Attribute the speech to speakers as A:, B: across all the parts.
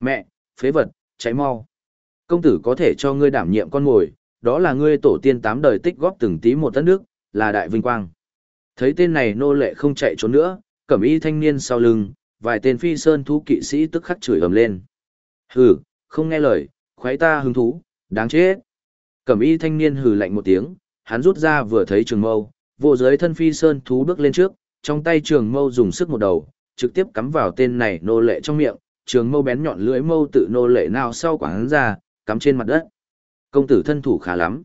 A: Mẹ, phế vật, cháy mau. Công tử có thể cho ngươi đảm nhiệm con mồi, đó là ngươi tổ tiên tám đời tích góp từng tí một đất nước, là đại vinh quang. Thấy tên này nô lệ không chạy trốn nữa, cẩm y thanh niên sau lưng, vài tên phi sơn thú kỵ sĩ tức khắc chửi ầm lên. Hừ, không nghe lời, khoái ta hứng thú, đáng chết. Cẩm y thanh niên hừ lạnh một tiếng, hắn rút ra vừa thấy trường mâu, vô giới thân phi sơn thú bước lên trước, trong tay trường mâu dùng sức một đầu, trực tiếp cắm vào tên này nô lệ trong miệng, trường mâu bén nhọn lưỡi mâu tự nô lệ nào sau quảng ra, cắm trên mặt đất. Công tử thân thủ khá lắm.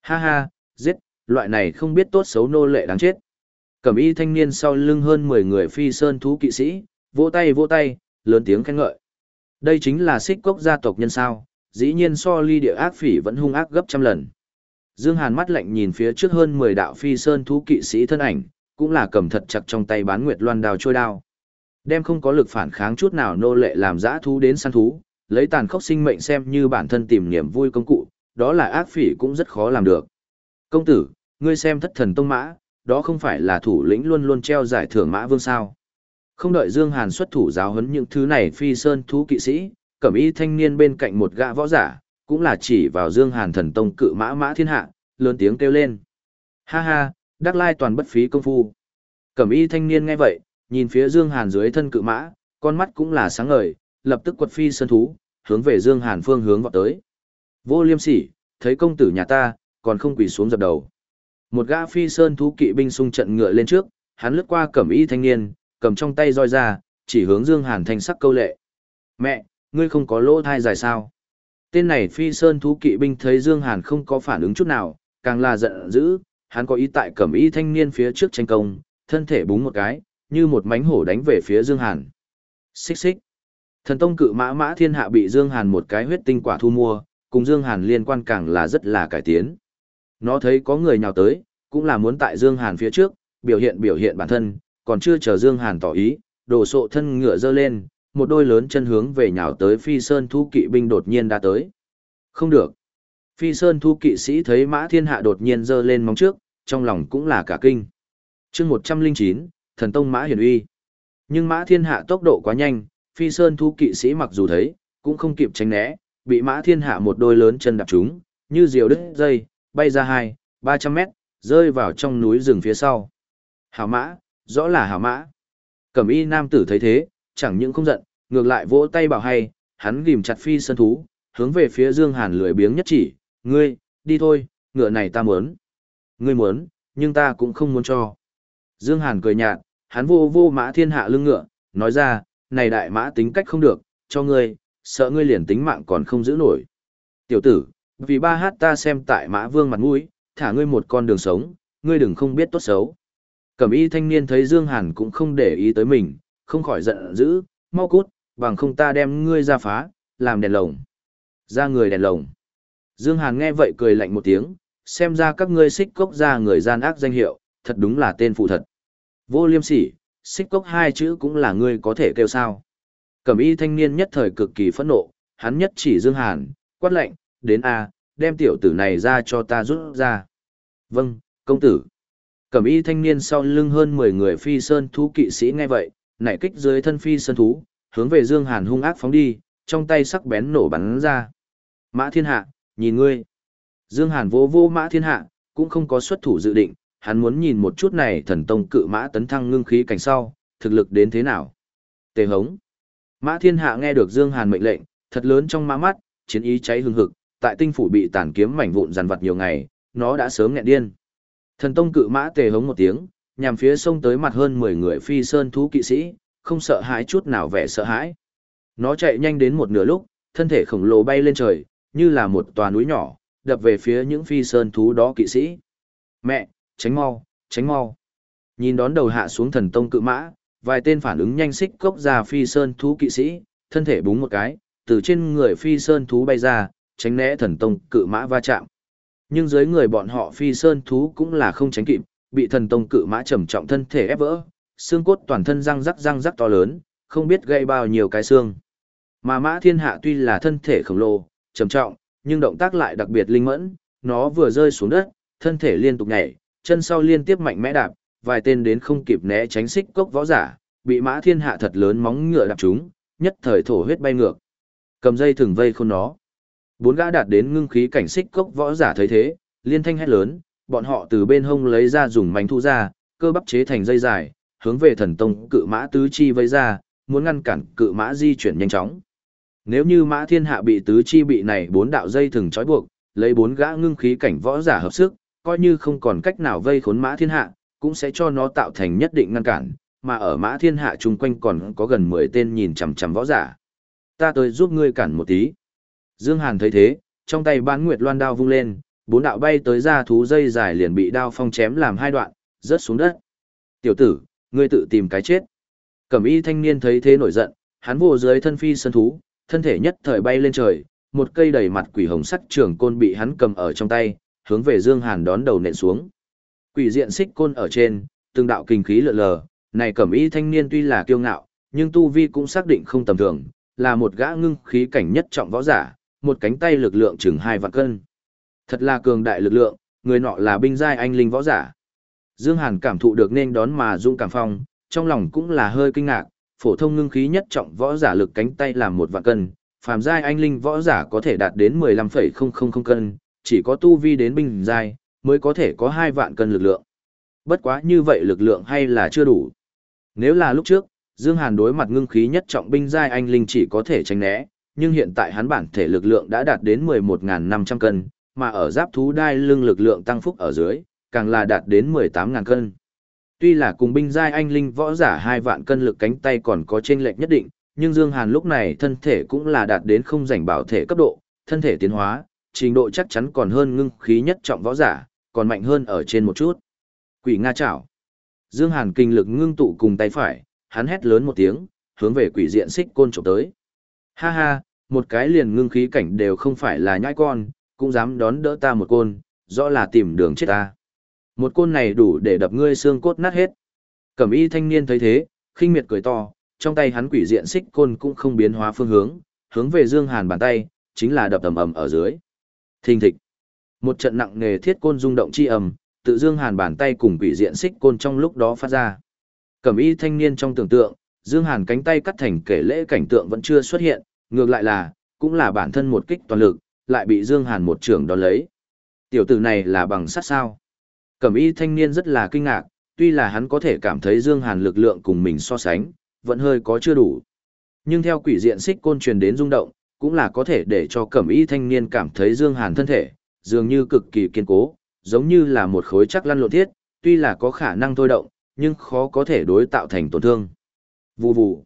A: Ha ha, giết, loại này không biết tốt xấu nô lệ đáng chết. Cẩm y thanh niên sau lưng hơn 10 người phi sơn thú kỵ sĩ, vỗ tay vỗ tay, lớn tiếng khen ngợi. Đây chính là xích cốc gia tộc nhân sao, dĩ nhiên so ly địa ác phỉ vẫn hung ác gấp trăm lần. Dương Hàn mắt lạnh nhìn phía trước hơn 10 đạo phi sơn thú kỵ sĩ thân ảnh, cũng là cầm thật chặt trong tay bán nguyệt loan đào trôi đao. Đem không có lực phản kháng chút nào nô lệ làm dã thú đến săn thú, lấy tàn khốc sinh mệnh xem như bản thân tìm niềm vui công cụ, đó là ác phỉ cũng rất khó làm được. Công tử, ngươi xem thất thần tông mã, đó không phải là thủ lĩnh luôn luôn treo giải thưởng mã vương sao. Không đợi Dương Hàn xuất thủ giáo huấn những thứ này phi sơn thú kỵ sĩ, cẩm y thanh niên bên cạnh một gã võ giả, cũng là chỉ vào Dương Hàn thần tông cự mã mã thiên hạ, lớn tiếng kêu lên. Ha ha, đắc lai toàn bất phí công phu. Cẩm y thanh niên nghe vậy, nhìn phía Dương Hàn dưới thân cự mã, con mắt cũng là sáng ngời, lập tức quật phi sơn thú, hướng về Dương Hàn phương hướng vọt tới. Vô liêm sỉ, thấy công tử nhà ta, còn không quỳ xuống dập đầu. Một gã phi sơn thú kỵ binh xung trận ngựa lên trước, hắn lướt qua cẩm y thanh niên, cầm trong tay roi ra, chỉ hướng Dương Hàn thanh sắc câu lệ. Mẹ, ngươi không có lỗ thai dài sao? Tên này phi sơn thú kỵ binh thấy Dương Hàn không có phản ứng chút nào, càng là giận dữ, hắn có ý tại cẩm y thanh niên phía trước tranh công, thân thể búng một cái, như một mánh hổ đánh về phía Dương Hàn. Xích xích. Thần tông cự mã mã thiên hạ bị Dương Hàn một cái huyết tinh quả thu mua, cùng Dương Hàn liên quan càng là rất là cải tiến. Nó thấy có người nhào tới, cũng là muốn tại Dương Hàn phía trước, biểu hiện biểu hiện bản thân, còn chưa chờ Dương Hàn tỏ ý, đồ sộ thân ngựa dơ lên, một đôi lớn chân hướng về nhào tới Phi Sơn thu kỵ binh đột nhiên đã tới. Không được. Phi Sơn thu kỵ sĩ thấy Mã Thiên Hạ đột nhiên dơ lên móng trước, trong lòng cũng là cả kinh. Chương 109, Thần Tông Mã Hiển Uy. Nhưng Mã Thiên Hạ tốc độ quá nhanh, Phi Sơn thu kỵ sĩ mặc dù thấy, cũng không kịp tránh né, bị Mã Thiên Hạ một đôi lớn chân đạp trúng, như diều đứt dây, bay ra hai, ba trăm mét, rơi vào trong núi rừng phía sau. Hảo mã, rõ là hảo mã. Cẩm y nam tử thấy thế, chẳng những không giận, ngược lại vỗ tay bảo hay, hắn ghim chặt phi sơn thú, hướng về phía Dương Hàn lười biếng nhất chỉ, ngươi, đi thôi, ngựa này ta muốn. Ngươi muốn, nhưng ta cũng không muốn cho. Dương Hàn cười nhạt, hắn vô vô mã thiên hạ lưng ngựa, nói ra, này đại mã tính cách không được, cho ngươi, sợ ngươi liền tính mạng còn không giữ nổi. Tiểu tử, vì ba hát ta xem tại mã vương mặt mũi, thả ngươi một con đường sống, ngươi đừng không biết tốt xấu. Cẩm y thanh niên thấy Dương Hàn cũng không để ý tới mình, không khỏi giận dữ, mau cút, bằng không ta đem ngươi ra phá, làm đèn lồng. Ra người đèn lồng. Dương Hàn nghe vậy cười lạnh một tiếng, xem ra các ngươi xích cốc ra người gian ác danh hiệu, thật đúng là tên phụ thật. Vô liêm sỉ, xích cốc hai chữ cũng là ngươi có thể kêu sao. Cẩm y thanh niên nhất thời cực kỳ phẫn nộ, hắn nhất chỉ Dương Hàn, quát lệnh, đến A, đem tiểu tử này ra cho ta rút ra. Vâng, công tử. Cẩm y thanh niên sau lưng hơn 10 người phi sơn thú kỵ sĩ nghe vậy, nảy kích dưới thân phi sơn thú, hướng về Dương Hàn hung ác phóng đi, trong tay sắc bén nổ bắn ra. Mã thiên hạ, nhìn ngươi. Dương Hàn vô vô mã thiên hạ, cũng không có xuất thủ dự định, hắn muốn nhìn một chút này thần tông cự mã tấn thăng ngưng khí cảnh sau, thực lực đến thế nào. Tề hống. Mã thiên hạ nghe được Dương Hàn mệnh lệnh, thật lớn trong mã mắt, chiến ý cháy hừng hực, tại tinh phủ bị tàn kiếm mảnh vụn dằn vặt nhiều ngày, nó đã sớm nghẹn điên. Thần tông cự mã tề hống một tiếng, nhằm phía sông tới mặt hơn 10 người phi sơn thú kỵ sĩ, không sợ hãi chút nào vẻ sợ hãi. Nó chạy nhanh đến một nửa lúc, thân thể khổng lồ bay lên trời, như là một tòa núi nhỏ, đập về phía những phi sơn thú đó kỵ sĩ. Mẹ, tránh mau, tránh mau. Nhìn đón đầu hạ xuống thần tông cự mã, vài tên phản ứng nhanh xích cốc ra phi sơn thú kỵ sĩ, thân thể búng một cái, từ trên người phi sơn thú bay ra, tránh né thần tông cự mã va chạm. Nhưng dưới người bọn họ phi sơn thú cũng là không tránh kịp, bị thần tông cự mã trầm trọng thân thể ép vỡ, xương cốt toàn thân răng rắc răng rắc to lớn, không biết gây bao nhiêu cái xương. Mà mã thiên hạ tuy là thân thể khổng lồ, trầm trọng, nhưng động tác lại đặc biệt linh mẫn, nó vừa rơi xuống đất, thân thể liên tục nhảy, chân sau liên tiếp mạnh mẽ đạp, vài tên đến không kịp né tránh xích cốc võ giả, bị mã thiên hạ thật lớn móng ngựa đạp chúng, nhất thời thổ huyết bay ngược. Cầm dây thừng vây khôn nó. Bốn gã đạt đến ngưng khí cảnh xích cốc võ giả thấy thế, liên thanh hét lớn, bọn họ từ bên hông lấy ra dùng mảnh thu ra, cơ bắp chế thành dây dài, hướng về thần tông cự mã tứ chi vây ra, muốn ngăn cản cự mã di chuyển nhanh chóng. Nếu như mã thiên hạ bị tứ chi bị này bốn đạo dây thừng trói buộc, lấy bốn gã ngưng khí cảnh võ giả hợp sức, coi như không còn cách nào vây khốn mã thiên hạ, cũng sẽ cho nó tạo thành nhất định ngăn cản, mà ở mã thiên hạ chung quanh còn có gần 10 tên nhìn chằm chằm võ giả. Ta tới giúp ngươi cản một tí. Dương Hàn thấy thế, trong tay bán nguyệt loan đao vung lên, bốn đạo bay tới ra thú dây dài liền bị đao phong chém làm hai đoạn, rớt xuống đất. Tiểu tử, ngươi tự tìm cái chết. Cẩm y thanh niên thấy thế nổi giận, hắn vồ dưới thân phi sân thú, thân thể nhất thời bay lên trời, một cây đầy mặt quỷ hồng sắc trường côn bị hắn cầm ở trong tay, hướng về Dương Hàn đón đầu nện xuống. Quỷ diện xích côn ở trên, từng đạo kinh khí lượn lờ, này cẩm y thanh niên tuy là kiêu ngạo, nhưng tu vi cũng xác định không tầm thường, là một gã ngưng khí cảnh nhất trọng võ giả, một cánh tay lực lượng chừng hai vạn cân. Thật là cường đại lực lượng, người nọ là binh giai anh linh võ giả. Dương Hàn cảm thụ được nên đón mà dung cảm phong, trong lòng cũng là hơi kinh ngạc, phổ thông ngưng khí nhất trọng võ giả lực cánh tay làm một vạn cân, phàm giai anh linh võ giả có thể đạt đến 15,000 cân, chỉ có tu vi đến binh giai mới có thể có hai vạn cân lực lượng. Bất quá như vậy lực lượng hay là chưa đủ. Nếu là lúc trước, Dương Hàn đối mặt ngưng khí nhất trọng binh giai anh linh chỉ có thể tránh né, nhưng hiện tại hắn bản thể lực lượng đã đạt đến 11.500 cân, mà ở giáp thú đai lưng lực lượng tăng phúc ở dưới, càng là đạt đến 18.000 cân. Tuy là cùng binh giai anh linh võ giả hai vạn cân lực cánh tay còn có chênh lệch nhất định, nhưng Dương Hàn lúc này thân thể cũng là đạt đến không rảnh bảo thể cấp độ, thân thể tiến hóa, trình độ chắc chắn còn hơn ngưng khí nhất trọng võ giả, còn mạnh hơn ở trên một chút. Quỷ Nga chảo. Dương Hàn kinh lực ngưng tụ cùng tay phải, hắn hét lớn một tiếng, hướng về quỷ diện xích côn chụp tới. Ha ha, một cái liền ngưng khí cảnh đều không phải là nhãi con, cũng dám đón đỡ ta một côn, rõ là tìm đường chết ta. Một côn này đủ để đập ngươi xương cốt nát hết. Cẩm y thanh niên thấy thế, khinh miệt cười to, trong tay hắn quỷ diện xích côn cũng không biến hóa phương hướng, hướng về Dương Hàn bàn tay, chính là đập tầm ầm ở dưới. Thình thịch. Một trận nặng nề thiết côn rung động chi ầm, tự Dương Hàn bàn tay cùng quỷ diện xích côn trong lúc đó phát ra. Cẩm y thanh niên trong tưởng tượng, Dương Hàn cánh tay cắt thành kể lễ cảnh tượng vẫn chưa xuất hiện, ngược lại là, cũng là bản thân một kích toàn lực, lại bị Dương Hàn một trường đón lấy. Tiểu tử này là bằng sát sao? Cẩm y thanh niên rất là kinh ngạc, tuy là hắn có thể cảm thấy Dương Hàn lực lượng cùng mình so sánh, vẫn hơi có chưa đủ. Nhưng theo quỷ diện xích côn truyền đến rung động, cũng là có thể để cho cẩm y thanh niên cảm thấy Dương Hàn thân thể, dường như cực kỳ kiên cố, giống như là một khối chắc lăn lộn thiết, tuy là có khả năng thôi động, nhưng khó có thể đối tạo thành tổn thương. Vù vù.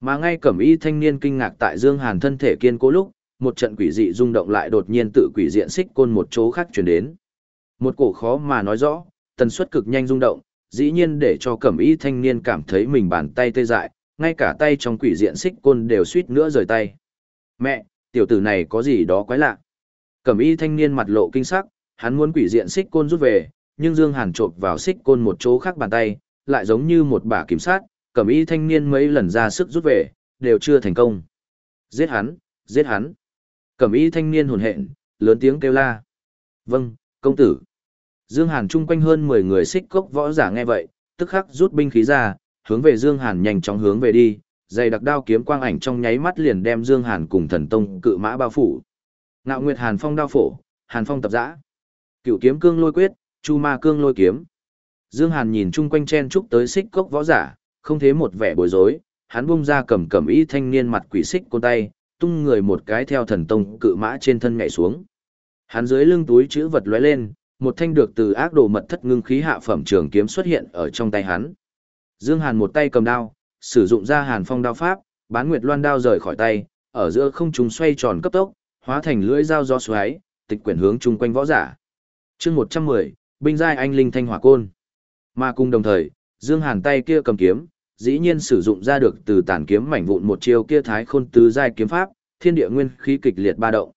A: Mà ngay cẩm y thanh niên kinh ngạc tại Dương Hàn thân thể kiên cố lúc, một trận quỷ dị rung động lại đột nhiên tự quỷ diện xích côn một chỗ khác truyền đến. Một cổ khó mà nói rõ, tần suất cực nhanh rung động, dĩ nhiên để cho cẩm y thanh niên cảm thấy mình bàn tay tê dại, ngay cả tay trong quỷ diện xích côn đều suýt nữa rời tay. Mẹ, tiểu tử này có gì đó quái lạ. Cẩm y thanh niên mặt lộ kinh sắc, hắn muốn quỷ diện xích côn rút về, nhưng Dương Hàn trộn vào xích côn một chỗ khác bàn tay, lại giống như một bả kiểm sát, cẩm y thanh niên mấy lần ra sức rút về, đều chưa thành công. Giết hắn, giết hắn. Cẩm y thanh niên hồn hện, lớn tiếng kêu la. Vâng, công tử. Dương Hàn chung quanh hơn 10 người xích cốc võ giả nghe vậy, tức khắc rút binh khí ra, hướng về Dương Hàn nhanh chóng hướng về đi, dày đặc đao kiếm quang ảnh trong nháy mắt liền đem Dương Hàn cùng thần tông cự mã bao phủ. Ngạo Nguyệt Hàn Phong đao phổ, Hàn Phong tập dã. Cửu kiếm cương lôi quyết, Chu Ma cương lôi kiếm. Dương Hàn nhìn chung quanh chen chúc tới xích cốc võ giả, không thế một vẻ bối rối, hắn bung ra cầm cầm y thanh niên mặt quỷ xích cô tay, tung người một cái theo thần tông cự mã trên thân nhảy xuống. Hắn dưới lưng túi chữ vật lóe lên, một thanh được từ ác đồ mật thất ngưng khí hạ phẩm trường kiếm xuất hiện ở trong tay hắn. Dương Hàn một tay cầm đao, sử dụng ra Hàn Phong đao pháp, bán nguyệt loan đao rời khỏi tay, ở giữa không trung xoay tròn cấp tốc, hóa thành lưỡi dao gió xoáy, tịch quyển hướng chung quanh võ giả. Chương 110, binh giai anh linh thanh hỏa côn. Mà cùng đồng thời, Dương Hàn tay kia cầm kiếm, dĩ nhiên sử dụng ra được từ tản kiếm mảnh vụn một chiêu kia thái khôn tứ giai kiếm pháp, thiên địa nguyên khí kịch liệt ba động.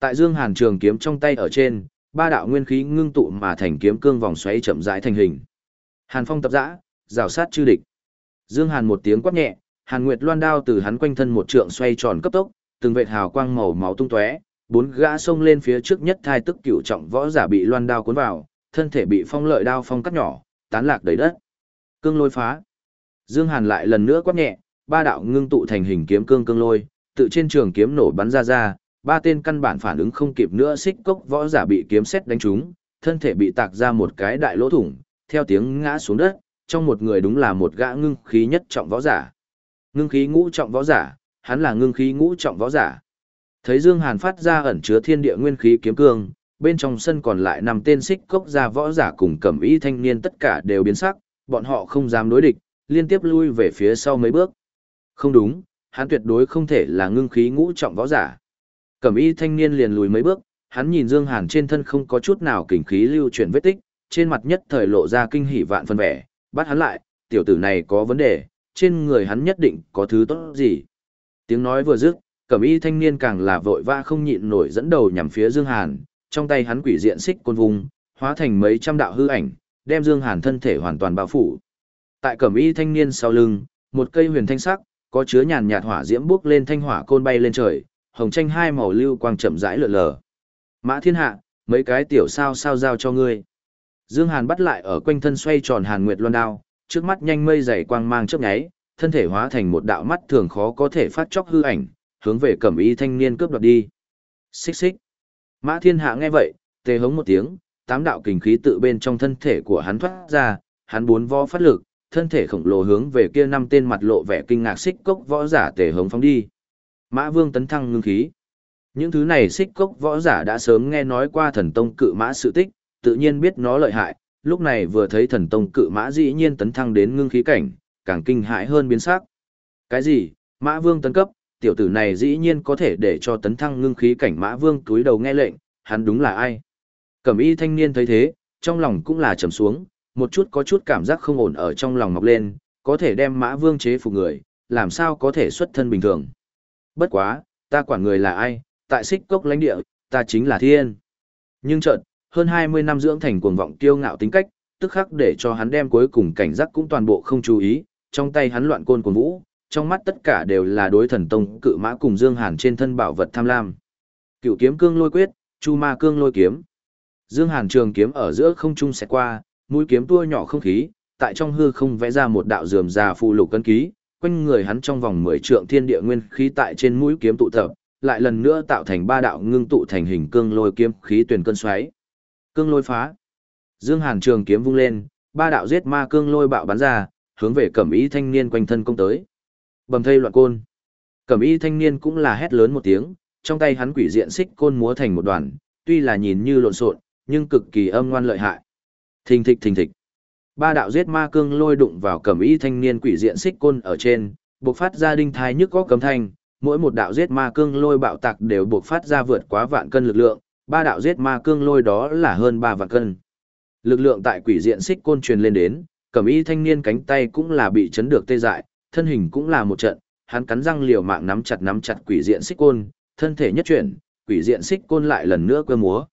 A: Tại Dương Hàn trường kiếm trong tay ở trên, ba đạo nguyên khí ngưng tụ mà thành kiếm cương vòng xoáy chậm rãi thành hình. Hàn Phong tập dã, rào sát chư địch. Dương Hàn một tiếng quát nhẹ, Hàn Nguyệt Loan đao từ hắn quanh thân một trượng xoay tròn cấp tốc, từng vệt hào quang màu máu tung tóe, bốn gã xông lên phía trước nhất thai tức cửu trọng võ giả bị loan đao cuốn vào, thân thể bị phong lợi đao phong cắt nhỏ, tán lạc đầy đất. Cương lôi phá. Dương Hàn lại lần nữa quát nhẹ, ba đạo ngưng tụ thành hình kiếm cương cương lôi, tự trên trường kiếm nổ bắn ra ra, ba tên căn bản phản ứng không kịp nữa xích cốc võ giả bị kiếm xét đánh trúng, thân thể bị tạc ra một cái đại lỗ thủng, theo tiếng ngã xuống đất, trong một người đúng là một gã ngưng khí nhất trọng võ giả. Ngưng khí ngũ trọng võ giả, hắn là ngưng khí ngũ trọng võ giả. Thấy Dương Hàn phát ra ẩn chứa thiên địa nguyên khí kiếm cương, bên trong sân còn lại nằm tên xích cốc gia võ giả cùng cẩm y thanh niên tất cả đều biến sắc, bọn họ không dám đối địch, liên tiếp lui về phía sau mấy bước. Không đúng, hắn tuyệt đối không thể là ngưng khí ngũ trọng võ giả. Cẩm y thanh niên liền lùi mấy bước, hắn nhìn Dương Hàn trên thân không có chút nào kình khí lưu chuyển vết tích, trên mặt nhất thời lộ ra kinh hỉ vạn phân vẻ, bắt hắn lại, tiểu tử này có vấn đề, trên người hắn nhất định có thứ tốt gì. Tiếng nói vừa dứt, cẩm y thanh niên càng là vội vã không nhịn nổi dẫn đầu nhằm phía Dương Hàn, trong tay hắn quỷ diện xích côn vùng, hóa thành mấy trăm đạo hư ảnh, đem Dương Hàn thân thể hoàn toàn bao phủ. Tại cẩm y thanh niên sau lưng, một cây huyền thanh sắc, có chứa nhàn nhạt hỏa diễm bước lên thanh hỏa côn bay lên trời, hồng tranh hai màu lưu quang chậm rãi lượn lờ. Mã Thiên Hạ, mấy cái tiểu sao sao giao cho ngươi. Dương Hàn bắt lại ở quanh thân xoay tròn Hàn Nguyệt Loan đao, trước mắt nhanh mây dày quang mang chớp nháy, thân thể hóa thành một đạo mắt thường khó có thể phát chóc hư ảnh, hướng về cẩm y thanh niên cướp đoạt đi. Xích xích. Mã Thiên Hạ nghe vậy, tê hống một tiếng, tám đạo kình khí tự bên trong thân thể của hắn thoát ra, hắn bốn võ phát lực, thân thể khổng lồ hướng về kia năm tên mặt lộ vẻ kinh ngạc xích cốc võ giả tề hống phóng đi. Mã Vương tấn thăng ngưng khí. Những thứ này xích cốc võ giả đã sớm nghe nói qua thần tông cự mã sự tích, tự nhiên biết nó lợi hại, lúc này vừa thấy thần tông cự mã dĩ nhiên tấn thăng đến ngưng khí cảnh, càng kinh hãi hơn biến sắc. Cái gì? Mã Vương tấn cấp, tiểu tử này dĩ nhiên có thể để cho tấn thăng ngưng khí cảnh Mã Vương túi đầu nghe lệnh, hắn đúng là ai? Cẩm y thanh niên thấy thế, trong lòng cũng là trầm xuống, một chút có chút cảm giác không ổn ở trong lòng mọc lên, có thể đem Mã Vương chế phục người, làm sao có thể xuất thân bình thường. Bất quá, ta quản người là ai, tại xích cốc lãnh địa, ta chính là thiên. Nhưng chợt, hơn 20 năm dưỡng thành cuồng vọng kiêu ngạo tính cách, tức khắc để cho hắn đem cuối cùng cảnh giác cũng toàn bộ không chú ý, trong tay hắn loạn côn cuồng vũ, trong mắt tất cả đều là đối thần tông cự mã cùng Dương Hàn trên thân bảo vật tham lam. Cựu kiếm cương lôi quyết, chu ma cương lôi kiếm. Dương Hàn trường kiếm ở giữa không trung sẽ qua, mũi kiếm tua nhỏ không khí, tại trong hư không vẽ ra một đạo rườm rà phù lục cân ký, quanh người hắn trong vòng 10 trượng thiên địa nguyên khí tại trên mũi kiếm tụ tập, lại lần nữa tạo thành ba đạo ngưng tụ thành hình cương lôi kiếm khí tuyển cơn xoáy. Cương lôi phá. Dương Hàn trường kiếm vung lên, ba đạo giết ma cương lôi bạo bắn ra, hướng về cẩm y thanh niên quanh thân công tới. Bầm thây loạn côn. Cẩm y thanh niên cũng là hét lớn một tiếng, trong tay hắn quỷ diện xích côn múa thành một đoàn, tuy là nhìn như lộn xộn, nhưng cực kỳ âm ngoan lợi hại. Thình thịch thình thịch. Ba đạo giết ma cương lôi đụng vào cẩm y thanh niên quỷ diện xích côn ở trên, bộc phát ra đinh thai nhức có cấm thanh, mỗi một đạo giết ma cương lôi bạo tạc đều bộc phát ra vượt quá vạn cân lực lượng, ba đạo giết ma cương lôi đó là hơn ba vạn cân. Lực lượng tại quỷ diện xích côn truyền lên đến, cẩm y thanh niên cánh tay cũng là bị chấn được tê dại, thân hình cũng là một trận, hắn cắn răng liều mạng nắm chặt nắm chặt quỷ diện xích côn, thân thể nhất chuyển, quỷ diện xích côn lại lần nữa quơ múa.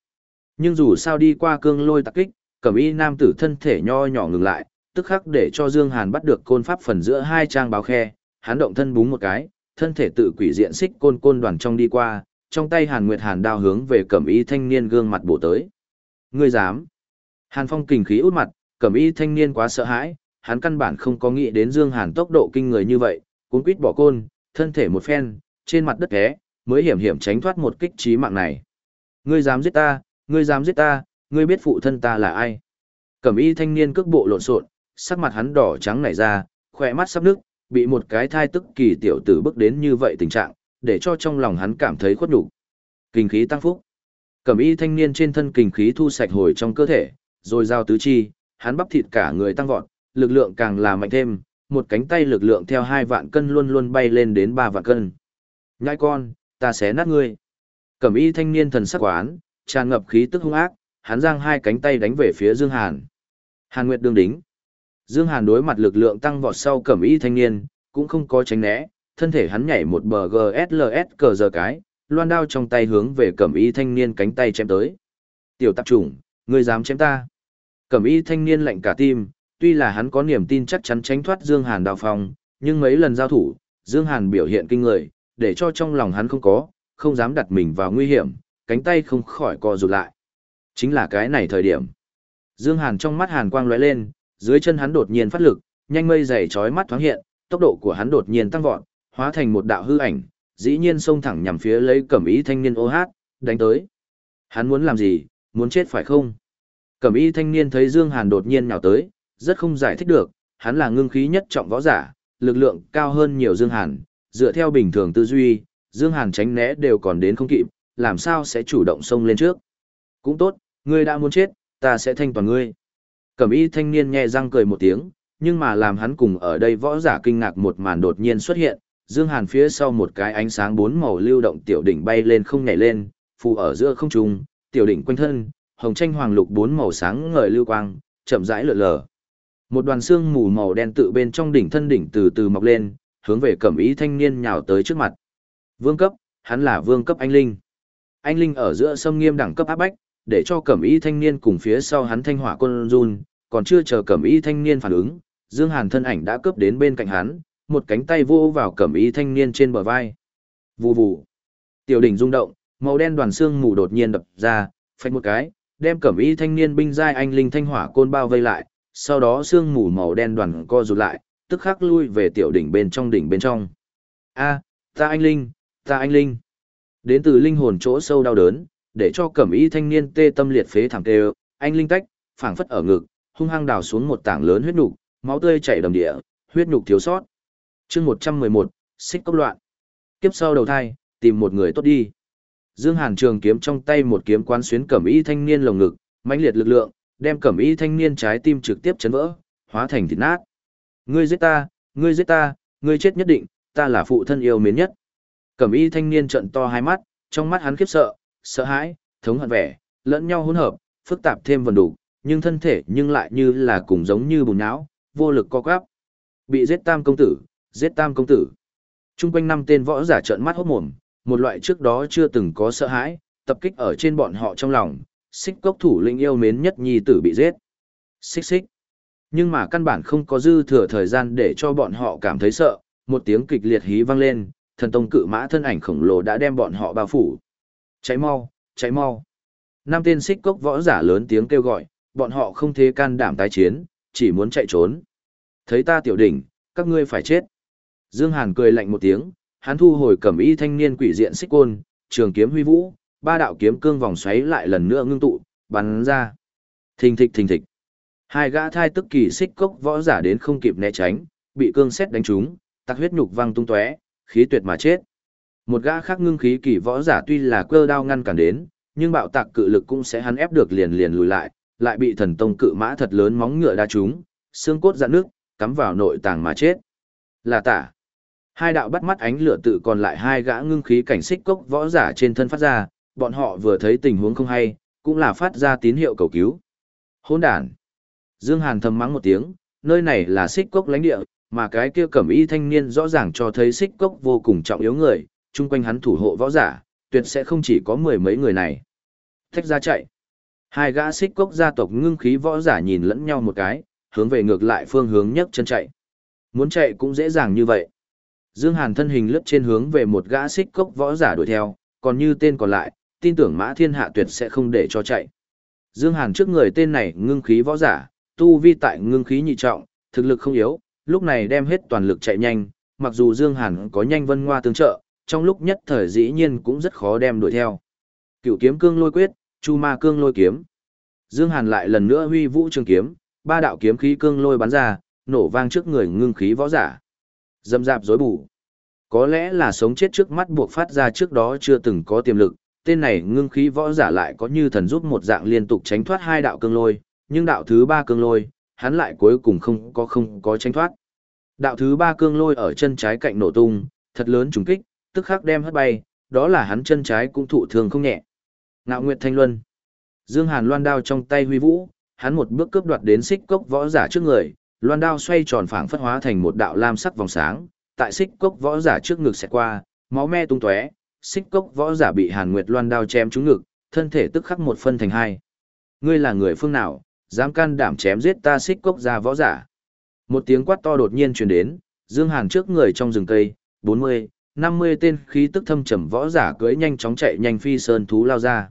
A: Nhưng dù sao đi qua cương lôi tạc kích, cẩm y nam tử thân thể nho nhỏ ngừng lại, tức khắc để cho Dương Hàn bắt được côn pháp phần giữa hai trang báo khe, hắn động thân búng một cái, thân thể tự quỷ diện xích côn côn đoàn trong đi qua, trong tay Hàn Nguyệt Hàn đao hướng về cẩm y thanh niên gương mặt bổ tới. Ngươi dám? Hàn Phong kình khí út mặt, cẩm y thanh niên quá sợ hãi, hắn căn bản không có nghĩ đến Dương Hàn tốc độ kinh người như vậy, cuốn quýt bỏ côn, thân thể một phen, trên mặt đất té, mới hiểm hiểm tránh thoát một kích chí mạng này. Ngươi dám giết ta, ngươi dám giết ta, ngươi biết phụ thân ta là ai? Cẩm y thanh niên cước bộ lộn xộn, sắc mặt hắn đỏ trắng nảy ra, khỏe mắt sắp nước, bị một cái thai tức kỳ tiểu tử bước đến như vậy tình trạng, để cho trong lòng hắn cảm thấy khuất nhục. Kinh khí tăng phúc. Cẩm y thanh niên trên thân kinh khí thu sạch hồi trong cơ thể, rồi giao tứ chi, hắn bắp thịt cả người tăng vọt, lực lượng càng là mạnh thêm, một cánh tay lực lượng theo hai vạn cân luôn luôn bay lên đến ba vạn cân. Nhãi con, ta xé nát ngươi. Cẩm y thanh niên thần sắc quán, tràn ngập khí tức hung ác, hắn giang hai cánh tay đánh về phía Dương Hàn. Hàn Nguyệt đương đính. Dương Hàn đối mặt lực lượng tăng vọt sau cẩm y thanh niên, cũng không có tránh né, thân thể hắn nhảy một bờ GSLS cờ giờ cái, loan đao trong tay hướng về cẩm y thanh niên cánh tay chém tới. Tiểu tạp chủng, ngươi dám chém ta? Cẩm y thanh niên lạnh cả tim, tuy là hắn có niềm tin chắc chắn tránh thoát Dương Hàn đào phòng, nhưng mấy lần giao thủ, Dương Hàn biểu hiện kinh người, để cho trong lòng hắn không có, không dám đặt mình vào nguy hiểm, cánh tay không khỏi co rụt lại. Chính là cái này thời điểm. Dương Hàn trong mắt hàn quang lóe lên, dưới chân hắn đột nhiên phát lực, nhanh mây dày chói mắt thoáng hiện, tốc độ của hắn đột nhiên tăng vọt, hóa thành một đạo hư ảnh, dĩ nhiên xông thẳng nhằm phía lấy cẩm ý thanh niên ô hát, đánh tới. Hắn muốn làm gì, muốn chết phải không? Cẩm y thanh niên thấy Dương Hàn đột nhiên nhào tới, rất không giải thích được, hắn là ngưng khí nhất trọng võ giả, lực lượng cao hơn nhiều Dương Hàn, dựa theo bình thường tư duy, Dương Hàn tránh né đều còn đến không kịp, làm sao sẽ chủ động xông lên trước. Cũng tốt, ngươi đã muốn chết, ta sẽ thanh toàn ngươi. Cẩm y thanh niên nhẹ răng cười một tiếng, nhưng mà làm hắn cùng ở đây võ giả kinh ngạc một màn đột nhiên xuất hiện, Dương Hàn phía sau một cái ánh sáng bốn màu lưu động tiểu đỉnh bay lên không nhảy lên, phù ở giữa không trung, tiểu đỉnh quanh thân, hồng tranh hoàng lục bốn màu sáng ngời lưu quang, chậm rãi lượn lờ. Một đoàn xương mù màu đen tự bên trong đỉnh thân đỉnh từ từ mọc lên, hướng về cẩm ý thanh niên nhào tới trước mặt. Vương cấp, hắn là vương cấp anh linh. Anh linh ở giữa sâm nghiêm đẳng cấp áp bách, để cho cẩm ý thanh niên cùng phía sau hắn thanh hỏa quân run, còn chưa chờ cẩm ý thanh niên phản ứng, Dương Hàn thân ảnh đã cướp đến bên cạnh hắn, một cánh tay vô vào cẩm y thanh niên trên bờ vai. Vù vù. Tiểu đỉnh rung động, màu đen đoàn xương mù đột nhiên đập ra, phanh một cái, đem cẩm y thanh niên binh giai anh linh thanh hỏa côn bao vây lại, sau đó xương mù màu đen đoàn co rụt lại, tức khắc lui về tiểu đỉnh bên trong đỉnh bên trong. A, ta anh linh, ta anh linh. Đến từ linh hồn chỗ sâu đau đớn, để cho cẩm y thanh niên tê tâm liệt phế thẳng tê anh linh tách, phảng phất ở ngực, hung hăng đào xuống một tảng lớn huyết nục, máu tươi chảy đầm địa, huyết nục thiếu sót. Chương 111, xích cốc loạn. Kiếp sau đầu thai, tìm một người tốt đi. Dương Hàn trường kiếm trong tay một kiếm quán xuyến cẩm y thanh niên lồng ngực, mãnh liệt lực lượng, đem cẩm y thanh niên trái tim trực tiếp chấn vỡ, hóa thành thịt nát. Ngươi giết ta, ngươi giết ta, ngươi chết nhất định, ta là phụ thân yêu mến nhất. Cẩm y thanh niên trợn to hai mắt, trong mắt hắn khiếp sợ, sợ hãi, thống hận vẻ, lẫn nhau hỗn hợp, phức tạp thêm vần đủ, nhưng thân thể nhưng lại như là cùng giống như bùn nhão, vô lực co quắp. Bị giết tam công tử, giết tam công tử. Trung quanh năm tên võ giả trợn mắt hốt mồm, một loại trước đó chưa từng có sợ hãi, tập kích ở trên bọn họ trong lòng, xích cốc thủ lĩnh yêu mến nhất nhi tử bị giết. Xích xích. Nhưng mà căn bản không có dư thừa thời gian để cho bọn họ cảm thấy sợ, một tiếng kịch liệt hí vang lên, thần tông cự mã thân ảnh khổng lồ đã đem bọn họ bao phủ. Cháy mau, cháy mau. Năm tên xích cốc võ giả lớn tiếng kêu gọi, bọn họ không thế can đảm tái chiến, chỉ muốn chạy trốn. Thấy ta tiểu đỉnh, các ngươi phải chết. Dương Hàn cười lạnh một tiếng, hắn thu hồi cẩm y thanh niên quỷ diện xích côn, trường kiếm huy vũ, ba đạo kiếm cương vòng xoáy lại lần nữa ngưng tụ, bắn ra. Thình thịch thình thịch. Hai gã thai tức kỳ xích cốc võ giả đến không kịp né tránh, bị cương xét đánh trúng, tạc huyết nhục văng tung tóe, khí tuyệt mà chết. Một gã khác ngưng khí kỳ võ giả tuy là cơ đao ngăn cản đến, nhưng bạo tạc cự lực cũng sẽ hắn ép được liền liền lùi lại, lại bị thần tông cự mã thật lớn móng ngựa đa trúng, xương cốt rạn nước, cắm vào nội tàng mà chết. Là tả. Hai đạo bắt mắt ánh lửa tự còn lại hai gã ngưng khí cảnh xích cốc võ giả trên thân phát ra, bọn họ vừa thấy tình huống không hay, cũng là phát ra tín hiệu cầu cứu. Hỗn đản. Dương Hàn thầm mắng một tiếng, nơi này là xích cốc lãnh địa, mà cái kia cẩm y thanh niên rõ ràng cho thấy xích cốc vô cùng trọng yếu người, chung quanh hắn thủ hộ võ giả, tuyệt sẽ không chỉ có mười mấy người này. Thách ra chạy. Hai gã xích cốc gia tộc ngưng khí võ giả nhìn lẫn nhau một cái, hướng về ngược lại phương hướng nhấc chân chạy. Muốn chạy cũng dễ dàng như vậy. Dương Hàn thân hình lướt trên hướng về một gã xích cốc võ giả đuổi theo, còn như tên còn lại, tin tưởng Mã Thiên Hạ tuyệt sẽ không để cho chạy. Dương Hàn trước người tên này ngưng khí võ giả, tu vi tại ngưng khí nhị trọng, thực lực không yếu, lúc này đem hết toàn lực chạy nhanh, mặc dù Dương Hàn có nhanh vân ngoa tương trợ, trong lúc nhất thời dĩ nhiên cũng rất khó đem đuổi theo. Cựu kiếm cương lôi quyết, chu ma cương lôi kiếm. Dương Hàn lại lần nữa huy vũ trường kiếm, ba đạo kiếm khí cương lôi bắn ra, nổ vang trước người ngưng khí võ giả. Dâm dạp dối bù. Có lẽ là sống chết trước mắt buộc phát ra trước đó chưa từng có tiềm lực, tên này ngưng khí võ giả lại có như thần giúp một dạng liên tục tránh thoát hai đạo cương lôi, nhưng đạo thứ ba cương lôi, hắn lại cuối cùng không có không có tránh thoát. Đạo thứ ba cương lôi ở chân trái cạnh nổ tung, thật lớn trùng kích, tức khắc đem hất bay, đó là hắn chân trái cũng thụ thương không nhẹ. Ngạo Nguyệt Thanh Luân. Dương Hàn loan đao trong tay huy vũ, hắn một bước cướp đoạt đến xích cốc võ giả trước người, loan đao xoay tròn phảng phất hóa thành một đạo lam sắc vòng sáng, tại xích cốc võ giả trước ngực sẽ qua, máu me tung tóe, xích cốc võ giả bị Hàn Nguyệt loan đao chém trúng ngực, thân thể tức khắc một phân thành hai. Ngươi là người phương nào, dám can đảm chém giết ta xích cốc gia võ giả? Một tiếng quát to đột nhiên truyền đến, Dương Hàn trước người trong rừng cây, 40, 50 tên khí tức thâm trầm võ giả cưỡi nhanh chóng chạy nhanh phi sơn thú lao ra.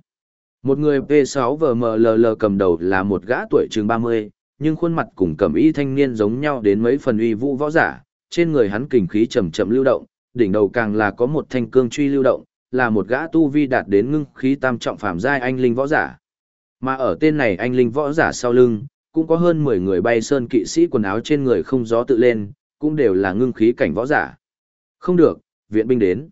A: Một người P6 VMLL cầm đầu là một gã tuổi chừng 30, nhưng khuôn mặt cùng cẩm y thanh niên giống nhau đến mấy phần uy vũ võ giả, trên người hắn kình khí chậm chậm lưu động, đỉnh đầu càng là có một thanh cương truy lưu động, là một gã tu vi đạt đến ngưng khí tam trọng phàm giai anh linh võ giả. Mà ở tên này anh linh võ giả sau lưng, cũng có hơn 10 người bay sơn kỵ sĩ quần áo trên người không gió tự lên, cũng đều là ngưng khí cảnh võ giả. Không được, viện binh đến.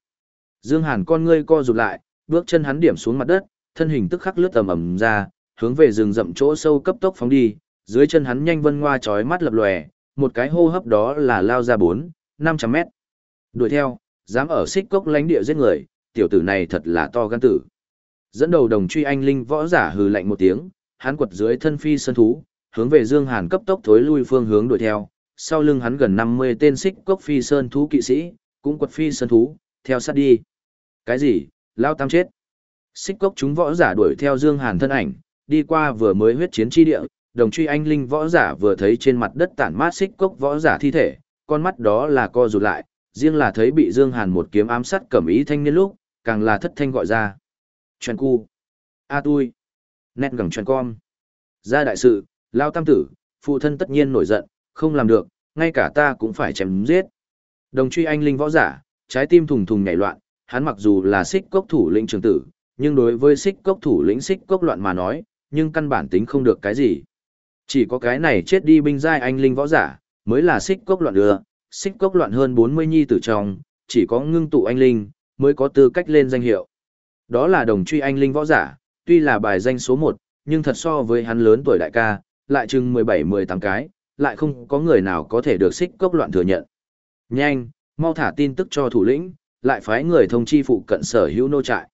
A: Dương Hàn con ngươi co rụt lại, bước chân hắn điểm xuống mặt đất, thân hình tức khắc lướt tầm ầm ra, hướng về rừng rậm chỗ sâu cấp tốc phóng đi, dưới chân hắn nhanh vân ngoa chói mắt lập lòe, một cái hô hấp đó là lao ra 4, 500 mét. Đuổi theo, dám ở xích cốc lánh địa giết người, tiểu tử này thật là to gan tử. Dẫn đầu đồng truy anh linh võ giả hừ lạnh một tiếng, hắn quật dưới thân phi sơn thú, hướng về Dương Hàn cấp tốc thối lui phương hướng đuổi theo, sau lưng hắn gần 50 tên xích cốc phi sơn thú kỵ sĩ, cũng quật phi sơn thú, theo sát đi. Cái gì? Lao tam chết. Xích cốc chúng võ giả đuổi theo Dương Hàn thân ảnh, đi qua vừa mới huyết chiến chi địa, đồng truy anh linh võ giả vừa thấy trên mặt đất tản mát xích cốc võ giả thi thể, con mắt đó là co rụt lại, riêng là thấy bị Dương Hàn một kiếm ám sát cẩm ý thanh niên lúc, càng là thất thanh gọi ra. Chuyện cu. A tui. Nét gẳng chuyện con. Ra đại sự, lao tam tử, phụ thân tất nhiên nổi giận, không làm được, ngay cả ta cũng phải chém giết. Đồng truy anh linh võ giả, trái tim thùng thùng nhảy loạn, hắn mặc dù là xích cốc thủ lĩnh trường tử, nhưng đối với xích cốc thủ lĩnh xích cốc loạn mà nói, nhưng căn bản tính không được cái gì. Chỉ có cái này chết đi binh giai anh linh võ giả, mới là xích cốc loạn đưa, xích cốc loạn hơn 40 nhi tử trong, chỉ có ngưng tụ anh linh, mới có tư cách lên danh hiệu. Đó là đồng truy anh linh võ giả, tuy là bài danh số 1, nhưng thật so với hắn lớn tuổi đại ca, lại chừng 17-18 cái, lại không có người nào có thể được xích cốc loạn thừa nhận. Nhanh, mau thả tin tức cho thủ lĩnh, lại phái người thông chi phụ cận sở hữu nô trại.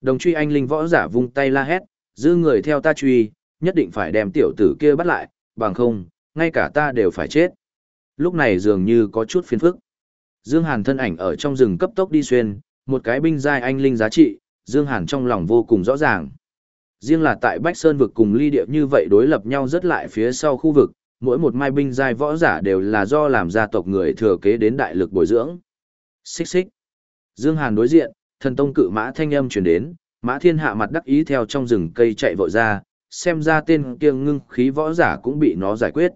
A: Đồng truy anh linh võ giả vung tay la hét, giữ người theo ta truy, nhất định phải đem tiểu tử kia bắt lại, bằng không, ngay cả ta đều phải chết. Lúc này dường như có chút phiền phức. Dương Hàn thân ảnh ở trong rừng cấp tốc đi xuyên, một cái binh giai anh linh giá trị, Dương Hàn trong lòng vô cùng rõ ràng. Riêng là tại Bách Sơn vực cùng ly địa như vậy đối lập nhau rất lại phía sau khu vực, mỗi một mai binh giai võ giả đều là do làm gia tộc người thừa kế đến đại lực bồi dưỡng. Xích xích. Dương Hàn đối diện, thần tông cự mã thanh âm truyền đến, mã thiên hạ mặt đắc ý theo trong rừng cây chạy vội ra, xem ra tên kia ngưng khí võ giả cũng bị nó giải quyết.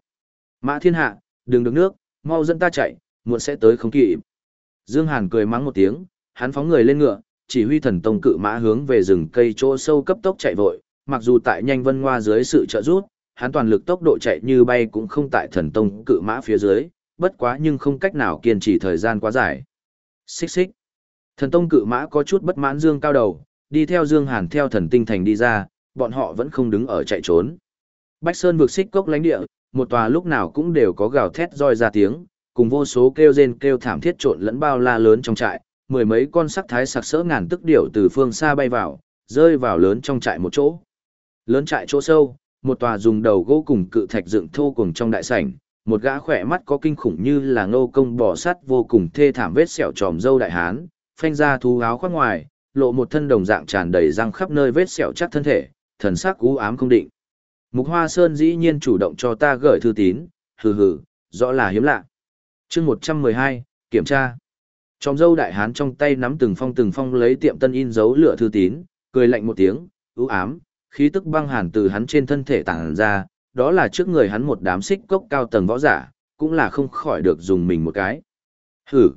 A: Mã thiên hạ, đừng đứng nước, mau dẫn ta chạy, muộn sẽ tới không kịp. Dương Hàn cười mắng một tiếng, hắn phóng người lên ngựa, chỉ huy thần tông cự mã hướng về rừng cây chỗ sâu cấp tốc chạy vội, mặc dù tại nhanh vân ngoa dưới sự trợ giúp, hắn toàn lực tốc độ chạy như bay cũng không tại thần tông cự mã phía dưới, bất quá nhưng không cách nào kiên trì thời gian quá dài. Xích xích. Thần tông cự mã có chút bất mãn Dương cao đầu, đi theo Dương Hàn theo thần tinh thành đi ra, bọn họ vẫn không đứng ở chạy trốn. Bách Sơn vượt xích cốc lánh địa, một tòa lúc nào cũng đều có gào thét roi ra tiếng, cùng vô số kêu rên kêu thảm thiết trộn lẫn bao la lớn trong trại, mười mấy con sắc thái sặc sỡ ngàn tức điểu từ phương xa bay vào, rơi vào lớn trong trại một chỗ. Lớn trại chỗ sâu, một tòa dùng đầu gỗ cùng cự thạch dựng thô cùng trong đại sảnh, một gã khỏe mắt có kinh khủng như là ngô công bò sắt vô cùng thê thảm vết sẹo tròm dâu đại hán, phanh ra thú áo khoác ngoài, lộ một thân đồng dạng tràn đầy răng khắp nơi vết sẹo chắc thân thể, thần sắc u ám không định. Mục Hoa Sơn dĩ nhiên chủ động cho ta gửi thư tín, hừ hừ, rõ là hiếm lạ. chương 112, kiểm tra. Trong dâu đại hán trong tay nắm từng phong từng phong lấy tiệm tân in dấu lửa thư tín, cười lạnh một tiếng, ưu ám, khí tức băng hàn từ hắn trên thân thể tàng ra, đó là trước người hắn một đám xích cốc cao tầng võ giả, cũng là không khỏi được dùng mình một cái. Hử!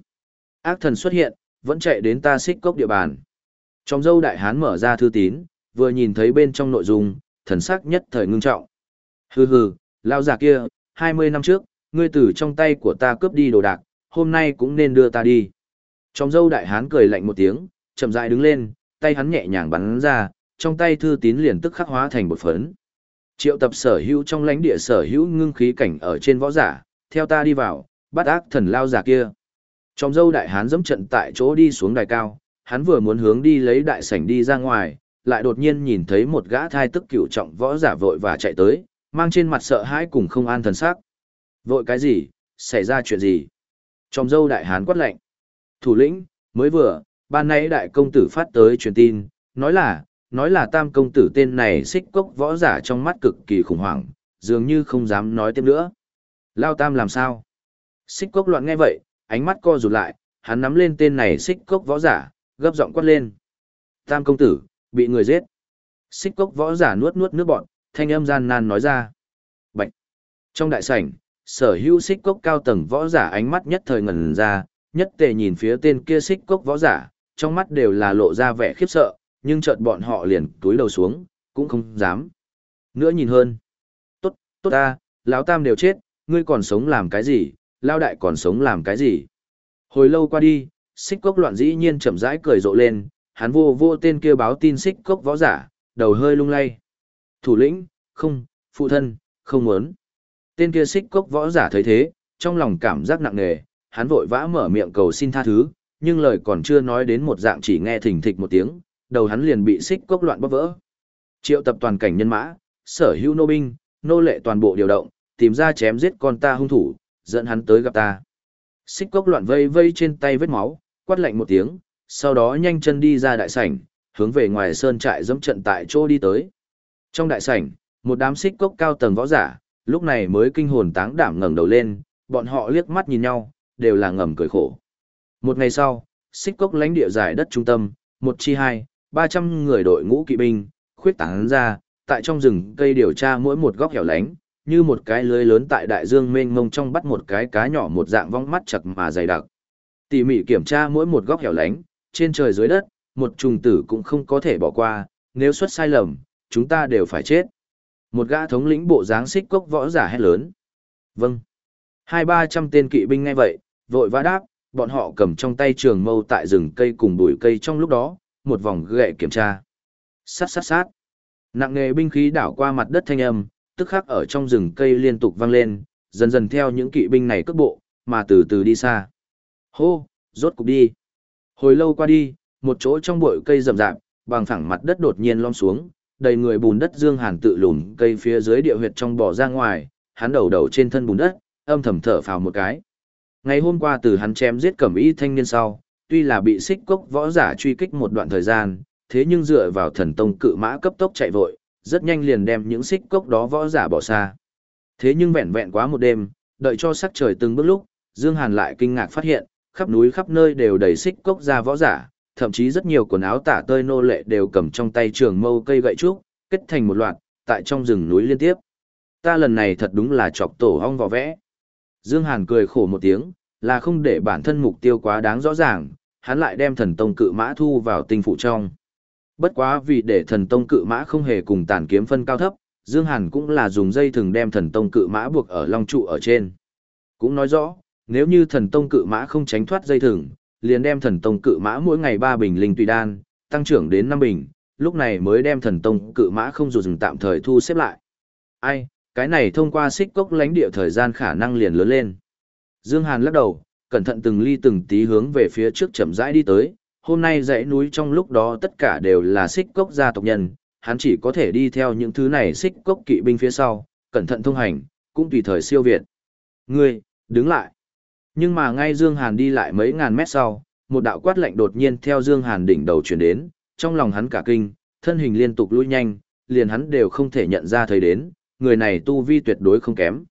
A: Ác thần xuất hiện, vẫn chạy đến ta xích cốc địa bàn. Trong dâu đại hán mở ra thư tín, vừa nhìn thấy bên trong nội dung, thần sắc nhất thời ngưng trọng. Hừ hừ, lao già kia, 20 năm trước, ngươi từ trong tay của ta cướp đi đồ đạc, hôm nay cũng nên đưa ta đi. Trong dâu đại hán cười lạnh một tiếng, chậm rãi đứng lên, tay hắn nhẹ nhàng bắn ra, trong tay thư tín liền tức khắc hóa thành một phấn. Triệu tập sở hữu trong lãnh địa sở hữu ngưng khí cảnh ở trên võ giả, theo ta đi vào, bắt ác thần lao giả kia. Trong dâu đại hán dẫm trận tại chỗ đi xuống đài cao, hắn vừa muốn hướng đi lấy đại sảnh đi ra ngoài, lại đột nhiên nhìn thấy một gã thai tức cựu trọng võ giả vội và chạy tới, mang trên mặt sợ hãi cùng không an thần sắc. Vội cái gì, xảy ra chuyện gì? Trong dâu đại hán quát lệnh. Thủ lĩnh, mới vừa, ban nãy đại công tử phát tới truyền tin, nói là, nói là tam công tử tên này xích cốc võ giả trong mắt cực kỳ khủng hoảng, dường như không dám nói tiếp nữa. Lao tam làm sao? Xích cốc loạn nghe vậy, ánh mắt co rụt lại, hắn nắm lên tên này xích cốc võ giả, gấp giọng quát lên. Tam công tử, bị người giết. Xích cốc võ giả nuốt nuốt nước bọn, thanh âm gian nan nói ra. Bạch. Trong đại sảnh, sở hữu xích cốc cao tầng võ giả ánh mắt nhất thời ngần ra, Nhất tề nhìn phía tên kia xích cốc võ giả, trong mắt đều là lộ ra vẻ khiếp sợ, nhưng chợt bọn họ liền túi đầu xuống, cũng không dám. Nữa nhìn hơn. Tốt, tốt ta, lão tam đều chết, ngươi còn sống làm cái gì, lao đại còn sống làm cái gì. Hồi lâu qua đi, xích cốc loạn dĩ nhiên chậm rãi cười rộ lên, hắn vô vô tên kia báo tin xích cốc võ giả, đầu hơi lung lay. Thủ lĩnh, không, phụ thân, không muốn. Tên kia xích cốc võ giả thấy thế, trong lòng cảm giác nặng nề, hắn vội vã mở miệng cầu xin tha thứ, nhưng lời còn chưa nói đến một dạng chỉ nghe thình thịch một tiếng, đầu hắn liền bị xích cốc loạn bóp vỡ. Triệu tập toàn cảnh nhân mã, sở hữu nô binh, nô lệ toàn bộ điều động, tìm ra chém giết con ta hung thủ, dẫn hắn tới gặp ta. Xích cốc loạn vây vây trên tay vết máu, quát lạnh một tiếng, sau đó nhanh chân đi ra đại sảnh, hướng về ngoài sơn trại dẫm trận tại chỗ đi tới. Trong đại sảnh, một đám xích cốc cao tầng võ giả, lúc này mới kinh hồn táng đảm ngẩng đầu lên, bọn họ liếc mắt nhìn nhau, đều là ngầm cười khổ. Một ngày sau, xích cốc lãnh địa giải đất trung tâm, một chi hai, ba trăm người đội ngũ kỵ binh, khuyết tán ra, tại trong rừng cây điều tra mỗi một góc hẻo lánh, như một cái lưới lớn tại đại dương mênh mông trong bắt một cái cá nhỏ một dạng vong mắt chặt mà dày đặc. Tỉ mỉ kiểm tra mỗi một góc hẻo lánh, trên trời dưới đất, một trùng tử cũng không có thể bỏ qua, nếu xuất sai lầm, chúng ta đều phải chết. Một gã thống lĩnh bộ dáng xích cốc võ giả hét lớn. Vâng. Hai ba trăm tên kỵ binh ngay vậy, vội vã đáp, bọn họ cầm trong tay trường mâu tại rừng cây cùng bụi cây trong lúc đó, một vòng gậy kiểm tra. Sát sát sát. Nặng nghề binh khí đảo qua mặt đất thanh âm, tức khắc ở trong rừng cây liên tục vang lên, dần dần theo những kỵ binh này cất bộ, mà từ từ đi xa. Hô, rốt cục đi. Hồi lâu qua đi, một chỗ trong bụi cây rậm rạp, bằng phẳng mặt đất đột nhiên lom xuống, đầy người bùn đất Dương Hàn tự lùm cây phía dưới địa huyệt trong bò ra ngoài, hắn đầu đầu trên thân bùn đất, âm thầm thở phào một cái. Ngày hôm qua từ hắn chém giết cẩm y thanh niên sau, tuy là bị xích cốc võ giả truy kích một đoạn thời gian, thế nhưng dựa vào thần tông cự mã cấp tốc chạy vội, rất nhanh liền đem những xích cốc đó võ giả bỏ xa. Thế nhưng vẹn vẹn quá một đêm, đợi cho sắc trời từng bước lúc, Dương Hàn lại kinh ngạc phát hiện, khắp núi khắp nơi đều đầy xích cốc ra võ giả, thậm chí rất nhiều quần áo tả tơi nô lệ đều cầm trong tay trường mâu cây gậy trúc, kết thành một loạt, tại trong rừng núi liên tiếp. Ta lần này thật đúng là chọc tổ hong vỏ vẽ. Dương Hàn cười khổ một tiếng, là không để bản thân mục tiêu quá đáng rõ ràng, hắn lại đem thần tông cự mã thu vào tinh phủ trong. Bất quá vì để thần tông cự mã không hề cùng tàn kiếm phân cao thấp, Dương Hàn cũng là dùng dây thừng đem thần tông cự mã buộc ở long trụ ở trên. Cũng nói rõ, nếu như thần tông cự mã không tránh thoát dây thừng, liền đem thần tông cự mã mỗi ngày 3 bình linh tùy đan, tăng trưởng đến 5 bình, lúc này mới đem thần tông cự mã không dù dừng tạm thời thu xếp lại. Ai, cái này thông qua xích cốc lãnh địa thời gian khả năng liền lớn lên. Dương Hàn lắc đầu, cẩn thận từng ly từng tí hướng về phía trước chậm rãi đi tới, hôm nay dãy núi trong lúc đó tất cả đều là xích cốc gia tộc nhân, hắn chỉ có thể đi theo những thứ này xích cốc kỵ binh phía sau, cẩn thận thông hành, cũng tùy thời siêu việt. Ngươi, đứng lại. Nhưng mà ngay Dương Hàn đi lại mấy ngàn mét sau, một đạo quát lạnh đột nhiên theo Dương Hàn đỉnh đầu truyền đến, trong lòng hắn cả kinh, thân hình liên tục lùi nhanh, liền hắn đều không thể nhận ra thấy đến, người này tu vi tuyệt đối không kém.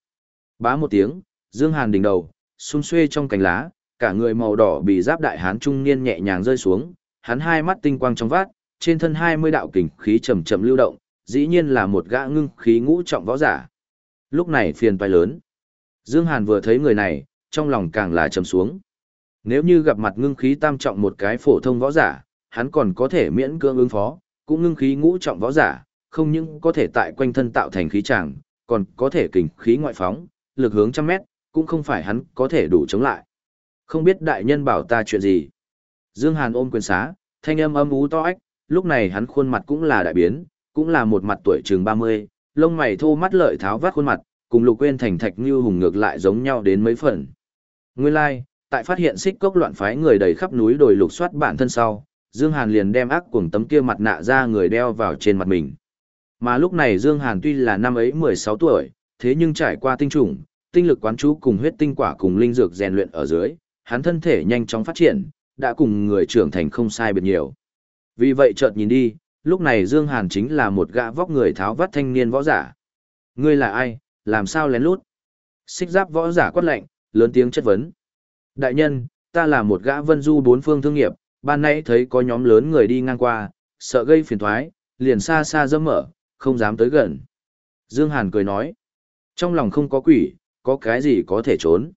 A: Bá một tiếng, Dương Hàn đỉnh đầu, xung xuê trong cánh lá, cả người màu đỏ bị giáp đại hán trung niên nhẹ nhàng rơi xuống, hắn hai mắt tinh quang trong vát, trên thân 20 đạo kình khí chậm chậm lưu động, dĩ nhiên là một gã ngưng khí ngũ trọng võ giả. Lúc này phiền toái lớn. Dương Hàn vừa thấy người này, trong lòng càng là trầm xuống. Nếu như gặp mặt ngưng khí tam trọng một cái phổ thông võ giả, hắn còn có thể miễn cưỡng ứng phó, cũng ngưng khí ngũ trọng võ giả, không những có thể tại quanh thân tạo thành khí tràng, còn có thể kình khí ngoại phóng, lực hướng trăm mét, cũng không phải hắn có thể đủ chống lại. Không biết đại nhân bảo ta chuyện gì. Dương Hàn ôm quyền xá, thanh âm âm ú to ách, lúc này hắn khuôn mặt cũng là đại biến, cũng là một mặt tuổi trường 30, lông mày thô mắt lợi tháo vát khuôn mặt, cùng lục quên thành thạch như hùng ngược lại giống nhau đến mấy phần. Nguyên lai, like, tại phát hiện xích cốc loạn phái người đầy khắp núi đồi lục soát bản thân sau, Dương Hàn liền đem ác cuồng tấm kia mặt nạ ra người đeo vào trên mặt mình. Mà lúc này Dương Hàn tuy là năm ấy 16 tuổi, thế nhưng trải qua tinh trùng, tinh lực quán chú cùng huyết tinh quả cùng linh dược rèn luyện ở dưới, hắn thân thể nhanh chóng phát triển, đã cùng người trưởng thành không sai biệt nhiều. Vì vậy chợt nhìn đi, lúc này Dương Hàn chính là một gã vóc người tháo vắt thanh niên võ giả. Ngươi là ai, làm sao lén lút? Xích giáp võ giả quát lệnh, lớn tiếng chất vấn. Đại nhân, ta là một gã vân du bốn phương thương nghiệp, ban nãy thấy có nhóm lớn người đi ngang qua, sợ gây phiền toái, liền xa xa dâm mở, không dám tới gần. Dương Hàn cười nói, trong lòng không có quỷ, có cái gì có thể trốn.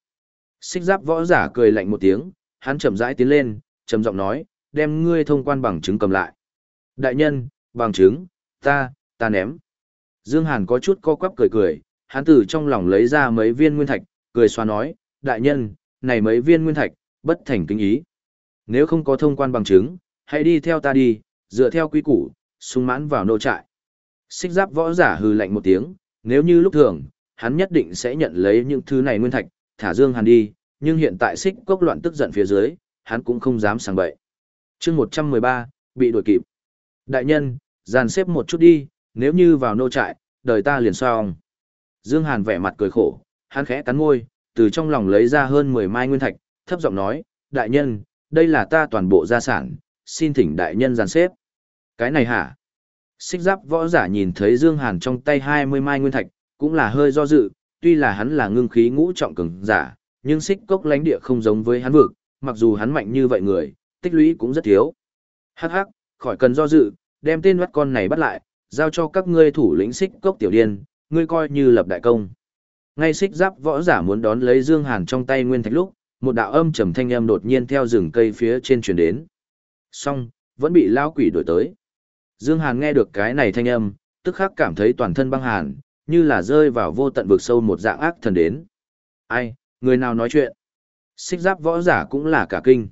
A: Xích giáp võ giả cười lạnh một tiếng, hắn chậm rãi tiến lên, trầm giọng nói, đem ngươi thông quan bằng chứng cầm lại. Đại nhân, bằng chứng, ta, ta ném. Dương Hàn có chút co quắp cười cười, hắn từ trong lòng lấy ra mấy viên nguyên thạch, cười xoa nói, đại nhân, này mấy viên nguyên thạch, bất thành kính ý. Nếu không có thông quan bằng chứng, hãy đi theo ta đi, dựa theo quy củ, sung mãn vào nô trại. Xích giáp võ giả hừ lạnh một tiếng, nếu như lúc thường, hắn nhất định sẽ nhận lấy những thứ này nguyên thạch, thả Dương Hàn đi, nhưng hiện tại xích cốc loạn tức giận phía dưới, hắn cũng không dám sang bậy. chương 113, bị đuổi kịp. Đại nhân, dàn xếp một chút đi, nếu như vào nô trại, đời ta liền xong. Dương Hàn vẻ mặt cười khổ, hắn khẽ cắn môi, từ trong lòng lấy ra hơn 10 mai nguyên thạch, thấp giọng nói, đại nhân, đây là ta toàn bộ gia sản, xin thỉnh đại nhân giàn xếp. Cái này hả? Xích giáp võ giả nhìn thấy Dương Hàn trong tay 20 mai nguyên thạch, cũng là hơi do dự, tuy là hắn là ngưng khí ngũ trọng cường giả, nhưng xích cốc lãnh địa không giống với hắn vực, mặc dù hắn mạnh như vậy người, tích lũy cũng rất thiếu. Hắc hắc, khỏi cần do dự, đem tên bắt con này bắt lại, giao cho các ngươi thủ lĩnh xích cốc tiểu điên, ngươi coi như lập đại công. Ngay xích giáp võ giả muốn đón lấy Dương Hàn trong tay nguyên thạch lúc, một đạo âm trầm thanh âm đột nhiên theo rừng cây phía trên truyền đến. Song, vẫn bị lao quỷ đuổi tới. Dương Hàn nghe được cái này thanh âm, tức khắc cảm thấy toàn thân băng hàn, như là rơi vào vô tận vực sâu một dạng ác thần đến. Ai, người nào nói chuyện? Xích giáp võ giả cũng là cả kinh.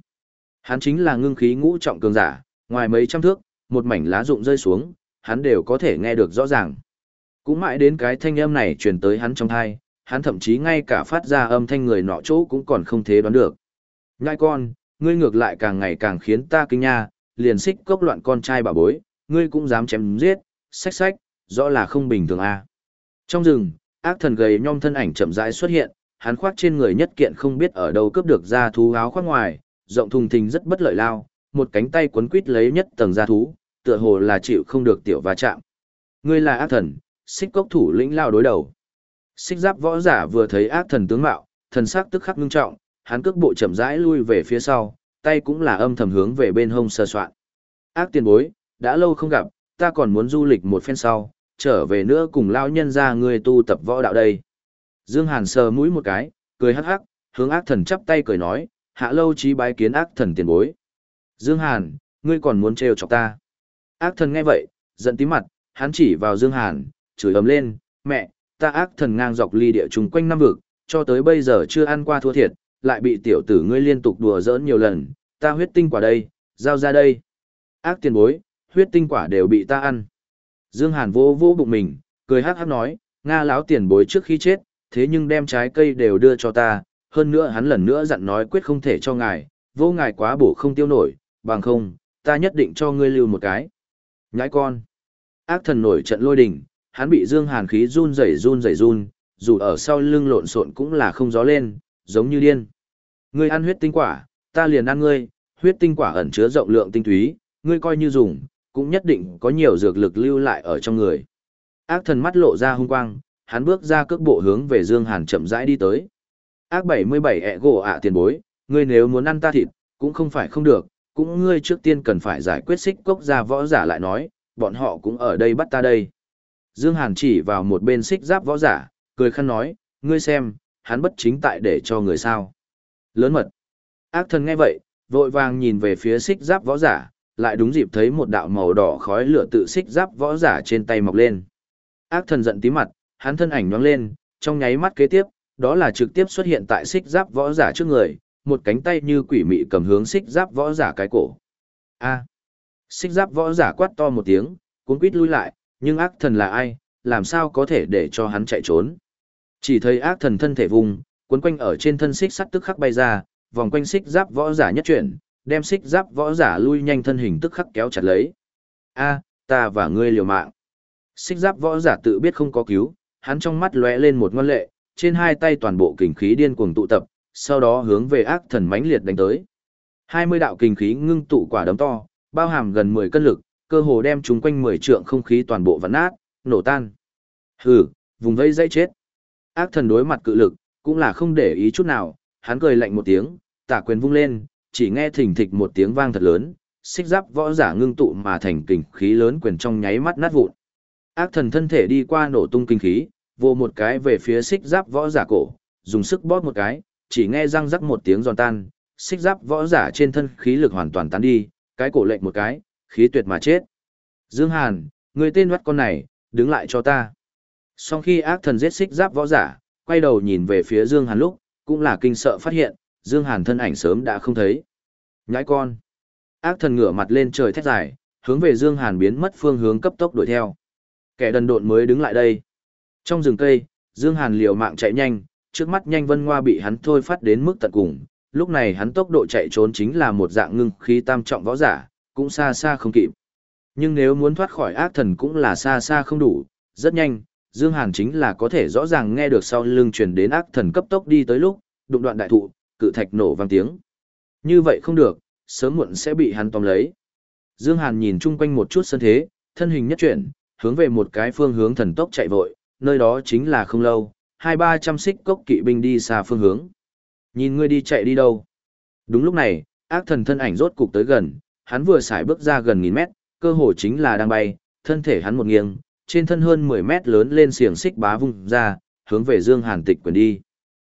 A: Hắn chính là ngưng khí ngũ trọng cường giả, ngoài mấy trăm thước, một mảnh lá rụng rơi xuống, hắn đều có thể nghe được rõ ràng. Cũng mãi đến cái thanh âm này truyền tới hắn trong thai, hắn thậm chí ngay cả phát ra âm thanh người nọ chỗ cũng còn không thế đoán được. Nhai con, ngươi ngược lại càng ngày càng khiến ta kinh nha, liền xích cốc loạn con trai bà bối, ngươi cũng dám chém giết, sách sách, rõ là không bình thường a. À. Trong rừng, ác thần gầy nhom thân ảnh chậm rãi xuất hiện, hắn khoác trên người nhất kiện không biết ở đâu cướp được ra thú áo khoác ngoài, rộng thùng thình rất bất lợi lao, một cánh tay quấn quít lấy nhất tầng da thú, tựa hồ là chịu không được tiểu va chạm. Ngươi là ác thần, xích cốc thủ lĩnh lao đối đầu. Xích giáp võ giả vừa thấy ác thần tướng mạo, thần sắc tức khắc ngưng trọng, hắn cước bộ chậm rãi lui về phía sau, tay cũng là âm thầm hướng về bên hông sơ soạn. Ác tiền bối, đã lâu không gặp, ta còn muốn du lịch một phen sau, trở về nữa cùng lao nhân ra người tu tập võ đạo đây. Dương Hàn sờ mũi một cái, cười hắc hắc, hướng ác thần chắp tay cười nói, hạ lâu trí bái kiến ác thần tiền bối. Dương Hàn, ngươi còn muốn trêu chọc ta. Ác thần nghe vậy, giận tí mặt, hắn chỉ vào Dương Hàn, chửi ầm lên, mẹ, ta ác thần ngang dọc ly địa chung quanh năm vực, cho tới bây giờ chưa ăn qua thua thiệt, lại bị tiểu tử ngươi liên tục đùa giỡn nhiều lần, ta huyết tinh quả đây, giao ra đây. Ác tiền bối, huyết tinh quả đều bị ta ăn. Dương Hàn vô vô bụng mình, cười hắc hắc nói, Nga lão tiền bối trước khi chết, thế nhưng đem trái cây đều đưa cho ta, hơn nữa hắn lần nữa dặn nói quyết không thể cho ngài, vô ngài quá bổ không tiêu nổi, bằng không, ta nhất định cho ngươi lưu một cái. Nhãi con. Ác thần nổi trận lôi đình, hắn bị Dương Hàn khí run rẩy run rẩy run, dù ở sau lưng lộn xộn cũng là không gió lên, giống như điên. Ngươi ăn huyết tinh quả, ta liền ăn ngươi, huyết tinh quả ẩn chứa rộng lượng tinh túy, ngươi coi như dùng, cũng nhất định có nhiều dược lực lưu lại ở trong người. Ác thần mắt lộ ra hung quang, hắn bước ra cước bộ hướng về Dương Hàn chậm rãi đi tới. Ác 77 ẹ gỗ ạ tiền bối, ngươi nếu muốn ăn ta thịt, cũng không phải không được, cũng ngươi trước tiên cần phải giải quyết xích cốc ra võ giả lại nói, bọn họ cũng ở đây bắt ta đây. Dương Hàn chỉ vào một bên xích giáp võ giả, cười khăn nói, ngươi xem, hắn bất chính tại để cho người sao. Lớn mật. Ác thần nghe vậy, vội vàng nhìn về phía xích giáp võ giả, lại đúng dịp thấy một đạo màu đỏ khói lửa tự xích giáp võ giả trên tay mọc lên. Ác thần giận tí mặt, hắn thân ảnh nhoáng lên, trong nháy mắt kế tiếp, đó là trực tiếp xuất hiện tại xích giáp võ giả trước người, một cánh tay như quỷ mị cầm hướng xích giáp võ giả cái cổ. A. Xích giáp võ giả quát to một tiếng, cuốn quít lui lại, nhưng ác thần là ai, làm sao có thể để cho hắn chạy trốn. Chỉ thấy ác thần thân thể vùng, cuốn quanh ở trên thân xích sắt tức khắc bay ra, vòng quanh xích giáp võ giả nhất chuyển, đem xích giáp võ giả lui nhanh thân hình tức khắc kéo chặt lấy. A, ta và ngươi liều mạng. Xích giáp võ giả tự biết không có cứu, hắn trong mắt lóe lên một ngân lệ, trên hai tay toàn bộ kình khí điên cuồng tụ tập, sau đó hướng về ác thần mãnh liệt đánh tới. 20 đạo kình khí ngưng tụ quả đấm to, bao hàm gần 10 cân lực, cơ hồ đem chúng quanh 10 trượng không khí toàn bộ vặn nát, nổ tan. Hừ, vùng vây dây chết. Ác thần đối mặt cự lực, cũng là không để ý chút nào, hắn cười lạnh một tiếng, tả quyền vung lên, chỉ nghe thình thịch một tiếng vang thật lớn, xích giáp võ giả ngưng tụ mà thành kình khí lớn quyền trong nháy mắt nát vụn. Ác thần thân thể đi qua nổ tung kinh khí, vô một cái về phía xích giáp võ giả cổ, dùng sức bóp một cái, chỉ nghe răng rắc một tiếng giòn tan, xích giáp võ giả trên thân khí lực hoàn toàn tán đi, cái cổ lệnh một cái, khí tuyệt mà chết. Dương Hàn, người tên mắt con này, đứng lại cho ta. Sau khi ác thần giết xích giáp võ giả, quay đầu nhìn về phía Dương Hàn lúc, cũng là kinh sợ phát hiện, Dương Hàn thân ảnh sớm đã không thấy. Nhãi con. Ác thần ngửa mặt lên trời thét dài, hướng về Dương Hàn biến mất phương hướng cấp tốc đuổi theo. Kẻ đần độn mới đứng lại đây. Trong rừng cây, Dương Hàn liều mạng chạy nhanh, trước mắt nhanh vân ngoa bị hắn thôi phát đến mức tận cùng. Lúc này hắn tốc độ chạy trốn chính là một dạng ngưng khí tam trọng võ giả, cũng xa xa không kịp. Nhưng nếu muốn thoát khỏi ác thần cũng là xa xa không đủ, rất nhanh, Dương Hàn chính là có thể rõ ràng nghe được sau lưng truyền đến ác thần cấp tốc đi tới lúc, đụng đoạn đại thụ, cự thạch nổ vang tiếng. Như vậy không được, sớm muộn sẽ bị hắn tóm lấy. Dương Hàn nhìn chung quanh một chút sân thế, thân hình nhất chuyển, hướng về một cái phương hướng thần tốc chạy vội, nơi đó chính là không lâu, hai ba trăm xích cốc kỵ binh đi xa phương hướng. Nhìn ngươi đi chạy đi đâu? Đúng lúc này, ác thần thân ảnh rốt cục tới gần, hắn vừa xài bước ra gần nghìn mét, cơ hồ chính là đang bay, thân thể hắn một nghiêng, trên thân hơn 10 mét lớn lên xiềng xích bá vung ra, hướng về Dương Hàn tịch quyền đi.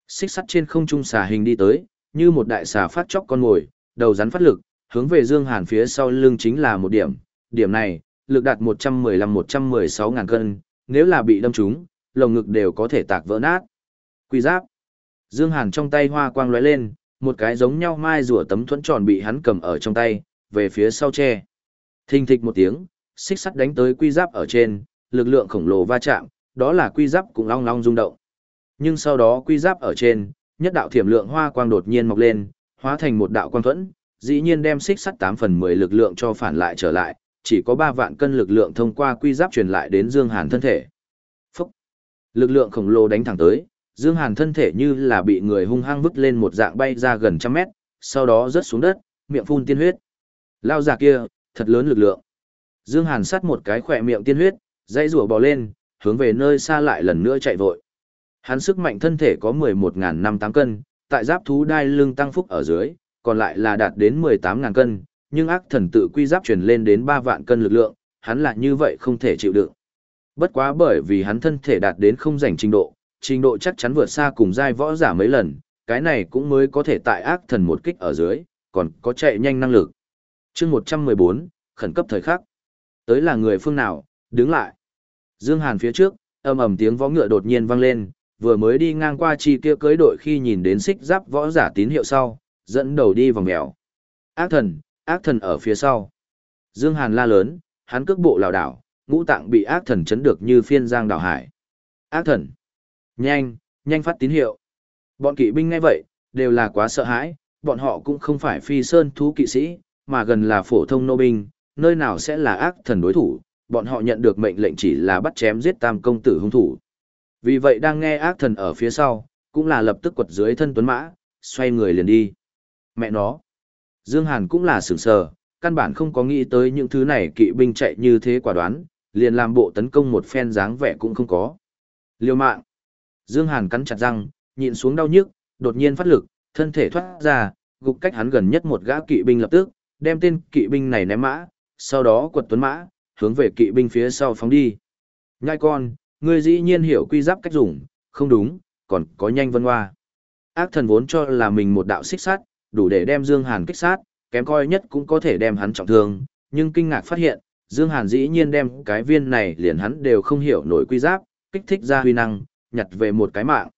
A: Xích sắt trên không trung xà hình đi tới, như một đại xà phát chóc con ngồi, đầu rắn phát lực, hướng về Dương Hàn phía sau lưng chính là một điểm, điểm này, lực đạt 115-116 ngàn cân, nếu là bị đâm trúng, lồng ngực đều có thể tạc vỡ nát. Quy giáp. Dương Hàn trong tay hoa quang lóe lên, một cái giống nhau mai rùa tấm thuẫn tròn bị hắn cầm ở trong tay, về phía sau che. Thình thịch một tiếng, xích sắt đánh tới quy giáp ở trên, lực lượng khổng lồ va chạm, đó là quy giáp cũng long long rung động. Nhưng sau đó quy giáp ở trên, nhất đạo thiểm lượng hoa quang đột nhiên mọc lên, hóa thành một đạo quang thuẫn, dĩ nhiên đem xích sắt 8 phần 10 lực lượng cho phản lại trở lại, chỉ có 3 vạn cân lực lượng thông qua quy giáp truyền lại đến Dương Hàn thân thể. Phúc! Lực lượng khổng lồ đánh thẳng tới, Dương Hàn thân thể như là bị người hung hăng vứt lên một dạng bay ra gần trăm mét, sau đó rớt xuống đất, miệng phun tiên huyết. Lao già kia, thật lớn lực lượng. Dương Hàn sát một cái khỏe miệng tiên huyết, dây rùa bò lên, hướng về nơi xa lại lần nữa chạy vội. Hắn sức mạnh thân thể có 11.000 năm tám cân, tại giáp thú đai lưng tăng phúc ở dưới, còn lại là đạt đến 18.000 cân, nhưng ác thần tự quy giáp truyền lên đến 3 vạn cân lực lượng, hắn là như vậy không thể chịu đựng. Bất quá bởi vì hắn thân thể đạt đến không rảnh trình độ, trình độ chắc chắn vượt xa cùng giai võ giả mấy lần, cái này cũng mới có thể tại ác thần một kích ở dưới, còn có chạy nhanh năng lực chương 114, khẩn cấp thời khắc. Tới là người phương nào, đứng lại. Dương Hàn phía trước, ầm ầm tiếng võ ngựa đột nhiên vang lên, vừa mới đi ngang qua chi kia cưới đội khi nhìn đến xích giáp võ giả tín hiệu sau, dẫn đầu đi vòng mèo. Ác thần, ác thần ở phía sau. Dương Hàn la lớn, hắn cước bộ lảo đảo, ngũ tạng bị ác thần chấn được như phiên giang đảo hải. Ác thần, nhanh, nhanh phát tín hiệu. Bọn kỵ binh nghe vậy, đều là quá sợ hãi, bọn họ cũng không phải phi sơn thú kỵ sĩ, mà gần là phổ thông nô binh, nơi nào sẽ là ác thần đối thủ, bọn họ nhận được mệnh lệnh chỉ là bắt chém giết tam công tử hung thủ. Vì vậy đang nghe ác thần ở phía sau, cũng là lập tức quật dưới thân tuấn mã, xoay người liền đi. Mẹ nó. Dương Hàn cũng là sửng sờ, căn bản không có nghĩ tới những thứ này kỵ binh chạy như thế quả đoán, liền làm bộ tấn công một phen dáng vẻ cũng không có. Liêu mạng. Dương Hàn cắn chặt răng, nhịn xuống đau nhức, đột nhiên phát lực, thân thể thoát ra, gục cách hắn gần nhất một gã kỵ binh lập tức, đem tên kỵ binh này ném mã, sau đó quật tuấn mã, hướng về kỵ binh phía sau phóng đi. Nhai con, ngươi dĩ nhiên hiểu quy giáp cách dùng, không đúng, còn có nhanh vân hoa. Ác thần vốn cho là mình một đạo xích sát, đủ để đem Dương Hàn kích sát, kém coi nhất cũng có thể đem hắn trọng thương, nhưng kinh ngạc phát hiện, Dương Hàn dĩ nhiên đem cái viên này liền hắn đều không hiểu nổi quy giáp, kích thích ra huy năng, nhặt về một cái mạng.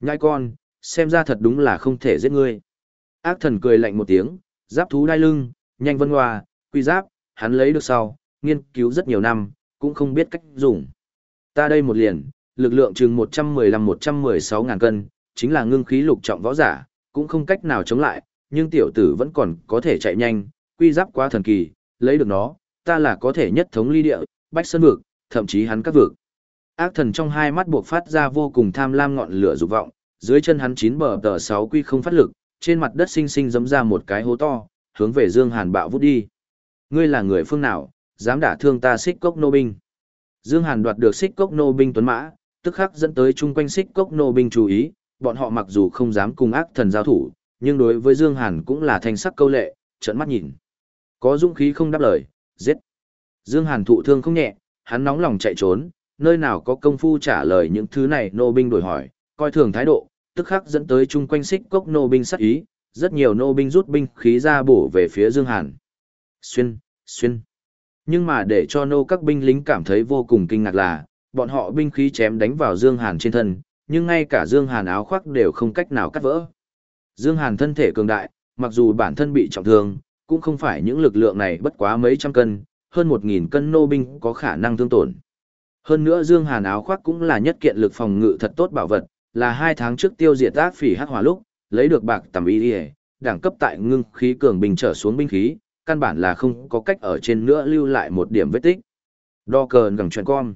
A: Nhai con, xem ra thật đúng là không thể giết ngươi. Ác thần cười lạnh một tiếng, giáp thú đai lưng, nhanh vân hoa, quy giáp, hắn lấy được sau, nghiên cứu rất nhiều năm, cũng không biết cách dùng. Ta đây một liền, lực lượng chừng 115-116 ngàn cân, chính là ngưng khí lục trọng võ giả, cũng không cách nào chống lại, nhưng tiểu tử vẫn còn có thể chạy nhanh, quy giáp quá thần kỳ, lấy được nó, ta là có thể nhất thống ly địa, bách sơn vực, thậm chí hắn các vực. Ác thần trong hai mắt buộc phát ra vô cùng tham lam ngọn lửa dục vọng, dưới chân hắn chín bờ tờ sáu quy không phát lực, trên mặt đất xinh xinh giẫm ra một cái hố to, hướng về Dương Hàn bạo vút đi. Ngươi là người phương nào, dám đả thương ta xích cốc nô binh? Dương Hàn đoạt được xích cốc nô binh tuấn mã, tức khắc dẫn tới chung quanh xích cốc nô binh chú ý, bọn họ mặc dù không dám cùng ác thần giao thủ, nhưng đối với Dương Hàn cũng là thanh sắc câu lệ, trợn mắt nhìn. Có dũng khí không đáp lời, giết. Dương Hàn thụ thương không nhẹ, hắn nóng lòng chạy trốn, nơi nào có công phu trả lời những thứ này nô binh đổi hỏi, coi thường thái độ, tức khắc dẫn tới chung quanh xích cốc nô binh sát ý, rất nhiều nô binh rút binh khí ra bổ về phía Dương Hàn. Xuyên, xuyên. Nhưng mà để cho nô các binh lính cảm thấy vô cùng kinh ngạc là, bọn họ binh khí chém đánh vào Dương Hàn trên thân, nhưng ngay cả Dương Hàn áo khoác đều không cách nào cắt vỡ. Dương Hàn thân thể cường đại, mặc dù bản thân bị trọng thương, cũng không phải những lực lượng này bất quá mấy trăm cân, hơn một nghìn cân nô binh có khả năng thương tổn. Hơn nữa Dương Hàn áo khoác cũng là nhất kiện lực phòng ngự thật tốt bảo vật, là hai tháng trước tiêu diệt ác phỉ hắc hỏa lúc, lấy được bạc tầm y đi đẳng cấp tại ngưng khí cường bình trở xuống binh khí, căn bản là không có cách ở trên nữa lưu lại một điểm vết tích. Đo cờ gần chuyện con.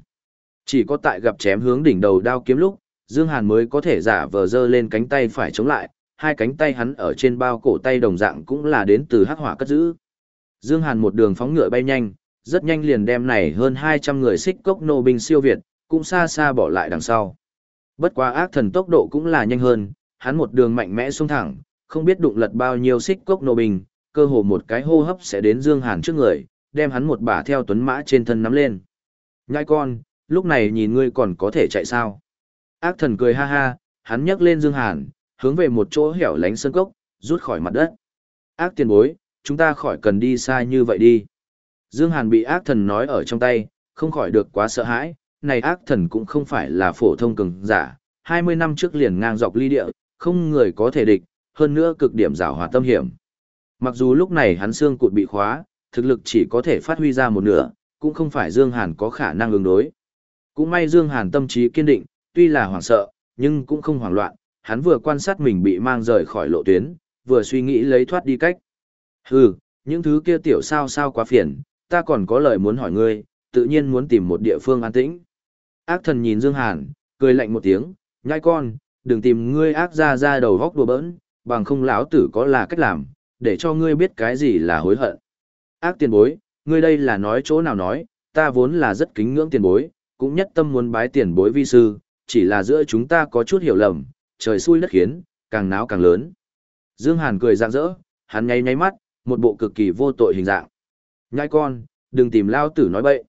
A: Chỉ có tại gặp chém hướng đỉnh đầu đao kiếm lúc, Dương Hàn mới có thể giả vờ dơ lên cánh tay phải chống lại, hai cánh tay hắn ở trên bao cổ tay đồng dạng cũng là đến từ hắc hỏa cất giữ. Dương Hàn một đường phóng ngựa bay nhanh, rất nhanh liền đem này hơn 200 người xích cốc nô binh siêu Việt, cũng xa xa bỏ lại đằng sau. Bất quá ác thần tốc độ cũng là nhanh hơn, hắn một đường mạnh mẽ xuống thẳng, không biết đụng lật bao nhiêu xích cốc nô bình, cơ hồ một cái hô hấp sẽ đến Dương Hàn trước người, đem hắn một bả theo tuấn mã trên thân nắm lên. Nhai con, lúc này nhìn ngươi còn có thể chạy sao? Ác thần cười ha ha, hắn nhấc lên Dương Hàn, hướng về một chỗ hẻo lánh sơn cốc, rút khỏi mặt đất. Ác tiền bối, chúng ta khỏi cần đi xa như vậy đi. Dương Hàn bị ác thần nói ở trong tay, không khỏi được quá sợ hãi, này ác thần cũng không phải là phổ thông cường giả, 20 năm trước liền ngang dọc ly địa, không người có thể địch, hơn nữa cực điểm giảo hòa tâm hiểm. Mặc dù lúc này hắn xương cụt bị khóa, thực lực chỉ có thể phát huy ra một nửa, cũng không phải Dương Hàn có khả năng ứng đối. Cũng may Dương Hàn tâm trí kiên định, tuy là hoảng sợ, nhưng cũng không hoảng loạn, hắn vừa quan sát mình bị mang rời khỏi lộ tuyến, vừa suy nghĩ lấy thoát đi cách. Hừ, những thứ kia tiểu sao sao quá phiền, ta còn có lời muốn hỏi ngươi, tự nhiên muốn tìm một địa phương an tĩnh. Ác thần nhìn Dương Hàn, cười lạnh một tiếng, nhai con, đừng tìm ngươi ác ra ra đầu góc đùa bỡn, bằng không lão tử có là cách làm, để cho ngươi biết cái gì là hối hận. Ác tiền bối, ngươi đây là nói chỗ nào nói, ta vốn là rất kính ngưỡng tiền bối, cũng nhất tâm muốn bái tiền bối vi sư, chỉ là giữa chúng ta có chút hiểu lầm, trời xui đất khiến, càng náo càng lớn. Dương Hàn cười rạng rỡ, hắn nháy nháy mắt, một bộ cực kỳ vô tội hình dạng. Nhai con, đừng tìm lao tử nói bậy.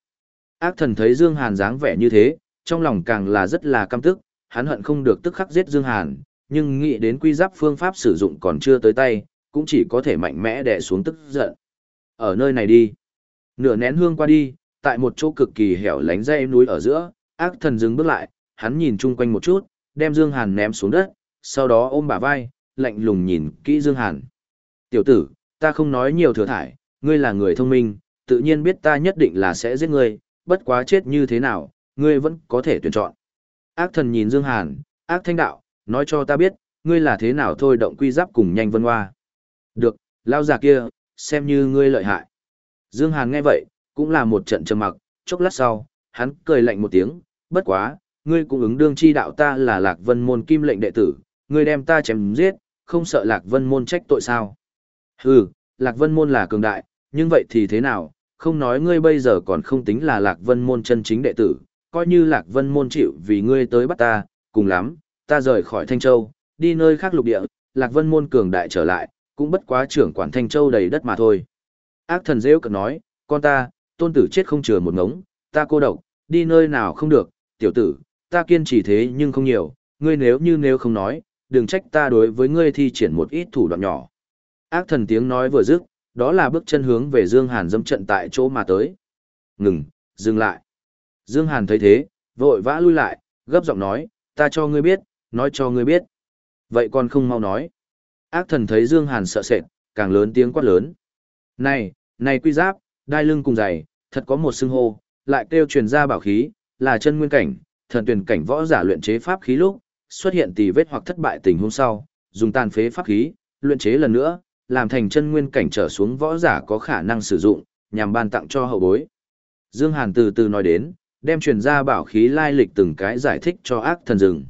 A: Ác thần thấy Dương Hàn dáng vẻ như thế, trong lòng càng là rất là căm tức, hắn hận không được tức khắc giết Dương Hàn, nhưng nghĩ đến quy giáp phương pháp sử dụng còn chưa tới tay, cũng chỉ có thể mạnh mẽ đè xuống tức giận. Ở nơi này đi. Nửa nén hương qua đi, tại một chỗ cực kỳ hẻo lánh dãy núi ở giữa, ác thần dừng bước lại, hắn nhìn chung quanh một chút, đem Dương Hàn ném xuống đất, sau đó ôm bả vai, lạnh lùng nhìn kỹ Dương Hàn. Tiểu tử, ta không nói nhiều thừa thải, ngươi là người thông minh, tự nhiên biết ta nhất định là sẽ giết ngươi, bất quá chết như thế nào, ngươi vẫn có thể tuyển chọn. Ác thần nhìn Dương Hàn, ác thanh đạo, nói cho ta biết, ngươi là thế nào thôi động quy giáp cùng nhanh vân hoa. Được, lao già kia, xem như ngươi lợi hại. Dương Hàn nghe vậy, cũng là một trận trầm mặc, chốc lát sau, hắn cười lạnh một tiếng, bất quá, ngươi cũng ứng đương chi đạo ta là lạc vân môn kim lệnh đệ tử, ngươi đem ta chém giết, không sợ lạc vân môn trách tội sao. Hừ, lạc vân môn là cường đại, nhưng vậy thì thế nào, không nói ngươi bây giờ còn không tính là lạc vân môn chân chính đệ tử, coi như lạc vân môn chịu vì ngươi tới bắt ta, cùng lắm, ta rời khỏi Thanh Châu, đi nơi khác lục địa, lạc vân môn cường đại trở lại, cũng bất quá trưởng quản Thanh Châu đầy đất mà thôi. Ác thần rêu cực nói, con ta, tôn tử chết không chừa một ngống, ta cô độc, đi nơi nào không được, tiểu tử, ta kiên trì thế nhưng không nhiều, ngươi nếu như nếu không nói, đừng trách ta đối với ngươi thi triển một ít thủ đoạn nhỏ. Ác thần tiếng nói vừa dứt, đó là bước chân hướng về Dương Hàn dâm trận tại chỗ mà tới. Ngừng, dừng lại. Dương Hàn thấy thế, vội vã lui lại, gấp giọng nói, ta cho ngươi biết, nói cho ngươi biết. Vậy còn không mau nói. Ác thần thấy Dương Hàn sợ sệt, càng lớn tiếng quát lớn. Này, này quy giáp, đai lưng cùng dày, thật có một xưng hô, lại kêu truyền ra bảo khí, là chân nguyên cảnh, thần tuyển cảnh võ giả luyện chế pháp khí lúc, xuất hiện tì vết hoặc thất bại tình huống sau, dùng tàn phế pháp khí, luyện chế lần nữa, làm thành chân nguyên cảnh trở xuống võ giả có khả năng sử dụng, nhằm ban tặng cho hậu bối. Dương Hàn từ từ nói đến, đem truyền ra bảo khí lai lịch từng cái giải thích cho ác thần rừng.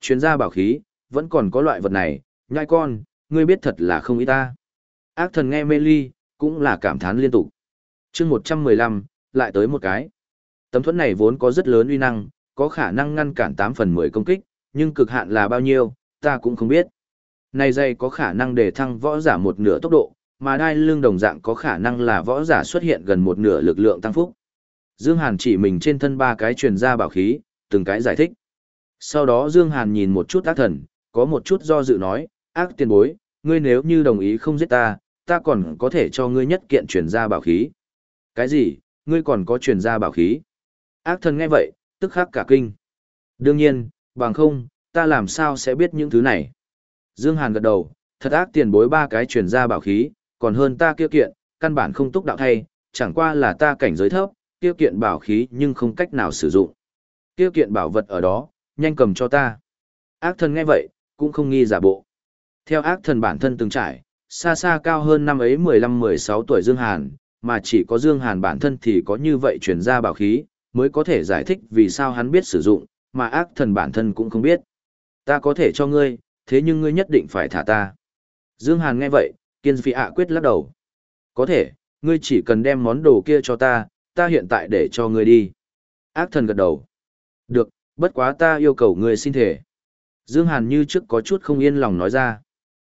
A: Truyền ra bảo khí, vẫn còn có loại vật này, nhai con, ngươi biết thật là không ý ta. Ác thần nghe mê ly, cũng là cảm thán liên tục. chương 115, lại tới một cái. Tấm thuẫn này vốn có rất lớn uy năng, có khả năng ngăn cản 8 phần 10 công kích, nhưng cực hạn là bao nhiêu, ta cũng không biết. Này dây có khả năng để thăng võ giả một nửa tốc độ, mà đai lưng đồng dạng có khả năng là võ giả xuất hiện gần một nửa lực lượng tăng phúc. Dương Hàn chỉ mình trên thân ba cái truyền ra bảo khí, từng cái giải thích. Sau đó Dương Hàn nhìn một chút ác thần, có một chút do dự nói, ác tiền bối, ngươi nếu như đồng ý không giết ta, ta còn có thể cho ngươi nhất kiện truyền ra bảo khí. Cái gì, ngươi còn có truyền ra bảo khí? Ác thần nghe vậy, tức khắc cả kinh. Đương nhiên, bằng không, ta làm sao sẽ biết những thứ này? Dương Hàn gật đầu, thật ác tiền bối ba cái truyền ra bảo khí, còn hơn ta kia kiện, căn bản không túc đạo thay, chẳng qua là ta cảnh giới thấp, kia kiện bảo khí nhưng không cách nào sử dụng. Kia kiện bảo vật ở đó, nhanh cầm cho ta. Ác thần nghe vậy, cũng không nghi giả bộ. Theo ác thần bản thân từng trải, xa xa cao hơn năm ấy 15-16 tuổi Dương Hàn, mà chỉ có Dương Hàn bản thân thì có như vậy truyền ra bảo khí, mới có thể giải thích vì sao hắn biết sử dụng, mà ác thần bản thân cũng không biết. Ta có thể cho ngươi, thế nhưng ngươi nhất định phải thả ta. Dương Hàn nghe vậy, kiên phi ạ quyết lắc đầu. Có thể, ngươi chỉ cần đem món đồ kia cho ta, ta hiện tại để cho ngươi đi. Ác thần gật đầu. Được, bất quá ta yêu cầu ngươi xin thể. Dương Hàn như trước có chút không yên lòng nói ra.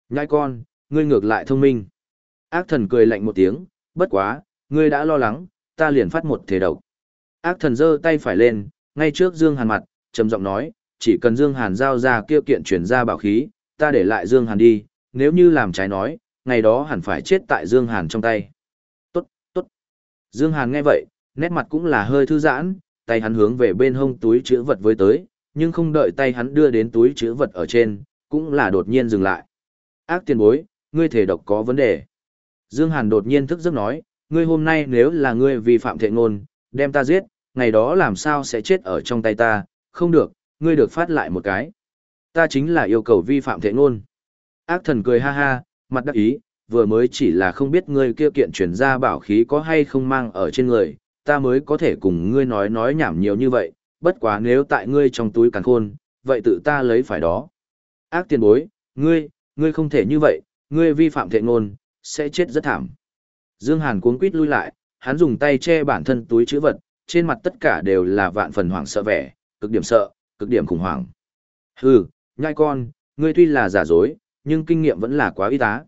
A: Nhai con, ngươi ngược lại thông minh. Ác thần cười lạnh một tiếng, bất quá, ngươi đã lo lắng, ta liền phát một thể độc. Ác thần giơ tay phải lên, ngay trước Dương Hàn mặt, trầm giọng nói, chỉ cần Dương Hàn giao ra kia kiện chuyển ra bảo khí, ta để lại Dương Hàn đi, nếu như làm trái nói, ngày đó hẳn phải chết tại Dương Hàn trong tay. Tốt, tốt. Dương Hàn nghe vậy, nét mặt cũng là hơi thư giãn, tay hắn hướng về bên hông túi chữ vật với tới, nhưng không đợi tay hắn đưa đến túi chữ vật ở trên, cũng là đột nhiên dừng lại. Ác tiền bối, ngươi thể độc có vấn đề. Dương Hàn đột nhiên thức giấc nói, ngươi hôm nay nếu là ngươi vi phạm thệ ngôn, đem ta giết, ngày đó làm sao sẽ chết ở trong tay ta, không được, ngươi được phát lại một cái. Ta chính là yêu cầu vi phạm thệ ngôn. Ác thần cười ha ha, mặt đắc ý, vừa mới chỉ là không biết ngươi kia kiện chuyển ra bảo khí có hay không mang ở trên người, ta mới có thể cùng ngươi nói nói nhảm nhiều như vậy, bất quá nếu tại ngươi trong túi càng khôn, vậy tự ta lấy phải đó. Ác tiền bối, ngươi, ngươi không thể như vậy, ngươi vi phạm thệ ngôn, sẽ chết rất thảm. Dương Hàn cuống quýt lui lại, hắn dùng tay che bản thân túi chữ vật, trên mặt tất cả đều là vạn phần hoảng sợ vẻ, cực điểm sợ, cực điểm khủng hoảng. Hừ, nhai con, ngươi tuy là giả dối, nhưng kinh nghiệm vẫn là quá y tá.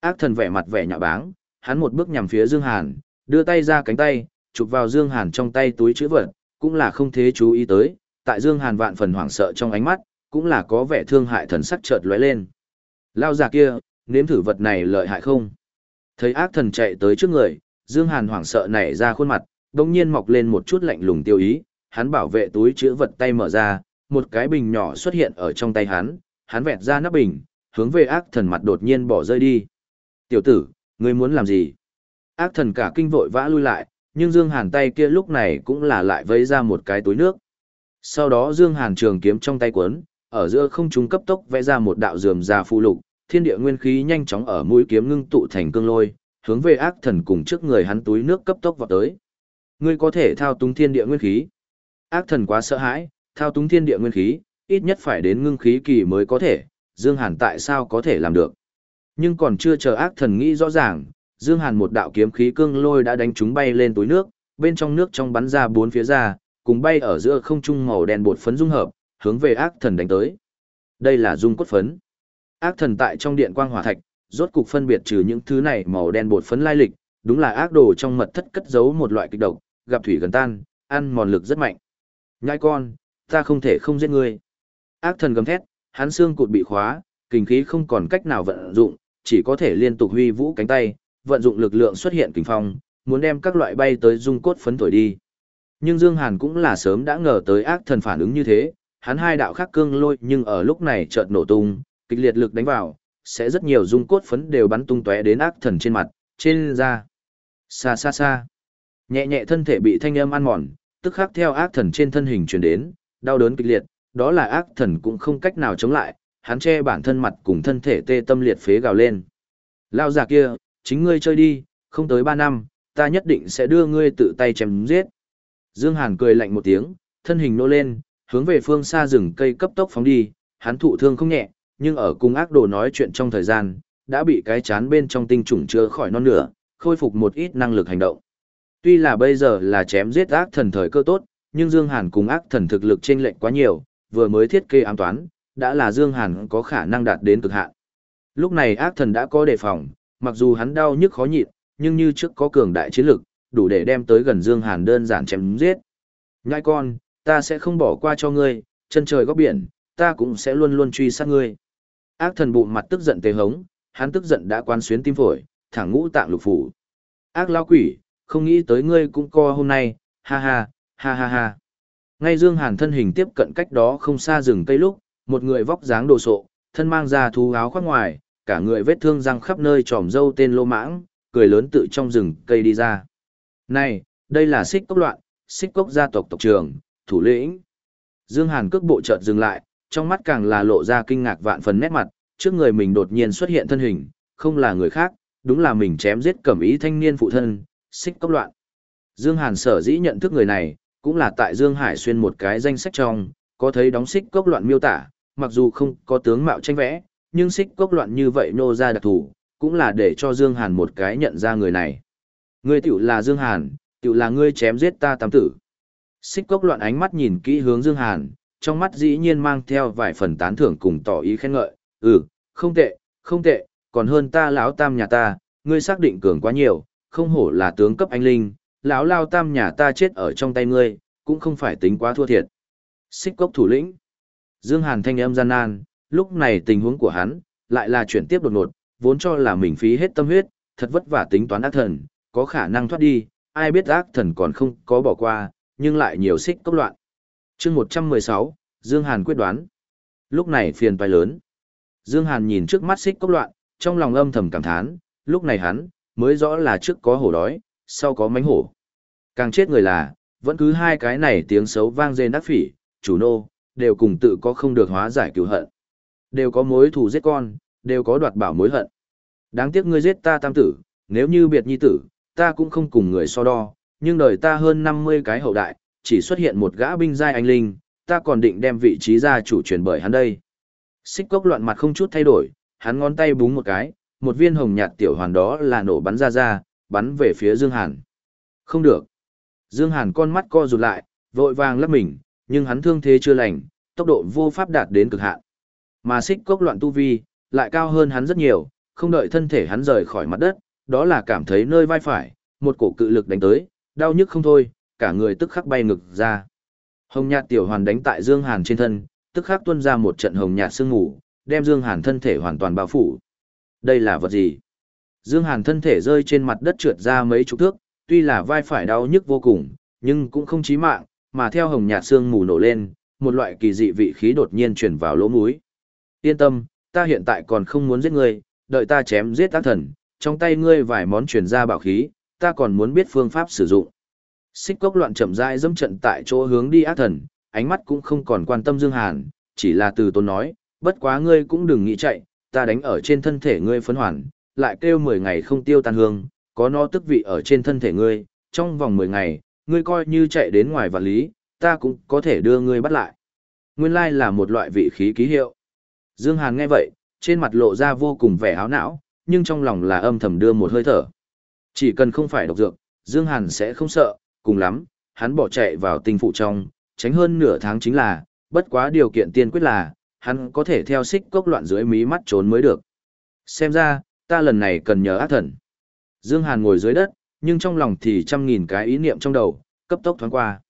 A: Ác thần vẻ mặt vẻ nhạ báng, hắn một bước nhằm phía Dương Hàn, đưa tay ra cánh tay, chụp vào Dương Hàn trong tay túi chữ vật, cũng là không thế chú ý tới, tại Dương Hàn vạn phần hoảng sợ trong ánh mắt, cũng là có vẻ thương hại thần sắc chợt lóe lên. Lao già kia, nếm thử vật này lợi hại không? Thấy ác thần chạy tới trước người, Dương Hàn hoảng sợ nảy ra khuôn mặt, đồng nhiên mọc lên một chút lạnh lùng tiêu ý, hắn bảo vệ túi chữ vật tay mở ra, một cái bình nhỏ xuất hiện ở trong tay hắn, hắn vẹt ra nắp bình, hướng về ác thần mặt đột nhiên bỏ rơi đi. Tiểu tử, ngươi muốn làm gì? Ác thần cả kinh vội vã lui lại, nhưng Dương Hàn tay kia lúc này cũng là lại vấy ra một cái túi nước. Sau đó Dương Hàn trường kiếm trong tay quấn, ở giữa không trung cấp tốc vẽ ra một đạo rườm ra phụ lục, thiên địa nguyên khí nhanh chóng ở mũi kiếm ngưng tụ thành cương lôi, hướng về ác thần cùng trước người hắn túi nước cấp tốc vọt tới. Ngươi có thể thao túng thiên địa nguyên khí. Ác thần quá sợ hãi, thao túng thiên địa nguyên khí, ít nhất phải đến ngưng khí kỳ mới có thể, Dương Hàn tại sao có thể làm được. Nhưng còn chưa chờ ác thần nghĩ rõ ràng, Dương Hàn một đạo kiếm khí cương lôi đã đánh chúng bay lên túi nước, bên trong nước trong bắn ra bốn phía ra, cùng bay ở giữa không trung màu đen bột phấn dung hợp, hướng về ác thần đánh tới. Đây là dung cốt phấn. Ác thần tại trong điện quang hỏa thạch, rốt cục phân biệt trừ những thứ này màu đen bột phấn lai lịch, đúng là ác đồ trong mật thất cất giấu một loại kịch độc, gặp thủy gần tan, ăn mòn lực rất mạnh. Nhai con, ta không thể không giết ngươi. Ác thần gầm thét, hắn xương cụt bị khóa, kinh khí không còn cách nào vận dụng, chỉ có thể liên tục huy vũ cánh tay, vận dụng lực lượng xuất hiện kình phong, muốn đem các loại bay tới dung cốt phấn thổi đi. Nhưng Dương Hàn cũng là sớm đã ngờ tới ác thần phản ứng như thế, hắn hai đạo khắc cương lôi nhưng ở lúc này chợt nổ tung, kịch liệt lực đánh vào, sẽ rất nhiều dung cốt phấn đều bắn tung tóe đến ác thần trên mặt, trên da. Xa xa xa. Nhẹ nhẹ thân thể bị thanh âm ăn mòn, tức khắc theo ác thần trên thân hình truyền đến, đau đớn kịch liệt, đó là ác thần cũng không cách nào chống lại, hắn che bản thân mặt cùng thân thể tê tâm liệt phế gào lên. Lao già kia, chính ngươi chơi đi, không tới ba năm, ta nhất định sẽ đưa ngươi tự tay chém giết. Dương Hàn cười lạnh một tiếng, thân hình nô lên, hướng về phương xa rừng cây cấp tốc phóng đi, hắn thụ thương không nhẹ, nhưng ở cung ác đồ nói chuyện trong thời gian, đã bị cái chán bên trong tinh trùng chưa khỏi non nửa, khôi phục một ít năng lực hành động. Tuy là bây giờ là chém giết ác thần thời cơ tốt, nhưng Dương Hàn cùng ác thần thực lực chênh lệch quá nhiều, vừa mới thiết kế ám toán, đã là Dương Hàn có khả năng đạt đến cực hạn. Lúc này ác thần đã có đề phòng, mặc dù hắn đau nhức khó nhịn, nhưng như trước có cường đại chiến lực, đủ để đem tới gần Dương Hàn đơn giản chém giết. Nhai con, ta sẽ không bỏ qua cho ngươi, chân trời góc biển, ta cũng sẽ luôn luôn truy sát ngươi. Ác thần bụng mặt tức giận tê hống, hắn tức giận đã quan xuyến tim phổi, thẳng ngũ tạng lục phủ. Ác lao quỷ, không nghĩ tới ngươi cũng co hôm nay, ha ha, ha ha ha. Ngay Dương Hàn thân hình tiếp cận cách đó không xa rừng cây lúc, một người vóc dáng đồ sộ, thân mang ra thú áo khoác ngoài, cả người vết thương răng khắp nơi tròm dâu tên lô mãng, cười lớn tự trong rừng cây đi ra. Này, đây là xích cốc loạn, xích cốc gia tộc tộc trưởng, thủ lĩnh. Dương Hàn cước bộ chợt dừng lại, trong mắt càng là lộ ra kinh ngạc vạn phần nét mặt, trước người mình đột nhiên xuất hiện thân hình, không là người khác, đúng là mình chém giết cẩm ý thanh niên phụ thân, xích cốc loạn. Dương Hàn sở dĩ nhận thức người này, cũng là tại Dương Hải xuyên một cái danh sách trong, có thấy đóng xích cốc loạn miêu tả, mặc dù không có tướng mạo tranh vẽ, nhưng xích cốc loạn như vậy nô ra đặc thủ, cũng là để cho Dương Hàn một cái nhận ra người này. Ngươi tiểu là Dương Hàn, tiểu là ngươi chém giết ta tam tử. Xích cốc loạn ánh mắt nhìn kỹ hướng Dương Hàn, trong mắt dĩ nhiên mang theo vài phần tán thưởng cùng tỏ ý khen ngợi, ừ, không tệ, không tệ, còn hơn ta lão tam nhà ta, ngươi xác định cường quá nhiều, không hổ là tướng cấp anh linh, lão lao tam nhà ta chết ở trong tay ngươi, cũng không phải tính quá thua thiệt. Xích cốc thủ lĩnh. Dương Hàn thanh âm gian nan, lúc này tình huống của hắn, lại là chuyển tiếp đột ngột, vốn cho là mình phí hết tâm huyết, thật vất vả tính toán ác thần, có khả năng thoát đi, ai biết ác thần còn không có bỏ qua, nhưng lại nhiều xích cốc loạn. chương 116, Dương Hàn quyết đoán. Lúc này phiền toái lớn. Dương Hàn nhìn trước mắt xích cốc loạn, trong lòng âm thầm cảm thán, lúc này hắn, mới rõ là trước có hổ đói, sau có mánh hổ. Càng chết người là, vẫn cứ hai cái này tiếng xấu vang dên đắc phỉ, chủ nô, đều cùng tự có không được hóa giải cứu hận. Đều có mối thù giết con, đều có đoạt bảo mối hận. Đáng tiếc ngươi giết ta tam tử, nếu như biệt nhi tử, ta cũng không cùng người so đo, nhưng đời ta hơn 50 cái hậu đại, chỉ xuất hiện một gã binh giai anh linh, ta còn định đem vị trí gia chủ truyền bởi hắn đây. Xích cốc loạn mặt không chút thay đổi, hắn ngón tay búng một cái, một viên hồng nhạt tiểu hoàn đó là nổ bắn ra ra, bắn về phía Dương Hàn. Không được. Dương Hàn con mắt co rụt lại, vội vàng lấp mình, nhưng hắn thương thế chưa lành, tốc độ vô pháp đạt đến cực hạn. Mà xích cốc loạn tu vi, lại cao hơn hắn rất nhiều, không đợi thân thể hắn rời khỏi mặt đất, đó là cảm thấy nơi vai phải, một cổ cự lực đánh tới, đau nhức không thôi, cả người tức khắc bay ngực ra. Hồng nhạt tiểu hoàn đánh tại Dương Hàn trên thân, tức khắc tuôn ra một trận hồng nhạt sương ngủ, đem Dương Hàn thân thể hoàn toàn bao phủ. Đây là vật gì? Dương Hàn thân thể rơi trên mặt đất trượt ra mấy chục thước, tuy là vai phải đau nhức vô cùng, nhưng cũng không chí mạng, mà theo hồng nhạt xương mù nổ lên, một loại kỳ dị vị khí đột nhiên truyền vào lỗ mũi. Yên tâm, ta hiện tại còn không muốn giết ngươi, đợi ta chém giết ác thần, trong tay ngươi vài món truyền ra bảo khí, ta còn muốn biết phương pháp sử dụng. Xích cốc loạn chậm rãi dẫm trận tại chỗ hướng đi ác thần, ánh mắt cũng không còn quan tâm Dương Hàn, chỉ là từ tôn nói, bất quá ngươi cũng đừng nghĩ chạy, ta đánh ở trên thân thể ngươi phấn hoàn, lại kêu 10 ngày không tiêu tan hương, có nó tức vị ở trên thân thể ngươi, trong vòng 10 ngày, ngươi coi như chạy đến ngoài vạn lý, ta cũng có thể đưa ngươi bắt lại. Nguyên lai là một loại vị khí ký hiệu. Dương Hàn nghe vậy, trên mặt lộ ra vô cùng vẻ háo não, nhưng trong lòng là âm thầm đưa một hơi thở. Chỉ cần không phải độc dược, Dương Hàn sẽ không sợ, cùng lắm, hắn bỏ chạy vào tinh phụ trong, tránh hơn nửa tháng chính là, bất quá điều kiện tiên quyết là, hắn có thể theo xích cốc loạn dưới mí mắt trốn mới được. Xem ra, ta lần này cần nhờ ác thần. Dương Hàn ngồi dưới đất, nhưng trong lòng thì trăm nghìn cái ý niệm trong đầu, cấp tốc thoáng qua.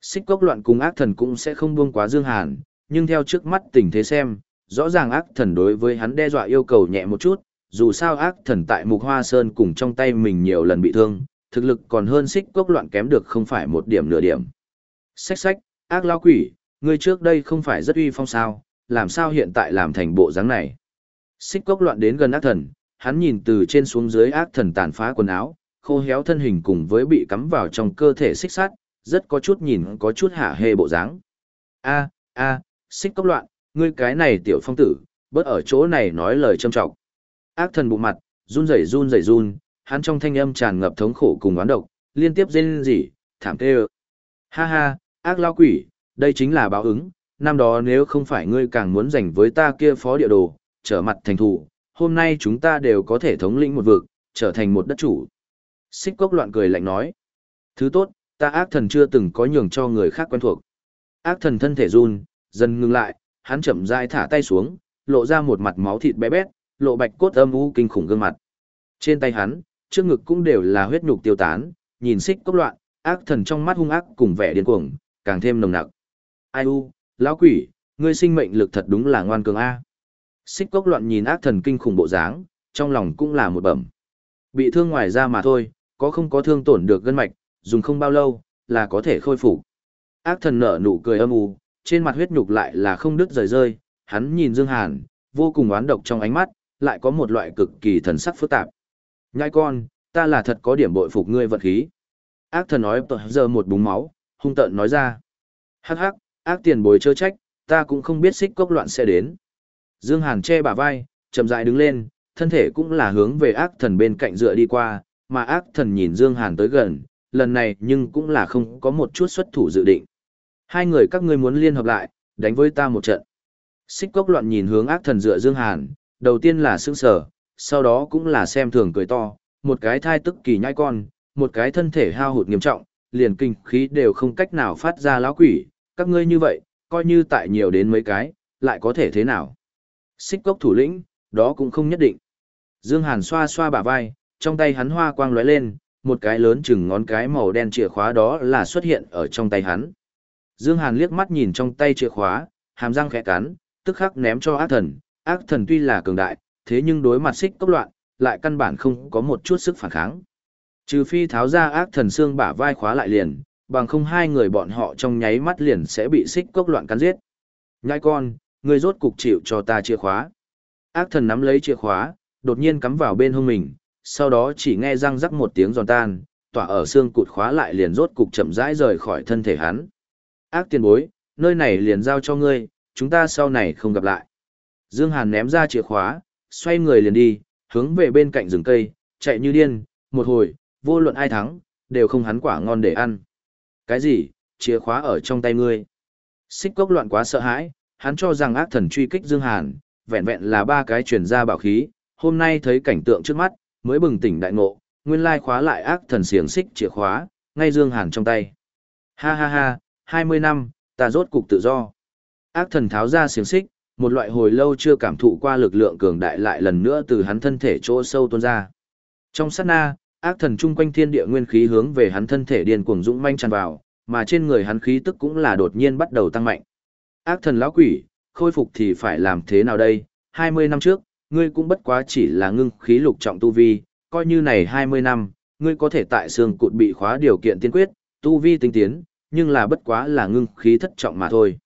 A: Xích cốc loạn cùng ác thần cũng sẽ không buông quá Dương Hàn, nhưng theo trước mắt tình thế xem, rõ ràng ác thần đối với hắn đe dọa yêu cầu nhẹ một chút, dù sao ác thần tại mục hoa sơn cùng trong tay mình nhiều lần bị thương, thực lực còn hơn xích cốc loạn kém được không phải một điểm nửa điểm. Xách xách, ác lao quỷ, ngươi trước đây không phải rất uy phong sao, làm sao hiện tại làm thành bộ dáng này. Xích cốc loạn đến gần ác thần, hắn nhìn từ trên xuống dưới ác thần tàn phá quần áo, khô héo thân hình cùng với bị cắm vào trong cơ thể xích sát, rất có chút nhìn có chút hạ hê bộ dáng. A, a, xích cốc loạn, ngươi cái này tiểu phong tử, bớt ở chỗ này nói lời châm trọng. Ác thần bụng mặt, run rẩy run rẩy run, hắn trong thanh âm tràn ngập thống khổ cùng oán độc, liên tiếp rên rỉ, thảm tê Ha ha, ác lao quỷ, đây chính là báo ứng, năm đó nếu không phải ngươi càng muốn giành với ta kia phó địa đồ, trở mặt thành thủ, hôm nay chúng ta đều có thể thống lĩnh một vực, trở thành một đất chủ. Xích cốc loạn cười lạnh nói. Thứ tốt, ta ác thần chưa từng có nhường cho người khác quen thuộc. Ác thần thân thể run, dần ngừng lại, hắn chậm rãi thả tay xuống, lộ ra một mặt máu thịt bé bét, lộ bạch cốt âm u kinh khủng gương mặt. Trên tay hắn, trước ngực cũng đều là huyết nhục tiêu tán, nhìn xích cốc loạn, ác thần trong mắt hung ác cùng vẻ điên cuồng, càng thêm nồng nặc. Ai u, lão quỷ, ngươi sinh mệnh lực thật đúng là ngoan cường a. Xích cốc loạn nhìn ác thần kinh khủng bộ dáng, trong lòng cũng là một bẩm. Bị thương ngoài da mà thôi, có không có thương tổn được gân mạch, dùng không bao lâu, là có thể khôi phục. Ác thần nở nụ cười âm u, trên mặt huyết nhục lại là không đứt rời rơi, hắn nhìn Dương Hàn, vô cùng oán độc trong ánh mắt, lại có một loại cực kỳ thần sắc phức tạp. Nhai con, ta là thật có điểm bội phục ngươi vật khí. Ác thần nói giờ một búng máu, hung tợn nói ra. Hắc hắc, ác tiền bồi chớ trách, ta cũng không biết xích cốc loạn sẽ đến. Dương Hàn che bả vai, chậm rãi đứng lên, thân thể cũng là hướng về ác thần bên cạnh dựa đi qua, mà ác thần nhìn Dương Hàn tới gần, lần này nhưng cũng là không có một chút xuất thủ dự định. Hai người các ngươi muốn liên hợp lại, đánh với ta một trận. Xích cốc loạn nhìn hướng ác thần dựa Dương Hàn, đầu tiên là sững sờ, sau đó cũng là xem thường cười to, một cái thai tức kỳ nhai con, một cái thân thể hao hụt nghiêm trọng, liền kinh khí đều không cách nào phát ra lão quỷ, các ngươi như vậy, coi như tại nhiều đến mấy cái, lại có thể thế nào. Xích cốc thủ lĩnh, đó cũng không nhất định. Dương Hàn xoa xoa bả vai, trong tay hắn hoa quang lóe lên, một cái lớn chừng ngón cái màu đen chìa khóa đó là xuất hiện ở trong tay hắn. Dương Hàn liếc mắt nhìn trong tay chìa khóa, hàm răng khẽ cắn, tức khắc ném cho ác thần. Ác thần tuy là cường đại, thế nhưng đối mặt xích cốc loạn, lại căn bản không có một chút sức phản kháng. Trừ phi tháo ra ác thần xương bả vai khóa lại liền, bằng không hai người bọn họ trong nháy mắt liền sẽ bị xích cốc loạn cắn giết. Nhai con, ngươi rốt cục chịu cho ta chìa khóa. Ác thần nắm lấy chìa khóa, đột nhiên cắm vào bên hông mình, sau đó chỉ nghe răng rắc một tiếng giòn tan, tỏa ở xương cụt khóa lại liền rốt cục chậm rãi rời khỏi thân thể hắn. Ác tiền bối, nơi này liền giao cho ngươi, chúng ta sau này không gặp lại. Dương Hàn ném ra chìa khóa, xoay người liền đi, hướng về bên cạnh rừng cây, chạy như điên, một hồi, vô luận ai thắng, đều không hắn quả ngon để ăn. Cái gì, chìa khóa ở trong tay ngươi? Xích cốc loạn quá sợ hãi, hắn cho rằng ác thần truy kích Dương Hàn, vẹn vẹn là ba cái truyền ra bảo khí, hôm nay thấy cảnh tượng trước mắt, mới bừng tỉnh đại ngộ, nguyên lai khóa lại ác thần xiềng xích chìa khóa, ngay Dương Hàn trong tay. Ha ha ha, 20 năm, ta rốt cục tự do. Ác thần tháo ra xiềng xích, một loại hồi lâu chưa cảm thụ qua lực lượng cường đại lại lần nữa từ hắn thân thể chỗ sâu tuôn ra. Trong sát na, ác thần trung quanh thiên địa nguyên khí hướng về hắn thân thể điên cuồng dũng manh tràn vào, mà trên người hắn khí tức cũng là đột nhiên bắt đầu tăng mạnh. Ác thần lão quỷ, khôi phục thì phải làm thế nào đây? 20 năm trước, ngươi cũng bất quá chỉ là ngưng khí lục trọng tu vi, coi như này 20 năm, ngươi có thể tại xương cụt bị khóa điều kiện tiên quyết, tu vi tinh tiến, nhưng là bất quá là ngưng khí thất trọng mà thôi.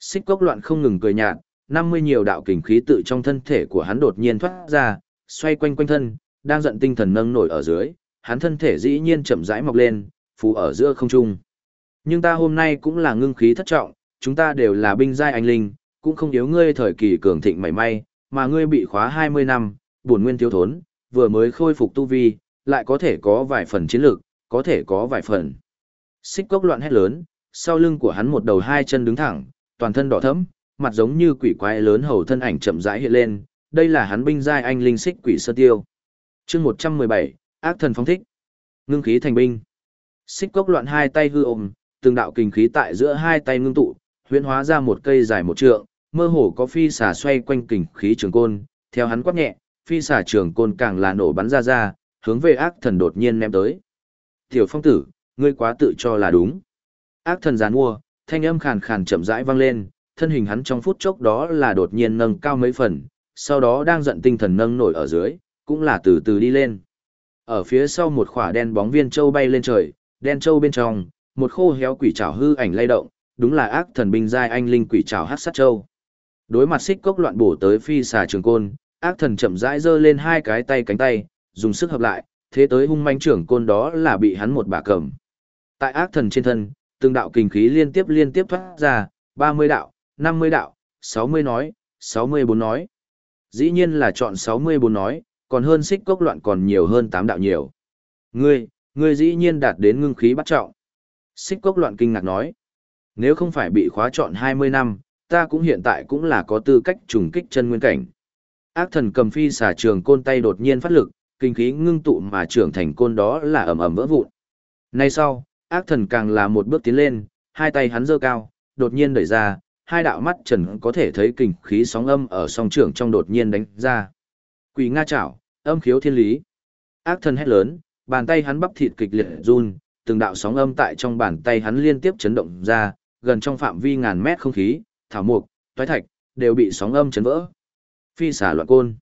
A: Xích cốc loạn không ngừng cười nhạt, 50 nhiều đạo kình khí tự trong thân thể của hắn đột nhiên thoát ra, xoay quanh quanh thân, đang giận tinh thần nâng nổi ở dưới, hắn thân thể dĩ nhiên chậm rãi mọc lên, phù ở giữa không trung. Nhưng ta hôm nay cũng là ngưng khí thất trọng, chúng ta đều là binh giai anh linh, cũng không yếu ngươi thời kỳ cường thịnh mảy may, mà ngươi bị khóa 20 năm, buồn nguyên thiếu thốn, vừa mới khôi phục tu vi, lại có thể có vài phần chiến lược, có thể có vài phần. Xích cốc loạn hét lớn, sau lưng của hắn một đầu hai chân đứng thẳng, toàn thân đỏ thẫm, mặt giống như quỷ quái lớn hầu thân ảnh chậm rãi hiện lên, đây là hắn binh giai anh linh xích quỷ sơ tiêu. Chương 117, ác thần phóng thích. Ngưng khí thành binh. Xích cốc loạn hai tay hư ôm, từng đạo kình khí tại giữa hai tay ngưng tụ, huyễn hóa ra một cây dài một trượng, mơ hồ có phi xà xoay quanh kình khí trường côn, theo hắn quát nhẹ, phi xà trường côn càng là nổ bắn ra ra, hướng về ác thần đột nhiên ném tới. Tiểu phong tử, ngươi quá tự cho là đúng. Ác thần giàn mua, thanh âm khàn khàn chậm rãi vang lên, thân hình hắn trong phút chốc đó là đột nhiên nâng cao mấy phần, sau đó đang giận tinh thần nâng nổi ở dưới, cũng là từ từ đi lên. Ở phía sau một khỏa đen bóng viên châu bay lên trời, đen châu bên trong, một khô héo quỷ trảo hư ảnh lay động, đúng là ác thần binh giai anh linh quỷ trảo hắc sát châu. Đối mặt xích cốc loạn bổ tới phi xà trường côn, ác thần chậm rãi giơ lên hai cái tay cánh tay, dùng sức hợp lại, thế tới hung manh trưởng côn đó là bị hắn một bà cầm. Tại ác thần trên thân, từng đạo kinh khí liên tiếp liên tiếp thoát ra, 30 đạo, 50 đạo, 60 nói, 64 nói. Dĩ nhiên là chọn 64 nói, còn hơn xích cốc loạn còn nhiều hơn tám đạo nhiều. Ngươi, ngươi dĩ nhiên đạt đến ngưng khí bắt trọng. Xích cốc loạn kinh ngạc nói. Nếu không phải bị khóa chọn 20 năm, ta cũng hiện tại cũng là có tư cách trùng kích chân nguyên cảnh. Ác thần cầm phi xả trường côn tay đột nhiên phát lực, kinh khí ngưng tụ mà trưởng thành côn đó là ầm ầm vỡ vụn. Nay sau, ác thần càng là một bước tiến lên, hai tay hắn giơ cao, đột nhiên đẩy ra, hai đạo mắt trần có thể thấy kinh khí sóng âm ở song trưởng trong đột nhiên đánh ra. Quỷ Nga chảo, âm khiếu thiên lý. Ác thần hét lớn, bàn tay hắn bắp thịt kịch liệt run, từng đạo sóng âm tại trong bàn tay hắn liên tiếp chấn động ra, gần trong phạm vi ngàn mét không khí, thảo mục, toái thạch, đều bị sóng âm chấn vỡ. Phi xả loạn côn.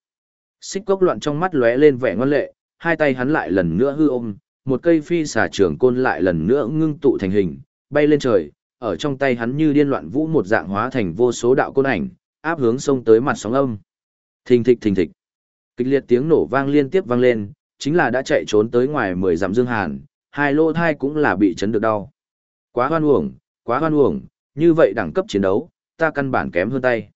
A: Xích cốc loạn trong mắt lóe lên vẻ ngoan lệ, hai tay hắn lại lần nữa hư ôm, một cây phi xả trường côn lại lần nữa ngưng tụ thành hình, bay lên trời, ở trong tay hắn như điên loạn vũ một dạng hóa thành vô số đạo côn ảnh, áp hướng sông tới mặt sóng âm. Thình thịch thình thịch. Kịch liệt tiếng nổ vang liên tiếp vang lên, chính là đã chạy trốn tới ngoài mười dặm Dương Hàn, hai lô thai cũng là bị chấn được đau. Quá hoan uổng, quá hoan uổng, như vậy đẳng cấp chiến đấu, ta căn bản kém hơn tay.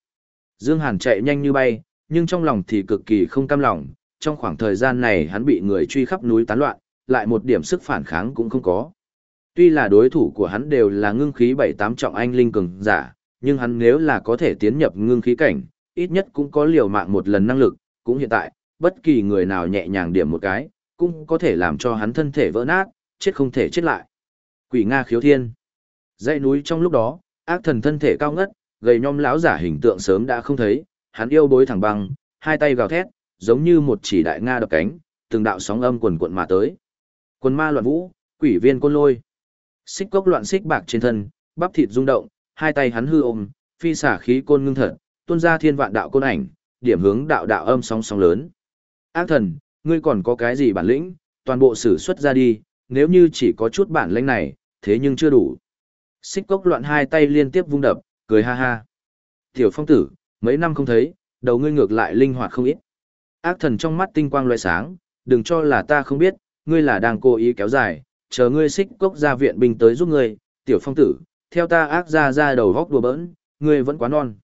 A: Dương Hàn chạy nhanh như bay, nhưng trong lòng thì cực kỳ không cam lòng, trong khoảng thời gian này hắn bị người truy khắp núi tán loạn, lại một điểm sức phản kháng cũng không có. Tuy là đối thủ của hắn đều là ngưng khí 7-8 trọng anh linh cường giả, nhưng hắn nếu là có thể tiến nhập ngưng khí cảnh, ít nhất cũng có liều mạng một lần năng lực, cũng hiện tại, bất kỳ người nào nhẹ nhàng điểm một cái, cũng có thể làm cho hắn thân thể vỡ nát, chết không thể chết lại. Quỷ Nga khiếu thiên. Dãy núi trong lúc đó, ác thần thân thể cao ngất, gầy nhom lão giả hình tượng sớm đã không thấy, hắn yêu bối thẳng băng, hai tay gào thét, giống như một chỉ đại nga đập cánh, từng đạo sóng âm quần cuộn mà tới. Quân ma loạn vũ, quỷ viên côn lôi. Xích cốc loạn xích bạc trên thân, bắp thịt rung động, hai tay hắn hư ôm, phi xả khí côn ngưng thật, tuôn ra thiên vạn đạo côn ảnh, điểm hướng đạo đạo âm sóng sóng lớn. Ác thần, ngươi còn có cái gì bản lĩnh, toàn bộ sử xuất ra đi, nếu như chỉ có chút bản lĩnh này, thế nhưng chưa đủ. Xích cốc loạn hai tay liên tiếp vung đập, cười ha ha. Tiểu phong tử, mấy năm không thấy, đầu ngươi ngược lại linh hoạt không ít. Ác thần trong mắt tinh quang loại sáng, đừng cho là ta không biết, ngươi là đang cố ý kéo dài, chờ ngươi xích cốc ra viện binh tới giúp ngươi, tiểu phong tử, theo ta ác ra ra đầu góc đùa bỡn, ngươi vẫn quá non.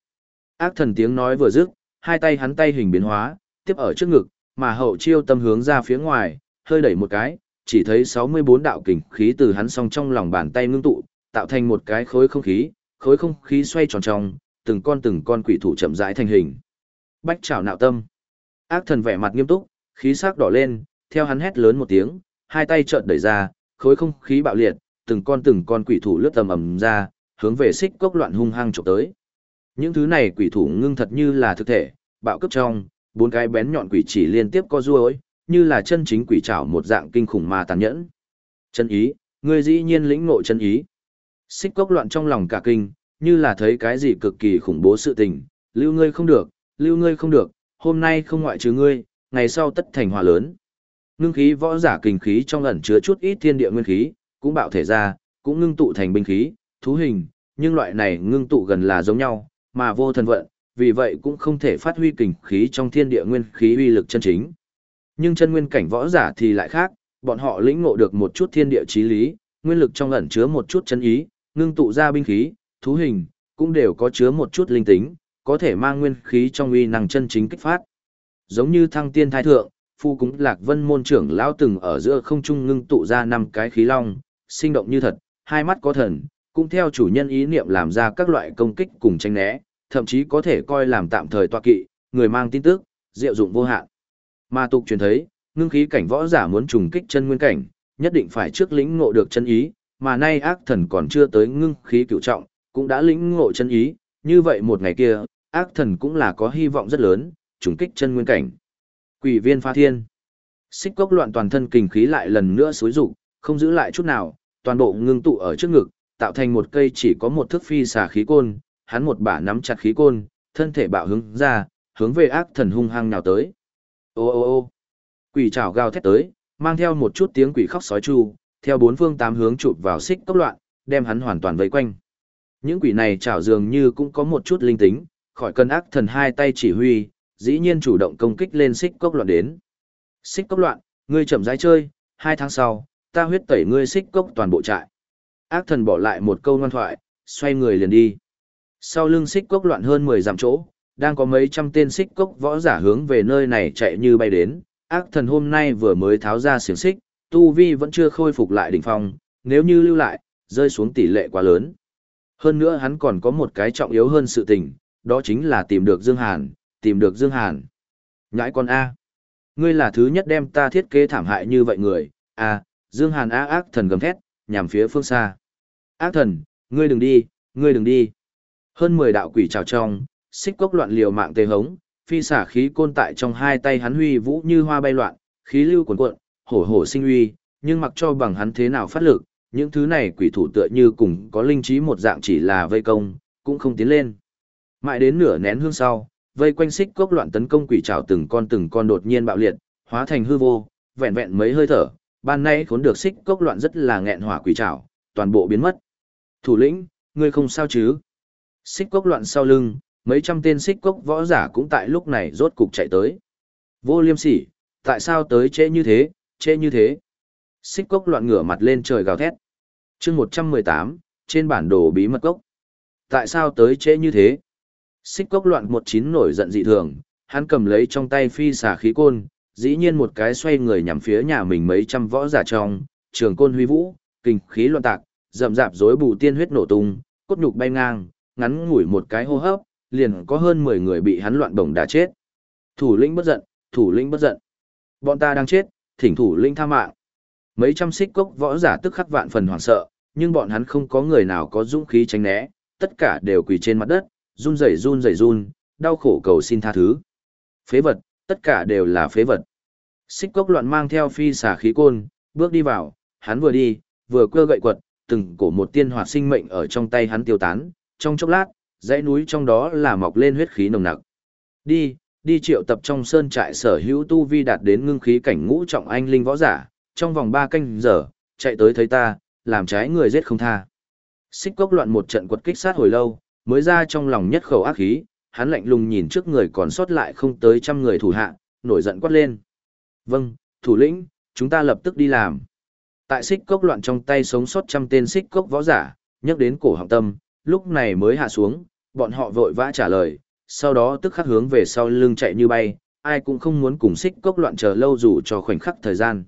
A: Ác thần tiếng nói vừa dứt, hai tay hắn tay hình biến hóa, tiếp ở trước ngực, mà hậu chiêu tâm hướng ra phía ngoài, hơi đẩy một cái, chỉ thấy 64 đạo kình khí từ hắn song trong lòng bàn tay ngưng tụ, tạo thành một cái khối không khí, khối không khí xoay tròn tròn, từng con từng con quỷ thủ chậm rãi thành hình. Bách trảo nạo tâm. Ác thần vẻ mặt nghiêm túc, khí sắc đỏ lên, theo hắn hét lớn một tiếng, hai tay chợt đẩy ra, khối không khí bạo liệt, từng con từng con quỷ thủ lướt tầm ầm ra, hướng về xích cốc loạn hung hăng chụp tới. Những thứ này quỷ thủ ngưng thật như là thực thể, bạo cấp trong, bốn cái bén nhọn quỷ chỉ liên tiếp co ruôi, như là chân chính quỷ trảo một dạng kinh khủng mà tàn nhẫn. Chân ý, ngươi dĩ nhiên lĩnh ngộ chân ý. Xích cốc loạn trong lòng cả kinh, như là thấy cái gì cực kỳ khủng bố sự tình, lưu ngươi không được, lưu ngươi không được, hôm nay không ngoại trừ ngươi, ngày sau tất thành hòa lớn. Ngưng khí võ giả kinh khí trong ẩn chứa chút ít thiên địa nguyên khí, cũng bạo thể ra, cũng ngưng tụ thành binh khí, thú hình, nhưng loại này ngưng tụ gần là giống nhau, mà vô thần vận, vì vậy cũng không thể phát huy kình khí trong thiên địa nguyên khí uy lực chân chính. Nhưng chân nguyên cảnh võ giả thì lại khác, bọn họ lĩnh ngộ được một chút thiên địa chí lý, nguyên lực trong ẩn chứa một chút chân ý, ngưng tụ ra binh khí, thú hình, cũng đều có chứa một chút linh tính, có thể mang nguyên khí trong uy năng chân chính kích phát. Giống như thăng tiên thái thượng, phu cúng lạc vân môn trưởng lão từng ở giữa không trung ngưng tụ ra năm cái khí long, sinh động như thật, hai mắt có thần, cũng theo chủ nhân ý niệm làm ra các loại công kích cùng tranh né, thậm chí có thể coi làm tạm thời tọa kỵ, người mang tin tức, diệu dụng vô hạn. Mà tục truyền thấy, ngưng khí cảnh võ giả muốn trùng kích chân nguyên cảnh, nhất định phải trước lĩnh ngộ được chân ý, mà nay ác thần còn chưa tới ngưng khí cửu trọng, cũng đã lĩnh ngộ chân ý, như vậy một ngày kia, ác thần cũng là có hy vọng rất lớn, trùng kích chân nguyên cảnh. Quỷ viên pha thiên. Xích cốc loạn toàn thân kình khí lại lần nữa xối rụng, không giữ lại chút nào, toàn bộ ngưng tụ ở trước ngực, tạo thành một cây chỉ có một thước phi xà khí côn, hắn một bả nắm chặt khí côn, thân thể bạo hướng ra, hướng về ác thần hung hăng nào tới. Ô ô ô quỷ chảo gào thét tới, mang theo một chút tiếng quỷ khóc sói chu, theo bốn phương tám hướng chụp vào xích tốc loạn, đem hắn hoàn toàn vây quanh. Những quỷ này chảo dường như cũng có một chút linh tính, khỏi cân ác thần hai tay chỉ huy, dĩ nhiên chủ động công kích lên xích cốc loạn đến. Xích cốc loạn, ngươi chậm rãi chơi, hai tháng sau, ta huyết tẩy ngươi xích cốc toàn bộ trại. Ác thần bỏ lại một câu ngoan thoại, xoay người liền đi. Sau lưng xích cốc loạn hơn 10 dặm chỗ, đang có mấy trăm tên xích cốc võ giả hướng về nơi này chạy như bay đến. Ác thần hôm nay vừa mới tháo ra xiềng xích, tu vi vẫn chưa khôi phục lại đỉnh phong, nếu như lưu lại, rơi xuống tỷ lệ quá lớn. Hơn nữa hắn còn có một cái trọng yếu hơn sự tình, đó chính là tìm được Dương Hàn, tìm được Dương Hàn. Nhãi con A. Ngươi là thứ nhất đem ta thiết kế thảm hại như vậy người, A, Dương Hàn A ác thần gầm thét, nhằm phía phương xa. Ác thần, ngươi đừng đi, ngươi đừng đi. Hơn 10 đạo quỷ trào trong, xích cốc loạn liều mạng tê hống, phi xả khí côn tại trong hai tay hắn huy vũ như hoa bay loạn, khí lưu cuồn cuộn, hổ hổ sinh uy, nhưng mặc cho bằng hắn thế nào phát lực, những thứ này quỷ thủ tựa như cùng có linh trí một dạng chỉ là vây công, cũng không tiến lên. Mãi đến nửa nén hương sau, vây quanh xích cốc loạn tấn công quỷ trảo từng con từng con đột nhiên bạo liệt, hóa thành hư vô, vẹn vẹn mấy hơi thở, ban nay khốn được xích cốc loạn rất là nghẹn hỏa quỷ trảo, toàn bộ biến mất. Thủ lĩnh, ngươi không sao chứ? Xích cốc loạn sau lưng, mấy trăm tên xích cốc võ giả cũng tại lúc này rốt cục chạy tới. Vô liêm sỉ, tại sao tới trễ như thế, trễ như thế? Xích cốc loạn ngửa mặt lên trời gào thét. chương 118, trên bản đồ bí mật cốc. Tại sao tới trễ như thế? Xích cốc loạn một chín nổi giận dị thường, hắn cầm lấy trong tay phi xà khí côn, dĩ nhiên một cái xoay người nhằm phía nhà mình mấy trăm võ giả trong, trường côn huy vũ, kinh khí loạn tạc, rậm rạp rối bù tiên huyết nổ tung, cốt nhục bay ngang, ngắn ngủi một cái hô hấp, liền có hơn 10 người bị hắn loạn bổng đả chết. Thủ lĩnh bất giận, thủ lĩnh bất giận. Bọn ta đang chết, thỉnh thủ lĩnh tha mạng. Mấy trăm xích cốc võ giả tức khắc vạn phần hoảng sợ, nhưng bọn hắn không có người nào có dũng khí tránh né, tất cả đều quỳ trên mặt đất, run rẩy run rẩy run, đau khổ cầu xin tha thứ. Phế vật, tất cả đều là phế vật. Xích cốc loạn mang theo phi xà khí côn, bước đi vào, hắn vừa đi, vừa quơ gậy quật, từng cổ một tiên hoạt sinh mệnh ở trong tay hắn tiêu tán, trong chốc lát, dãy núi trong đó là mọc lên huyết khí nồng nặc. Đi, đi triệu tập trong sơn trại sở hữu tu vi đạt đến ngưng khí cảnh ngũ trọng anh linh võ giả, trong vòng 3 canh giờ, chạy tới thấy ta, làm trái người giết không tha. Xích cốc loạn một trận quật kích sát hồi lâu, mới ra trong lòng nhất khẩu ác khí, hắn lạnh lùng nhìn trước người còn sót lại không tới trăm người thủ hạ, nổi giận quát lên. Vâng, thủ lĩnh, chúng ta lập tức đi làm. Tại xích cốc loạn trong tay sống sót trăm tên xích cốc võ giả, nhắc đến cổ họng tâm, lúc này mới hạ xuống, bọn họ vội vã trả lời, sau đó tức khắc hướng về sau lưng chạy như bay, ai cũng không muốn cùng xích cốc loạn chờ lâu dù cho khoảnh khắc thời gian.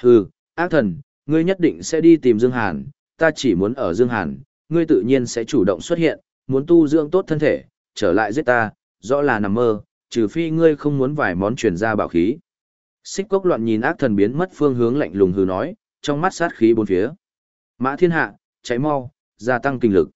A: Hừ, ác thần, ngươi nhất định sẽ đi tìm Dương Hàn, ta chỉ muốn ở Dương Hàn, ngươi tự nhiên sẽ chủ động xuất hiện, muốn tu dưỡng tốt thân thể, trở lại giết ta, rõ là nằm mơ, trừ phi ngươi không muốn vài món truyền ra bảo khí. Xích cốc loạn nhìn ác thần biến mất phương hướng lạnh lùng hừ nói, trong mắt sát khí bốn phía. Mã thiên hạ, cháy mau, gia tăng kinh lực.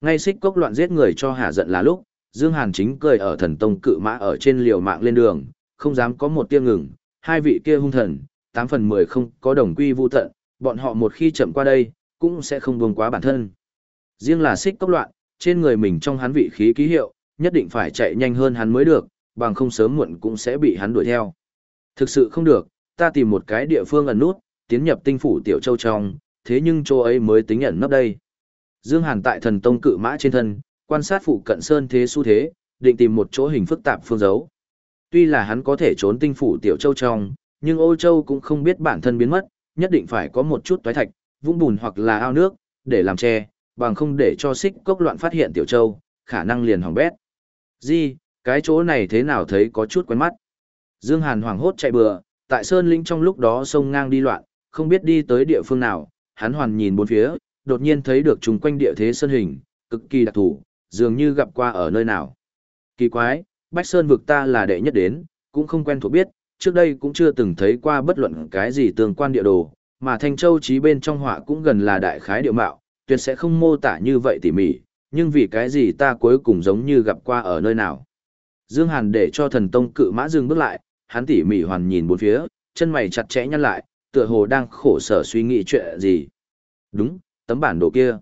A: Ngay xích cốc loạn giết người cho hạ giận là lúc, Dương Hàn chính cười ở thần tông cự mã ở trên liều mạng lên đường, không dám có một tia ngừng, hai vị kia hung thần, tám phần mười không có đồng quy vu tận, bọn họ một khi chậm qua đây, cũng sẽ không buông quá bản thân. Riêng là xích cốc loạn, trên người mình trong hắn vị khí ký hiệu, nhất định phải chạy nhanh hơn hắn mới được, bằng không sớm muộn cũng sẽ bị hắn đuổi theo. Thực sự không được, ta tìm một cái địa phương ẩn nút, tiến nhập tinh phủ tiểu châu trong, thế nhưng chỗ ấy mới tính ẩn nấp đây. Dương Hàn tại thần tông cự mã trên thân, quan sát phụ cận sơn thế xu thế, định tìm một chỗ hình phức tạp phương dấu. Tuy là hắn có thể trốn tinh phủ tiểu châu trong, nhưng ô châu cũng không biết bản thân biến mất, nhất định phải có một chút toái thạch, vũng bùn hoặc là ao nước, để làm che, bằng không để cho xích cốc loạn phát hiện tiểu châu, khả năng liền hỏng bét. Di, cái chỗ này thế nào thấy có chút quen mắt. Dương Hàn hoảng hốt chạy bừa, tại Sơn Linh trong lúc đó sông ngang đi loạn, không biết đi tới địa phương nào, hắn hoàn nhìn bốn phía, đột nhiên thấy được chung quanh địa thế sơn hình, cực kỳ đặc thù, dường như gặp qua ở nơi nào. Kỳ quái, Bách Sơn vực ta là đệ nhất đến, cũng không quen thuộc biết, trước đây cũng chưa từng thấy qua bất luận cái gì tương quan địa đồ, mà Thanh Châu trí bên trong họa cũng gần là đại khái địa mạo, tuyệt sẽ không mô tả như vậy tỉ mỉ, nhưng vì cái gì ta cuối cùng giống như gặp qua ở nơi nào. Dương Hàn để cho thần tông cự mã dừng bước lại, hắn tỉ mỉ hoàn nhìn bốn phía, chân mày chặt chẽ nhăn lại, tựa hồ đang khổ sở suy nghĩ chuyện gì. Đúng, tấm bản đồ kia.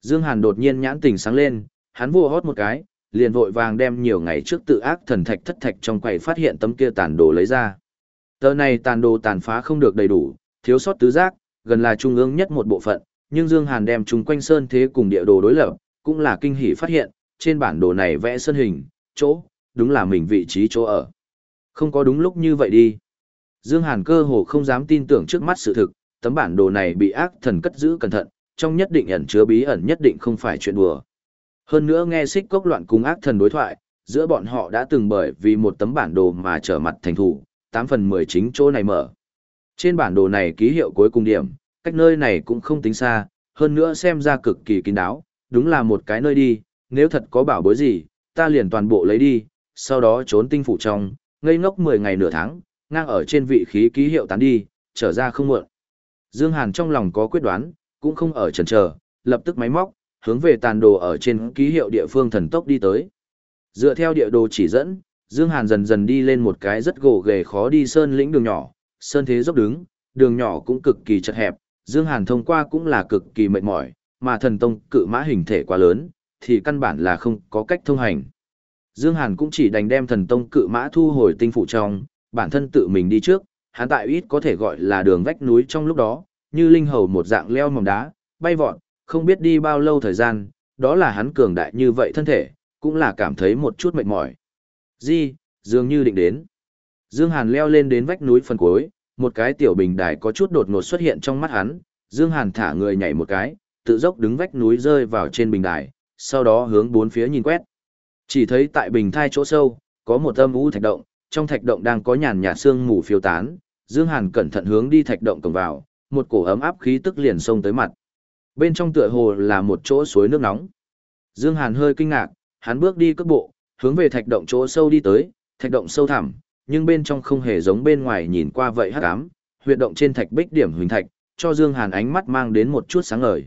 A: Dương Hàn đột nhiên nhãn tình sáng lên, hắn vua hót một cái, liền vội vàng đem nhiều ngày trước tự ác thần thạch thất thạch trong quầy phát hiện tấm kia tàn đồ lấy ra. Tờ này tàn đồ tàn phá không được đầy đủ, thiếu sót tứ giác, gần là trung ương nhất một bộ phận, nhưng Dương Hàn đem chúng quanh sơn thế cùng địa đồ đối lập, cũng là kinh hỉ phát hiện, trên bản đồ này vẽ sơn hình, chỗ, đúng là mình vị trí chỗ ở. Không có đúng lúc như vậy đi. Dương Hàn cơ hồ không dám tin tưởng trước mắt sự thực, tấm bản đồ này bị ác thần cất giữ cẩn thận, trong nhất định ẩn chứa bí ẩn nhất định không phải chuyện đùa. Hơn nữa nghe xích cốc loạn cùng ác thần đối thoại, giữa bọn họ đã từng bởi vì một tấm bản đồ mà trở mặt thành thủ, 8 phần 10 chính chỗ này mở. Trên bản đồ này ký hiệu cuối cùng điểm, cách nơi này cũng không tính xa, hơn nữa xem ra cực kỳ kín đáo, đúng là một cái nơi đi, nếu thật có bảo bối gì, ta liền toàn bộ lấy đi, sau đó trốn tinh phủ trong, ngây ngốc 10 ngày nửa tháng, ngang ở trên vị khí ký hiệu tán đi, trở ra không muộn. Dương Hàn trong lòng có quyết đoán, cũng không ở chần chờ, lập tức máy móc, hướng về tàn đồ ở trên ký hiệu địa phương thần tốc đi tới. Dựa theo địa đồ chỉ dẫn, Dương Hàn dần dần đi lên một cái rất gồ ghề khó đi sơn lĩnh đường nhỏ, sơn thế dốc đứng, đường nhỏ cũng cực kỳ chật hẹp, Dương Hàn thông qua cũng là cực kỳ mệt mỏi, mà thần tông cự mã hình thể quá lớn, thì căn bản là không có cách thông hành. Dương Hàn cũng chỉ đành đem thần tông cự mã thu hồi tinh phụ trong, bản thân tự mình đi trước, hắn tại ít có thể gọi là đường vách núi trong lúc đó, như linh hầu một dạng leo mỏng đá, bay vọt, không biết đi bao lâu thời gian, đó là hắn cường đại như vậy thân thể, cũng là cảm thấy một chút mệt mỏi. Di, dường như định đến. Dương Hàn leo lên đến vách núi phần cuối, một cái tiểu bình đài có chút đột ngột xuất hiện trong mắt hắn, Dương Hàn thả người nhảy một cái, tự dốc đứng vách núi rơi vào trên bình đài, sau đó hướng bốn phía nhìn quét. Chỉ thấy tại bình thai chỗ sâu, có một âm u thạch động, trong thạch động đang có nhàn nhạt sương mù phiêu tán, Dương Hàn cẩn thận hướng đi thạch động cổng vào, một cổ ấm áp khí tức liền xông tới mặt. Bên trong tựa hồ là một chỗ suối nước nóng. Dương Hàn hơi kinh ngạc, hắn bước đi cước bộ, hướng về thạch động chỗ sâu đi tới, thạch động sâu thẳm, nhưng bên trong không hề giống bên ngoài nhìn qua vậy hắc ám, huyệt động trên thạch bích điểm huỳnh thạch, cho Dương Hàn ánh mắt mang đến một chút sáng ngời.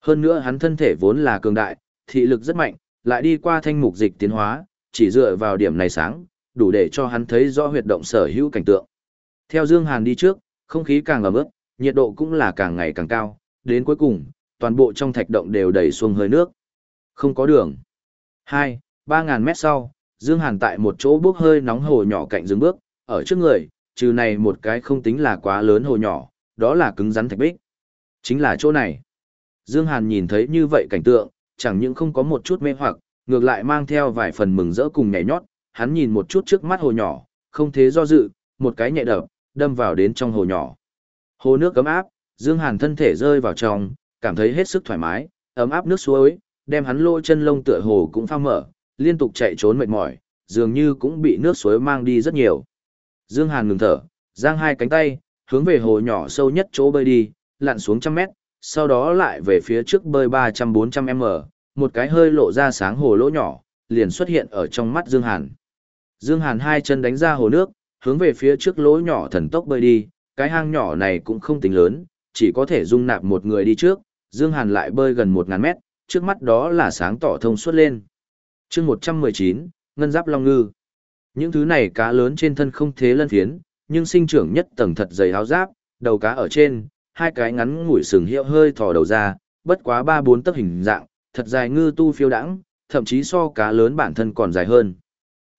A: Hơn nữa hắn thân thể vốn là cường đại, thị lực rất mạnh, lại đi qua thanh mục dịch tiến hóa, chỉ dựa vào điểm này sáng, đủ để cho hắn thấy rõ huyệt động sở hữu cảnh tượng. Theo Dương Hàn đi trước, không khí càng ẩm ướt, nhiệt độ cũng là càng ngày càng cao, đến cuối cùng, toàn bộ trong thạch động đều đầy xuông hơi nước. Không có đường. 2, 3000 mét sau, Dương Hàn tại một chỗ bước hơi nóng hồ nhỏ cạnh dừng bước, ở trước người, trừ này một cái không tính là quá lớn hồ nhỏ, đó là cứng rắn thạch bích. Chính là chỗ này. Dương Hàn nhìn thấy như vậy cảnh tượng, chẳng những không có một chút mê hoặc, ngược lại mang theo vài phần mừng rỡ cùng nhảy nhót, hắn nhìn một chút trước mắt hồ nhỏ, không thế do dự, một cái nhẹ đập, đâm vào đến trong hồ nhỏ. Hồ nước cấm áp, Dương Hàn thân thể rơi vào trong, cảm thấy hết sức thoải mái, ấm áp nước suối, đem hắn lôi chân lông tựa hồ cũng phao mở, liên tục chạy trốn mệt mỏi, dường như cũng bị nước suối mang đi rất nhiều. Dương Hàn ngừng thở, giang hai cánh tay, hướng về hồ nhỏ sâu nhất chỗ bơi đi, lặn xuống trăm mét, sau đó lại về phía trước bơi 300-400 m, một cái hơi lộ ra sáng hồ lỗ nhỏ, liền xuất hiện ở trong mắt Dương Hàn. Dương Hàn hai chân đánh ra hồ nước, hướng về phía trước lỗ nhỏ thần tốc bơi đi, cái hang nhỏ này cũng không tính lớn, chỉ có thể dung nạp một người đi trước, Dương Hàn lại bơi gần một ngàn mét, trước mắt đó là sáng tỏ thông suốt lên. chương 119, Ngân Giáp Long Ngư. Những thứ này cá lớn trên thân không thế lân thiến nhưng sinh trưởng nhất tầng thật dày áo giáp, đầu cá ở trên, hai cái ngắn ngủi sừng hiệu hơi thò đầu ra, bất quá 3-4 tấc hình dạng, thật dài ngư tu phiêu đãng, thậm chí so cá lớn bản thân còn dài hơn.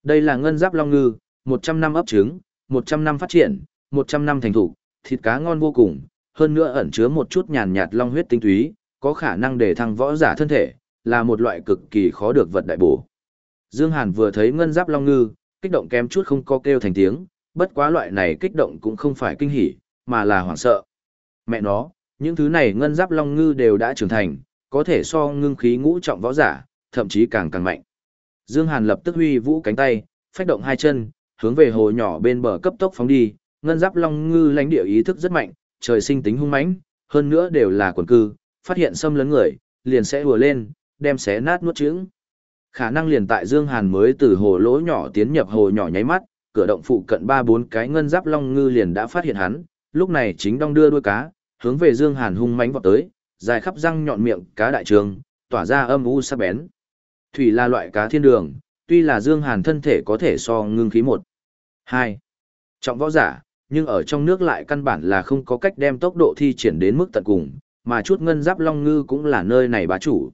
A: Đây là ngân giáp long ngư, 100 năm ấp trứng, 100 năm phát triển, 100 năm thành thủ, thịt cá ngon vô cùng, hơn nữa ẩn chứa một chút nhàn nhạt long huyết tinh túy, có khả năng để thăng võ giả thân thể, là một loại cực kỳ khó được vật đại bổ. Dương Hàn vừa thấy ngân giáp long ngư, kích động kém chút không có kêu thành tiếng, bất quá loại này kích động cũng không phải kinh hỉ, mà là hoảng sợ. Mẹ nó, những thứ này ngân giáp long ngư đều đã trưởng thành, có thể so ngưng khí ngũ trọng võ giả, thậm chí càng càng mạnh. Dương Hàn lập tức huy vũ cánh tay, phách động hai chân, hướng về hồ nhỏ bên bờ cấp tốc phóng đi, ngân giáp long ngư lãnh địa ý thức rất mạnh, trời sinh tính hung mãnh, hơn nữa đều là quần cư, phát hiện xâm lấn người, liền sẽ hùa lên, đem xé nát nuốt trứng. Khả năng liền tại Dương Hàn mới từ hồ lỗ nhỏ tiến nhập hồ nhỏ nháy mắt, cửa động phụ cận ba bốn cái ngân giáp long ngư liền đã phát hiện hắn, lúc này chính đong đưa đuôi cá, hướng về Dương Hàn hung mãnh vọt tới, dài khắp răng nhọn miệng cá đại trường, tỏa ra âm u sắc bén. Thủy là loại cá thiên đường, tuy là Dương Hàn thân thể có thể so ngưng khí một. hai Trọng võ giả, nhưng ở trong nước lại căn bản là không có cách đem tốc độ thi triển đến mức tận cùng, mà chút ngân giáp long ngư cũng là nơi này bá chủ.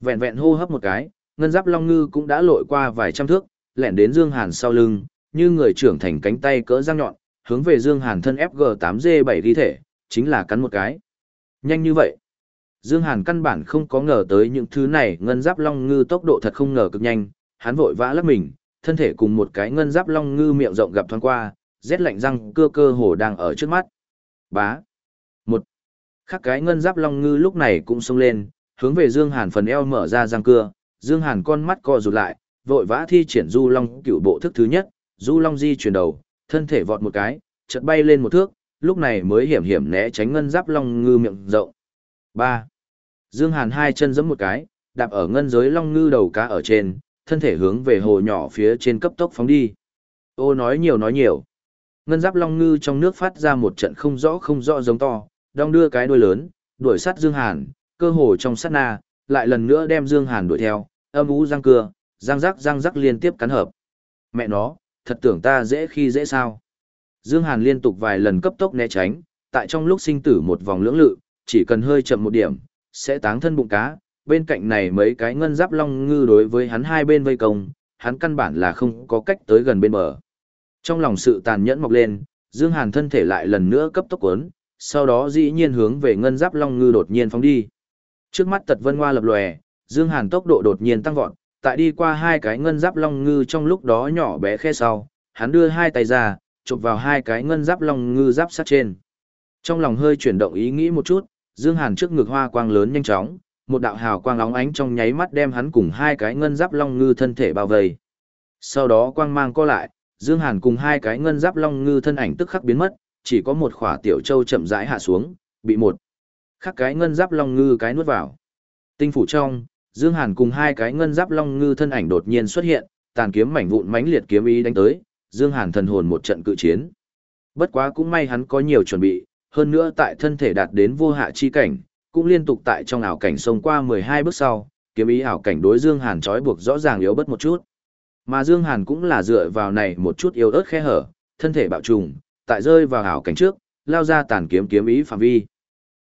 A: Vẹn vẹn hô hấp một cái, ngân giáp long ngư cũng đã lội qua vài trăm thước, lẻn đến Dương Hàn sau lưng, như người trưởng thành cánh tay cỡ răng nhọn, hướng về Dương Hàn thân FG8G7 thi thể, chính là cắn một cái. Nhanh như vậy. Dương Hàn căn bản không có ngờ tới những thứ này ngân giáp long ngư tốc độ thật không ngờ cực nhanh, hắn vội vã lắc mình, thân thể cùng một cái ngân giáp long ngư miệng rộng gặp thoáng qua, rét lạnh răng cưa cơ hồ đang ở trước mắt. Bá. Một. Khác cái ngân giáp long ngư lúc này cũng xông lên, hướng về Dương Hàn phần eo mở ra răng cưa, Dương Hàn con mắt co rụt lại, vội vã thi triển du long cựu bộ thức thứ nhất, du long di chuyển đầu, thân thể vọt một cái, chợt bay lên một thước, lúc này mới hiểm hiểm né tránh ngân giáp long ngư miệng rộng. 3. Dương Hàn hai chân giẫm một cái, đạp ở ngân giới long ngư đầu cá ở trên, thân thể hướng về hồ nhỏ phía trên cấp tốc phóng đi. Ô nói nhiều nói nhiều. Ngân giáp long ngư trong nước phát ra một trận không rõ không rõ giống to, đong đưa cái đuôi lớn, đuổi sát Dương Hàn, cơ hồ trong sát na, lại lần nữa đem Dương Hàn đuổi theo, âm ú răng cưa, răng rắc răng rắc liên tiếp cắn hợp. Mẹ nó, thật tưởng ta dễ khi dễ sao. Dương Hàn liên tục vài lần cấp tốc né tránh, tại trong lúc sinh tử một vòng lưỡng lự, chỉ cần hơi chậm một điểm, sẽ táng thân bụng cá. Bên cạnh này mấy cái ngân giáp long ngư đối với hắn hai bên vây công, hắn căn bản là không có cách tới gần bên bờ. Trong lòng sự tàn nhẫn mọc lên, Dương Hàn thân thể lại lần nữa cấp tốc cuốn, sau đó dĩ nhiên hướng về ngân giáp long ngư đột nhiên phóng đi. Trước mắt tật vân hoa lập lòe, Dương Hàn tốc độ đột nhiên tăng vọt, tại đi qua hai cái ngân giáp long ngư trong lúc đó nhỏ bé khe sau, hắn đưa hai tay ra, chụp vào hai cái ngân giáp long ngư giáp sát trên. Trong lòng hơi chuyển động ý nghĩ một chút, Dương Hàn trước ngực hoa quang lớn nhanh chóng, một đạo hào quang óng ánh trong nháy mắt đem hắn cùng hai cái ngân giáp long ngư thân thể bao vây. Sau đó quang mang co lại, Dương Hàn cùng hai cái ngân giáp long ngư thân ảnh tức khắc biến mất, chỉ có một khỏa tiểu châu chậm rãi hạ xuống, bị một khắc cái ngân giáp long ngư cái nuốt vào. Tinh phủ trong, Dương Hàn cùng hai cái ngân giáp long ngư thân ảnh đột nhiên xuất hiện, tàn kiếm mảnh vụn mãnh liệt kiếm ý đánh tới, Dương Hàn thần hồn một trận cự chiến. Bất quá cũng may hắn có nhiều chuẩn bị, hơn nữa tại thân thể đạt đến vô hạ chi cảnh, cũng liên tục tại trong ảo cảnh xông qua 12 bước sau, kiếm ý ảo cảnh đối Dương Hàn trói buộc rõ ràng yếu bớt một chút. Mà Dương Hàn cũng là dựa vào này một chút yếu ớt khe hở, thân thể bạo trùng, tại rơi vào ảo cảnh trước, lao ra tàn kiếm kiếm ý phạm vi.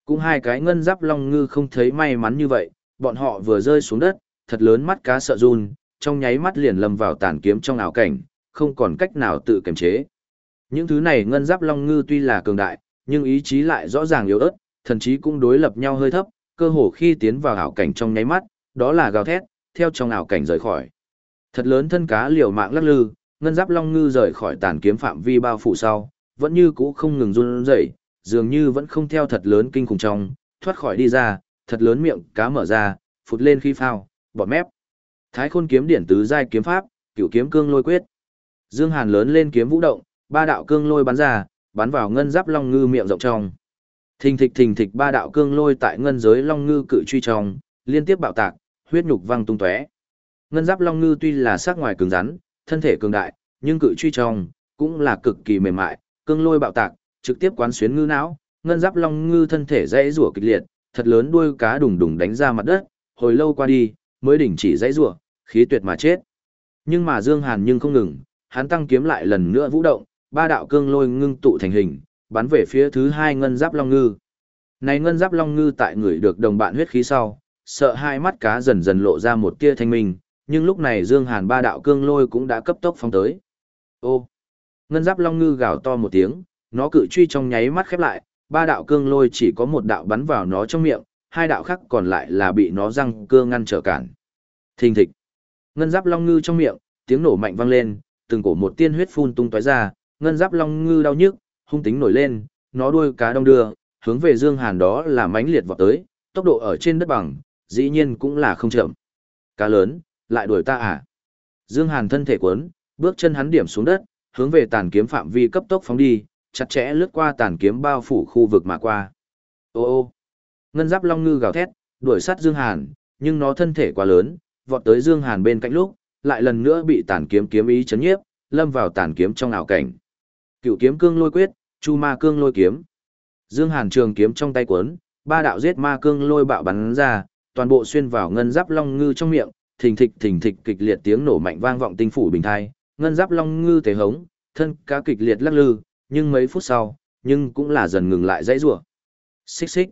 A: Cũng hai cái ngân giáp long ngư không thấy may mắn như vậy, bọn họ vừa rơi xuống đất, thật lớn mắt cá sợ run, trong nháy mắt liền lâm vào tàn kiếm trong ảo cảnh, không còn cách nào tự kiềm chế. Những thứ này ngân giáp long ngư tuy là cường đại, nhưng ý chí lại rõ ràng yếu ớt, thần chí cũng đối lập nhau hơi thấp, cơ hồ khi tiến vào ảo cảnh trong nháy mắt, đó là gào thét, theo trong ảo cảnh rời khỏi. Thật lớn thân cá liều mạng lắc lư, ngân giáp long ngư rời khỏi tàn kiếm phạm vi bao phủ sau, vẫn như cũ không ngừng run rẩy, dường như vẫn không theo thật lớn kinh khủng trong, thoát khỏi đi ra, thật lớn miệng cá mở ra, phụt lên khi phao, bọt mép. Thái khôn kiếm điển tứ giai kiếm pháp, cửu kiếm cương lôi quyết. Dương Hàn lớn lên kiếm vũ động, ba đạo cương lôi bắn ra, bắn vào ngân giáp long ngư miệng rộng trong. Thình thịch thình thịch ba đạo cương lôi tại ngân giới long ngư cự truy trong, liên tiếp bạo tạc, huyết nhục văng tung tóe. Ngân giáp long ngư tuy là sắc ngoài cứng rắn, thân thể cường đại, nhưng cự truy trong cũng là cực kỳ mềm mại, cương lôi bạo tạc, trực tiếp quán xuyến ngư não, ngân giáp long ngư thân thể dãy rủa kịch liệt, thật lớn đuôi cá đùng đùng đánh ra mặt đất, hồi lâu qua đi, mới đình chỉ dãy rủa, khí tuyệt mà chết. Nhưng mà Dương Hàn nhưng không ngừng, hắn tăng kiếm lại lần nữa vũ động, ba đạo cương lôi ngưng tụ thành hình, bắn về phía thứ hai ngân giáp long ngư. Này ngân giáp long ngư tại người được đồng bạn huyết khí sau, sợ hai mắt cá dần dần lộ ra một tia thanh minh, nhưng lúc này Dương Hàn ba đạo cương lôi cũng đã cấp tốc phóng tới. Ô! Ngân giáp long ngư gào to một tiếng, nó cự truy trong nháy mắt khép lại, ba đạo cương lôi chỉ có một đạo bắn vào nó trong miệng, hai đạo khác còn lại là bị nó răng cương ngăn trở cản. Thình thịch! Ngân giáp long ngư trong miệng, tiếng nổ mạnh vang lên, từng cổ một tiên huyết phun tung tóe ra, ngân giáp long ngư đau nhức, hung tính nổi lên, nó đuôi cá đông đưa, hướng về Dương Hàn đó là mãnh liệt vọt tới, tốc độ ở trên đất bằng, dĩ nhiên cũng là không chậm. Cá lớn, lại đuổi ta à? Dương Hàn thân thể cuốn, bước chân hắn điểm xuống đất, hướng về tàn kiếm phạm vi cấp tốc phóng đi, chặt chẽ lướt qua tàn kiếm bao phủ khu vực mà qua. Ô ô, ngân giáp long ngư gào thét, đuổi sát Dương Hàn, nhưng nó thân thể quá lớn, vọt tới Dương Hàn bên cạnh lúc, lại lần nữa bị tàn kiếm kiếm ý chấn nhiếp, lâm vào tàn kiếm trong ảo cảnh. Cựu kiếm cương lôi quyết, chu ma cương lôi kiếm. Dương Hàn trường kiếm trong tay cuốn, ba đạo giết ma cương lôi bạo bắn ra, toàn bộ xuyên vào ngân giáp long ngư trong miệng, thình thịch thình thịch kịch liệt tiếng nổ mạnh vang vọng tinh phủ bình thai, ngân giáp long ngư thể hống, thân cá kịch liệt lắc lư, nhưng mấy phút sau, nhưng cũng là dần ngừng lại dãy rủa. Xích xích.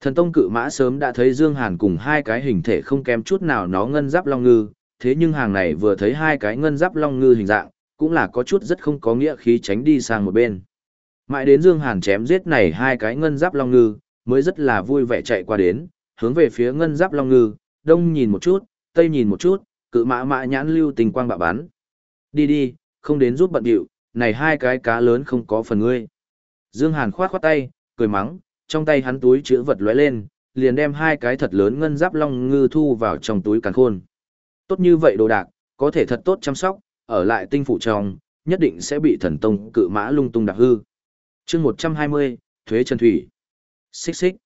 A: Thần tông cự mã sớm đã thấy Dương Hàn cùng hai cái hình thể không kém chút nào nó ngân giáp long ngư, thế nhưng hàng này vừa thấy hai cái ngân giáp long ngư hình dạng, cũng là có chút rất không có nghĩa khí tránh đi sang một bên. Mãi đến Dương Hàn chém giết này hai cái ngân giáp long ngư, mới rất là vui vẻ chạy qua đến, hướng về phía ngân giáp long ngư, đông nhìn một chút, tây nhìn một chút, cự mã mã nhãn lưu tình quang bạ bắn. Đi đi, không đến giúp bận điệu, này hai cái cá lớn không có phần ngươi. Dương Hàn khoát khoát tay, cười mắng, trong tay hắn túi chứa vật lóe lên, liền đem hai cái thật lớn ngân giáp long ngư thu vào trong túi càn khôn. Tốt như vậy đồ đạc, có thể thật tốt chăm sóc, ở lại tinh phủ trong, nhất định sẽ bị thần tông cự mã lung tung đạp hư. chương 120, Thuế Trần Thủy. Xích xích.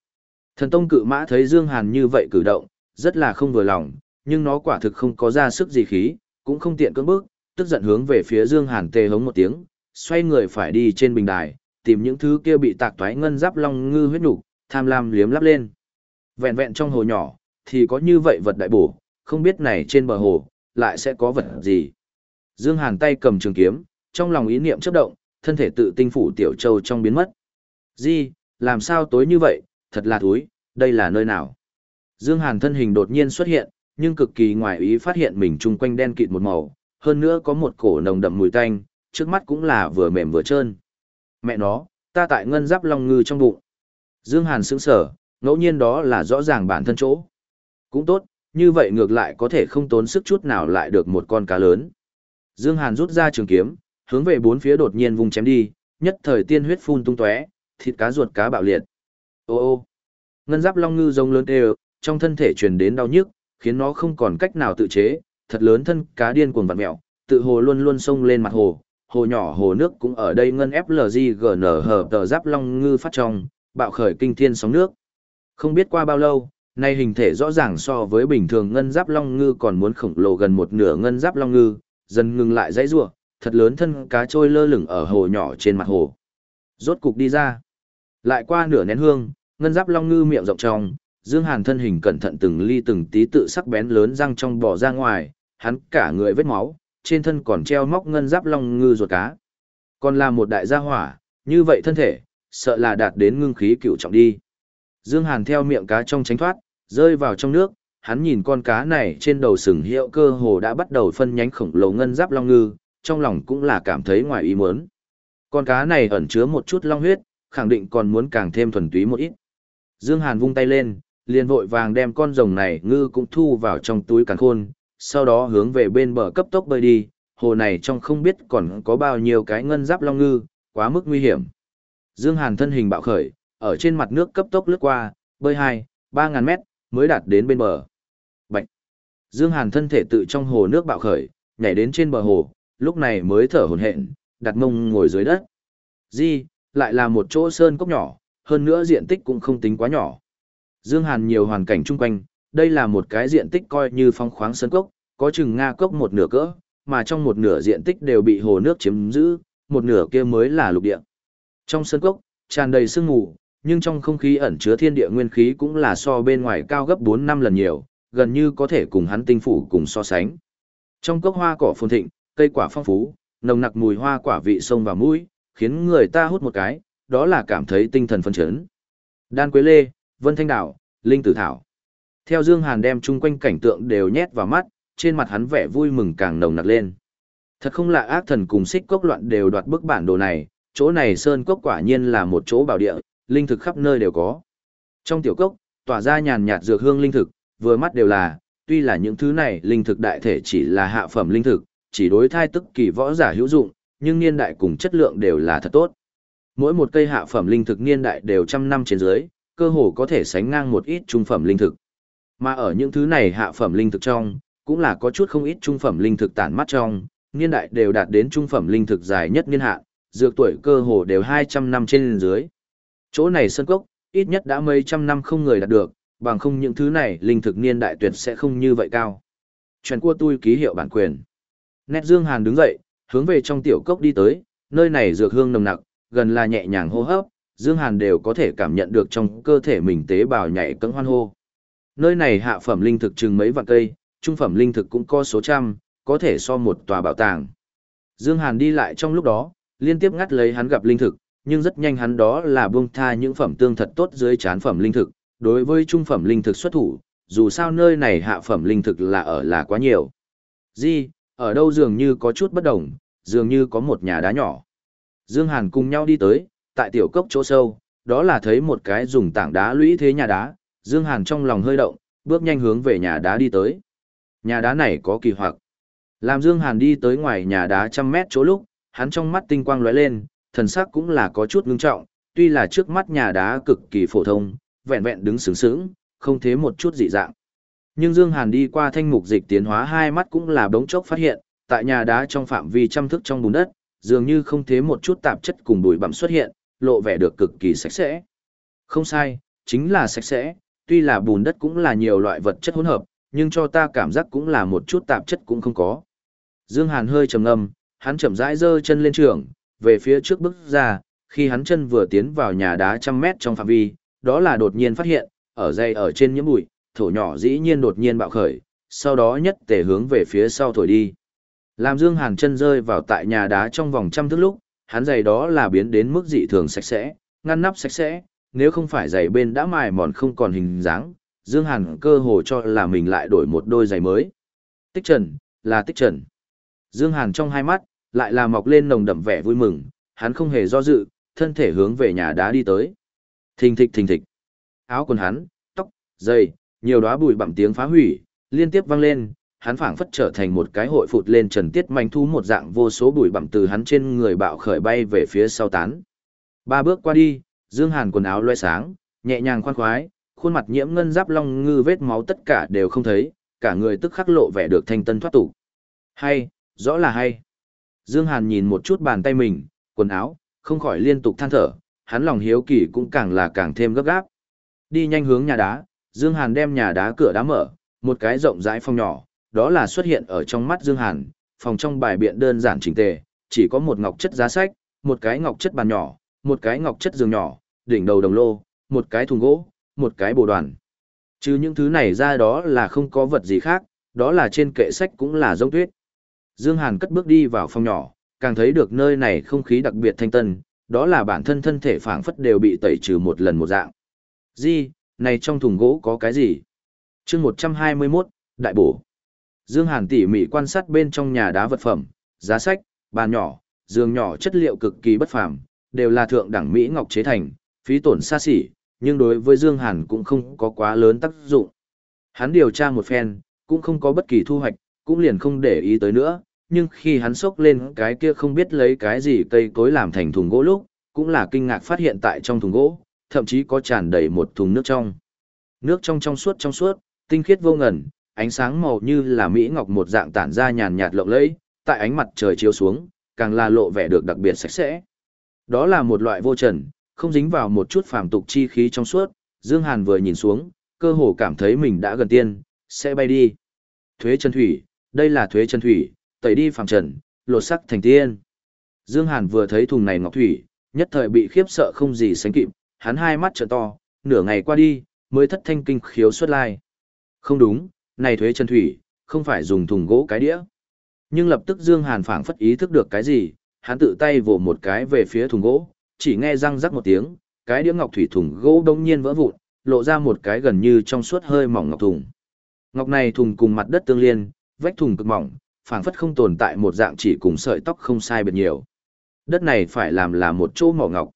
A: Thần tông cự mã thấy Dương Hàn như vậy cử động, rất là không vừa lòng, nhưng nó quả thực không có ra sức gì khí, cũng không tiện cưỡng bước, tức giận hướng về phía Dương Hàn tê hống một tiếng, xoay người phải đi trên bình đài, tìm những thứ kia bị tạc toái ngân giáp long ngư huyết nục, tham lam liếm lắp lên. Vẹn vẹn trong hồ nhỏ, thì có như vậy vật đại bổ, không biết này trên bờ hồ, lại sẽ có vật gì. Dương Hàn tay cầm trường kiếm, trong lòng ý niệm chớp động, thân thể tự tinh phủ tiểu châu trong biến mất. Gì, làm sao tối như vậy, thật là thúi, đây là nơi nào? Dương Hàn thân hình đột nhiên xuất hiện, nhưng cực kỳ ngoài ý phát hiện mình chung quanh đen kịt một màu, hơn nữa có một cổ nồng đậm mùi tanh, trước mắt cũng là vừa mềm vừa trơn. Mẹ nó, ta tại ngân giáp long ngư trong bụng. Dương Hàn sững sờ, ngẫu nhiên đó là rõ ràng bản thân chỗ. Cũng tốt, như vậy ngược lại có thể không tốn sức chút nào lại được một con cá lớn. Dương Hàn rút ra trường kiếm, hướng về bốn phía đột nhiên vùng chém đi, nhất thời tiên huyết phun tung tóe, thịt cá ruột cá bạo liệt. Ô ô. Ngân giáp long ngư rống lớn đều, trong thân thể truyền đến đau nhức, khiến nó không còn cách nào tự chế, thật lớn thân cá điên cuồng vặn mèo, tự hồ luôn luôn xông lên mặt hồ, hồ nhỏ hồ nước cũng ở đây ngân FLG hở tờ giáp long ngư phát trong, bạo khởi kinh thiên sóng nước. Không biết qua bao lâu, nay hình thể rõ ràng so với bình thường ngân giáp long ngư còn muốn khổng lồ gần một nửa ngân giáp long ngư, dần ngừng lại dãy rủa, thật lớn thân cá trôi lơ lửng ở hồ nhỏ trên mặt hồ. Rốt cục đi ra. Lại qua nửa nén hương, ngân giáp long ngư miệng rộng trong, Dương Hàn thân hình cẩn thận từng ly từng tí tự sắc bén lớn răng trong bò ra ngoài, hắn cả người vết máu, trên thân còn treo móc ngân giáp long ngư ruột cá. Còn là một đại gia hỏa, như vậy thân thể, sợ là đạt đến ngưng khí cựu trọng đi. Dương Hàn theo miệng cá trong tránh thoát, rơi vào trong nước, hắn nhìn con cá này trên đầu sừng hiệu cơ hồ đã bắt đầu phân nhánh khổng lồ ngân giáp long ngư, trong lòng cũng là cảm thấy ngoài ý muốn. Con cá này ẩn chứa một chút long huyết, khẳng định còn muốn càng thêm thuần túy một ít. Dương Hàn vung tay lên, liền vội vàng đem con rồng này ngư cũng thu vào trong túi càng khôn, sau đó hướng về bên bờ cấp tốc bơi đi, hồ này trong không biết còn có bao nhiêu cái ngân giáp long ngư, quá mức nguy hiểm. Dương Hàn thân hình bạo khởi, ở trên mặt nước cấp tốc lướt qua, bơi 2, 3 ngàn mét, mới đạt đến bên bờ. Dương Hàn thân thể tự trong hồ nước bạo khởi, nhảy đến trên bờ hồ, lúc này mới thở hổn hển, đặt mông ngồi dưới đất. Di, lại là một chỗ sơn cốc nhỏ, hơn nữa diện tích cũng không tính quá nhỏ. Dương Hàn nhiều hoàn cảnh chung quanh, đây là một cái diện tích coi như phong khoáng sơn cốc, có chừng nga cốc một nửa cỡ, mà trong một nửa diện tích đều bị hồ nước chiếm giữ, một nửa kia mới là lục địa. Trong sơn cốc, tràn đầy sương mù, nhưng trong không khí ẩn chứa thiên địa nguyên khí cũng là so bên ngoài cao gấp 4 năm lần nhiều, gần như có thể cùng hắn tinh phủ cùng so sánh. Trong cốc hoa cỏ phồn thịnh, cây quả phong phú, nồng nặc mùi hoa quả vị sông vào mũi, khiến người ta hút một cái, đó là cảm thấy tinh thần phân chấn. Đan quế lê, vân thanh đảo, linh tử thảo. Theo Dương Hàn đem chung quanh cảnh tượng đều nhét vào mắt, trên mặt hắn vẻ vui mừng càng nồng nặc lên. Thật không lạ ác thần cùng xích cốc loạn đều đoạt bức bản đồ này, chỗ này sơn cốc quả nhiên là một chỗ bảo địa, linh thực khắp nơi đều có. Trong tiểu cốc, tỏa ra nhàn nhạt dược hương linh thực, vừa mắt đều là, tuy là những thứ này linh thực đại thể chỉ là hạ phẩm linh thực, chỉ đối thai tức kỳ võ giả hữu dụng, nhưng niên đại cùng chất lượng đều là thật tốt. Mỗi một cây hạ phẩm linh thực niên đại đều trăm năm trên dưới, cơ hồ có thể sánh ngang một ít trung phẩm linh thực. Mà ở những thứ này hạ phẩm linh thực trong, cũng là có chút không ít trung phẩm linh thực tản mắt trong, niên đại đều đạt đến trung phẩm linh thực dài nhất niên hạn, dược tuổi cơ hồ đều 200 năm trên dưới. Chỗ này sân cốc, ít nhất đã mấy trăm năm không người đạt được, bằng không những thứ này linh thực niên đại tuyệt sẽ không như vậy cao. Chuyện của tôi ký hiệu bản quyền. Nét Dương Hàn đứng dậy, hướng về trong tiểu cốc đi tới, nơi này dược hương nồng nặc, gần là nhẹ nhàng hô hấp, Dương Hàn đều có thể cảm nhận được trong cơ thể mình tế bào nhảy cẫng hoan hô. Nơi này hạ phẩm linh thực chừng mấy vạn cây, trung phẩm linh thực cũng có số trăm, có thể so một tòa bảo tàng. Dương Hàn đi lại trong lúc đó, liên tiếp ngắt lấy hắn gặp linh thực, nhưng rất nhanh hắn đó là buông tha những phẩm tương thật tốt dưới chán phẩm linh thực, đối với trung phẩm linh thực xuất thủ, dù sao nơi này hạ phẩm linh thực là ở là quá nhiều. Di, ở đâu dường như có chút bất đồng, dường như có một nhà đá nhỏ. Dương Hàn cùng nhau đi tới, tại tiểu cốc chỗ sâu, đó là thấy một cái dùng tảng đá lũy thế nhà đá, Dương Hàn trong lòng hơi động, bước nhanh hướng về nhà đá đi tới. Nhà đá này có kỳ hoặc. Làm Dương Hàn đi tới ngoài nhà đá trăm mét chỗ lúc, hắn trong mắt tinh quang lóe lên, thần sắc cũng là có chút ngưng trọng, tuy là trước mắt nhà đá cực kỳ phổ thông, vẹn vẹn đứng sướng sướng, không thế một chút dị dạng. Nhưng Dương Hàn đi qua thanh mục dịch tiến hóa hai mắt cũng là bỗng chốc phát hiện, tại nhà đá trong phạm vi trăm thước trong bùn đất, dường như không thế một chút tạp chất cùng bụi bặm xuất hiện, lộ vẻ được cực kỳ sạch sẽ. Không sai, chính là sạch sẽ, tuy là bùn đất cũng là nhiều loại vật chất hỗn hợp, nhưng cho ta cảm giác cũng là một chút tạp chất cũng không có. Dương Hàn hơi trầm ngâm, hắn chậm rãi giơ chân lên trường, về phía trước bước ra, khi hắn chân vừa tiến vào nhà đá trăm mét trong phạm vi, đó là đột nhiên phát hiện, ở dây ở trên những bụi, thổ nhỏ dĩ nhiên đột nhiên bạo khởi, sau đó nhất tề hướng về phía sau thổi đi. Làm Dương Hàn chân rơi vào tại nhà đá trong vòng trăm thước lúc, hắn giày đó là biến đến mức dị thường sạch sẽ, ngăn nắp sạch sẽ, nếu không phải giày bên đã mài mòn không còn hình dáng, Dương Hàn cơ hồ cho là mình lại đổi một đôi giày mới. Tích trần, là tích trần. Dương Hàn trong hai mắt, lại là mọc lên nồng đậm vẻ vui mừng, hắn không hề do dự, thân thể hướng về nhà đá đi tới. Thình thịch thình thịch. Áo quần hắn, tóc, dây, nhiều đóa bụi bặm tiếng phá hủy, liên tiếp vang lên, hắn phảng phất trở thành một cái hội phụt lên trần tiết manh thu một dạng vô số bụi bặm từ hắn trên người bạo khởi bay về phía sau tán. Ba bước qua đi, Dương Hàn quần áo loe sáng, nhẹ nhàng khoan khoái, khuôn mặt nhiễm ngân giáp long ngư vết máu tất cả đều không thấy, cả người tức khắc lộ vẻ được thanh tân thoát tục. Hay, rõ là hay. Dương Hàn nhìn một chút bàn tay mình, quần áo, không khỏi liên tục than thở, hắn lòng hiếu kỳ cũng càng là càng thêm gấp gáp. Đi nhanh hướng nhà đá, Dương Hàn đem nhà đá cửa đá mở, một cái rộng rãi phòng nhỏ, đó là xuất hiện ở trong mắt Dương Hàn, phòng trong bài biện đơn giản chỉnh tề, chỉ có một ngọc chất giá sách, một cái ngọc chất bàn nhỏ, một cái ngọc chất giường nhỏ, đỉnh đầu đồng lô, một cái thùng gỗ, một cái bồ đoàn. Chứ những thứ này ra đó là không có vật gì khác, đó là trên kệ sách cũng là giống tuyết. Dương Hàn cất bước đi vào phòng nhỏ, càng thấy được nơi này không khí đặc biệt thanh tân, đó là bản thân thân thể phảng phất đều bị tẩy trừ một lần một dạng. Gì, này trong thùng gỗ có cái gì? chương 121, Đại Bổ. Dương Hàn tỉ mỉ quan sát bên trong nhà đá vật phẩm, giá sách, bàn nhỏ, giường nhỏ chất liệu cực kỳ bất phàm, đều là thượng đẳng Mỹ ngọc chế thành, phí tổn xa xỉ, nhưng đối với Dương Hàn cũng không có quá lớn tác dụng. Hắn điều tra một phen, cũng không có bất kỳ thu hoạch, cũng liền không để ý tới nữa, nhưng khi hắn sốc lên cái kia không biết lấy cái gì cây cối làm thành thùng gỗ lúc, cũng là kinh ngạc phát hiện tại trong thùng gỗ, thậm chí có tràn đầy một thùng nước trong. Nước trong trong suốt trong suốt, tinh khiết vô ngần, ánh sáng màu như là mỹ ngọc một dạng tản ra nhàn nhạt lộng lẫy, tại ánh mặt trời chiếu xuống, càng là lộ vẻ được đặc biệt sạch sẽ. Đó là một loại vô trần, không dính vào một chút phàm tục chi khí trong suốt, Dương Hàn vừa nhìn xuống, cơ hồ cảm thấy mình đã gần tiên, sẽ bay đi. Thuế chân thủy, đây là thuế chân thủy, tẩy đi phàm trần, lột sắc thành tiên. Dương Hàn vừa thấy thùng này ngọc thủy, nhất thời bị khiếp sợ không gì sánh kịp, hắn hai mắt trợn to, nửa ngày qua đi, mới thất thanh kinh khiếu xuất lai. Không đúng, này thuế chân thủy, không phải dùng thùng gỗ cái đĩa. Nhưng lập tức Dương Hàn phảng phất ý thức được cái gì, hắn tự tay vồ một cái về phía thùng gỗ, chỉ nghe răng rắc một tiếng, cái đĩa ngọc thủy thùng gỗ đông nhiên vỡ vụn, lộ ra một cái gần như trong suốt hơi mỏng ngọc thùng. Ngọc này thùng cùng mặt đất tương liên, vách thùng cực mỏng, phảng phất không tồn tại một dạng chỉ cùng sợi tóc không sai biệt nhiều. Đất này phải làm là một chỗ mỏ ngọc.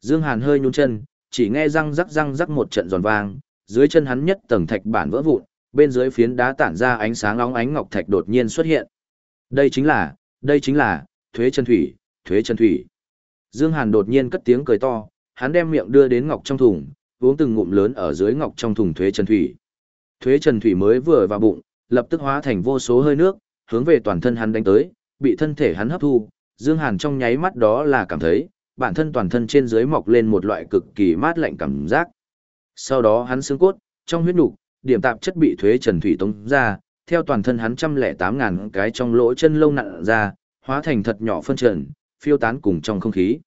A: Dương Hàn hơi nhún chân, chỉ nghe răng rắc răng rắc một trận giòn vang, dưới chân hắn nhất tầng thạch bản vỡ vụn, bên dưới phiến đá tản ra ánh sáng óng ánh ngọc thạch đột nhiên xuất hiện. Đây chính là, đây chính là, thuế chân thủy, thuế chân thủy. Dương Hàn đột nhiên cất tiếng cười to, hắn đem miệng đưa đến ngọc trong thùng, uống từng ngụm lớn ở dưới ngọc trong thùng thuế chân thủy. Thuế chân thủy mới vừa vào bụng, lập tức hóa thành vô số hơi nước, hướng về toàn thân hắn đánh tới, bị thân thể hắn hấp thu. Dương Hàn trong nháy mắt đó là cảm thấy, bản thân toàn thân trên dưới mọc lên một loại cực kỳ mát lạnh cảm giác. Sau đó hắn xương cốt, trong huyết nục, điểm tạp chất bị thuế trần thủy tống ra, theo toàn thân hắn trăm lẻ tám ngàn cái trong lỗ chân lông nặn ra, hóa thành thật nhỏ phân trần, phiêu tán cùng trong không khí.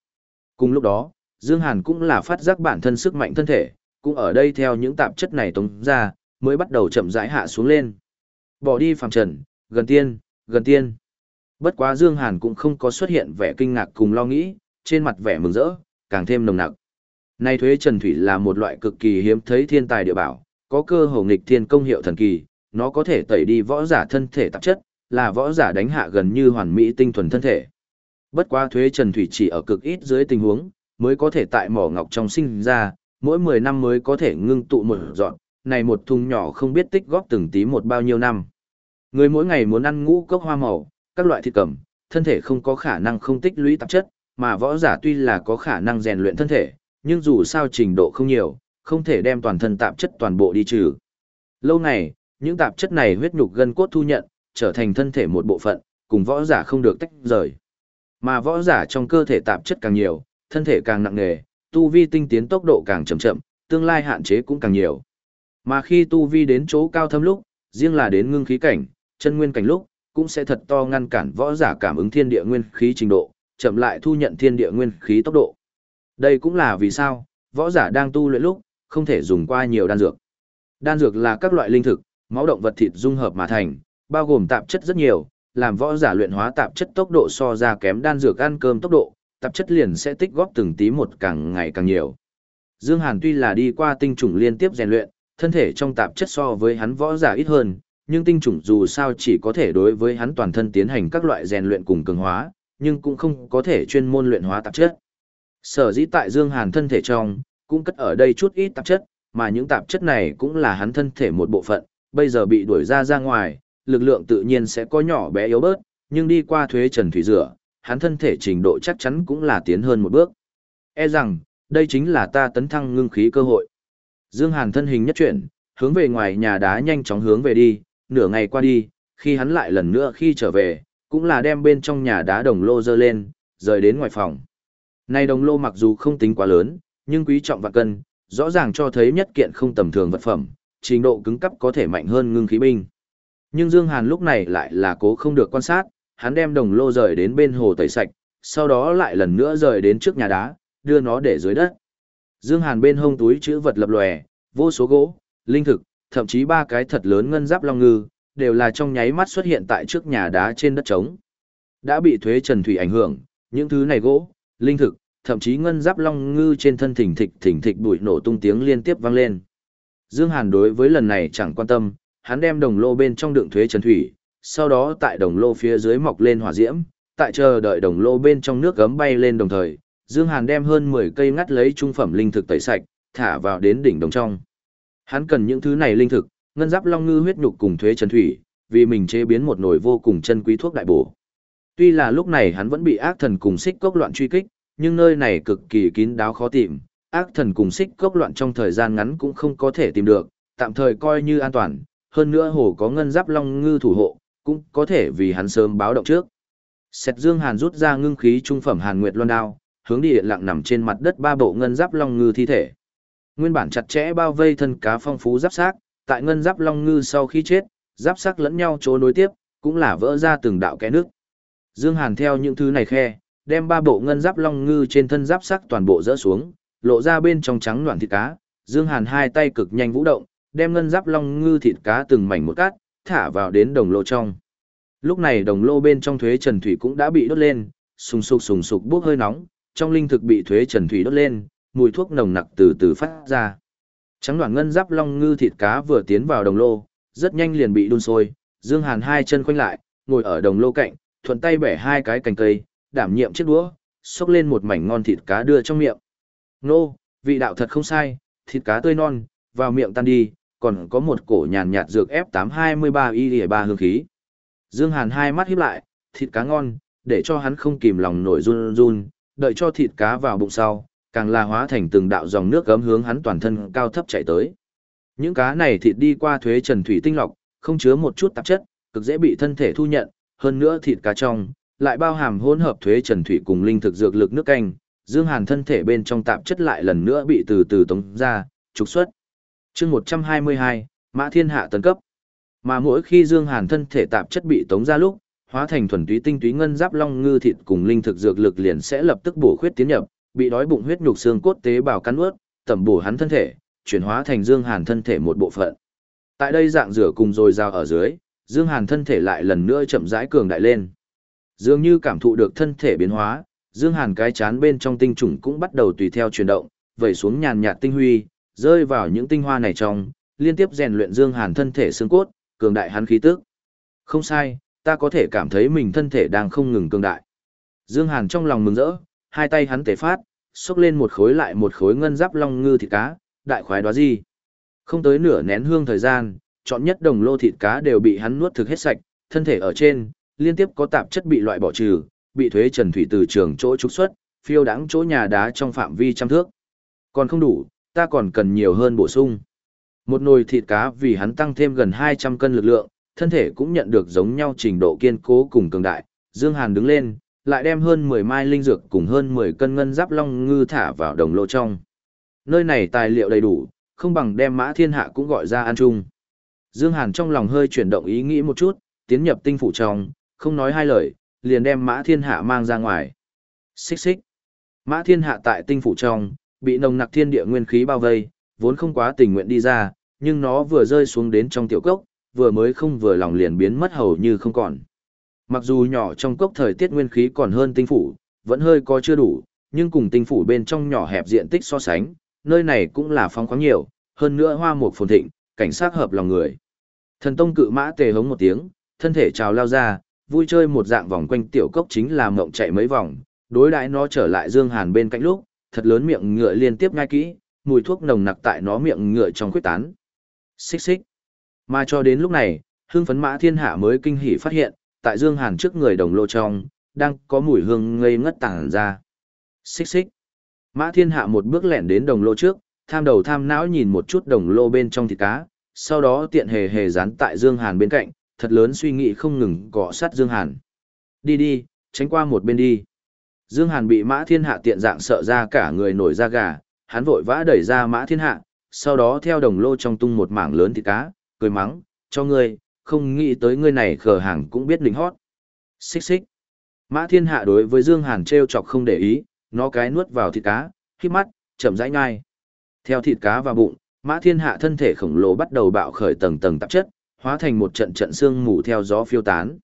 A: Cùng lúc đó, Dương Hàn cũng là phát giác bản thân sức mạnh thân thể, cũng ở đây theo những tạp chất này tống ra, mới bắt đầu chậm rãi hạ xuống lên. Bỏ đi phàm trần, gần tiên, gần tiên. Bất quá Dương Hàn cũng không có xuất hiện vẻ kinh ngạc cùng lo nghĩ, trên mặt vẻ mừng rỡ, càng thêm nồng nặc. Nay thuế trần thủy là một loại cực kỳ hiếm thấy thiên tài địa bảo, có cơ hồ nghịch thiên công hiệu thần kỳ, nó có thể tẩy đi võ giả thân thể tạp chất, là võ giả đánh hạ gần như hoàn mỹ tinh thuần thân thể. Bất quá thuế trần thủy chỉ ở cực ít dưới tình huống, mới có thể tại mỏ ngọc trong sinh ra, mỗi 10 năm mới có thể ngưng tụ một dọn, này một thùng nhỏ không biết tích góp từng tí một bao nhiêu năm. Người mỗi ngày muốn ăn ngũ cốc hoa màu, các loại thịt cẩm, thân thể không có khả năng không tích lũy tạp chất, mà võ giả tuy là có khả năng rèn luyện thân thể, nhưng dù sao trình độ không nhiều, không thể đem toàn thân tạp chất toàn bộ đi trừ. Lâu này, những tạp chất này huyết nhục gân cốt thu nhận, trở thành thân thể một bộ phận, cùng võ giả không được tách rời. Mà võ giả trong cơ thể tạp chất càng nhiều, thân thể càng nặng nề, tu vi tinh tiến tốc độ càng chậm chậm, tương lai hạn chế cũng càng nhiều. Mà khi tu vi đến chỗ cao thâm lúc, riêng là đến ngưng khí cảnh, chân nguyên cảnh lúc, cũng sẽ thật to ngăn cản võ giả cảm ứng thiên địa nguyên khí trình độ, chậm lại thu nhận thiên địa nguyên khí tốc độ. Đây cũng là vì sao, võ giả đang tu luyện lúc, không thể dùng qua nhiều đan dược. Đan dược là các loại linh thực, máu động vật thịt dung hợp mà thành, bao gồm tạp chất rất nhiều, làm võ giả luyện hóa tạp chất tốc độ so ra kém đan dược ăn cơm tốc độ, tạp chất liền sẽ tích góp từng tí một càng ngày càng nhiều. Dương Hàn tuy là đi qua tinh trùng liên tiếp rèn luyện, thân thể trong tạp chất so với hắn võ giả ít hơn, nhưng tinh trùng dù sao chỉ có thể đối với hắn toàn thân tiến hành các loại rèn luyện cùng cường hóa, nhưng cũng không có thể chuyên môn luyện hóa tạp chất. Sở dĩ tại Dương Hàn thân thể trong, cũng cất ở đây chút ít tạp chất, mà những tạp chất này cũng là hắn thân thể một bộ phận, bây giờ bị đuổi ra ra ngoài, lực lượng tự nhiên sẽ có nhỏ bé yếu bớt, nhưng đi qua thuế trần thủy rửa, hắn thân thể trình độ chắc chắn cũng là tiến hơn một bước. E rằng, đây chính là ta tấn thăng ngưng khí cơ hội. Dương Hàn thân hình nhất chuyển, hướng về ngoài nhà đá nhanh chóng hướng về đi, nửa ngày qua đi, khi hắn lại lần nữa khi trở về, cũng là đem bên trong nhà đá đồng lô dơ lên, rời đến ngoài phòng. Này đồng lô mặc dù không tính quá lớn, nhưng quý trọng và cân, rõ ràng cho thấy nhất kiện không tầm thường vật phẩm, trình độ cứng cấp có thể mạnh hơn ngưng khí binh. Nhưng Dương Hàn lúc này lại là cố không được quan sát, hắn đem đồng lô rời đến bên hồ tẩy sạch, sau đó lại lần nữa rời đến trước nhà đá, đưa nó để dưới đất. Dương Hàn bên hông túi chữ vật lập lòe, vô số gỗ, linh thực, thậm chí ba cái thật lớn ngân giáp long ngư, đều là trong nháy mắt xuất hiện tại trước nhà đá trên đất trống. Đã bị thuế trần thủy ảnh hưởng, những thứ này gỗ, linh thực, thậm chí ngân giáp long ngư trên thân thỉnh thịch thỉnh thịch bụi nổ tung tiếng liên tiếp vang lên. Dương Hàn đối với lần này chẳng quan tâm, hắn đem đồng lô bên trong đựng thuế trần thủy, sau đó tại đồng lô phía dưới mọc lên hỏa diễm, tại chờ đợi đồng lô bên trong nước gấm bay lên đồng thời, Dương Hàn đem hơn 10 cây ngắt lấy trung phẩm linh thực tẩy sạch, thả vào đến đỉnh đồng trong. Hắn cần những thứ này linh thực, ngân giáp long ngư huyết nhục cùng thuế trần thủy, vì mình chế biến một nồi vô cùng chân quý thuốc đại bổ. Tuy là lúc này hắn vẫn bị ác thần cùng xích cốc loạn truy kích, nhưng nơi này cực kỳ kín đáo khó tìm, ác thần cùng xích cốc loạn trong thời gian ngắn cũng không có thể tìm được, tạm thời coi như an toàn, hơn nữa hồ có ngân giáp long ngư thủ hộ, cũng có thể vì hắn sớm báo động trước. Sẹt Dương Hàn rút ra ngưng khí trung phẩm Hàn Nguyệt Loan đao, hướng đi hiện lặng nằm trên mặt đất ba bộ ngân giáp long ngư thi thể. Nguyên bản chặt chẽ bao vây thân cá phong phú giáp xác, tại ngân giáp long ngư sau khi chết, giáp xác lẫn nhau chỗ nối tiếp, cũng là vỡ ra từng đạo kẽ nước. Dương Hàn theo những thứ này khe, đem ba bộ ngân giáp long ngư trên thân giáp xác toàn bộ rỡ xuống, lộ ra bên trong trắng loạn thịt cá. Dương Hàn hai tay cực nhanh vũ động, đem ngân giáp long ngư thịt cá từng mảnh một cát, thả vào đến đồng lô trong. Lúc này đồng lô bên trong thuế trần thủy cũng đã bị đốt lên, sùng sục sùng sục bốc hơi nóng, trong linh thực bị thuế trần thủy đốt lên, mùi thuốc nồng nặc từ từ phát ra. Trắng đoạn ngân giáp long ngư thịt cá vừa tiến vào đồng lô, rất nhanh liền bị đun sôi, Dương Hàn hai chân khoanh lại, ngồi ở đồng lô cạnh, thuận tay bẻ hai cái cành cây, đảm nhiệm chiếc đũa, xúc lên một mảnh ngon thịt cá đưa trong miệng. Nô, vị đạo thật không sai, thịt cá tươi non, vào miệng tan đi, còn có một cổ nhàn nhạt dược F823 y ba hương khí. Dương Hàn hai mắt híp lại, thịt cá ngon, để cho hắn không kìm lòng nổi run run, đợi cho thịt cá vào bụng sau, càng là hóa thành từng đạo dòng nước gấm hướng hắn toàn thân cao thấp chạy tới. Những cá này thịt đi qua thuế trần thủy tinh lọc, không chứa một chút tạp chất, cực dễ bị thân thể thu nhận, hơn nữa thịt cá trong, lại bao hàm hỗn hợp thuế trần thủy cùng linh thực dược lực nước canh, Dương Hàn thân thể bên trong tạp chất lại lần nữa bị từ từ tống ra, trục xuất. Chương 122, Mã Thiên Hạ tấn cấp. Mà mỗi khi Dương Hàn thân thể tạp chất bị tống ra lúc, hóa thành thuần túy tinh túy ngân giáp long ngư thịt cùng linh thực dược lực liền sẽ lập tức bổ khuyết tiến nhập, bị đói bụng huyết nhục xương cốt tế bào cắn nuốt, tẩm bổ hắn thân thể, chuyển hóa thành Dương Hàn thân thể một bộ phận. Tại đây dạng rửa cùng rồi giao ở dưới, Dương Hàn thân thể lại lần nữa chậm rãi cường đại lên. Dường như cảm thụ được thân thể biến hóa, Dương Hàn cái chán bên trong tinh trùng cũng bắt đầu tùy theo chuyển động, vẩy xuống nhàn nhạt tinh huy, rơi vào những tinh hoa này trong, liên tiếp rèn luyện Dương Hàn thân thể xương cốt, cường đại hắn khí tức. Không sai, ta có thể cảm thấy mình thân thể đang không ngừng cường đại. Dương Hàn trong lòng mừng rỡ, hai tay hắn tề phát, xúc lên một khối lại một khối ngân giáp long ngư thịt cá, đại khoái đó gì. Không tới nửa nén hương thời gian, chọn nhất đồng lô thịt cá đều bị hắn nuốt thực hết sạch, thân thể ở trên, liên tiếp có tạp chất bị loại bỏ trừ, bị thuế trần thủy từ trường chỗ trục xuất, phiêu đáng chỗ nhà đá trong phạm vi trăm thước. Còn không đủ, ta còn cần nhiều hơn bổ sung. Một nồi thịt cá vì hắn tăng thêm gần 200 cân lực lượng, thân thể cũng nhận được giống nhau trình độ kiên cố cùng cường đại. Dương Hàn đứng lên, lại đem hơn 10 mai linh dược cùng hơn 10 cân ngân giáp long ngư thả vào đồng lô trong. Nơi này tài liệu đầy đủ, không bằng đem mã thiên hạ cũng gọi ra ăn chung. Dương Hàn trong lòng hơi chuyển động ý nghĩ một chút, tiến nhập tinh phủ trong, không nói hai lời, liền đem mã thiên hạ mang ra ngoài. Xích xích. Mã thiên hạ tại tinh phủ trong, bị nồng nặc thiên địa nguyên khí bao vây, vốn không quá tình nguyện đi ra, nhưng nó vừa rơi xuống đến trong tiểu cốc, vừa mới không vừa lòng liền biến mất hầu như không còn. Mặc dù nhỏ trong cốc thời tiết nguyên khí còn hơn tinh phủ, vẫn hơi có chưa đủ, nhưng cùng tinh phủ bên trong nhỏ hẹp diện tích so sánh, nơi này cũng là phong khoáng nhiều, hơn nữa hoa mục phồn thịnh, cảnh sát hợp lòng người. Thần tông cự mã tề hống một tiếng, thân thể trào lao ra, vui chơi một dạng vòng quanh tiểu cốc chính là mộng chạy mấy vòng, đối đãi nó trở lại Dương Hàn bên cạnh lúc, thật lớn miệng ngựa liên tiếp ngay kỹ, mùi thuốc nồng nặc tại nó miệng ngựa trong khuyết tán. Xích xích. Mà cho đến lúc này, hương phấn mã thiên hạ mới kinh hỉ phát hiện, tại Dương Hàn trước người đồng lô trong, đang có mùi hương ngây ngất tảng ra. Xích xích. Mã thiên hạ một bước lẻn đến đồng lô trước, tham đầu tham não nhìn một chút đồng lô bên trong thịt cá, sau đó tiện hề hề dán tại Dương Hàn bên cạnh, thật lớn suy nghĩ không ngừng cọ sát Dương Hàn. Đi đi, tránh qua một bên đi. Dương Hàn bị Mã Thiên Hạ tiện dạng sợ ra cả người nổi da gà, hắn vội vã đẩy ra Mã Thiên Hạ, sau đó theo đồng lô trong tung một mảng lớn thịt cá, cười mắng, cho ngươi, không nghĩ tới ngươi này khờ hàng cũng biết lính hót. Xích xích. Mã Thiên Hạ đối với Dương Hàn treo chọc không để ý, nó cái nuốt vào thịt cá, khi mắt, chậm rãi ngay. Theo thịt cá vào bụng, Mã Thiên Hạ thân thể khổng lồ bắt đầu bạo khởi tầng tầng tạp chất, hóa thành một trận trận xương mù theo gió phiêu tán.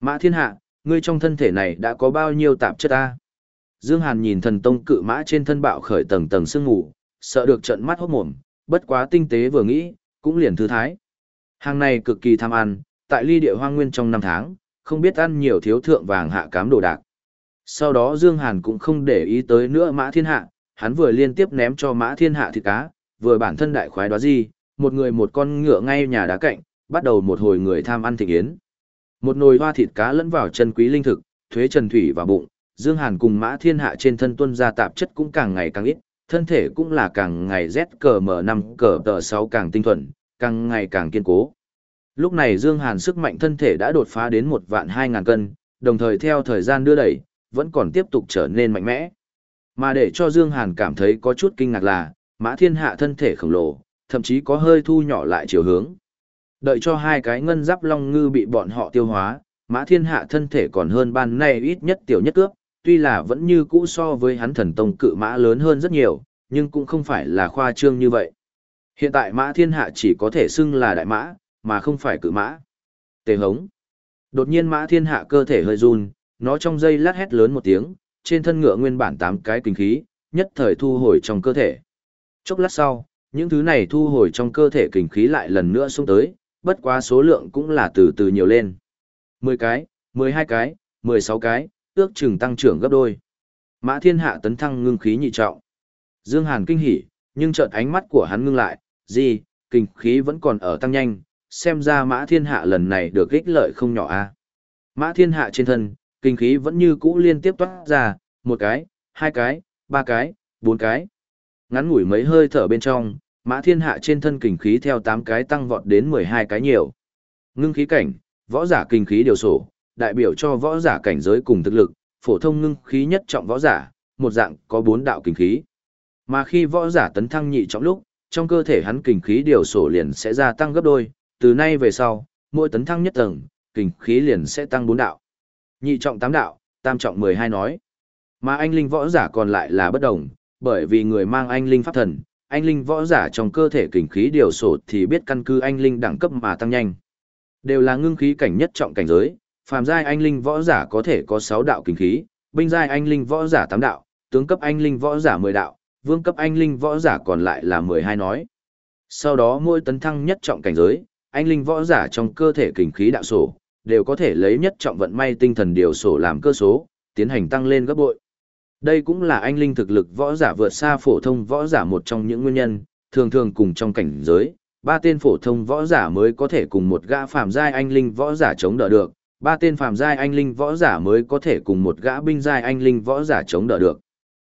A: Mã Thiên Hạ, ngươi trong thân thể này đã có bao nhiêu tạp chất ta? Dương Hàn nhìn thần tông cự mã trên thân bạo khởi tầng tầng sương mù, sợ được trận mắt hốt mồm, bất quá tinh tế vừa nghĩ, cũng liền thư thái. Hàng này cực kỳ tham ăn, tại ly địa hoang nguyên trong năm tháng, không biết ăn nhiều thiếu thượng vàng hạ cám đồ đạc. Sau đó Dương Hàn cũng không để ý tới nữa mã thiên hạ, hắn vừa liên tiếp ném cho mã thiên hạ thịt cá, vừa bản thân đại khoái đó gì, một người một con ngựa ngay nhà đá cạnh, bắt đầu một hồi người tham ăn thịt yến. Một nồi hoa thịt cá lẫn vào chân quý linh thực, thuế trần thủy vào bụng, Dương Hàn cùng Mã Thiên Hạ trên thân tuân ra tạp chất cũng càng ngày càng ít, thân thể cũng là càng ngày rét cờ mở năm cờ tờ sáu càng tinh thuần, càng ngày càng kiên cố. Lúc này Dương Hàn sức mạnh thân thể đã đột phá đến một vạn hai ngàn cân, đồng thời theo thời gian đưa đẩy, vẫn còn tiếp tục trở nên mạnh mẽ. Mà để cho Dương Hàn cảm thấy có chút kinh ngạc là, Mã Thiên Hạ thân thể khổng lồ, thậm chí có hơi thu nhỏ lại chiều hướng. Đợi cho hai cái ngân giáp long ngư bị bọn họ tiêu hóa, Mã Thiên Hạ thân thể còn hơn ban nay ít nhất tiểu nhất cướp, tuy là vẫn như cũ so với hắn thần tông cự mã lớn hơn rất nhiều, nhưng cũng không phải là khoa trương như vậy. Hiện tại Mã Thiên Hạ chỉ có thể xưng là đại mã, mà không phải cự mã. Tề hống. Đột nhiên Mã Thiên Hạ cơ thể hơi run, nó trong dây lát hét lớn một tiếng, trên thân ngựa nguyên bản tám cái kinh khí, nhất thời thu hồi trong cơ thể. Chốc lát sau, những thứ này thu hồi trong cơ thể kinh khí lại lần nữa xuống tới, bất quá số lượng cũng là từ từ nhiều lên. 10 cái, 12 cái, 16 cái, ước chừng tăng trưởng gấp đôi. Mã Thiên Hạ tấn thăng ngưng khí nhị trọng. Dương Hàn kinh hỉ, nhưng chợt ánh mắt của hắn ngưng lại, gì, kinh khí vẫn còn ở tăng nhanh, xem ra Mã Thiên Hạ lần này được ích lợi không nhỏ a. Mã Thiên Hạ trên thân, kinh khí vẫn như cũ liên tiếp toát ra, một cái, hai cái, ba cái, bốn cái. Ngắn ngủi mấy hơi thở bên trong, Mã Thiên Hạ trên thân kinh khí theo 8 cái tăng vọt đến 12 cái nhiều. Ngưng khí cảnh, võ giả kinh khí điều sổ, đại biểu cho võ giả cảnh giới cùng thực lực, phổ thông ngưng khí nhất trọng võ giả, một dạng có 4 đạo kinh khí. Mà khi võ giả tấn thăng nhị trọng lúc, trong cơ thể hắn kinh khí điều sổ liền sẽ gia tăng gấp đôi, từ nay về sau, mỗi tấn thăng nhất tầng, kinh khí liền sẽ tăng 4 đạo. Nhị trọng 8 đạo, tam trọng 12 nói. Mà anh linh võ giả còn lại là bất đồng, bởi vì người mang anh linh pháp thần, anh linh võ giả trong cơ thể kình khí điều sổ thì biết căn cứ anh linh đẳng cấp mà tăng nhanh. Đều là ngưng khí cảnh nhất trọng cảnh giới, phàm giai anh linh võ giả có thể có 6 đạo kình khí, binh giai anh linh võ giả 8 đạo, tướng cấp anh linh võ giả 10 đạo, vương cấp anh linh võ giả còn lại là 12 nói. Sau đó mỗi tấn thăng nhất trọng cảnh giới, anh linh võ giả trong cơ thể kình khí đạo sổ, đều có thể lấy nhất trọng vận may tinh thần điều sổ làm cơ số, tiến hành tăng lên gấp bội. Đây cũng là anh linh thực lực võ giả vượt xa phổ thông võ giả một trong những nguyên nhân, thường thường cùng trong cảnh giới, ba tên phổ thông võ giả mới có thể cùng một gã phàm giai anh linh võ giả chống đỡ được, ba tên phàm giai anh linh võ giả mới có thể cùng một gã binh giai anh linh võ giả chống đỡ được.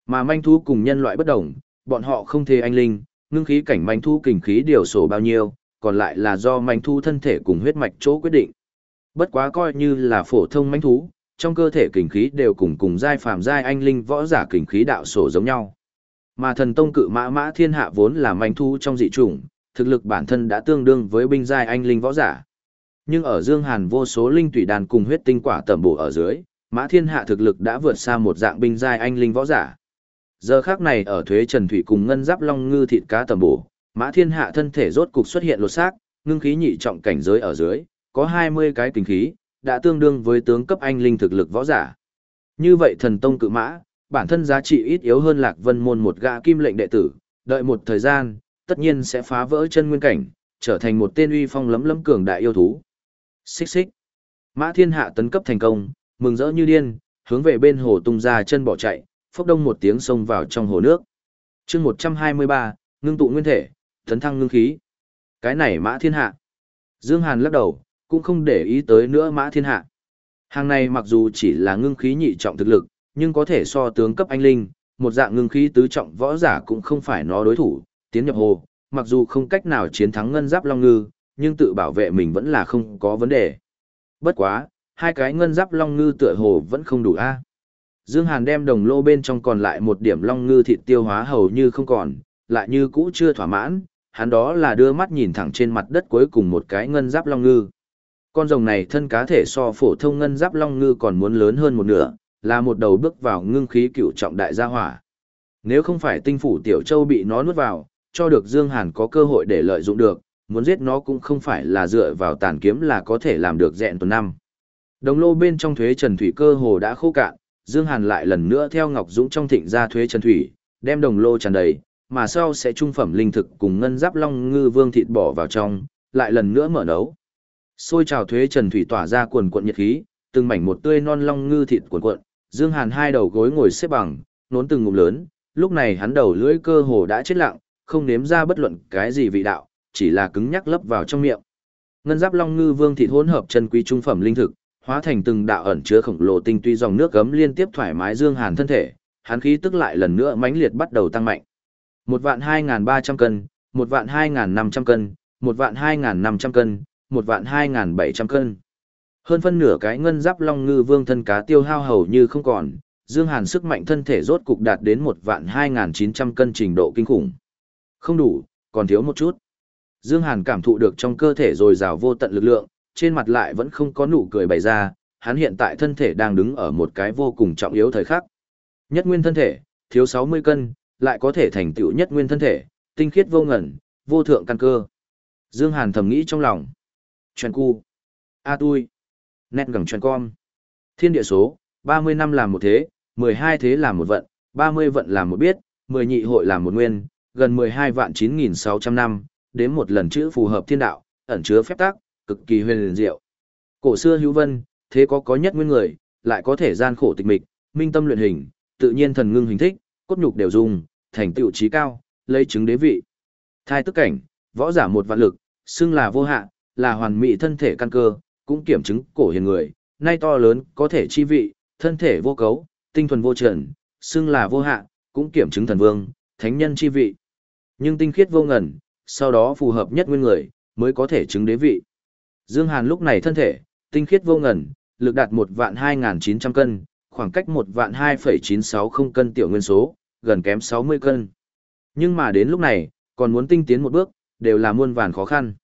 A: Mà manh thú cùng nhân loại bất đồng, bọn họ không thể anh linh, ngưng khí cảnh manh thú kình khí điều sổ bao nhiêu, còn lại là do manh thú thân thể cùng huyết mạch chỗ quyết định. Bất quá coi như là phổ thông manh thú, trong cơ thể kình khí đều cùng cùng giai phàm giai anh linh võ giả kình khí đạo sổ giống nhau. Mà thần tông cự mã mã thiên hạ vốn là manh thu trong dị chủng, thực lực bản thân đã tương đương với binh giai anh linh võ giả. Nhưng ở Dương Hàn vô số linh tùy đàn cùng huyết tinh quả tẩm bổ ở dưới, mã thiên hạ thực lực đã vượt xa một dạng binh giai anh linh võ giả. Giờ khác này ở thuế trần thủy cùng ngân giáp long ngư thịt cá tầm bổ, mã thiên hạ thân thể rốt cục xuất hiện lột xác, ngưng khí nhị trọng cảnh giới ở dưới, có 20 cái kinh khí, đã tương đương với tướng cấp anh linh thực lực võ giả. Như vậy thần tông cự mã, bản thân giá trị ít yếu hơn Lạc Vân môn một gã kim lệnh đệ tử, đợi một thời gian, tất nhiên sẽ phá vỡ chân nguyên cảnh, trở thành một tên uy phong lấm lấm cường đại yêu thú. Xích xích. Mã Thiên Hạ tấn cấp thành công, mừng rỡ như điên, hướng về bên hồ tung ra chân bỏ chạy, phốc đông một tiếng xông vào trong hồ nước. chương 123, ngưng tụ nguyên thể, Thấn thăng ngưng khí. Cái này Mã Thiên Hạ. Dương Hàn lắc đầu, cũng không để ý tới nữa Mã Thiên Hạ. Hàng này mặc dù chỉ là ngưng khí nhị trọng thực lực, nhưng có thể so tướng cấp anh linh, một dạng ngưng khí tứ trọng võ giả cũng không phải nó đối thủ, tiến nhập hồ, mặc dù không cách nào chiến thắng ngân giáp long ngư, nhưng tự bảo vệ mình vẫn là không có vấn đề. Bất quá, hai cái ngân giáp long ngư tựa hồ vẫn không đủ a. Dương Hàn đem đồng lô bên trong còn lại một điểm long ngư thịt tiêu hóa hầu như không còn, lại như cũ chưa thỏa mãn, hắn đó là đưa mắt nhìn thẳng trên mặt đất cuối cùng một cái ngân giáp long ngư. Con rồng này thân cá thể so phổ thông ngân giáp long ngư còn muốn lớn hơn một nửa, là một đầu bước vào ngưng khí cựu trọng đại gia hỏa. Nếu không phải tinh phủ tiểu châu bị nó nuốt vào, cho được Dương Hàn có cơ hội để lợi dụng được, muốn giết nó cũng không phải là dựa vào tàn kiếm là có thể làm được dẹn tuần năm. Đồng lô bên trong thuế trần thủy cơ hồ đã khô cạn, Dương Hàn lại lần nữa theo Ngọc Dũng trong thịnh ra thuế trần thủy, đem đồng lô tràn đầy, mà sau sẽ trung phẩm linh thực cùng ngân giáp long ngư vương thịt bỏ vào trong, lại lần nữa mở nấu. Xôi trào thuế trần thủy tỏa ra cuồn cuộn nhiệt khí, từng mảnh một tươi non long ngư thịt cuộn cuộn, Dương Hàn hai đầu gối ngồi xếp bằng, nốn từng ngụm lớn, lúc này hắn đầu lưỡi cơ hồ đã chết lặng, không nếm ra bất luận cái gì vị đạo, chỉ là cứng nhắc lấp vào trong miệng. Ngân giáp long ngư vương thịt hỗn hợp chân quý trung phẩm linh thực, hóa thành từng đạo ẩn chứa khổng lồ tinh tuy dòng nước gấm liên tiếp thoải mái Dương Hàn thân thể, hắn khí tức lại lần nữa mãnh liệt bắt đầu tăng mạnh. Một vạn hai ngàn ba trăm cân, một vạn hai ngàn năm trăm cân, một vạn hai ngàn năm trăm cân, một vạn hai ngàn bảy trăm cân. Hơn phân nửa cái ngân giáp long ngư vương thân cá tiêu hao hầu như không còn, Dương Hàn sức mạnh thân thể rốt cục đạt đến một vạn hai ngàn chín trăm cân trình độ kinh khủng. Không đủ, còn thiếu một chút. Dương Hàn cảm thụ được trong cơ thể dồi dào vô tận lực lượng, trên mặt lại vẫn không có nụ cười bày ra, hắn hiện tại thân thể đang đứng ở một cái vô cùng trọng yếu thời khắc. Nhất nguyên thân thể, thiếu 60 cân, lại có thể thành tựu nhất nguyên thân thể, tinh khiết vô ngẩn, vô thượng căn cơ. Dương Hàn thầm nghĩ trong lòng. Chuyện cu. A tui. Nét gần chuyện con. Thiên địa số, 30 năm làm một thế, 12 thế làm một vận, 30 vận làm một biết, 10 nhị hội làm một nguyên, gần 12 vạn 9.600 năm, đến một lần chữ phù hợp thiên đạo, ẩn chứa phép tắc cực kỳ huyền diệu. Cổ xưa hữu vân, thế có có nhất nguyên người, lại có thể gian khổ tịch mịch, minh tâm luyện hình, tự nhiên thần ngưng hình thích, cốt nhục đều dùng, thành tựu trí cao, lấy chứng đế vị. Thai tức cảnh, võ giả một vạn lực, xưng là vô hạ, là hoàn mỹ thân thể căn cơ, cũng kiểm chứng cổ hiền người, nay to lớn, có thể chi vị, thân thể vô cấu, tinh thuần vô trần, xưng là vô hạ, cũng kiểm chứng thần vương, thánh nhân chi vị. Nhưng tinh khiết vô ngần, sau đó phù hợp nhất nguyên người, mới có thể chứng đế vị. Dương Hàn lúc này thân thể, tinh khiết vô ngần, lực đạt một vạn hai chín trăm cân, khoảng cách một vạn hai phẩy chín sáu không cân tiểu nguyên số, gần kém sáu mươi cân. Nhưng mà đến lúc này, còn muốn tinh tiến một bước, đều là muôn vàn khó khăn.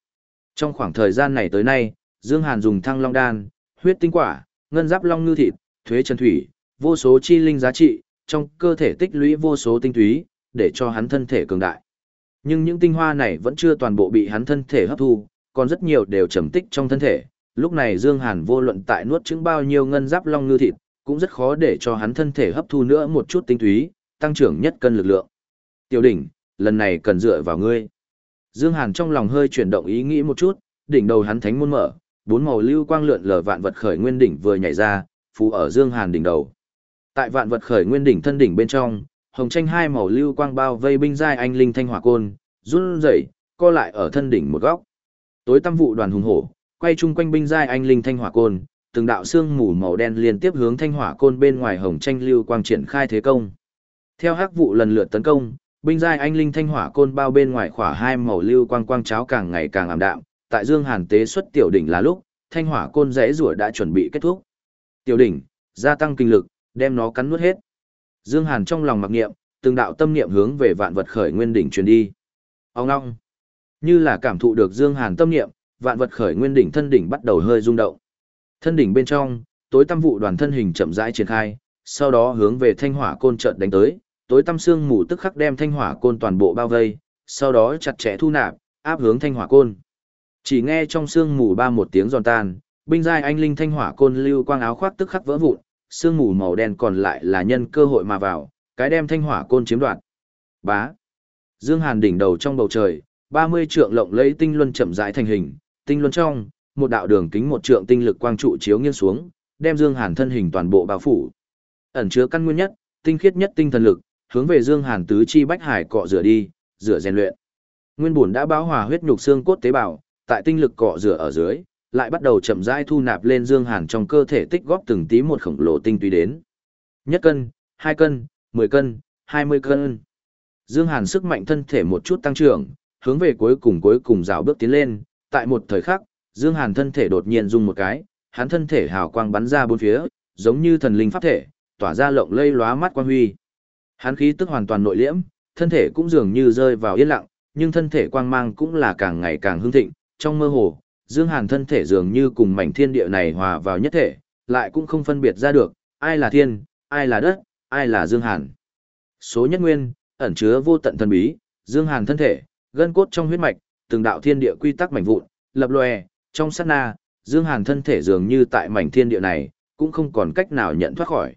A: Trong khoảng thời gian này tới nay, Dương Hàn dùng thăng long đan, huyết tinh quả, ngân giáp long ngư thịt, thuế chân thủy, vô số chi linh giá trị, trong cơ thể tích lũy vô số tinh túy, để cho hắn thân thể cường đại. Nhưng những tinh hoa này vẫn chưa toàn bộ bị hắn thân thể hấp thu, còn rất nhiều đều trầm tích trong thân thể. Lúc này Dương Hàn vô luận tại nuốt chứng bao nhiêu ngân giáp long ngư thịt, cũng rất khó để cho hắn thân thể hấp thu nữa một chút tinh túy, tăng trưởng nhất cân lực lượng. Tiểu đỉnh, lần này cần dựa vào ngươi. Dương Hàn trong lòng hơi chuyển động ý nghĩ một chút, đỉnh đầu hắn thánh môn mở, bốn màu lưu quang lượn lờ vạn vật khởi nguyên đỉnh vừa nhảy ra, phù ở Dương Hàn đỉnh đầu. Tại vạn vật khởi nguyên đỉnh thân đỉnh bên trong, hồng tranh hai màu lưu quang bao vây binh giai anh linh thanh hỏa côn, run rẩy, co lại ở thân đỉnh một góc. Tối tâm vụ đoàn hùng hổ, quay chung quanh binh giai anh linh thanh hỏa côn, từng đạo xương mù màu đen liên tiếp hướng thanh hỏa côn bên ngoài hồng tranh lưu quang triển khai thế công. Theo hắc vụ lần lượt tấn công, binh giai anh linh thanh hỏa côn bao bên ngoài khỏa hai màu lưu quang quang cháo càng ngày càng ảm đạm, tại Dương Hàn tế xuất tiểu đỉnh là lúc, thanh hỏa côn rẽ rủa đã chuẩn bị kết thúc. Tiểu đỉnh, gia tăng kinh lực, đem nó cắn nuốt hết. Dương Hàn trong lòng mặc niệm, từng đạo tâm niệm hướng về vạn vật khởi nguyên đỉnh truyền đi. Ông long như là cảm thụ được Dương Hàn tâm niệm, vạn vật khởi nguyên đỉnh thân đỉnh bắt đầu hơi rung động. Thân đỉnh bên trong, tối tâm vụ đoàn thân hình chậm rãi triển khai, sau đó hướng về thanh hỏa côn chợt đánh tới, tối tâm xương mù tức khắc đem thanh hỏa côn toàn bộ bao vây, sau đó chặt chẽ thu nạp, áp hướng thanh hỏa côn. Chỉ nghe trong xương mù ba một tiếng giòn tan, binh giai anh linh thanh hỏa côn lưu quang áo khoác tức khắc vỡ vụn, xương mù màu đen còn lại là nhân cơ hội mà vào, cái đem thanh hỏa côn chiếm đoạt. Bá. Dương Hàn đỉnh đầu trong bầu trời, 30 trượng lộng lẫy tinh luân chậm rãi thành hình, tinh luân trong, một đạo đường kính một trượng tinh lực quang trụ chiếu nghiêng xuống, đem Dương Hàn thân hình toàn bộ bao phủ. Ẩn chứa căn nguyên nhất, tinh khiết nhất tinh thần lực, hướng về Dương Hàn tứ chi bách hải cọ rửa đi, rửa rèn luyện. Nguyên bổn đã báo hòa huyết nhục xương cốt tế bào, tại tinh lực cọ rửa ở dưới, lại bắt đầu chậm rãi thu nạp lên Dương Hàn trong cơ thể tích góp từng tí một khổng lồ tinh túy đến. Nhất cân, hai cân, mười cân, hai mươi cân. Dương Hàn sức mạnh thân thể một chút tăng trưởng, hướng về cuối cùng cuối cùng rào bước tiến lên, tại một thời khắc, Dương Hàn thân thể đột nhiên rung một cái, hắn thân thể hào quang bắn ra bốn phía, giống như thần linh pháp thể, tỏa ra lộng lây lóa mắt quang huy. Hắn khí tức hoàn toàn nội liễm, thân thể cũng dường như rơi vào yên lặng, nhưng thân thể quang mang cũng là càng ngày càng hưng thịnh, trong mơ hồ, Dương Hàn thân thể dường như cùng mảnh thiên địa này hòa vào nhất thể, lại cũng không phân biệt ra được, ai là thiên, ai là đất, ai là Dương Hàn. Số nhất nguyên, ẩn chứa vô tận thần bí, Dương Hàn thân thể, gân cốt trong huyết mạch, từng đạo thiên địa quy tắc mảnh vụn, lập lòe, trong sát na, Dương Hàn thân thể dường như tại mảnh thiên địa này, cũng không còn cách nào nhận thoát khỏi.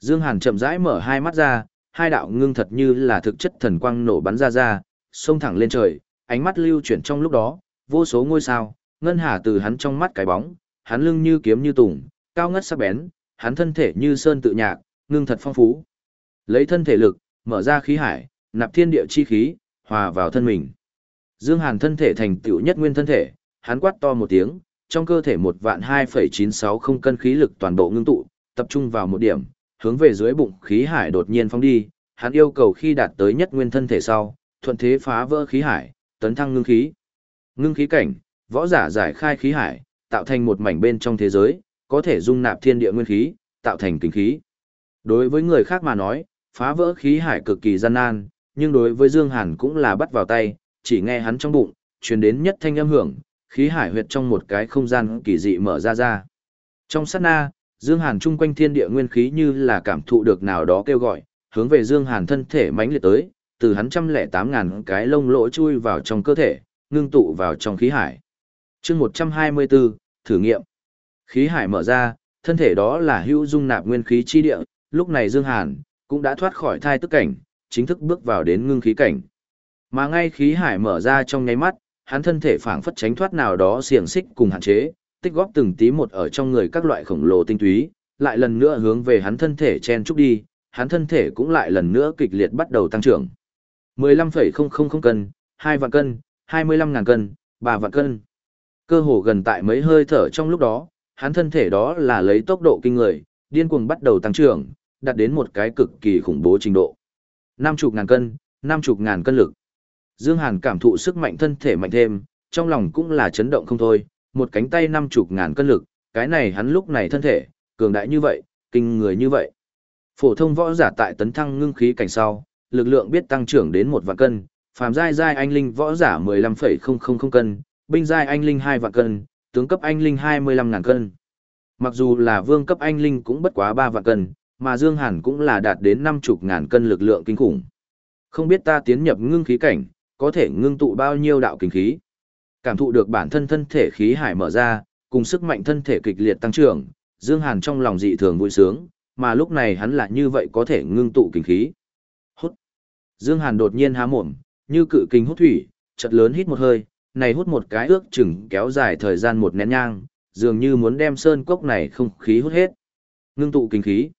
A: Dương Hàn chậm rãi mở hai mắt ra, hai đạo ngưng thật như là thực chất thần quang nổ bắn ra ra, xông thẳng lên trời, ánh mắt lưu chuyển trong lúc đó, vô số ngôi sao, ngân hà từ hắn trong mắt cái bóng, hắn lưng như kiếm như tùng, cao ngất sắc bén, hắn thân thể như sơn tự nhạc, ngưng thật phong phú. Lấy thân thể lực, mở ra khí hải, nạp thiên địa chi khí, hòa vào thân mình. Dương Hàn thân thể thành tựu nhất nguyên thân thể, hắn quát to một tiếng, trong cơ thể một vạn 2,960 cân khí lực toàn bộ ngưng tụ, tập trung vào một điểm, hướng về dưới bụng khí hải đột nhiên phóng đi, hắn yêu cầu khi đạt tới nhất nguyên thân thể sau, thuận thế phá vỡ khí hải, tấn thăng ngưng khí. Ngưng khí cảnh, võ giả giải khai khí hải, tạo thành một mảnh bên trong thế giới, có thể dung nạp thiên địa nguyên khí, tạo thành kinh khí. Đối với người khác mà nói, phá vỡ khí hải cực kỳ gian nan, nhưng đối với Dương Hàn cũng là bắt vào tay, chỉ nghe hắn trong bụng, truyền đến nhất thanh âm hưởng, khí hải huyệt trong một cái không gian kỳ dị mở ra ra. Trong sát na, Dương Hàn chung quanh thiên địa nguyên khí như là cảm thụ được nào đó kêu gọi, hướng về Dương Hàn thân thể mãnh liệt tới, từ hắn trăm lẻ tám ngàn cái lông lỗ chui vào trong cơ thể, ngưng tụ vào trong khí hải. Chương 124, thử nghiệm. Khí hải mở ra, thân thể đó là hữu dung nạp nguyên khí chi địa, lúc này Dương Hàn cũng đã thoát khỏi thai tức cảnh, chính thức bước vào đến ngưng khí cảnh. Mà ngay khí hải mở ra trong nháy mắt, hắn thân thể phảng phất tránh thoát nào đó xiềng xích cùng hạn chế, tích góp từng tí một ở trong người các loại khổng lồ tinh túy, lại lần nữa hướng về hắn thân thể chen chúc đi, hắn thân thể cũng lại lần nữa kịch liệt bắt đầu tăng trưởng. 15,000 cân, 2 vạn cân, 25.000 cân, 3 vạn cân. Cơ hồ gần tại mấy hơi thở trong lúc đó, hắn thân thể đó là lấy tốc độ kinh người, điên cuồng bắt đầu tăng trưởng, đạt đến một cái cực kỳ khủng bố trình độ. 50 ngàn cân, 50 ngàn cân lực. Dương Hàn cảm thụ sức mạnh thân thể mạnh thêm, trong lòng cũng là chấn động không thôi, một cánh tay 50 ngàn cân lực, cái này hắn lúc này thân thể, cường đại như vậy, kinh người như vậy. Phổ thông võ giả tại tấn thăng ngưng khí cảnh sau, lực lượng biết tăng trưởng đến một vạn cân, phàm giai giai anh linh võ giả 15,000 cân, binh giai anh linh 2 vạn cân, tướng cấp anh linh 25 ngàn cân. Mặc dù là vương cấp anh linh cũng bất quá 3 vạn cân, mà Dương Hàn cũng là đạt đến 50 ngàn cân lực lượng kinh khủng. Không biết ta tiến nhập ngưng khí cảnh, có thể ngưng tụ bao nhiêu đạo kinh khí. Cảm thụ được bản thân thân thể khí hải mở ra, cùng sức mạnh thân thể kịch liệt tăng trưởng, Dương Hàn trong lòng dị thường vui sướng, mà lúc này hắn lại như vậy có thể ngưng tụ kinh khí. Hút. Dương Hàn đột nhiên há mồm, như cự kinh hút thủy, chợt lớn hít một hơi, này hút một cái ước chừng kéo dài thời gian một nén nhang, dường như muốn đem sơn cốc này không khí hút hết. Ngưng tụ kinh khí.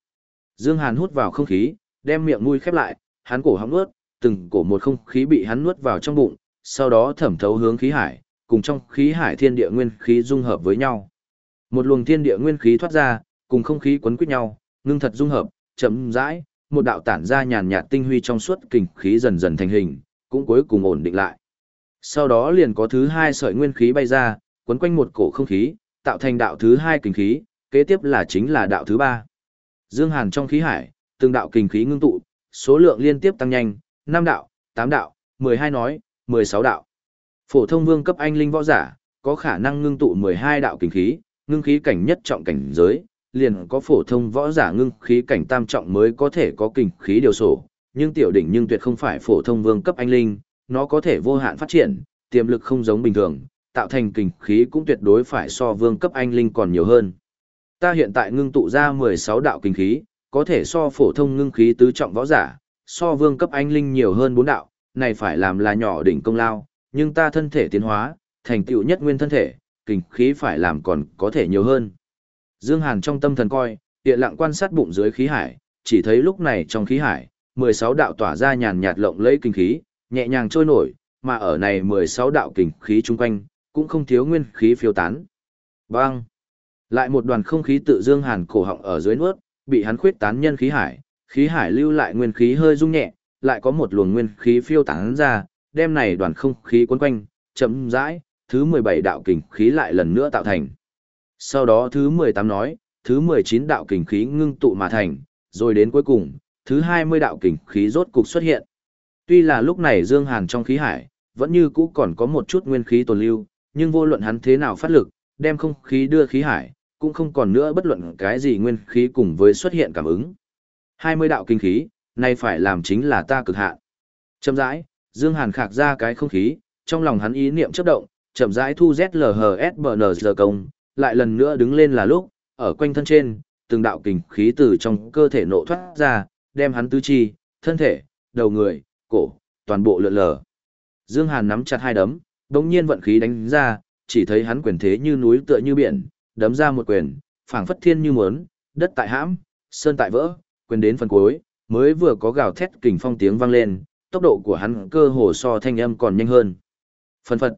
A: Dương Hàn hút vào không khí, đem miệng mũi khép lại, hắn cổ họng nuốt, từng cổ một không khí bị hắn nuốt vào trong bụng, sau đó thẩm thấu hướng khí hải, cùng trong khí hải thiên địa nguyên khí dung hợp với nhau. Một luồng thiên địa nguyên khí thoát ra, cùng không khí quấn quýt nhau, ngưng thật dung hợp, chậm rãi, một đạo tản ra nhàn nhạt tinh huy trong suốt kình khí dần dần thành hình, cũng cuối cùng ổn định lại. Sau đó liền có thứ hai sợi nguyên khí bay ra, quấn quanh một cổ không khí, tạo thành đạo thứ hai kình khí, kế tiếp là chính là đạo thứ ba. Dương Hàn trong khí hải, từng đạo kình khí ngưng tụ, số lượng liên tiếp tăng nhanh, 5 đạo, 8 đạo, 12 nói, 16 đạo. Phổ thông vương cấp anh linh võ giả, có khả năng ngưng tụ 12 đạo kình khí, ngưng khí cảnh nhất trọng cảnh giới, liền có phổ thông võ giả ngưng khí cảnh tam trọng mới có thể có kình khí điều sổ, nhưng tiểu đỉnh nhưng tuyệt không phải phổ thông vương cấp anh linh, nó có thể vô hạn phát triển, tiềm lực không giống bình thường, tạo thành kình khí cũng tuyệt đối phải so vương cấp anh linh còn nhiều hơn. Ta hiện tại ngưng tụ ra 16 đạo kình khí, có thể so phổ thông ngưng khí tứ trọng võ giả, so vương cấp anh linh nhiều hơn 4 đạo, này phải làm là nhỏ đỉnh công lao, nhưng ta thân thể tiến hóa, thành tựu nhất nguyên thân thể, kinh khí phải làm còn có thể nhiều hơn. Dương Hàn trong tâm thần coi, tiện lặng quan sát bụng dưới khí hải, chỉ thấy lúc này trong khí hải, 16 đạo tỏa ra nhàn nhạt lộng lẫy kinh khí, nhẹ nhàng trôi nổi, mà ở này 16 đạo kinh khí chung quanh, cũng không thiếu nguyên khí phiêu tán. Bang! Lại một đoàn không khí tự Dương Hàn cổ họng ở dưới nuốt, bị hắn khuyết tán nhân khí hải, khí hải lưu lại nguyên khí hơi rung nhẹ, lại có một luồng nguyên khí phiêu tán ra, đem này đoàn không khí cuốn quanh, chậm rãi, thứ 17 đạo kình khí lại lần nữa tạo thành. Sau đó thứ 18 nói, thứ 19 đạo kình khí ngưng tụ mà thành, rồi đến cuối cùng, thứ 20 đạo kình khí rốt cục xuất hiện. Tuy là lúc này Dương Hàn trong khí hải, vẫn như cũ còn có một chút nguyên khí tồn lưu, nhưng vô luận hắn thế nào phát lực, đem không khí đưa khí hải, cũng không còn nữa bất luận cái gì nguyên khí cùng với xuất hiện cảm ứng. 20 đạo kinh khí, nay phải làm chính là ta cực hạn. Chậm rãi, Dương Hàn khạc ra cái không khí, trong lòng hắn ý niệm chớp động, chậm rãi thu ZLHSBNZ công, lại lần nữa đứng lên là lúc, ở quanh thân trên, từng đạo kinh khí từ trong cơ thể nộ thoát ra, đem hắn tứ chi, thân thể, đầu người, cổ, toàn bộ lượn lờ. Dương Hàn nắm chặt hai đấm, đống nhiên vận khí đánh ra, chỉ thấy hắn quyền thế như núi tựa như biển, đấm ra một quyền, phảng phất thiên như muốn, đất tại hãm, sơn tại vỡ, quyền đến phần cuối, mới vừa có gào thét kình phong tiếng vang lên, tốc độ của hắn cơ hồ so thanh âm còn nhanh hơn. Phần phật.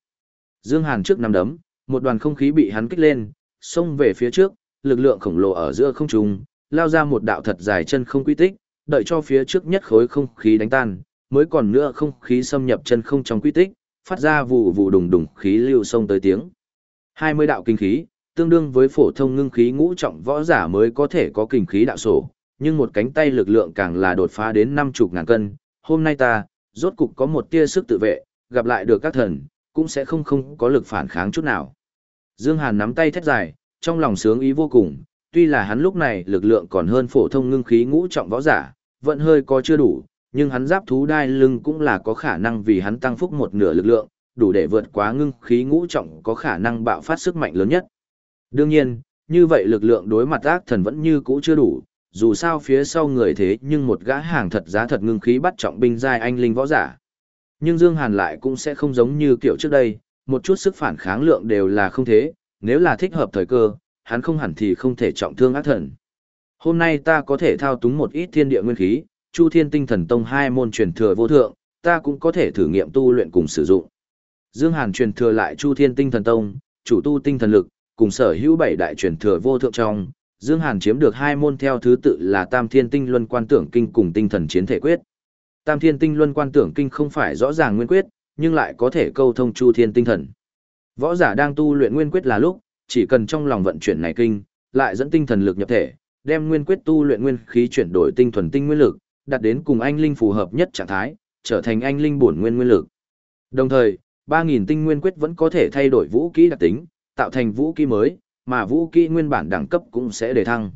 A: Dương Hàn trước năm đấm, một đoàn không khí bị hắn kích lên, xông về phía trước, lực lượng khổng lồ ở giữa không trung, lao ra một đạo thật dài chân không quy tích, đợi cho phía trước nhất khối không khí đánh tan, mới còn nữa không khí xâm nhập chân không trong quy tích, phát ra vụ vụ đùng đùng khí lưu xông tới tiếng. 20 đạo kinh khí, tương đương với phổ thông ngưng khí ngũ trọng võ giả mới có thể có kinh khí đạo sổ, nhưng một cánh tay lực lượng càng là đột phá đến năm chục ngàn cân. Hôm nay ta, rốt cục có một tia sức tự vệ, gặp lại được các thần, cũng sẽ không không có lực phản kháng chút nào. Dương Hàn nắm tay thét dài, trong lòng sướng ý vô cùng, tuy là hắn lúc này lực lượng còn hơn phổ thông ngưng khí ngũ trọng võ giả, vẫn hơi có chưa đủ, nhưng hắn giáp thú đai lưng cũng là có khả năng vì hắn tăng phúc một nửa lực lượng, đủ để vượt quá ngưng khí ngũ trọng có khả năng bạo phát sức mạnh lớn nhất. Đương nhiên, như vậy lực lượng đối mặt ác thần vẫn như cũ chưa đủ, dù sao phía sau người thế nhưng một gã hàng thật giá thật ngưng khí bắt trọng binh giai anh linh võ giả. Nhưng Dương Hàn lại cũng sẽ không giống như kiểu trước đây, một chút sức phản kháng lượng đều là không thế, nếu là thích hợp thời cơ, hắn không hẳn thì không thể trọng thương ác thần. Hôm nay ta có thể thao túng một ít thiên địa nguyên khí, Chu Thiên Tinh Thần Tông hai môn truyền thừa vô thượng, ta cũng có thể thử nghiệm tu luyện cùng sử dụng. Dương Hàn truyền thừa lại Chu Thiên Tinh Thần Tông, chủ tu tinh thần lực, cùng sở hữu bảy đại truyền thừa vô thượng trong, Dương Hàn chiếm được hai môn theo thứ tự là Tam Thiên Tinh Luân Quan Tưởng Kinh cùng Tinh Thần Chiến Thể Quyết. Tam Thiên Tinh Luân Quan Tưởng Kinh không phải rõ ràng nguyên quyết, nhưng lại có thể câu thông Chu Thiên Tinh Thần. Võ giả đang tu luyện nguyên quyết là lúc, chỉ cần trong lòng vận chuyển này kinh, lại dẫn tinh thần lực nhập thể, đem nguyên quyết tu luyện nguyên khí chuyển đổi tinh thuần tinh nguyên lực, đạt đến cùng anh linh phù hợp nhất trạng thái, trở thành anh linh bổn nguyên nguyên lực. Đồng thời, 3000 tinh nguyên quyết vẫn có thể thay đổi vũ khí đặc tính, tạo thành vũ khí mới, mà vũ khí nguyên bản đẳng cấp cũng sẽ đề thăng.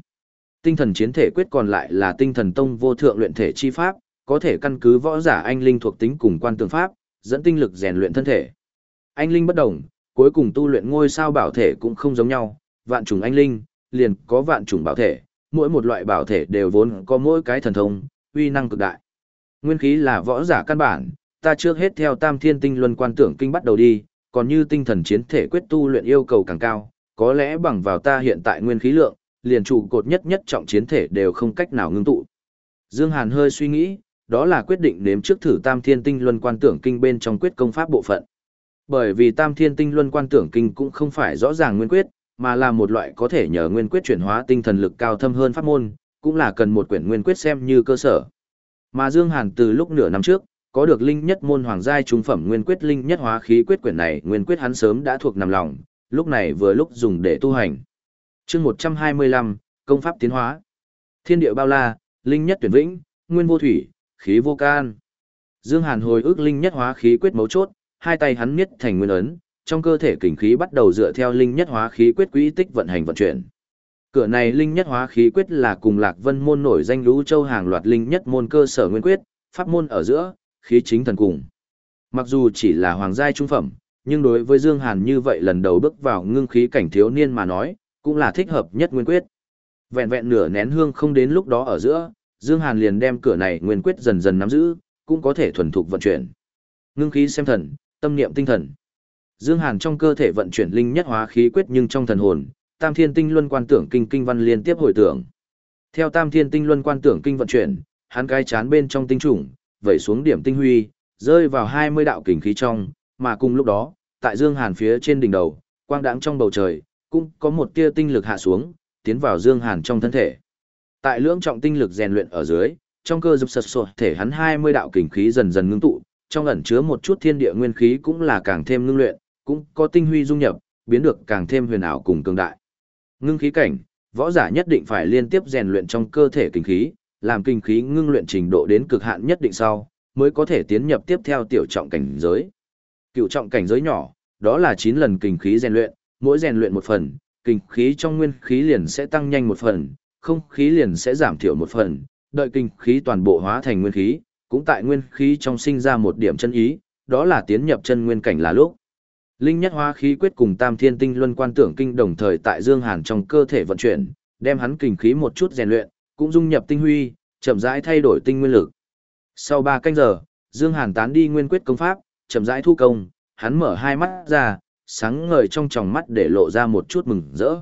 A: Tinh thần chiến thể quyết còn lại là tinh thần tông vô thượng luyện thể chi pháp, có thể căn cứ võ giả anh linh thuộc tính cùng quan tường pháp, dẫn tinh lực rèn luyện thân thể. Anh linh bất đồng, cuối cùng tu luyện ngôi sao bảo thể cũng không giống nhau, vạn trùng anh linh, liền có vạn trùng bảo thể, mỗi một loại bảo thể đều vốn có mỗi cái thần thông, uy năng cực đại. Nguyên khí là võ giả căn bản, ta trước hết theo Tam Thiên Tinh Luân Quan Tưởng Kinh bắt đầu đi, còn như tinh thần chiến thể quyết tu luyện yêu cầu càng cao, có lẽ bằng vào ta hiện tại nguyên khí lượng, liền trụ cột nhất nhất trọng chiến thể đều không cách nào ngưng tụ. Dương Hàn hơi suy nghĩ, đó là quyết định nếm trước thử Tam Thiên Tinh Luân Quan Tưởng Kinh bên trong quyết công pháp bộ phận. Bởi vì Tam Thiên Tinh Luân Quan Tưởng Kinh cũng không phải rõ ràng nguyên quyết, mà là một loại có thể nhờ nguyên quyết chuyển hóa tinh thần lực cao thâm hơn pháp môn, cũng là cần một quyển nguyên quyết xem như cơ sở. Mà Dương Hàn từ lúc nửa năm trước, có được linh nhất môn hoàng giai trung phẩm nguyên quyết linh nhất hóa khí quyết quyển này, nguyên quyết hắn sớm đã thuộc nằm lòng, lúc này vừa lúc dùng để tu hành. Chương 125, công pháp tiến hóa. Thiên địa bao la, linh nhất tuyển vĩnh, nguyên vô thủy, khí vô can. Dương Hàn hồi ức linh nhất hóa khí quyết mấu chốt, hai tay hắn niết thành nguyên ấn, trong cơ thể kình khí bắt đầu dựa theo linh nhất hóa khí quyết quỹ tích vận hành vận chuyển. Cửa này linh nhất hóa khí quyết là cùng Lạc Vân môn nổi danh lũ châu hàng loạt linh nhất môn cơ sở nguyên quyết, pháp môn ở giữa, khí chính thần cùng. Mặc dù chỉ là hoàng giai trung phẩm, nhưng đối với Dương Hàn như vậy lần đầu bước vào ngưng khí cảnh thiếu niên mà nói, cũng là thích hợp nhất nguyên quyết. Vẹn vẹn nửa nén hương không đến lúc đó ở giữa, Dương Hàn liền đem cửa này nguyên quyết dần dần nắm giữ, cũng có thể thuần thục vận chuyển. Ngưng khí xem thần, tâm niệm tinh thần. Dương Hàn trong cơ thể vận chuyển linh nhất hóa khí quyết nhưng trong thần hồn, Tam Thiên Tinh Luân Quan Tưởng Kinh kinh văn liên tiếp hồi tưởng. Theo Tam Thiên Tinh Luân Quan Tưởng Kinh vận chuyển, hắn cái chán bên trong tinh trùng, vẩy xuống điểm tinh huy, rơi vào 20 đạo kình khí trong, mà cùng lúc đó, tại Dương Hàn phía trên đỉnh đầu, quang đãng trong bầu trời, cũng có một tia tinh lực hạ xuống, tiến vào Dương Hàn trong thân thể. Tại lưỡng trọng tinh lực rèn luyện ở dưới, trong cơ dục sật sột thể hắn 20 đạo kình khí dần dần ngưng tụ, trong ẩn chứa một chút thiên địa nguyên khí cũng là càng thêm ngưng luyện, cũng có tinh huy dung nhập, biến được càng thêm huyền ảo cùng cường đại. Ngưng khí cảnh, võ giả nhất định phải liên tiếp rèn luyện trong cơ thể kinh khí, làm kinh khí ngưng luyện trình độ đến cực hạn nhất định sau, mới có thể tiến nhập tiếp theo tiểu trọng cảnh giới. Cựu trọng cảnh giới nhỏ, đó là 9 lần kinh khí rèn luyện, mỗi rèn luyện một phần, kinh khí trong nguyên khí liền sẽ tăng nhanh một phần, không khí liền sẽ giảm thiểu một phần, đợi kinh khí toàn bộ hóa thành nguyên khí, cũng tại nguyên khí trong sinh ra một điểm chân ý, đó là tiến nhập chân nguyên cảnh là lúc. Linh nhất hóa khí quyết cùng Tam Thiên Tinh Luân Quan Tưởng Kinh đồng thời tại Dương Hàn trong cơ thể vận chuyển, đem hắn kinh khí một chút rèn luyện, cũng dung nhập tinh huy, chậm rãi thay đổi tinh nguyên lực. Sau 3 canh giờ, Dương Hàn tán đi nguyên quyết công pháp, chậm rãi thu công, hắn mở hai mắt ra, sáng ngời trong tròng mắt để lộ ra một chút mừng rỡ.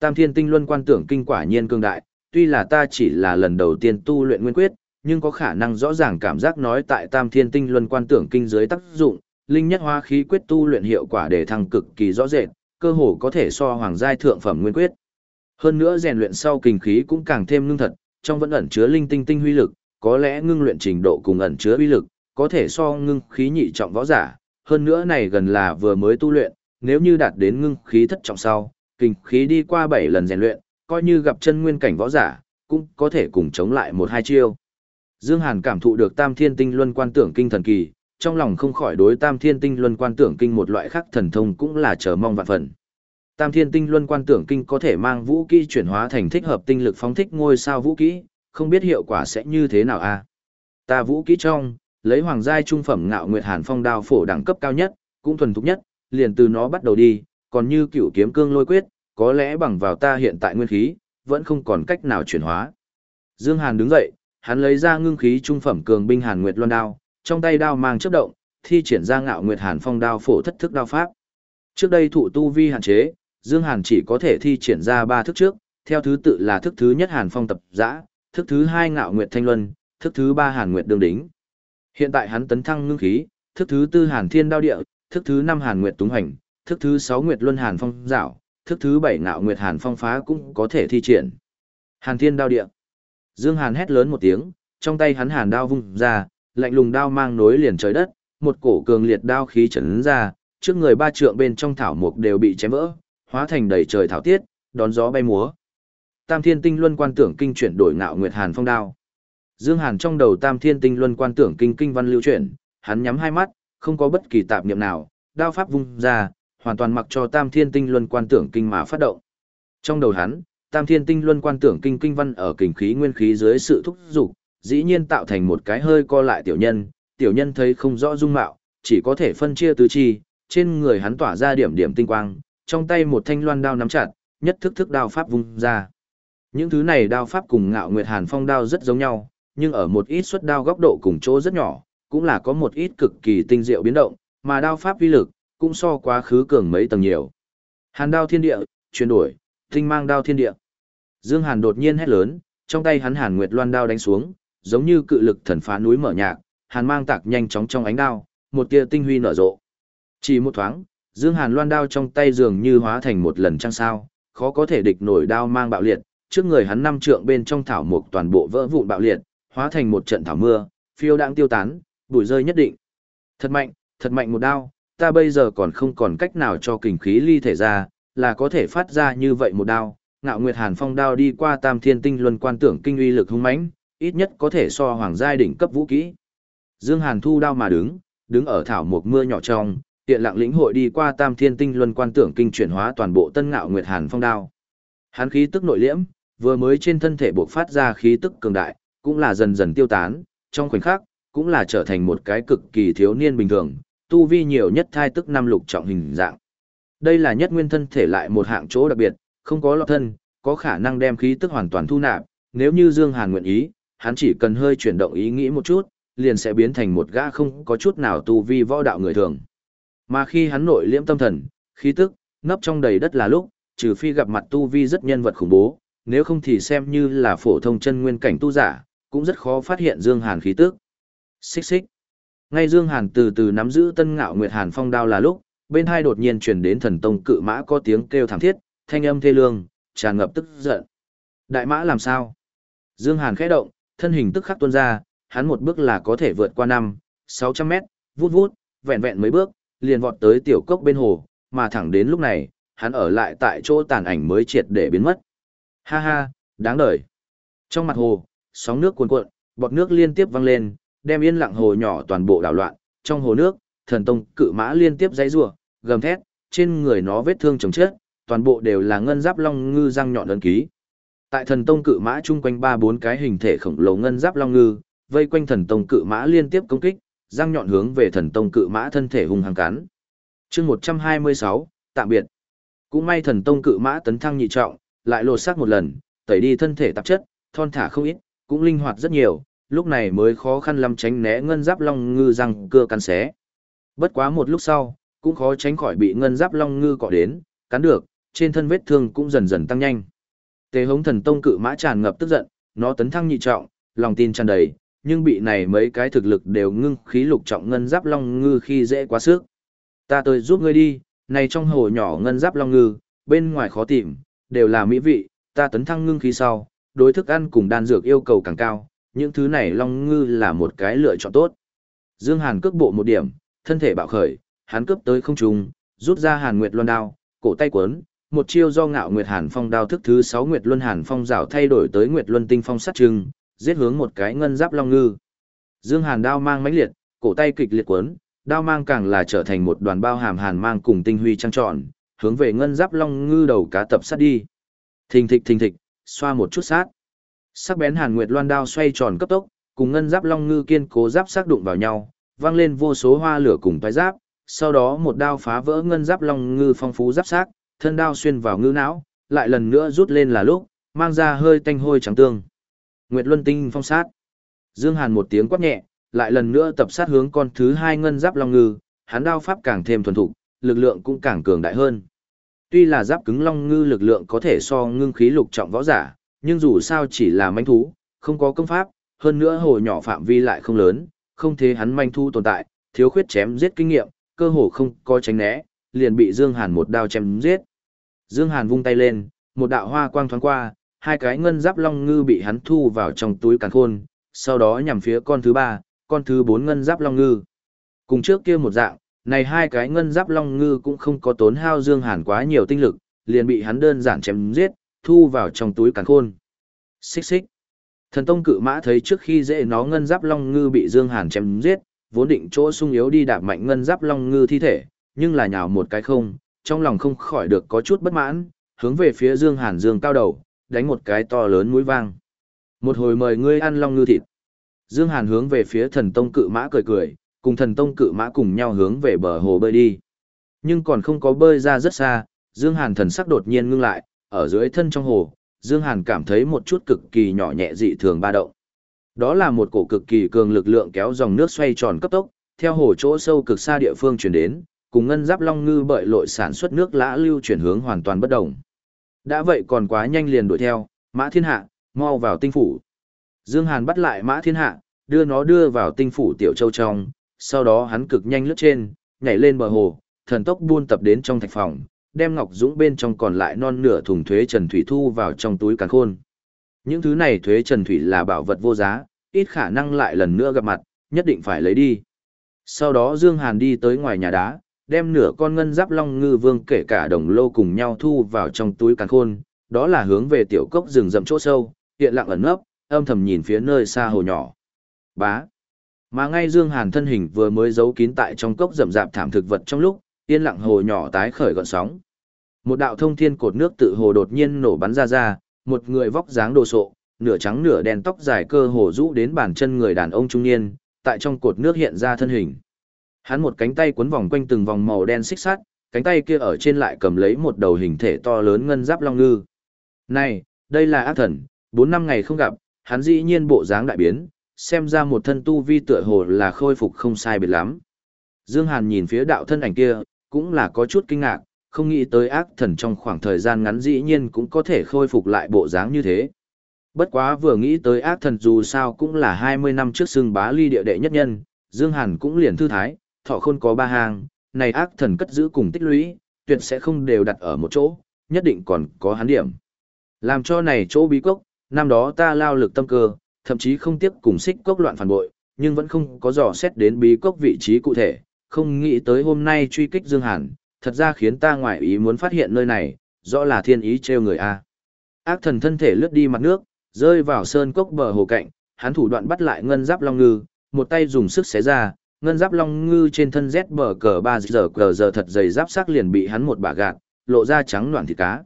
A: Tam Thiên Tinh Luân Quan Tưởng Kinh quả nhiên cương đại, tuy là ta chỉ là lần đầu tiên tu luyện nguyên quyết, nhưng có khả năng rõ ràng cảm giác nói tại Tam Thiên Tinh Luân Quan Tưởng Kinh dưới tác dụng, linh nhất hóa khí quyết tu luyện hiệu quả để thăng cực kỳ rõ rệt, cơ hồ có thể so hoàng giai thượng phẩm nguyên quyết. Hơn nữa rèn luyện sau kinh khí cũng càng thêm ngưng thật, trong vẫn ẩn chứa linh tinh tinh huy lực, có lẽ ngưng luyện trình độ cùng ẩn chứa uy lực, có thể so ngưng khí nhị trọng võ giả, hơn nữa này gần là vừa mới tu luyện, nếu như đạt đến ngưng khí thất trọng sau, kinh khí đi qua 7 lần rèn luyện, coi như gặp chân nguyên cảnh võ giả, cũng có thể cùng chống lại một hai chiêu. Dương Hàn cảm thụ được Tam Thiên Tinh Luân Quan Tưởng Kinh thần kỳ, trong lòng không khỏi đối Tam Thiên Tinh Luân Quan Tưởng Kinh một loại khác thần thông cũng là chờ mong vạn phần. Tam Thiên Tinh Luân Quan Tưởng Kinh có thể mang vũ kỹ chuyển hóa thành thích hợp tinh lực phóng thích ngôi sao vũ kỹ, không biết hiệu quả sẽ như thế nào a. Ta vũ kỹ trong, lấy hoàng giai trung phẩm ngạo nguyệt hàn phong đao phổ đẳng cấp cao nhất, cũng thuần thục nhất, liền từ nó bắt đầu đi, còn như Cựu kiếm cương lôi quyết, có lẽ bằng vào ta hiện tại nguyên khí, vẫn không còn cách nào chuyển hóa. Dương Hàn đứng dậy, hắn lấy ra ngưng khí trung phẩm cường binh hàn nguyệt loan đao, trong tay đao mang chớp động, thi triển ra ngạo nguyệt hàn phong đao phổ thất thức đao pháp. Trước đây thụ tu vi hạn chế, Dương Hàn chỉ có thể thi triển ra ba thức trước, theo thứ tự là thức thứ nhất hàn phong tập giã, thức thứ hai ngạo nguyệt thanh luân, thức thứ ba hàn nguyệt Đường đính. Hiện tại hắn tấn thăng ngưng khí, thức thứ tư hàn thiên đao địa, thức thứ năm hàn nguyệt túng hành, thức thứ sáu nguyệt luân hàn phong Giảo, thức thứ bảy ngạo nguyệt hàn phong phá cũng có thể thi triển. Hàn thiên đao địa. Dương Hàn hét lớn một tiếng, trong tay hắn hàn đao vung ra, lạnh lùng đao mang nối liền trời đất, một cổ cường liệt đao khí chấn ra, trước người ba trượng bên trong thảo mục đều bị chém vỡ, hóa thành đầy trời thảo tiết, đón gió bay múa. Tam Thiên Tinh Luân Quan Tưởng Kinh chuyển đổi ngạo nguyệt hàn phong đao. Dương Hàn trong đầu Tam Thiên Tinh Luân Quan Tưởng Kinh kinh văn lưu chuyển, hắn nhắm hai mắt, không có bất kỳ tạp niệm nào, đao pháp vung ra, hoàn toàn mặc cho Tam Thiên Tinh Luân Quan Tưởng Kinh mà phát động. Trong đầu hắn, Tam Thiên Tinh Luân Quan Tưởng Kinh kinh văn ở kình khí nguyên khí dưới sự thúc dục, dĩ nhiên tạo thành một cái hơi co lại tiểu nhân, tiểu nhân thấy không rõ dung mạo, chỉ có thể phân chia tứ chi, trên người hắn tỏa ra điểm điểm tinh quang, trong tay một thanh loan đao nắm chặt, nhất thức thức đao pháp vung ra. Những thứ này đao pháp cùng ngạo nguyệt hàn phong đao rất giống nhau, nhưng ở một ít xuất đao góc độ cùng chỗ rất nhỏ, cũng là có một ít cực kỳ tinh diệu biến động, mà đao pháp vi lực cũng so quá khứ cường mấy tầng nhiều. Hàn đao thiên địa, chuyển đổi, tinh mang đao thiên địa. Dương Hàn đột nhiên hét lớn, trong tay hắn Hàn Nguyệt Loan đao đánh xuống, giống như cự lực thần phá núi mở nhạc, Hàn mang tạc nhanh chóng trong ánh đao, một tia tinh huy nở rộ. Chỉ một thoáng, Dương Hàn loan đao trong tay dường như hóa thành một lần trăng sao, khó có thể địch nổi đao mang bạo liệt, trước người hắn năm trượng bên trong thảo mục toàn bộ vỡ vụn bạo liệt, hóa thành một trận thảo mưa, phiêu đang tiêu tán, bụi rơi nhất định. Thật mạnh, thật mạnh một đao, ta bây giờ còn không còn cách nào cho kình khí ly thể ra, là có thể phát ra như vậy một đao. Ngạo Nguyệt Hàn Phong đao đi qua Tam Thiên Tinh Luân quan tưởng kinh uy lực hung mãnh, ít nhất có thể so hoàng giai đỉnh cấp vũ kỹ. Dương Hàn thu đao mà đứng, đứng ở thảo mục mưa nhỏ trong, tiện lặng lĩnh hội đi qua Tam Thiên Tinh Luân quan tưởng kinh chuyển hóa toàn bộ Tân Ngạo Nguyệt Hàn phong đao. Hắn khí tức nội liễm, vừa mới trên thân thể buộc phát ra khí tức cường đại, cũng là dần dần tiêu tán, trong khoảnh khắc, cũng là trở thành một cái cực kỳ thiếu niên bình thường, tu vi nhiều nhất thai tức năm lục trọng hình dạng. Đây là nhất nguyên thân thể lại một hạng chỗ đặc biệt, không có lọt thân, có khả năng đem khí tức hoàn toàn thu nạp, nếu như Dương Hàn nguyện ý, hắn chỉ cần hơi chuyển động ý nghĩ một chút, liền sẽ biến thành một gã không có chút nào tu vi võ đạo người thường. Mà khi hắn nội liễm tâm thần, khí tức, nấp trong đầy đất là lúc, trừ phi gặp mặt tu vi rất nhân vật khủng bố, nếu không thì xem như là phổ thông chân nguyên cảnh tu giả, cũng rất khó phát hiện Dương Hàn khí tức. Xích xích. Ngay Dương Hàn từ từ nắm giữ Tân Ngạo Nguyệt Hàn phong đao là lúc, bên hai đột nhiên truyền đến thần tông cự mã có tiếng kêu thảm thiết, thanh âm thê lương, tràn ngập tức giận. Đại mã làm sao? Dương Hàn khẽ động, thân hình tức khắc tuôn ra, hắn một bước là có thể vượt qua năm, 600 mét, vút vút, vẹn vẹn mấy bước, liền vọt tới tiểu cốc bên hồ, mà thẳng đến lúc này, hắn ở lại tại chỗ tàn ảnh mới triệt để biến mất. Ha ha, đáng đời. Trong mặt hồ, sóng nước cuồn cuộn, bọt nước liên tiếp văng lên, đem yên lặng hồ nhỏ toàn bộ đảo loạn, trong hồ nước, thần tông cự mã liên tiếp dãy rủa, gầm thét, trên người nó vết thương chồng chết, toàn bộ đều là ngân giáp long ngư răng nhọn ấn ký. Tại thần tông cự mã chung quanh ba bốn cái hình thể khổng lồ ngân giáp long ngư, vây quanh thần tông cự mã liên tiếp công kích, răng nhọn hướng về thần tông cự mã thân thể hung hăng cắn. Chương 126, tạm biệt. Cũng may thần tông cự mã tấn thăng nhị trọng, lại lột xác một lần, tẩy đi thân thể tạp chất, thon thả không ít, cũng linh hoạt rất nhiều, lúc này mới khó khăn lắm tránh né ngân giáp long ngư răng cưa cắn xé. Bất quá một lúc sau, cũng khó tránh khỏi bị ngân giáp long ngư cọ đến, cắn được, trên thân vết thương cũng dần dần tăng nhanh. Tề hống thần tông cự mã tràn ngập tức giận, nó tấn thăng nhị trọng, lòng tin tràn đầy, nhưng bị này mấy cái thực lực đều ngưng khí lục trọng ngân giáp long ngư khi dễ quá sức. Ta tới giúp ngươi đi, này trong hồ nhỏ ngân giáp long ngư, bên ngoài khó tìm, đều là mỹ vị, ta tấn thăng ngưng khí sau, đối thức ăn cùng đan dược yêu cầu càng cao, những thứ này long ngư là một cái lựa chọn tốt. Dương Hàn cước bộ một điểm, thân thể bạo khởi, hắn cướp tới không trung, rút ra Hàn Nguyệt Luân đao, cổ tay quấn, một chiêu do ngạo Nguyệt Hàn Phong đao thức thứ 6 Nguyệt Luân Hàn Phong rào thay đổi tới Nguyệt Luân Tinh Phong sát trưng, giết hướng một cái ngân giáp long ngư. Dương Hàn đao mang mãnh liệt, cổ tay kịch liệt quấn, đao mang càng là trở thành một đoàn bao hàm hàn mang cùng tinh huy trăng trọn, hướng về ngân giáp long ngư đầu cá tập sát đi. Thình thịch thình thịch, xoa một chút sát. Sắc bén Hàn Nguyệt Loan đao xoay tròn cấp tốc, cùng ngân giáp long ngư kiên cố giáp sắc đụng vào nhau, vang lên vô số hoa lửa cùng phái giáp, sau đó một đao phá vỡ ngân giáp long ngư phong phú giáp sắc, thân đao xuyên vào ngư não, lại lần nữa rút lên là lúc, mang ra hơi tanh hôi trắng tương. Nguyệt Luân Tinh phong sát. Dương Hàn một tiếng quát nhẹ, lại lần nữa tập sát hướng con thứ hai ngân giáp long ngư, hắn đao pháp càng thêm thuần thục, lực lượng cũng càng cường đại hơn. Tuy là giáp cứng long ngư lực lượng có thể so ngưng khí lục trọng võ giả, nhưng dù sao chỉ là manh thú, không có công pháp, hơn nữa hồ nhỏ phạm vi lại không lớn, không thế hắn manh thú tồn tại, thiếu khuyết chém giết kinh nghiệm, cơ hồ không có tránh né, liền bị Dương Hàn một đao chém giết. Dương Hàn vung tay lên, một đạo hoa quang thoáng qua, hai cái ngân giáp long ngư bị hắn thu vào trong túi càn khôn, sau đó nhằm phía con thứ ba, con thứ bốn ngân giáp long ngư. Cùng trước kia một dạng, này hai cái ngân giáp long ngư cũng không có tốn hao Dương Hàn quá nhiều tinh lực, liền bị hắn đơn giản chém giết, thu vào trong túi càn khôn. Xích xích. Thần tông cự mã thấy trước khi dễ nó ngân giáp long ngư bị Dương Hàn chém giết, vốn định chỗ sung yếu đi đạp mạnh ngân giáp long ngư thi thể, nhưng là nhào một cái không, trong lòng không khỏi được có chút bất mãn, hướng về phía Dương Hàn Dương cao đầu, đánh một cái to lớn mũi vang. Một hồi mời ngươi ăn long ngư thịt. Dương Hàn hướng về phía thần tông cự mã cười cười, cùng thần tông cự mã cùng nhau hướng về bờ hồ bơi đi. Nhưng còn không có bơi ra rất xa, Dương Hàn thần sắc đột nhiên ngưng lại, ở dưới thân trong hồ, Dương Hàn cảm thấy một chút cực kỳ nhỏ nhẹ dị thường ba động. Đó là một cổ cực kỳ cường lực lượng kéo dòng nước xoay tròn cấp tốc, theo hồ chỗ sâu cực xa địa phương truyền đến, cùng ngân giáp long ngư bợi lội sản xuất nước lã lưu chuyển hướng hoàn toàn bất động. Đã vậy còn quá nhanh liền đuổi theo, Mã Thiên Hạ, mau vào tinh phủ. Dương Hàn bắt lại Mã Thiên Hạ, đưa nó đưa vào tinh phủ tiểu châu trong, sau đó hắn cực nhanh lướt trên, nhảy lên bờ hồ, thần tốc buôn tập đến trong thạch phòng, đem Ngọc Dũng bên trong còn lại non nửa thùng thuế trần thủy thu vào trong túi càn khôn. Những thứ này thuế trần thủy là bảo vật vô giá, ít khả năng lại lần nữa gặp mặt, nhất định phải lấy đi. Sau đó Dương Hàn đi tới ngoài nhà đá, đem nửa con ngân giáp long ngư vương kể cả đồng lô cùng nhau thu vào trong túi càn khôn, đó là hướng về tiểu cốc rừng rậm chỗ sâu, hiện lặng ẩn nấp, âm thầm nhìn phía nơi xa hồ nhỏ. Bá. Mà ngay Dương Hàn thân hình vừa mới giấu kín tại trong cốc rậm rạp thảm thực vật trong lúc, yên lặng hồ nhỏ tái khởi gợn sóng. Một đạo thông thiên cột nước tự hồ đột nhiên nổ bắn ra ra, một người vóc dáng đồ sộ, nửa trắng nửa đen tóc dài cơ hồ rũ đến bàn chân người đàn ông trung niên, tại trong cột nước hiện ra thân hình. Hắn một cánh tay cuốn vòng quanh từng vòng màu đen xích sắt, cánh tay kia ở trên lại cầm lấy một đầu hình thể to lớn ngân giáp long ngư. Này, đây là ác thần, bốn năm ngày không gặp, hắn dĩ nhiên bộ dáng đại biến, xem ra một thân tu vi tựa hồ là khôi phục không sai biệt lắm. Dương Hàn nhìn phía đạo thân ảnh kia, cũng là có chút kinh ngạc, không nghĩ tới ác thần trong khoảng thời gian ngắn dĩ nhiên cũng có thể khôi phục lại bộ dáng như thế. Bất quá vừa nghĩ tới ác thần dù sao cũng là 20 năm trước xưng bá ly địa đệ nhất nhân, Dương Hàn cũng liền thư thái, thọ khôn có ba hàng, này ác thần cất giữ cùng tích lũy, tuyệt sẽ không đều đặt ở một chỗ, nhất định còn có hắn điểm. Làm cho này chỗ bí cốc, năm đó ta lao lực tâm cơ, thậm chí không tiếc cùng xích cốc loạn phản bội, nhưng vẫn không có dò xét đến bí cốc vị trí cụ thể, không nghĩ tới hôm nay truy kích Dương Hàn, thật ra khiến ta ngoại ý muốn phát hiện nơi này, rõ là thiên ý treo người a. Ác thần thân thể lướt đi mặt nước, rơi vào sơn cốc bờ hồ cạnh, hắn thủ đoạn bắt lại ngân giáp long ngư, một tay dùng sức xé ra, ngân giáp long ngư trên thân rét bờ cờ ba giờ cờ giờ thật dày giáp sắc liền bị hắn một bả gạt, lộ ra trắng loạn thịt cá.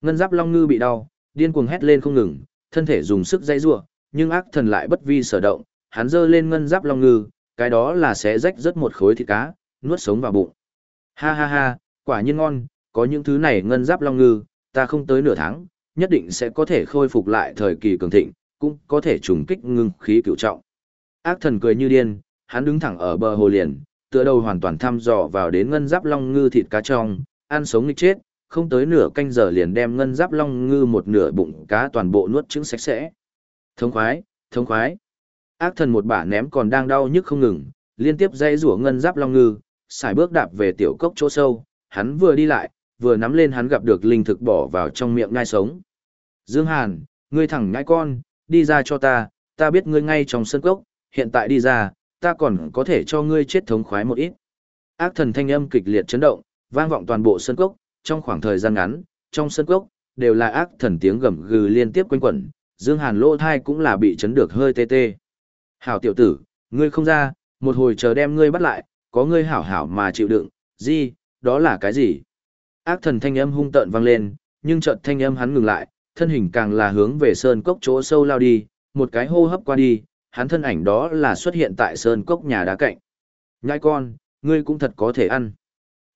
A: Ngân giáp long ngư bị đau, điên cuồng hét lên không ngừng, thân thể dùng sức dây giụa nhưng ác thần lại bất vi sở động, hắn giơ lên ngân giáp long ngư, cái đó là sẽ rách rất một khối thịt cá, nuốt sống vào bụng. Ha ha ha, quả nhiên ngon, có những thứ này ngân giáp long ngư, ta không tới nửa tháng, nhất định sẽ có thể khôi phục lại thời kỳ cường thịnh, cũng có thể trùng kích ngưng khí cựu trọng. Ác thần cười như điên, hắn đứng thẳng ở bờ hồ liền, tựa đầu hoàn toàn thăm dò vào đến ngân giáp long ngư thịt cá trong, ăn sống nghịch chết, không tới nửa canh giờ liền đem ngân giáp long ngư một nửa bụng cá toàn bộ nuốt trứng sạch sẽ. Thống khoái, thống khoái. Ác thần một bả ném còn đang đau nhức không ngừng, liên tiếp dây rủa ngân giáp long ngư, xài bước đạp về tiểu cốc chỗ sâu, hắn vừa đi lại, vừa nắm lên hắn gặp được linh thực bỏ vào trong miệng ngai sống. Dương Hàn, ngươi thẳng nhãi con, đi ra cho ta, ta biết ngươi ngay trong sân cốc, hiện tại đi ra, ta còn có thể cho ngươi chết thống khoái một ít. Ác thần thanh âm kịch liệt chấn động, vang vọng toàn bộ sân cốc, trong khoảng thời gian ngắn, trong sân cốc, đều là ác thần tiếng gầm gừ liên tiếp quanh quẩn, Dương Hàn lỗ thai cũng là bị chấn được hơi tê tê. Hảo tiểu tử, ngươi không ra, một hồi chờ đem ngươi bắt lại, có ngươi hảo hảo mà chịu đựng, gì, đó là cái gì? Ác thần thanh âm hung tợn vang lên, nhưng chợt thanh âm hắn ngừng lại, thân hình càng là hướng về sơn cốc chỗ sâu lao đi, một cái hô hấp qua đi, hắn thân ảnh đó là xuất hiện tại sơn cốc nhà đá cạnh. Nhai con, ngươi cũng thật có thể ăn.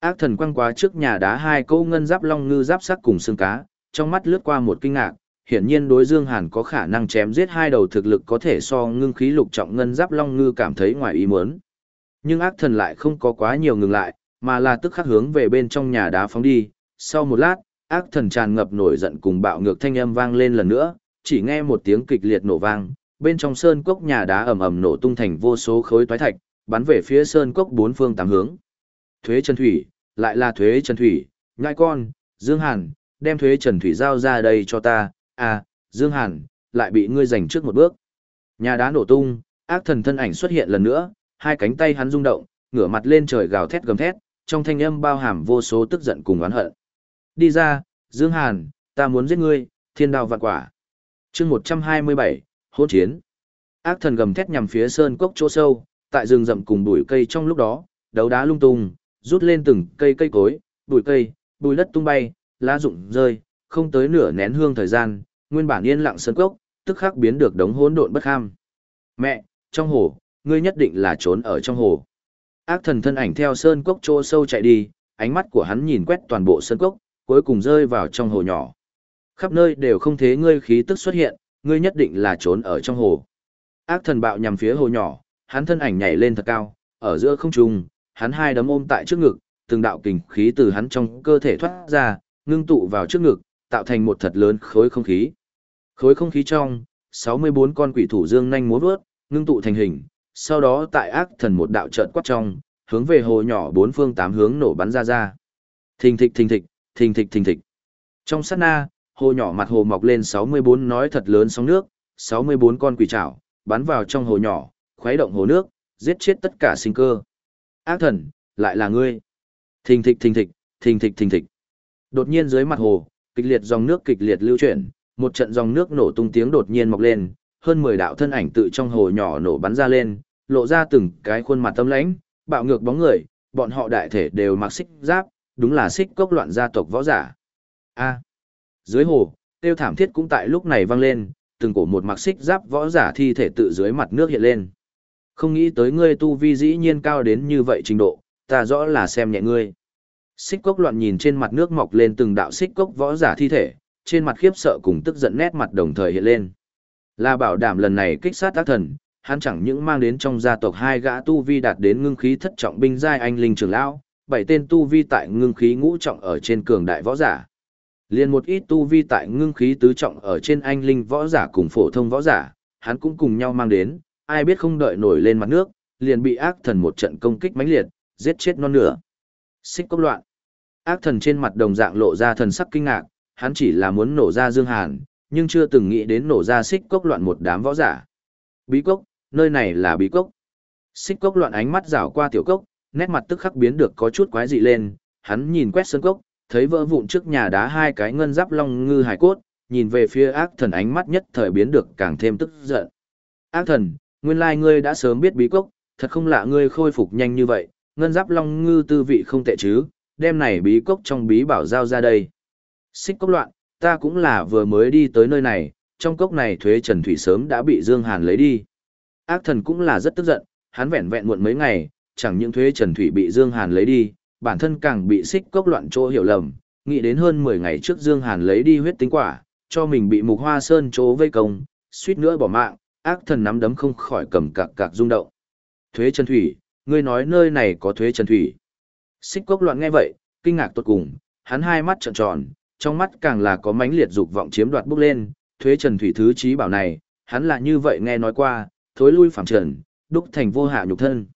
A: Ác thần quăng qua trước nhà đá hai câu ngân giáp long ngư giáp sắc cùng xương cá, trong mắt lướt qua một kinh ngạc, hiển nhiên đối Dương Hàn có khả năng chém giết hai đầu thực lực có thể so ngưng khí lục trọng ngân giáp long ngư cảm thấy ngoài ý muốn. Nhưng ác thần lại không có quá nhiều ngừng lại, mà là tức khắc hướng về bên trong nhà đá phóng đi. Sau một lát, ác thần tràn ngập nổi giận cùng bạo ngược thanh âm vang lên lần nữa, chỉ nghe một tiếng kịch liệt nổ vang, bên trong sơn cốc nhà đá ầm ầm nổ tung thành vô số khối toái thạch, bắn về phía sơn cốc bốn phương tám hướng. Thuế Trần Thủy, lại là Thuế Trần Thủy, nhai con, Dương Hàn, đem Thuế Trần Thủy giao ra đây cho ta, à, Dương Hàn, lại bị ngươi giành trước một bước. Nhà đá nổ tung, ác thần thân ảnh xuất hiện lần nữa, hai cánh tay hắn rung động, ngửa mặt lên trời gào thét gầm thét, trong thanh âm bao hàm vô số tức giận cùng oán hận. Đi ra, Dương Hàn, ta muốn giết ngươi, thiên đao vạn quả. Chương 127, hôn chiến. Ác thần gầm thét nhằm phía sơn cốc chỗ sâu, tại rừng rậm cùng bụi cây trong lúc đó, đấu đá lung tung, rút lên từng cây cây cối, bụi cây, bụi đất tung bay, lá rụng rơi, không tới nửa nén hương thời gian, nguyên bản yên lặng sơn cốc, tức khắc biến được đống hỗn độn bất ham. Mẹ, trong hồ, ngươi nhất định là trốn ở trong hồ. Ác thần thân ảnh theo sơn cốc chỗ sâu chạy đi, ánh mắt của hắn nhìn quét toàn bộ sơn cốc, cuối cùng rơi vào trong hồ nhỏ. Khắp nơi đều không thấy ngươi khí tức xuất hiện, ngươi nhất định là trốn ở trong hồ. Ác thần bạo nhằm phía hồ nhỏ, hắn thân ảnh nhảy lên thật cao, ở giữa không trung, hắn hai đấm ôm tại trước ngực, từng đạo kình khí từ hắn trong cơ thể thoát ra, ngưng tụ vào trước ngực, tạo thành một thật lớn khối không khí. Khối không khí trong, 64 con quỷ thủ dương nhanh múa vớt, ngưng tụ thành hình, sau đó tại ác thần một đạo trợn quát trong, hướng về hồ nhỏ bốn phương tám hướng nổ bắn ra ra. Thình thịch thình thịch, thình thịch thình thịch. Trong sát na, hồ nhỏ mặt hồ mọc lên 64 nói thật lớn sóng nước, 64 con quỷ trảo, bắn vào trong hồ nhỏ, khuấy động hồ nước, giết chết tất cả sinh cơ. Ác thần, lại là ngươi. Thình thịch thình thịch, thình thịch thình thịch. Đột nhiên dưới mặt hồ, kịch liệt dòng nước kịch liệt lưu chuyển, một trận dòng nước nổ tung tiếng đột nhiên mọc lên, hơn 10 đạo thân ảnh tự trong hồ nhỏ nổ bắn ra lên, lộ ra từng cái khuôn mặt tâm lãnh, bạo ngược bóng người, bọn họ đại thể đều mặc xích giáp, đúng là xích cốc loạn gia tộc võ giả. A dưới hồ, tiêu thảm thiết cũng tại lúc này vang lên, từng cổ một mặc xích giáp võ giả thi thể tự dưới mặt nước hiện lên. Không nghĩ tới ngươi tu vi dĩ nhiên cao đến như vậy trình độ, ta rõ là xem nhẹ ngươi. Xích cốc loạn nhìn trên mặt nước mọc lên từng đạo xích cốc võ giả thi thể, trên mặt khiếp sợ cùng tức giận nét mặt đồng thời hiện lên. Là bảo đảm lần này kích sát tác thần, hắn chẳng những mang đến trong gia tộc hai gã tu vi đạt đến ngưng khí thất trọng binh giai anh linh trưởng lão, bảy tên tu vi tại ngưng khí ngũ trọng ở trên cường đại võ giả. Liên một ít tu vi tại ngưng khí tứ trọng ở trên anh linh võ giả cùng phổ thông võ giả, hắn cũng cùng nhau mang đến, ai biết không đợi nổi lên mặt nước, liền bị ác thần một trận công kích mãnh liệt, giết chết non nửa. Xích cốc loạn. Ác thần trên mặt đồng dạng lộ ra thần sắc kinh ngạc, hắn chỉ là muốn nổ ra Dương Hàn, nhưng chưa từng nghĩ đến nổ ra xích cốc loạn một đám võ giả. Bí cốc, nơi này là bí cốc. Xích cốc loạn ánh mắt rảo qua tiểu cốc, nét mặt tức khắc biến được có chút quái dị lên, hắn nhìn quét sân cốc, thấy vỡ vụn trước nhà đá hai cái ngân giáp long ngư hải cốt, nhìn về phía ác thần ánh mắt nhất thời biến được càng thêm tức giận. Ác thần, nguyên lai ngươi đã sớm biết bí cốc, thật không lạ ngươi khôi phục nhanh như vậy, ngân giáp long ngư tư vị không tệ chứ, đem này bí cốc trong bí bảo giao ra đây. Xích cốc loạn, ta cũng là vừa mới đi tới nơi này, trong cốc này thuế trần thủy sớm đã bị Dương Hàn lấy đi. Ác thần cũng là rất tức giận, hắn vẹn vẹn muộn mấy ngày, chẳng những thuế trần thủy bị Dương Hàn lấy đi, bản thân càng bị xích cốc loạn chỗ hiểu lầm, nghĩ đến hơn 10 ngày trước Dương Hàn lấy đi huyết tinh quả, cho mình bị mục hoa sơn chỗ vây công, suýt nữa bỏ mạng, ác thần nắm đấm không khỏi cầm cạc cạc rung động. Thuế trần thủy, ngươi nói nơi này có thuế trần thủy. Xích cốc loạn nghe vậy, kinh ngạc tột cùng, hắn hai mắt trợn tròn, trong mắt càng là có mãnh liệt dục vọng chiếm đoạt bốc lên, thuế trần thủy thứ trí bảo này, hắn là như vậy nghe nói qua, thối lui phẳng trần, đúc thành vô hạ nhục thân.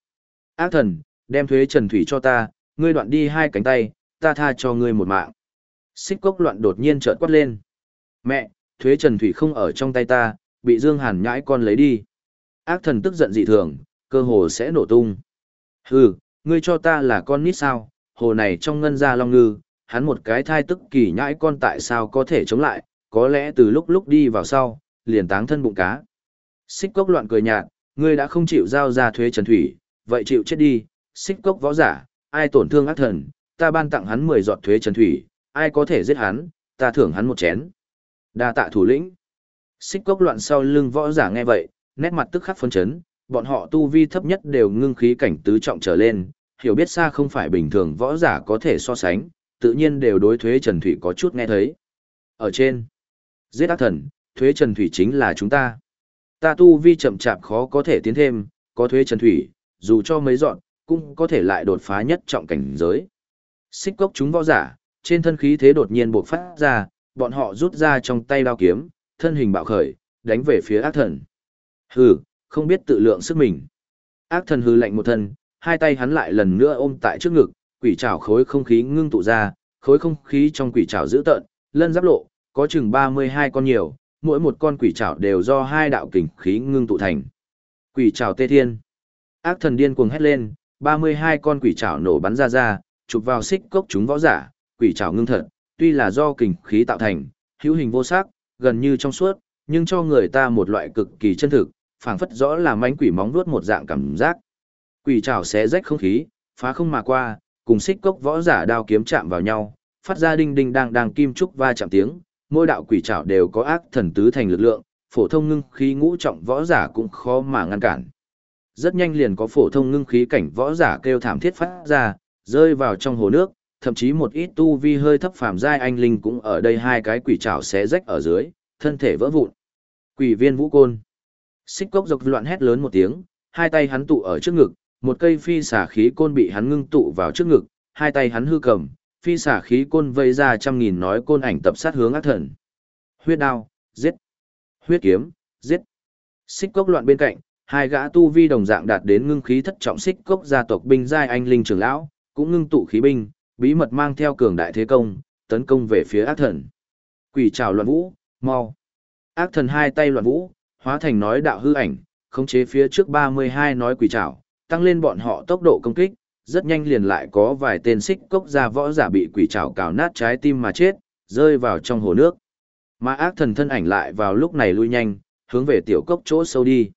A: Ác thần, đem thuế trần thủy cho ta, ngươi đoạn đi hai cánh tay, ta tha cho ngươi một mạng. Xích cốc loạn đột nhiên trợn quát lên. Mẹ, thuế trần thủy không ở trong tay ta, bị Dương Hàn nhãi con lấy đi. Ác thần tức giận dị thường, cơ hồ sẽ nổ tung. Hừ, ngươi cho ta là con nít sao, hồ này trong ngân gia long ngư, hắn một cái thai tức kỳ nhãi con tại sao có thể chống lại, có lẽ từ lúc lúc đi vào sau, liền táng thân bụng cá. Xích cốc loạn cười nhạt, ngươi đã không chịu giao ra thuế trần thủy, vậy chịu chết đi, xích cốc võ giả, ai tổn thương ác thần, ta ban tặng hắn 10 giọt thuế trần thủy, ai có thể giết hắn, ta thưởng hắn một chén. Đa tạ thủ lĩnh. Xích cốc loạn sau lưng võ giả nghe vậy, nét mặt tức khắc phấn chấn, bọn họ tu vi thấp nhất đều ngưng khí cảnh tứ trọng trở lên, hiểu biết xa không phải bình thường võ giả có thể so sánh, tự nhiên đều đối thuế Trần Thủy có chút nghe thấy. Ở trên, giết ác thần, thuế Trần Thủy chính là chúng ta. Ta tu vi chậm chạp khó có thể tiến thêm, có thuế Trần Thủy, dù cho mấy dọn, cũng có thể lại đột phá nhất trọng cảnh giới. Xích cốc chúng võ giả, trên thân khí thế đột nhiên bộc phát ra, bọn họ rút ra trong tay đao kiếm, thân hình bạo khởi, đánh về phía ác thần. Hừ, không biết tự lượng sức mình. Ác thần hừ lạnh một thân, hai tay hắn lại lần nữa ôm tại trước ngực, quỷ trảo khối không khí ngưng tụ ra, khối không khí trong quỷ trảo giữ tợn, lân giáp lộ, có chừng 32 con nhiều, mỗi một con quỷ trảo đều do hai đạo kình khí ngưng tụ thành. Quỷ trảo tê thiên. Ác thần điên cuồng hét lên, 32 con quỷ trảo nổ bắn ra ra, chụp vào xích cốc chúng võ giả, quỷ trảo ngưng thật, tuy là do kình khí tạo thành, hữu hình vô sắc, gần như trong suốt, nhưng cho người ta một loại cực kỳ chân thực, phảng phất rõ là mánh quỷ móng vuốt một dạng cảm giác. Quỷ trảo xé rách không khí, phá không mà qua, cùng xích cốc võ giả đao kiếm chạm vào nhau, phát ra đinh đinh đang đang kim trúc va chạm tiếng, mỗi đạo quỷ trảo đều có ác thần tứ thành lực lượng, phổ thông ngưng khí ngũ trọng võ giả cũng khó mà ngăn cản. Rất nhanh liền có phổ thông ngưng khí cảnh võ giả kêu thảm thiết phát ra, rơi vào trong hồ nước, thậm chí một ít tu vi hơi thấp phàm giai anh linh cũng ở đây hai cái quỷ trảo xé rách ở dưới, thân thể vỡ vụn. Quỷ viên vũ côn. Xích cốc dọc loạn hét lớn một tiếng, hai tay hắn tụ ở trước ngực, một cây phi xả khí côn bị hắn ngưng tụ vào trước ngực, hai tay hắn hư cầm, phi xả khí côn vây ra trăm nghìn nói côn ảnh tập sát hướng ác thần. Huyết đao, giết. Huyết kiếm, giết. Xích cốc loạn bên cạnh, hai gã tu vi đồng dạng đạt đến ngưng khí thất trọng xích cốc gia tộc binh giai anh linh trưởng lão, cũng ngưng tụ khí binh, bí mật mang theo cường đại thế công, tấn công về phía ác thần. Quỷ trảo loạn vũ, mau. Ác thần hai tay loạn vũ, hóa thành nói đạo hư ảnh, khống chế phía trước 32 nói quỷ trảo, tăng lên bọn họ tốc độ công kích, rất nhanh liền lại có vài tên xích cốc gia võ giả bị quỷ trảo cào nát trái tim mà chết, rơi vào trong hồ nước. Mà ác thần thân ảnh lại vào lúc này lui nhanh, hướng về tiểu cốc chỗ sâu đi.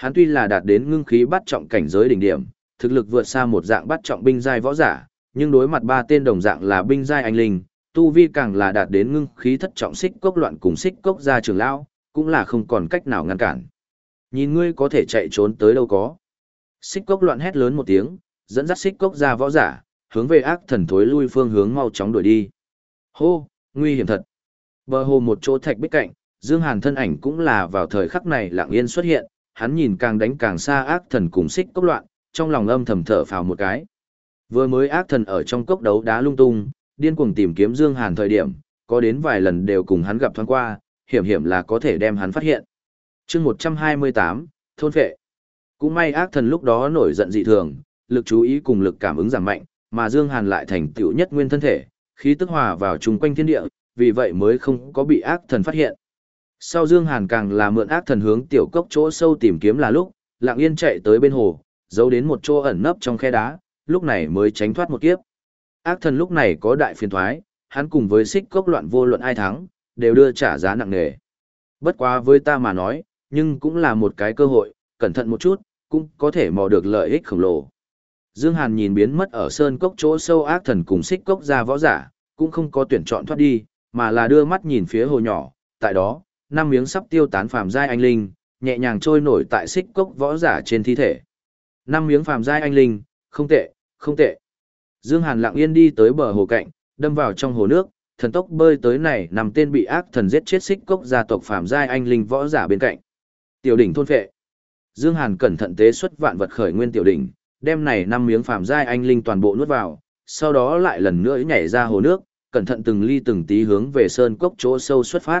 A: Hắn tuy là đạt đến ngưng khí bắt trọng cảnh giới đỉnh điểm, thực lực vượt xa một dạng bắt trọng binh giai võ giả, nhưng đối mặt ba tên đồng dạng là binh giai anh linh, tu vi càng là đạt đến ngưng khí thất trọng xích cốc loạn cùng xích cốc gia trưởng lão, cũng là không còn cách nào ngăn cản. Nhìn ngươi có thể chạy trốn tới đâu có. Xích cốc loạn hét lớn một tiếng, dẫn dắt xích cốc ra võ giả, hướng về ác thần thối lui phương hướng mau chóng đuổi đi. Hô, nguy hiểm thật. Bờ hồ một chỗ thạch bích cạnh, Dương Hàn thân ảnh cũng là vào thời khắc này lặng yên xuất hiện, hắn nhìn càng đánh càng xa ác thần cùng xích cốc loạn, trong lòng âm thầm thở phào một cái. Vừa mới ác thần ở trong cốc đấu đá lung tung, điên cuồng tìm kiếm Dương Hàn thời điểm, có đến vài lần đều cùng hắn gặp thoáng qua, hiểm hiểm là có thể đem hắn phát hiện. Chương 128, thôn phệ. Cũng may ác thần lúc đó nổi giận dị thường, lực chú ý cùng lực cảm ứng giảm mạnh, mà Dương Hàn lại thành tựu nhất nguyên thân thể, khí tức hòa vào chung quanh thiên địa, vì vậy mới không có bị ác thần phát hiện. Sau Dương Hàn càng là mượn ác thần hướng tiểu cốc chỗ sâu tìm kiếm là lúc, lặng yên chạy tới bên hồ, giấu đến một chỗ ẩn nấp trong khe đá, lúc này mới tránh thoát một kiếp. Ác thần lúc này có đại phiền thoái, hắn cùng với xích cốc loạn vô luận ai thắng, đều đưa trả giá nặng nề. Bất quá với ta mà nói, nhưng cũng là một cái cơ hội, cẩn thận một chút, cũng có thể mò được lợi ích khổng lồ. Dương Hàn nhìn biến mất ở sơn cốc chỗ sâu ác thần cùng xích cốc ra võ giả, cũng không có tuyển chọn thoát đi, mà là đưa mắt nhìn phía hồ nhỏ, tại đó, năm miếng sắp tiêu tán phàm giai anh linh, nhẹ nhàng trôi nổi tại xích cốc võ giả trên thi thể. Năm miếng phàm giai anh linh, không tệ, không tệ. Dương Hàn lặng yên đi tới bờ hồ cạnh, đâm vào trong hồ nước, thần tốc bơi tới này nằm tên bị ác thần giết chết xích cốc gia tộc phàm giai anh linh võ giả bên cạnh. Tiểu đỉnh thôn phệ. Dương Hàn cẩn thận tế xuất vạn vật khởi nguyên tiểu đỉnh, đem này năm miếng phàm giai anh linh toàn bộ nuốt vào, sau đó lại lần nữa nhảy ra hồ nước, cẩn thận từng ly từng tí hướng về sơn cốc chỗ sâu xuất phát.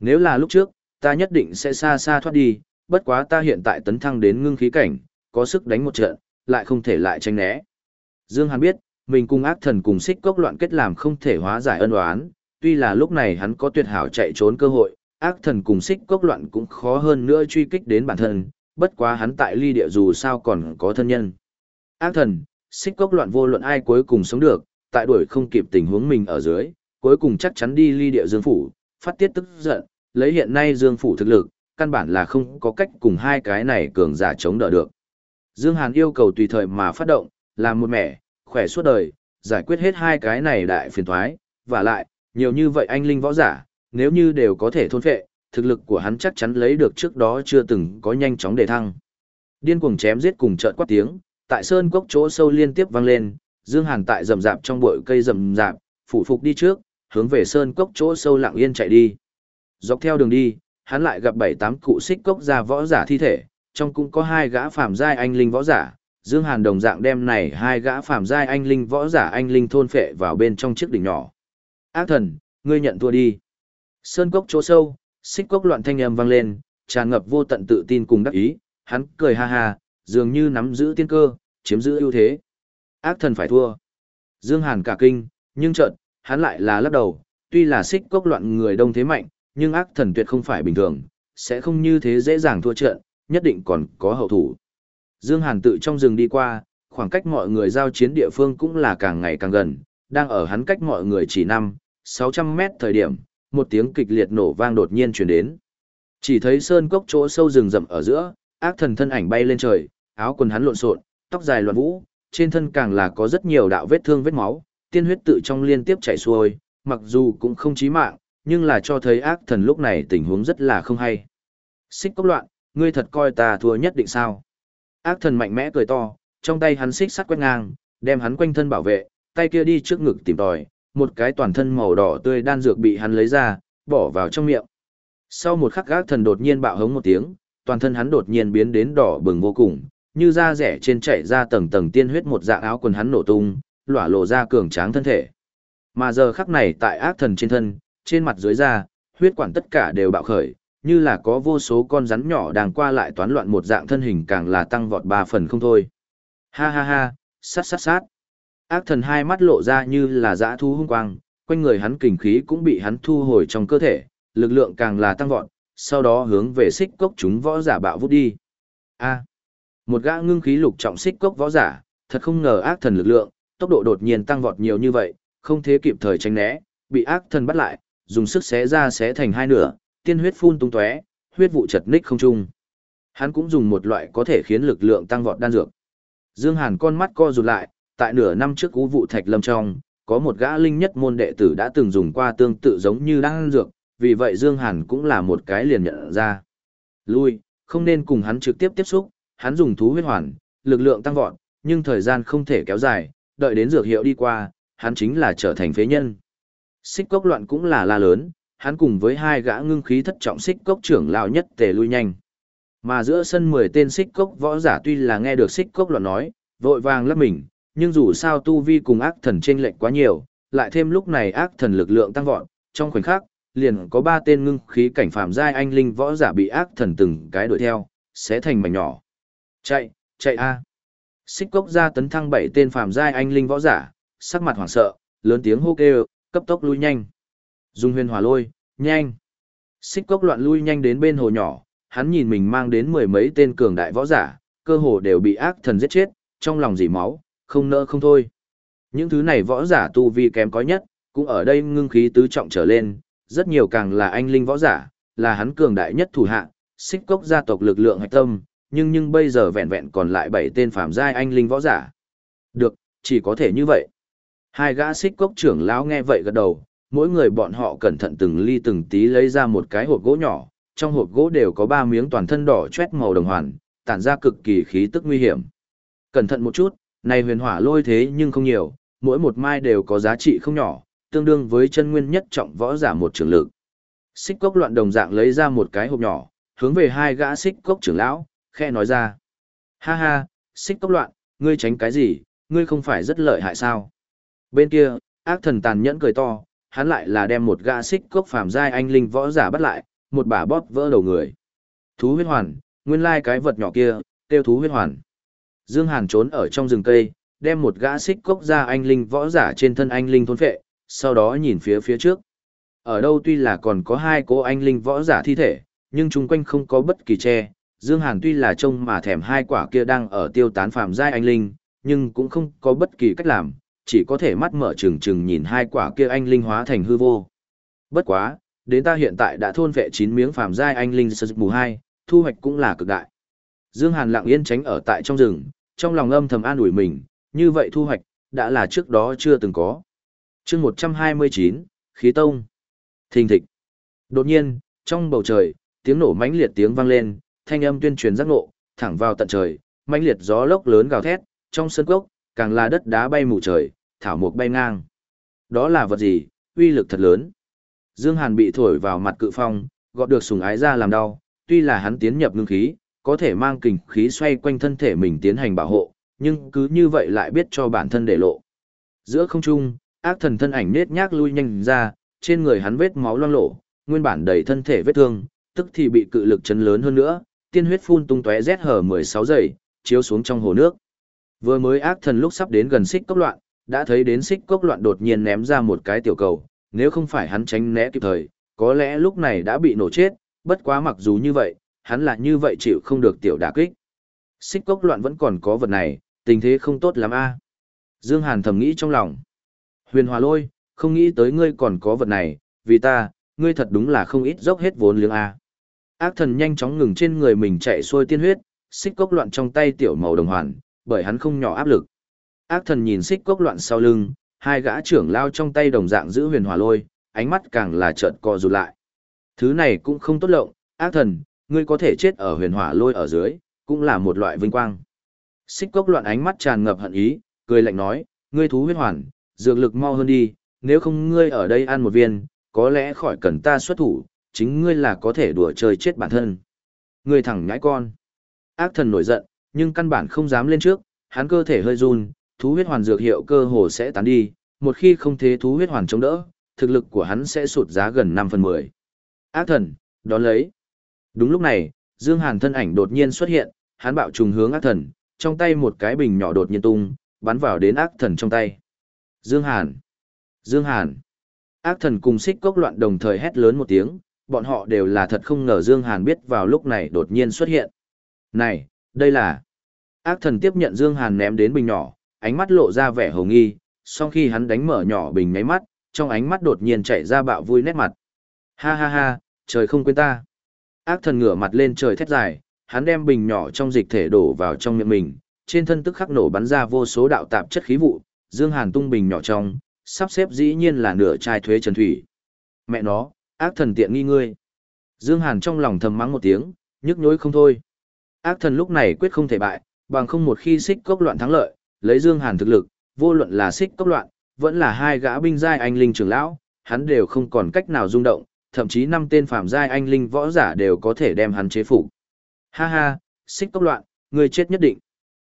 A: Nếu là lúc trước, ta nhất định sẽ xa xa thoát đi, bất quá ta hiện tại tấn thăng đến ngưng khí cảnh, có sức đánh một trận, lại không thể lại tranh né. Dương Hàn biết, mình cùng ác thần cùng xích cốc loạn kết làm không thể hóa giải ân oán, tuy là lúc này hắn có tuyệt hảo chạy trốn cơ hội, ác thần cùng xích cốc loạn cũng khó hơn nữa truy kích đến bản thân, bất quá hắn tại ly địa dù sao còn có thân nhân. Ác thần, xích cốc loạn vô luận ai cuối cùng sống được, tại đuổi không kịp tình huống mình ở dưới, cuối cùng chắc chắn đi ly địa dương phủ, phát tiết tức giận, lấy hiện nay dương phủ thực lực, căn bản là không có cách cùng hai cái này cường giả chống đỡ được. Dương Hàn yêu cầu tùy thời mà phát động, làm một mẻ, khỏe suốt đời, giải quyết hết hai cái này đại phiền toái, và lại, nhiều như vậy anh linh võ giả, nếu như đều có thể thôn phệ, thực lực của hắn chắc chắn lấy được trước đó chưa từng có nhanh chóng đề thăng. Điên cuồng chém giết cùng trợn quát tiếng, tại sơn cốc chỗ sâu liên tiếp vang lên, Dương Hàn tại rầm rạp trong bụi cây rầm rạp, phủ phục đi trước, hướng về sơn cốc chỗ sâu lặng yên chạy đi. Dọc theo đường đi, hắn lại gặp bảy tám cụ xích cốc ra võ giả thi thể, trong cũng có hai gã phàm giai anh linh võ giả, Dương Hàn đồng dạng đem này hai gã phàm giai anh linh võ giả anh linh thôn phệ vào bên trong chiếc đỉnh nhỏ. Ác thần, ngươi nhận thua đi. Sơn cốc chỗ sâu, xích cốc loạn thanh âm vang lên, tràn ngập vô tận tự tin cùng đắc ý, hắn cười ha ha, dường như nắm giữ tiên cơ, chiếm giữ ưu thế. Ác thần phải thua. Dương Hàn cả kinh, nhưng chợt, hắn lại là lắc đầu, tuy là xích cốc loạn người đông thế mạnh, nhưng ác thần tuyệt không phải bình thường, sẽ không như thế dễ dàng thua trận, nhất định còn có hậu thủ. Dương Hàn tự trong rừng đi qua, khoảng cách mọi người giao chiến địa phương cũng là càng ngày càng gần, đang ở hắn cách mọi người chỉ 5, 600 mét thời điểm, một tiếng kịch liệt nổ vang đột nhiên truyền đến. Chỉ thấy sơn cốc chỗ sâu rừng rậm ở giữa, ác thần thân ảnh bay lên trời, áo quần hắn lộn xộn, tóc dài loạn vũ, trên thân càng là có rất nhiều đạo vết thương vết máu, tiên huyết tự trong liên tiếp chảy xuôi, mặc dù cũng không chí mạng, nhưng là cho thấy ác thần lúc này tình huống rất là không hay. Xích cốc loạn, ngươi thật coi ta thua nhất định sao? Ác thần mạnh mẽ cười to, trong tay hắn xích sắt quét ngang, đem hắn quanh thân bảo vệ, tay kia đi trước ngực tìm tòi, một cái toàn thân màu đỏ tươi đan dược bị hắn lấy ra, bỏ vào trong miệng. Sau một khắc ác thần đột nhiên bạo hống một tiếng, toàn thân hắn đột nhiên biến đến đỏ bừng vô cùng, như da rẻ trên chảy ra tầng tầng tiên huyết một dạng áo quần hắn nổ tung, lỏa lộ ra cường tráng thân thể. Mà giờ khắc này tại ác thần trên thân, trên mặt dưới da, huyết quản tất cả đều bạo khởi, như là có vô số con rắn nhỏ đang qua lại toán loạn một dạng thân hình càng là tăng vọt ba phần không thôi. Ha ha ha, sát sát sát. Ác thần hai mắt lộ ra như là dã thu hung quang, quanh người hắn kình khí cũng bị hắn thu hồi trong cơ thể, lực lượng càng là tăng vọt, sau đó hướng về xích cốc chúng võ giả bạo vút đi. A. một gã ngưng khí lục trọng xích cốc võ giả, thật không ngờ ác thần lực lượng, tốc độ đột nhiên tăng vọt nhiều như vậy, không thể kịp thời tránh né, bị ác thần bắt lại, dùng sức xé ra xé thành hai nửa, tiên huyết phun tung tóe, huyết vụ chật ních không trung. Hắn cũng dùng một loại có thể khiến lực lượng tăng vọt đan dược. Dương Hàn con mắt co rụt lại, tại nửa năm trước cú vụ thạch lâm trong, có một gã linh nhất môn đệ tử đã từng dùng qua tương tự giống như đan dược, vì vậy Dương Hàn cũng là một cái liền nhận ra. Lui, không nên cùng hắn trực tiếp tiếp xúc, hắn dùng thú huyết hoàn, lực lượng tăng vọt, nhưng thời gian không thể kéo dài, đợi đến dược hiệu đi qua, hắn chính là trở thành phế nhân. Xích cốc loạn cũng là la lớn, hắn cùng với hai gã ngưng khí thất trọng xích cốc trưởng lão nhất tề lui nhanh. Mà giữa sân 10 tên xích cốc võ giả tuy là nghe được xích cốc loạn nói, vội vàng lấp mình, nhưng dù sao tu vi cùng ác thần chênh lệch quá nhiều, lại thêm lúc này ác thần lực lượng tăng vọt, trong khoảnh khắc, liền có ba tên ngưng khí cảnh phàm giai anh linh võ giả bị ác thần từng cái đuổi theo, sẽ thành mảnh nhỏ. Chạy, chạy a. Xích cốc ra tấn thăng bảy tên phàm giai anh linh võ giả, sắc mặt hoảng sợ, lớn tiếng hô kêu, cấp tốc lui nhanh. Dung huyền hỏa lôi, nhanh. Xích cốc loạn lui nhanh đến bên hồ nhỏ, hắn nhìn mình mang đến mười mấy tên cường đại võ giả, cơ hồ đều bị ác thần giết chết, trong lòng dỉ máu, không nỡ không thôi. Những thứ này võ giả tu vi kém có nhất, cũng ở đây ngưng khí tứ trọng trở lên, rất nhiều càng là anh linh võ giả, là hắn cường đại nhất thủ hạ, xích cốc gia tộc lực lượng hạch tâm, nhưng nhưng bây giờ vẹn vẹn còn lại bảy tên phàm giai anh linh võ giả. Được, chỉ có thể như vậy. Hai gã xích cốc trưởng lão nghe vậy gật đầu, mỗi người bọn họ cẩn thận từng ly từng tí lấy ra một cái hộp gỗ nhỏ, trong hộp gỗ đều có ba miếng toàn thân đỏ chét màu đồng hoàn, tản ra cực kỳ khí tức nguy hiểm. Cẩn thận một chút, này huyền hỏa lôi thế nhưng không nhiều, mỗi một mai đều có giá trị không nhỏ, tương đương với chân nguyên nhất trọng võ giả một trường lực. Xích cốc loạn đồng dạng lấy ra một cái hộp nhỏ, hướng về hai gã xích cốc trưởng lão, khe nói ra. Ha ha, xích tốc loạn, ngươi tránh cái gì, ngươi không phải rất lợi hại sao? Bên kia, ác thần tàn nhẫn cười to, hắn lại là đem một gã xích cốc phàm giai anh linh võ giả bắt lại, một bả bóp vỡ đầu người. Thú huyết hoàn, nguyên lai cái vật nhỏ kia, tiêu thú huyết hoàn. Dương Hàn trốn ở trong rừng cây, đem một gã xích cốc ra anh linh võ giả trên thân anh linh thôn phệ, sau đó nhìn phía phía trước. Ở đâu tuy là còn có hai cô anh linh võ giả thi thể, nhưng chung quanh không có bất kỳ che. Dương Hàn tuy là trông mà thèm hai quả kia đang ở tiêu tán phàm giai anh linh, nhưng cũng không có bất kỳ cách làm, chỉ có thể mắt mở trừng trừng nhìn hai quả kia anh linh hóa thành hư vô. Bất quá, đến ta hiện tại đã thôn vệ chín miếng phàm giai anh linh sơ mù hai, thu hoạch cũng là cực đại. Dương Hàn lặng yên tránh ở tại trong rừng, trong lòng âm thầm an ủi mình, như vậy thu hoạch, đã là trước đó chưa từng có. chương 129, Khí Tông. Thình thịch. Đột nhiên, trong bầu trời, tiếng nổ mãnh liệt tiếng vang lên, thanh âm tuyên truyền giác ngộ, thẳng vào tận trời, mãnh liệt gió lốc lớn gào thét, trong sân cốc, càng là đất đá bay mù trời, thảo mục bay ngang. Đó là vật gì, uy lực thật lớn. Dương Hàn bị thổi vào mặt cự phong, gọt được sùng ái ra làm đau, tuy là hắn tiến nhập ngưng khí, có thể mang kình khí xoay quanh thân thể mình tiến hành bảo hộ, nhưng cứ như vậy lại biết cho bản thân để lộ. Giữa không trung, ác thần thân ảnh nết nhác lui nhanh ra, trên người hắn vết máu loang lổ, nguyên bản đầy thân thể vết thương, tức thì bị cự lực chấn lớn hơn nữa, tiên huyết phun tung tóe rét hở 16 giây, chiếu xuống trong hồ nước. Vừa mới ác thần lúc sắp đến gần xích cốc loạn, đã thấy đến xích cốc loạn đột nhiên ném ra một cái tiểu cầu, nếu không phải hắn tránh né kịp thời, có lẽ lúc này đã bị nổ chết, bất quá mặc dù như vậy, hắn là như vậy chịu không được tiểu đả kích. Xích cốc loạn vẫn còn có vật này, tình thế không tốt lắm a. Dương Hàn thầm nghĩ trong lòng. Huyền Hòa Lôi, không nghĩ tới ngươi còn có vật này, vì ta, ngươi thật đúng là không ít dốc hết vốn liếng a. Ác thần nhanh chóng ngừng trên người mình chạy xuôi tiên huyết, xích cốc loạn trong tay tiểu màu đồng hoàn, bởi hắn không nhỏ áp lực. Ác thần nhìn xích cốc loạn sau lưng, hai gã trưởng lao trong tay đồng dạng giữ huyền hòa lôi, ánh mắt càng là trợn co rụt lại. Thứ này cũng không tốt lộng, ác thần, ngươi có thể chết ở huyền hỏa lôi ở dưới, cũng là một loại vinh quang. Xích cốc loạn ánh mắt tràn ngập hận ý, cười lạnh nói, ngươi thú huyết hoàn, dược lực mau hơn đi, nếu không ngươi ở đây ăn một viên, có lẽ khỏi cần ta xuất thủ, chính ngươi là có thể đùa chơi chết bản thân. Ngươi thẳng nhãi con. Ác thần nổi giận, nhưng căn bản không dám lên trước, hắn cơ thể hơi run, thú huyết hoàn dược hiệu cơ hồ sẽ tán đi, một khi không thế thú huyết hoàn chống đỡ, thực lực của hắn sẽ sụt giá gần 5 phần 10. Ác thần, đón lấy. Đúng lúc này, Dương Hàn thân ảnh đột nhiên xuất hiện, hắn bạo trùng hướng ác thần, trong tay một cái bình nhỏ đột nhiên tung, bắn vào đến ác thần trong tay. Dương Hàn! Dương Hàn! Ác thần cùng xích cốc loạn đồng thời hét lớn một tiếng, bọn họ đều là thật không ngờ Dương Hàn biết vào lúc này đột nhiên xuất hiện. Này, đây là... Ác thần tiếp nhận Dương Hàn ném đến bình nhỏ, ánh mắt lộ ra vẻ hồng nghi, sau khi hắn đánh mở nhỏ bình nháy mắt, trong ánh mắt đột nhiên chảy ra bạo vui nét mặt. Ha ha ha, trời không quên ta. Ác thần ngửa mặt lên trời thét dài, hắn đem bình nhỏ trong dịch thể đổ vào trong miệng mình, trên thân tức khắc nổ bắn ra vô số đạo tạp chất khí vụ, Dương Hàn tung bình nhỏ trong, sắp xếp dĩ nhiên là nửa chai thuế trần thủy. Mẹ nó, ác thần tiện nghi ngươi. Dương Hàn trong lòng thầm mắng một tiếng, nhức nhối không thôi. Ác thần lúc này quyết không thể bại, bằng không một khi xích cốc loạn thắng lợi, lấy Dương Hàn thực lực, vô luận là xích cốc loạn, vẫn là hai gã binh giai anh linh trưởng lão, hắn đều không còn cách nào rung động, thậm chí năm tên phạm giai anh linh võ giả đều có thể đem hắn chế phục. Ha ha, xích cốc loạn, ngươi chết nhất định.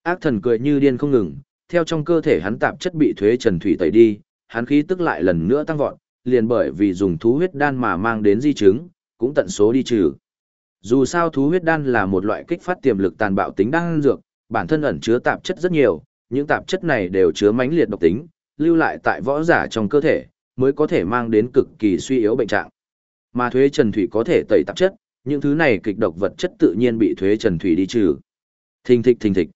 A: Ác thần cười như điên không ngừng, theo trong cơ thể hắn tạp chất bị thuế trần thủy tẩy đi, hắn khí tức lại lần nữa tăng vọt, liền bởi vì dùng thú huyết đan mà mang đến di chứng, cũng tận số đi trừ. Dù sao thú huyết đan là một loại kích phát tiềm lực tàn bạo tính đan dược, bản thân ẩn chứa tạp chất rất nhiều, những tạp chất này đều chứa mãnh liệt độc tính, lưu lại tại võ giả trong cơ thể, mới có thể mang đến cực kỳ suy yếu bệnh trạng. Mà thuế trần thủy có thể tẩy tạp chất, những thứ này kịch độc vật chất tự nhiên bị thuế trần thủy đi trừ. Thình thịch thình thịch.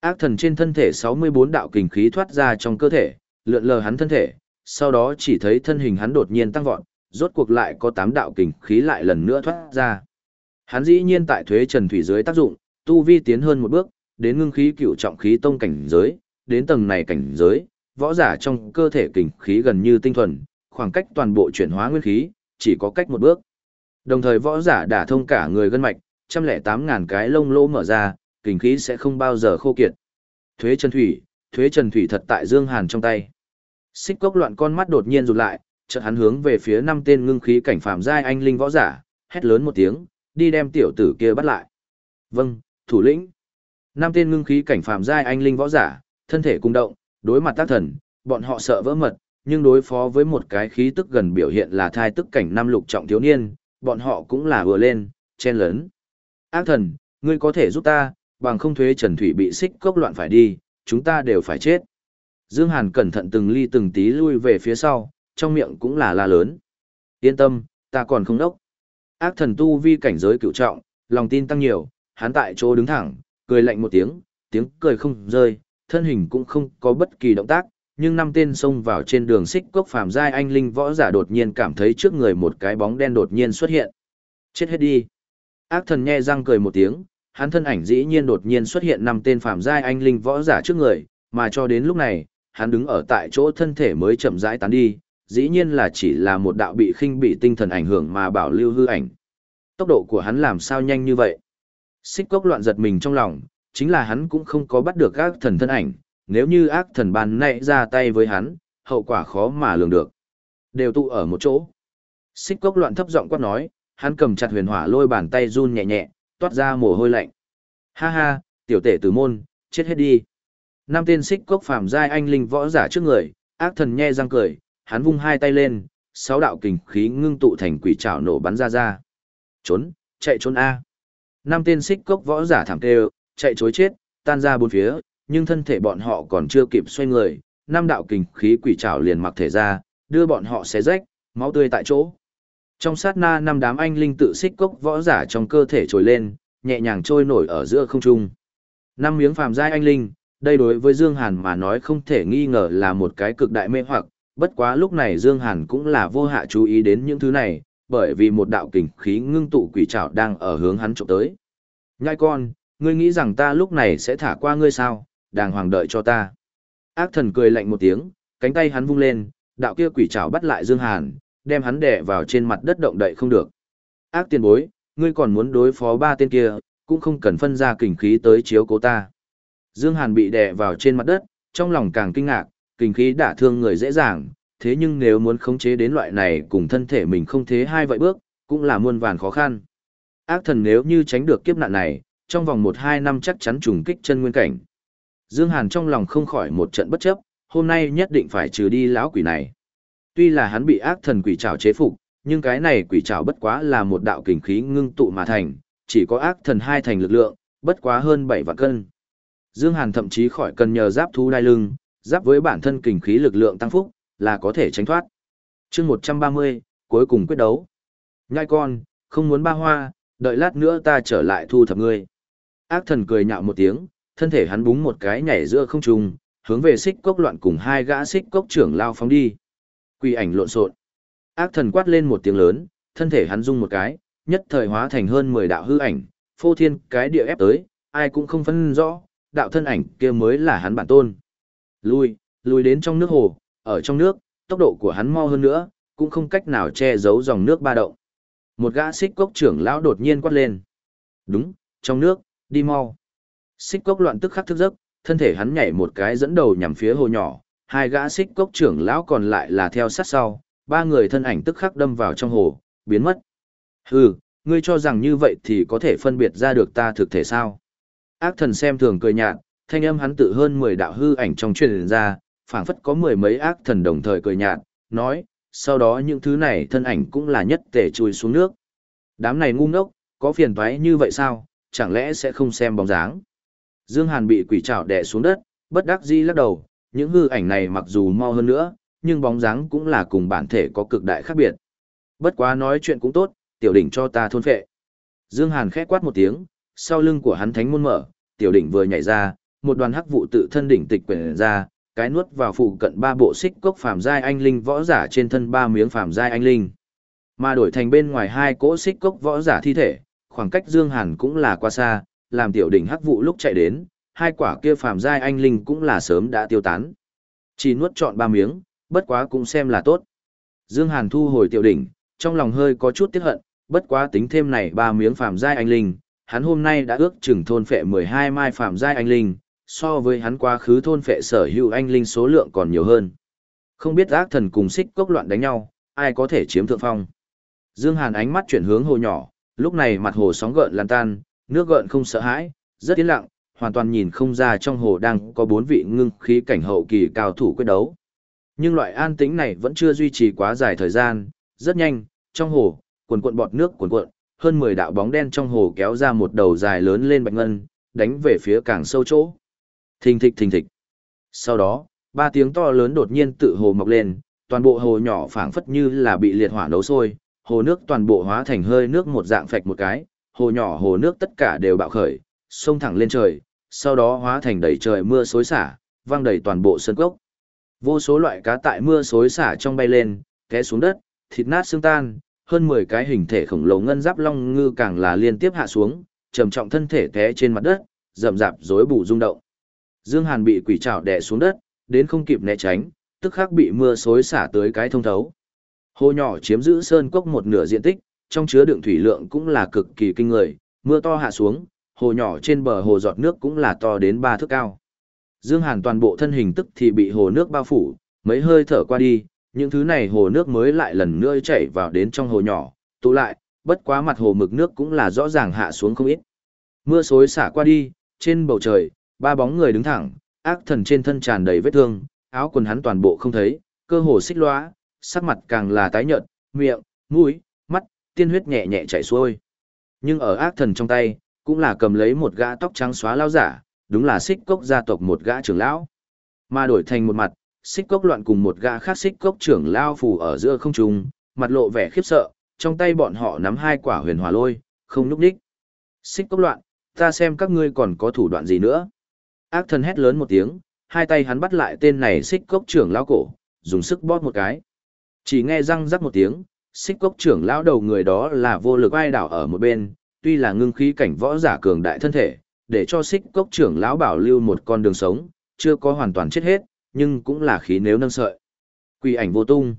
A: Ác thần trên thân thể 64 đạo kình khí thoát ra trong cơ thể, lượn lờ hắn thân thể, sau đó chỉ thấy thân hình hắn đột nhiên tăng vọt, rốt cuộc lại có tám đạo kình khí lại lần nữa thoát ra. Hắn dĩ nhiên tại thuế trần thủy dưới tác dụng, tu vi tiến hơn một bước, đến ngưng khí cựu trọng khí tông cảnh giới, đến tầng này cảnh giới, võ giả trong cơ thể kình khí gần như tinh thuần, khoảng cách toàn bộ chuyển hóa nguyên khí, chỉ có cách một bước. Đồng thời võ giả đả thông cả người gân mạch, trăm lẻ tám ngàn cái lông lỗ mở ra, kình khí sẽ không bao giờ khô kiệt. Thuế Trần Thủy, Thuế Trần Thủy thật tại Dương Hàn trong tay. Xích cốc loạn con mắt đột nhiên rụt lại, chợt hắn hướng về phía năm tên ngưng khí cảnh phạm giai anh linh võ giả, hét lớn một tiếng, đi đem tiểu tử kia bắt lại. Vâng, thủ lĩnh. Năm tên ngưng khí cảnh phạm giai anh linh võ giả, thân thể cung động, đối mặt tác thần, bọn họ sợ vỡ mật, nhưng đối phó với một cái khí tức gần biểu hiện là thai tức cảnh năm lục trọng thiếu niên, bọn họ cũng là vừa lên, chen lớn. Ác thần, ngươi có thể giúp ta, bằng không thuế Trần Thủy bị xích cốc loạn phải đi, chúng ta đều phải chết. Dương Hàn cẩn thận từng ly từng tí lui về phía sau, trong miệng cũng là la lớn. Yên tâm, ta còn không đốc. Ác thần tu vi cảnh giới cựu trọng, lòng tin tăng nhiều, hắn tại chỗ đứng thẳng, cười lạnh một tiếng, tiếng cười không rơi, thân hình cũng không có bất kỳ động tác, nhưng năm tên xông vào trên đường xích cốc phàm giai anh linh võ giả đột nhiên cảm thấy trước người một cái bóng đen đột nhiên xuất hiện. Chết hết đi. Ác thần nhe răng cười một tiếng, hắn thân ảnh dĩ nhiên đột nhiên xuất hiện năm tên phàm giai anh linh võ giả trước người, mà cho đến lúc này, hắn đứng ở tại chỗ thân thể mới chậm rãi tán đi, dĩ nhiên là chỉ là một đạo bị khinh bị tinh thần ảnh hưởng mà bảo lưu hư ảnh. Tốc độ của hắn làm sao nhanh như vậy? Xích cốc loạn giật mình trong lòng, chính là hắn cũng không có bắt được ác thần thân ảnh, nếu như ác thần ban nãy ra tay với hắn, hậu quả khó mà lường được. Đều tụ ở một chỗ. Xích cốc loạn thấp giọng quát nói, hắn cầm chặt huyền hỏa lôi bàn tay run nhẹ nhẹ, toát ra mồ hôi lạnh. Ha ha, tiểu tể tử môn, chết hết đi. Năm tên xích cốc phàm giai anh linh võ giả trước người, ác thần nhe răng cười, hắn vung hai tay lên, sáu đạo kình khí ngưng tụ thành quỷ trảo nổ bắn ra ra. Trốn, chạy trốn A. Năm tên xích cốc võ giả thảm tê, chạy chối chết, tan ra bốn phía, nhưng thân thể bọn họ còn chưa kịp xoay người, năm đạo kình khí quỷ trảo liền mặc thể ra, đưa bọn họ xé rách, máu tươi tại chỗ. Trong sát na năm đám anh linh tự xích cốc võ giả trong cơ thể trồi lên, nhẹ nhàng trôi nổi ở giữa không trung. Năm miếng phàm giai anh linh, đây đối với Dương Hàn mà nói không thể nghi ngờ là một cái cực đại mê hoặc, bất quá lúc này Dương Hàn cũng là vô hạ chú ý đến những thứ này, bởi vì một đạo kình khí ngưng tụ quỷ trảo đang ở hướng hắn chụp tới. Nhai con, ngươi nghĩ rằng ta lúc này sẽ thả qua ngươi sao, đàng hoàng đợi cho ta. Ác thần cười lạnh một tiếng, cánh tay hắn vung lên, đạo kia quỷ trảo bắt lại Dương Hàn, đem hắn đè vào trên mặt đất động đậy không được. Ác tiền bối, ngươi còn muốn đối phó ba tên kia, cũng không cần phân ra kình khí tới chiếu cố ta. Dương Hàn bị đè vào trên mặt đất, trong lòng càng kinh ngạc, kình khí đả thương người dễ dàng, thế nhưng nếu muốn khống chế đến loại này cùng thân thể mình không thế hai vậy bước, cũng là muôn vàn khó khăn. Ác thần nếu như tránh được kiếp nạn này, trong vòng 1-2 năm chắc chắn trùng kích chân nguyên cảnh. Dương Hàn trong lòng không khỏi một trận bất chấp, hôm nay nhất định phải trừ đi lão quỷ này. Tuy là hắn bị ác thần quỷ trảo chế phục, nhưng cái này quỷ trảo bất quá là một đạo kình khí ngưng tụ mà thành, chỉ có ác thần hai thành lực lượng, bất quá hơn 7 vạn cân. Dương Hàn thậm chí khỏi cần nhờ giáp thú đai lưng, giáp với bản thân kình khí lực lượng tăng phúc, là có thể tránh thoát. Chương 130, cuối cùng quyết đấu. Nhai con, không muốn ba hoa, đợi lát nữa ta trở lại thu thập ngươi. Ác thần cười nhạo một tiếng, thân thể hắn búng một cái nhảy giữa không trung, hướng về xích cốc loạn cùng hai gã xích cốc trưởng lao phóng đi. Quỷ ảnh lộn xộn. Ác thần quát lên một tiếng lớn, thân thể hắn rung một cái, nhất thời hóa thành hơn 10 đạo hư ảnh, phô thiên cái địa ép tới, ai cũng không phân rõ, đạo thân ảnh kia mới là hắn bản tôn. Lui, lui đến trong nước hồ, ở trong nước, tốc độ của hắn mau hơn nữa, cũng không cách nào che giấu dòng nước ba động. Một gã xích cốc trưởng lão đột nhiên quát lên. Đúng, trong nước, đi mau. Xích cốc loạn tức khắc thức giấc, thân thể hắn nhảy một cái dẫn đầu nhằm phía hồ nhỏ, hai gã xích cốc trưởng lão còn lại là theo sát sau, ba người thân ảnh tức khắc đâm vào trong hồ, biến mất. Hừ, ngươi cho rằng như vậy thì có thể phân biệt ra được ta thực thể sao? Ác thần xem thường cười nhạt, thanh âm hắn tự hơn 10 đạo hư ảnh trong truyền ra, phảng phất có mười mấy ác thần đồng thời cười nhạt, nói, sau đó những thứ này thân ảnh cũng là nhất tể chui xuống nước. Đám này ngu ngốc, có phiền toái như vậy sao, chẳng lẽ sẽ không xem bóng dáng? Dương Hàn bị quỷ trảo đè xuống đất, bất đắc dĩ lắc đầu, những hư ảnh này mặc dù mau hơn nữa, nhưng bóng dáng cũng là cùng bản thể có cực đại khác biệt. Bất quá nói chuyện cũng tốt, tiểu đỉnh cho ta thôn phệ. Dương Hàn khẽ quát một tiếng, sau lưng của hắn thánh môn mở, tiểu đỉnh vừa nhảy ra, một đoàn hắc vụ tự thân đỉnh tịch quyển ra, cái nuốt vào phụ cận ba bộ xích cốc phàm giai anh linh võ giả trên thân ba miếng phàm giai anh linh. Mà đổi thành bên ngoài hai cỗ xích cốc võ giả thi thể, khoảng cách Dương Hàn cũng là quá xa, làm tiểu đỉnh hắc vụ lúc chạy đến, hai quả kia phàm giai anh linh cũng là sớm đã tiêu tán. Chỉ nuốt trọn ba miếng, bất quá cũng xem là tốt. Dương Hàn thu hồi tiểu đỉnh, trong lòng hơi có chút tiếc hận, bất quá tính thêm này ba miếng phàm giai anh linh, hắn hôm nay đã ước chừng thôn phệ 12 mai phạm giai anh linh, so với hắn quá khứ thôn phệ sở hữu anh linh số lượng còn nhiều hơn. Không biết ác thần cùng xích cốc loạn đánh nhau, ai có thể chiếm thượng phong. Dương Hàn ánh mắt chuyển hướng hồ nhỏ, lúc này mặt hồ sóng gợn lan tan, nước gợn không sợ hãi, rất yên lặng, hoàn toàn nhìn không ra trong hồ đang có bốn vị ngưng khí cảnh hậu kỳ cao thủ quyết đấu. Nhưng loại an tĩnh này vẫn chưa duy trì quá dài thời gian, rất nhanh, trong hồ, cuồn cuộn bọt nước cuồn cuộn, hơn 10 đạo bóng đen trong hồ kéo ra một đầu dài lớn lên bạch ngân, đánh về phía càng sâu chỗ. Thình thịch thình thịch. Sau đó, ba tiếng to lớn đột nhiên tự hồ mọc lên, toàn bộ hồ nhỏ phảng phất như là bị liệt hỏa nấu sôi, hồ nước toàn bộ hóa thành hơi nước một dạng phạch một cái, hồ nhỏ hồ nước tất cả đều bạo khởi, sông thẳng lên trời, sau đó hóa thành đầy trời mưa xối xả, vang đầy toàn bộ sân cốc. Vô số loại cá tại mưa xối xả trong bay lên, té xuống đất, thịt nát xương tan, hơn 10 cái hình thể khổng lồ ngân giáp long ngư càng là liên tiếp hạ xuống, trầm trọng thân thể té trên mặt đất, rậm rạp rối bù rung động. Dương Hàn bị quỷ trảo đè xuống đất, đến không kịp né tránh, tức khắc bị mưa xối xả tới cái thông thấu. Hồ nhỏ chiếm giữ sơn cốc một nửa diện tích, trong chứa đựng thủy lượng cũng là cực kỳ kinh người, mưa to hạ xuống, hồ nhỏ trên bờ hồ giọt nước cũng là to đến ba thước cao. Dương Hàn toàn bộ thân hình tức thì bị hồ nước bao phủ, mấy hơi thở qua đi, những thứ này hồ nước mới lại lần nữa chảy vào đến trong hồ nhỏ, tụ lại, bất quá mặt hồ mực nước cũng là rõ ràng hạ xuống không ít. Mưa xối xả qua đi, trên bầu trời, ba bóng người đứng thẳng, ác thần trên thân tràn đầy vết thương, áo quần hắn toàn bộ không thấy, cơ hồ xích lóa, sắc mặt càng là tái nhợt, miệng, mũi, mắt, tiên huyết nhẹ nhẹ chảy xuôi. Nhưng ở ác thần trong tay, cũng là cầm lấy một gã tóc trắng xóa lao giả, đúng là xích cốc gia tộc một gã trưởng lão. Mà đổi thành một mặt, xích cốc loạn cùng một gã khác xích cốc trưởng lao phù ở giữa không trung, mặt lộ vẻ khiếp sợ, trong tay bọn họ nắm hai quả huyền hỏa lôi, không núp đích. Xích cốc loạn, ta xem các ngươi còn có thủ đoạn gì nữa. Ác thần hét lớn một tiếng, hai tay hắn bắt lại tên này xích cốc trưởng lao cổ, dùng sức bóp một cái. Chỉ nghe răng rắc một tiếng, xích cốc trưởng lão đầu người đó là vô lực ai đảo ở một bên, tuy là ngưng khí cảnh võ giả cường đại thân thể, để cho xích cốc trưởng lão bảo lưu một con đường sống, chưa có hoàn toàn chết hết, nhưng cũng là khí nếu nâng sợi. Quỷ ảnh vô tung.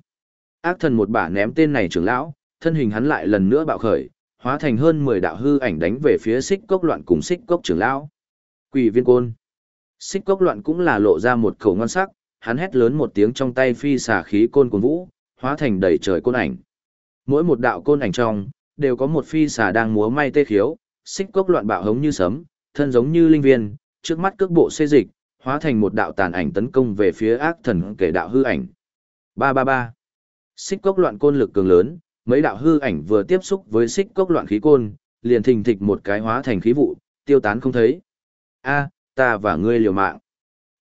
A: Ác thần một bả ném tên này trưởng lão, thân hình hắn lại lần nữa bạo khởi, hóa thành hơn 10 đạo hư ảnh đánh về phía xích cốc loạn cùng xích cốc trưởng lão. Quỷ viên côn. Xích cốc loạn cũng là lộ ra một khẩu ngon sắc, hắn hét lớn một tiếng trong tay phi xà khí côn cuồng vũ, hóa thành đầy trời côn ảnh. Mỗi một đạo côn ảnh trong, đều có một phi xà đang múa may tê khiếu, xích cốc loạn bạo hống như sấm, thân giống như linh viên, trước mắt cước bộ xê dịch, hóa thành một đạo tàn ảnh tấn công về phía ác thần kể đạo hư ảnh. Ba ba ba. Xích cốc loạn côn lực cường lớn, mấy đạo hư ảnh vừa tiếp xúc với xích cốc loạn khí côn, liền thình thịch một cái hóa thành khí vụ, tiêu tán không thấy. A, ta và ngươi liều mạng.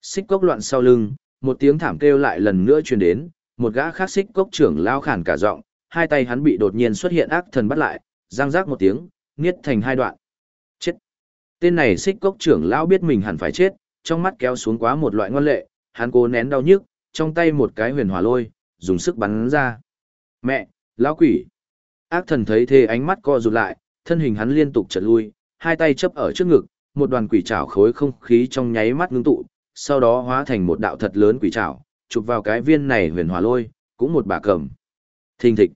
A: Xích cốc loạn sau lưng, một tiếng thảm kêu lại lần nữa truyền đến, một gã khác xích cốc trưởng lao khản cả giọng, hai tay hắn bị đột nhiên xuất hiện ác thần bắt lại, răng rác một tiếng, niết thành hai đoạn. Chết. Tên này xích cốc trưởng lão biết mình hẳn phải chết, trong mắt kéo xuống quá một loại ngoan lệ, hắn cố nén đau nhức, trong tay một cái huyền hỏa lôi, dùng sức bắn ra. Mẹ, lão quỷ. Ác thần thấy thế ánh mắt co rụt lại, thân hình hắn liên tục trật lui, hai tay chấp ở trước ngực, một đoàn quỷ trảo khối không khí trong nháy mắt ngưng tụ, sau đó hóa thành một đạo thật lớn quỷ trảo, chụp vào cái viên này huyền hỏa lôi, cũng một bà cầm. Thình thịch.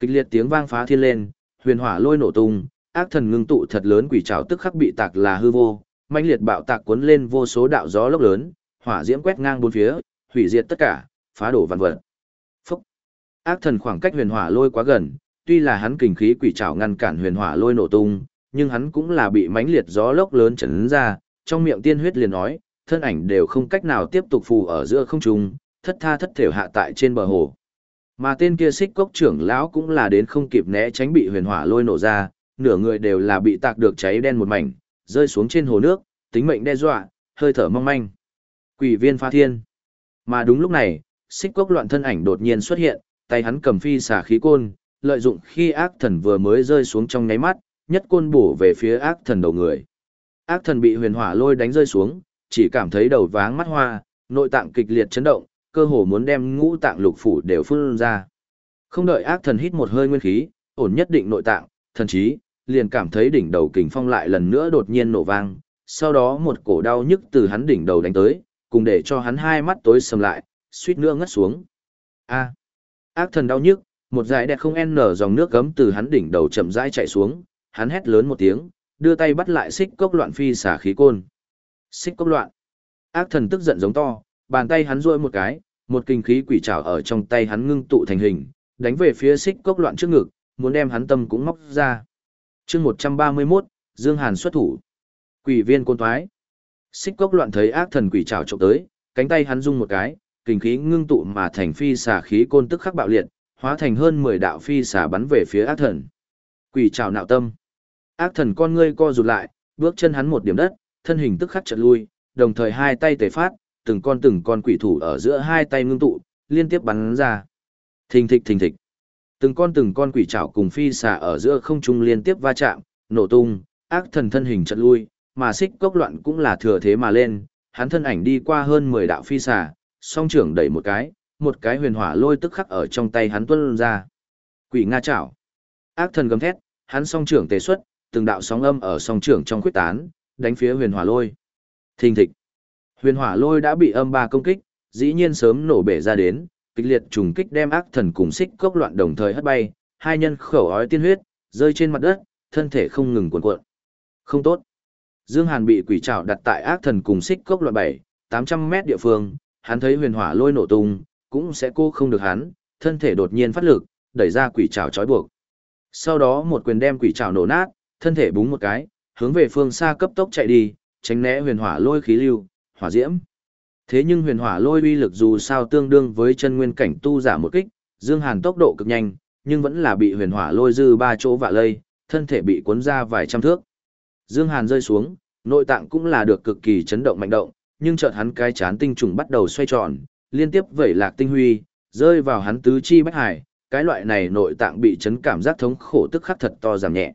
A: Kịch liệt tiếng vang phá thiên lên, huyền hỏa lôi nổ tung, ác thần ngưng tụ thật lớn quỷ trảo tức khắc bị tạc là hư vô, mãnh liệt bạo tạc cuốn lên vô số đạo gió lốc lớn, hỏa diễm quét ngang bốn phía, hủy diệt tất cả, phá đổ vạn vật. Phúc. Ác thần khoảng cách huyền hỏa lôi quá gần, tuy là hắn kình khí quỷ trảo ngăn cản huyền hỏa lôi nổ tung, nhưng hắn cũng là bị mãnh liệt gió lốc lớn chấn ra, trong miệng tiên huyết liền nói, thân ảnh đều không cách nào tiếp tục phù ở giữa không trung, thất tha thất thểu hạ tại trên bờ hồ. Mà tên kia xích cốc trưởng lão cũng là đến không kịp né tránh bị huyền hỏa lôi nổ ra, nửa người đều là bị tạc được cháy đen một mảnh, rơi xuống trên hồ nước, tính mệnh đe dọa, hơi thở mong manh. Quỷ viên pha thiên. Mà đúng lúc này, xích cốc loạn thân ảnh đột nhiên xuất hiện, tay hắn cầm phi xả khí côn, lợi dụng khi ác thần vừa mới rơi xuống trong nháy mắt, nhất côn bổ về phía ác thần đầu người. Ác thần bị huyền hỏa lôi đánh rơi xuống, chỉ cảm thấy đầu váng mắt hoa, nội tạng kịch liệt chấn động, cơ hồ muốn đem ngũ tạng lục phủ đều phun ra. Không đợi ác thần hít một hơi nguyên khí, ổn nhất định nội tạng, thần chí, liền cảm thấy đỉnh đầu kình phong lại lần nữa đột nhiên nổ vang, sau đó một cổ đau nhức từ hắn đỉnh đầu đánh tới, cùng để cho hắn hai mắt tối sầm lại, suýt nữa ngất xuống. A. Ác thần đau nhức, một dải đẹp không n dòng nước gấm từ hắn đỉnh đầu chậm rãi chạy xuống, hắn hét lớn một tiếng, đưa tay bắt lại xích cốc loạn phi xả khí côn. Xích cốc loạn. Ác thần tức giận giống to, bàn tay hắn duỗi một cái, một kinh khí quỷ trảo ở trong tay hắn ngưng tụ thành hình, đánh về phía xích cốc loạn trước ngực, muốn đem hắn tâm cũng móc ra chương 131, Dương Hàn xuất thủ. Quỷ viên côn thoái. Xích cốc loạn thấy ác thần quỷ trào trộm tới, cánh tay hắn rung một cái, kình khí ngưng tụ mà thành phi xà khí côn tức khắc bạo liệt, hóa thành hơn 10 đạo phi xà bắn về phía ác thần. Quỷ trào nạo tâm. Ác thần con ngươi co rụt lại, bước chân hắn một điểm đất, thân hình tức khắc chật lui, đồng thời hai tay tề phát, từng con từng con quỷ thủ ở giữa hai tay ngưng tụ, liên tiếp bắn ra. Thình thịch thình thịch. Từng con từng con quỷ trảo cùng phi xà ở giữa không trung liên tiếp va chạm, nổ tung, ác thần thân hình chợt lui, mà xích cốc loạn cũng là thừa thế mà lên, hắn thân ảnh đi qua hơn 10 đạo phi xà, song trưởng đẩy một cái, một cái huyền hỏa lôi tức khắc ở trong tay hắn tuôn ra. Quỷ nga chảo. Ác thần gầm thét, hắn song trưởng tề xuất, từng đạo sóng âm ở song trưởng trong khuyết tán, đánh phía huyền hỏa lôi. Thình thịch. Huyền hỏa lôi đã bị âm ba công kích, dĩ nhiên sớm nổ bể ra đến, kịch liệt trùng kích đem ác thần cùng xích cốc loạn đồng thời hất bay, hai nhân khẩu ói tiên huyết, rơi trên mặt đất, thân thể không ngừng cuộn cuộn. Không tốt. Dương Hàn bị quỷ trảo đặt tại ác thần cùng xích cốc loạn bảy, 800 mét địa phương, hắn thấy huyền hỏa lôi nổ tung, cũng sẽ cô không được hắn, thân thể đột nhiên phát lực, đẩy ra quỷ trảo trói buộc. Sau đó một quyền đem quỷ trảo nổ nát, thân thể búng một cái, hướng về phương xa cấp tốc chạy đi, tránh né huyền hỏa lôi khí lưu, hỏa diễm. Thế nhưng huyền hỏa lôi uy lực dù sao tương đương với chân nguyên cảnh tu giả một kích, Dương Hàn tốc độ cực nhanh, nhưng vẫn là bị huyền hỏa lôi dư ba chỗ vạ lây, thân thể bị cuốn ra vài trăm thước. Dương Hàn rơi xuống, nội tạng cũng là được cực kỳ chấn động mạnh động, nhưng chợt hắn cái chán tinh trùng bắt đầu xoay tròn, liên tiếp vẩy lạc tinh huy, rơi vào hắn tứ chi bách hải, cái loại này nội tạng bị chấn cảm giác thống khổ tức khắc thật to giảm nhẹ.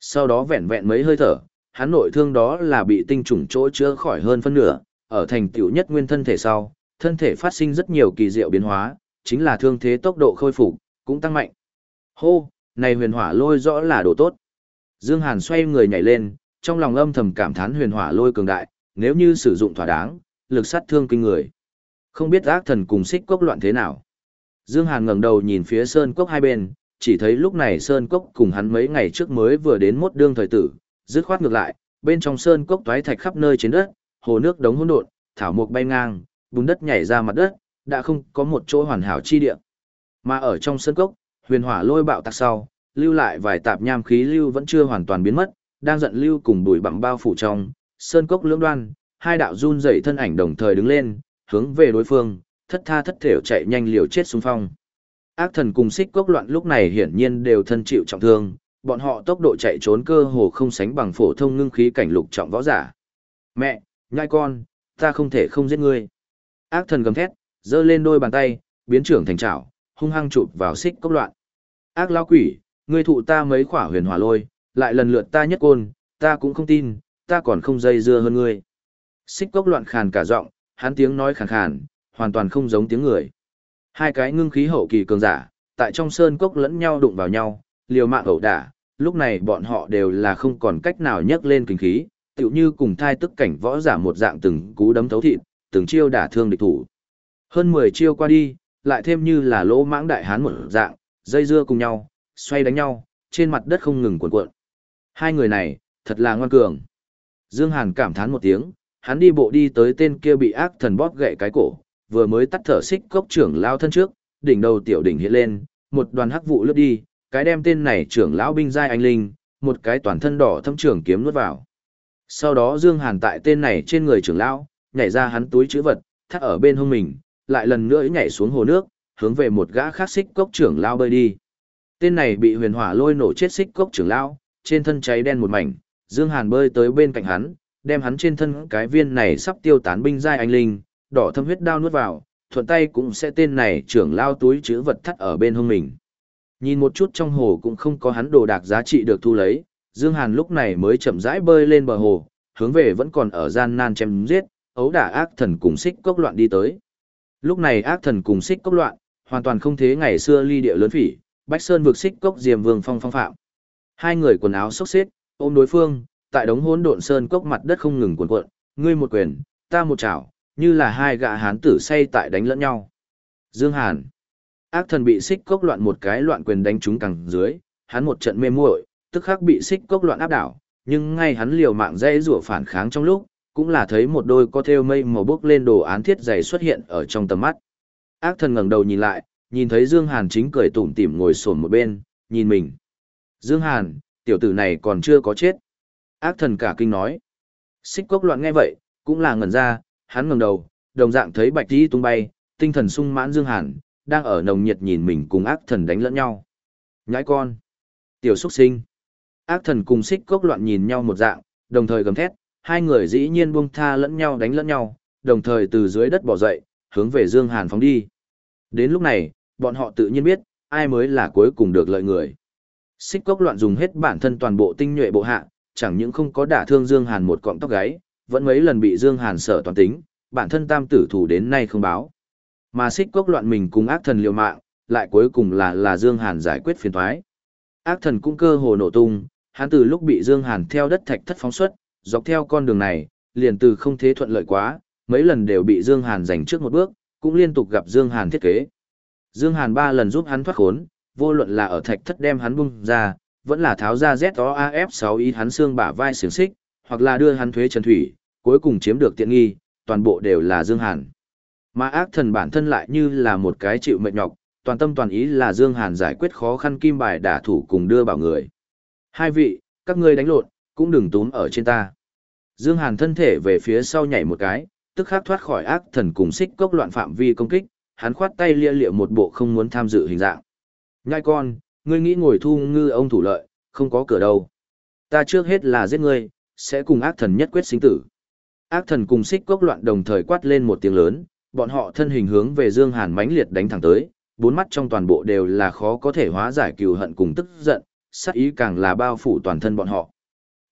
A: Sau đó vẹn vẹn mấy hơi thở, hắn nội thương đó là bị tinh trùng chỗ chữa khỏi hơn phân nửa, ở thành tựu nhất nguyên thân thể sau, thân thể phát sinh rất nhiều kỳ diệu biến hóa, chính là thương thế tốc độ khôi phục cũng tăng mạnh. Hô, này huyền hỏa lôi rõ là đồ tốt. Dương Hàn xoay người nhảy lên, trong lòng âm thầm cảm thán huyền hỏa lôi cường đại, nếu như sử dụng thỏa đáng, lực sát thương kinh người. Không biết ác thần cùng xích cốc loạn thế nào. Dương Hàn ngẩng đầu nhìn phía sơn cốc hai bên, chỉ thấy lúc này sơn cốc cùng hắn mấy ngày trước mới vừa đến mốt đương thời tử, dứt khoát ngược lại, bên trong sơn cốc toái thạch khắp nơi trên đất, hồ nước đống hỗn độn, thảo mộc bay ngang, bùn đất nhảy ra mặt đất, đã không có một chỗ hoàn hảo chi địa. Mà ở trong sân cốc, huyền hỏa lôi bạo tạc sau, lưu lại vài tạp nham khí lưu vẫn chưa hoàn toàn biến mất, đang giận lưu cùng bụi bặm bao phủ trong, sơn cốc lưỡng đoan, hai đạo run rẩy thân ảnh đồng thời đứng lên, hướng về đối phương, thất tha thất thểu chạy nhanh liều chết xung phong. Ác thần cùng xích cốc loạn lúc này hiển nhiên đều thân chịu trọng thương, bọn họ tốc độ chạy trốn cơ hồ không sánh bằng phổ thông ngưng khí cảnh lục trọng võ giả. Mẹ, nhai con, ta không thể không giết ngươi. Ác thần gầm thét, giơ lên đôi bàn tay, biến trưởng thành trảo, hung hăng chụp vào xích cốc loạn. Ác lão quỷ, ngươi thụ ta mấy khỏa huyền hỏa lôi, lại lần lượt ta nhất côn, ta cũng không tin, ta còn không dây dưa hơn ngươi. Xích cốc loạn khàn cả giọng, hắn tiếng nói khàn khàn, hoàn toàn không giống tiếng người. Hai cái ngưng khí hậu kỳ cường giả, tại trong sơn cốc lẫn nhau đụng vào nhau, liều mạng ẩu đả, lúc này bọn họ đều là không còn cách nào nhấc lên kinh khí, tựu như cùng thai tức cảnh võ giả một dạng từng cú đấm thấu thịt, từng chiêu đả thương địch thủ. Hơn 10 chiêu qua đi, lại thêm như là lỗ mãng đại hán một dạng, dây dưa cùng nhau, xoay đánh nhau, trên mặt đất không ngừng cuộn cuộn. Hai người này, thật là ngoan cường. Dương Hàn cảm thán một tiếng, hắn đi bộ đi tới tên kia bị ác thần bóp gãy cái cổ, vừa mới tắt thở xích cốc trưởng lao thân trước, đỉnh đầu tiểu đỉnh hiện lên, một đoàn hắc vụ lướt đi, cái đem tên này trưởng lão binh giai anh linh, một cái toàn thân đỏ thâm trưởng kiếm nuốt vào. Sau đó Dương Hàn tại tên này trên người trưởng lão, nhảy ra hắn túi chữ vật, thắt ở bên hông mình, lại lần nữa nhảy xuống hồ nước, hướng về một gã khác xích cốc trưởng lão bơi đi. Tên này bị huyền hỏa lôi nổ chết xích cốc trưởng lão, trên thân cháy đen một mảnh, Dương Hàn bơi tới bên cạnh hắn, đem hắn trên thân cái viên này sắp tiêu tán binh giai anh linh, đỏ thâm huyết đao nuốt vào, thuận tay cũng sẽ tên này trưởng lao túi chữ vật thắt ở bên hông mình. Nhìn một chút trong hồ cũng không có hắn đồ đạc giá trị được thu lấy, Dương Hàn lúc này mới chậm rãi bơi lên bờ hồ, hướng về vẫn còn ở gian nan chém giết, ấu đả ác thần cùng xích cốc loạn đi tới. Lúc này ác thần cùng xích cốc loạn, hoàn toàn không thế ngày xưa ly địa lớn phỉ, Bách Sơn vượt xích cốc diềm vương phong phong phạm. Hai người quần áo xốc xếp, ôm đối phương, tại đống hỗn độn sơn cốc mặt đất không ngừng cuộn cuộn, ngươi một quyền, ta một chảo, như là hai gã hán tử say tại đánh lẫn nhau. Dương Hàn. Ác thần bị xích cốc loạn một cái loạn quyền đánh trúng cẳng dưới, hắn một trận mê muội, tức khắc bị xích cốc loạn áp đảo, nhưng ngay hắn liều mạng dây rủa phản kháng trong lúc, cũng là thấy một đôi có thêu mây màu bước lên đồ án thiết dày xuất hiện ở trong tầm mắt. Ác thần ngẩng đầu nhìn lại, nhìn thấy Dương Hàn chính cười tủm tỉm ngồi sồn một bên, nhìn mình. Dương Hàn, tiểu tử này còn chưa có chết. Ác thần cả kinh nói. Xích cốc loạn nghe vậy, cũng là ngẩn ra, hắn ngẩng đầu, đồng dạng thấy bạch tí tung bay, tinh thần sung mãn Dương Hàn, đang ở nồng nhiệt nhìn mình cùng ác thần đánh lẫn nhau. Nhãi con. Tiểu xuất sinh. Ác thần cùng xích cốc loạn nhìn nhau một dạng, đồng thời gầm thét, hai người dĩ nhiên buông tha lẫn nhau đánh lẫn nhau, đồng thời từ dưới đất bỏ dậy, hướng về Dương Hàn phóng đi. Đến lúc này, bọn họ tự nhiên biết, ai mới là cuối cùng được lợi người. Xích cốc loạn dùng hết bản thân toàn bộ tinh nhuệ bộ hạ, chẳng những không có đả thương Dương Hàn một cọng tóc gáy, vẫn mấy lần bị Dương Hàn sở toàn tính, bản thân tam tử thủ đến nay không báo. Mà xích cốc loạn mình cùng ác thần liều mạng, lại cuối cùng là là Dương Hàn giải quyết phiền toái. Ác thần cũng cơ hồ nổ tung, hắn từ lúc bị Dương Hàn theo đất thạch thất phóng xuất, dọc theo con đường này, liền từ không thế thuận lợi quá, mấy lần đều bị Dương Hàn giành trước một bước, cũng liên tục gặp Dương Hàn thiết kế. Dương Hàn ba lần giúp hắn thoát khốn, vô luận là ở thạch thất đem hắn bung ra, vẫn là tháo ra ZOAF6 ý hắn xương bả vai xiềng xích, hoặc là đưa hắn thuế trần thủy, cuối cùng chiếm được tiện nghi, toàn bộ đều là Dương Hàn. Mà ác thần bản thân lại như là một cái chịu mệt nhọc, toàn tâm toàn ý là Dương Hàn giải quyết khó khăn kim bài đả thủ cùng đưa bảo người. Hai vị, các ngươi đánh lộn, cũng đừng túm ở trên ta. Dương Hàn thân thể về phía sau nhảy một cái, tức khắc thoát khỏi ác thần cùng xích cốc loạn phạm vi công kích, hắn khoát tay lia lịa một bộ không muốn tham dự hình dạng. Nhai con, ngươi nghĩ ngồi thu ngư ông thủ lợi, không có cửa đâu. Ta trước hết là giết ngươi, sẽ cùng ác thần nhất quyết sinh tử. Ác thần cùng xích cốc loạn đồng thời quát lên một tiếng lớn, bọn họ thân hình hướng về Dương Hàn mãnh liệt đánh thẳng tới, bốn mắt trong toàn bộ đều là khó có thể hóa giải cừu hận cùng tức giận, sát ý càng là bao phủ toàn thân bọn họ.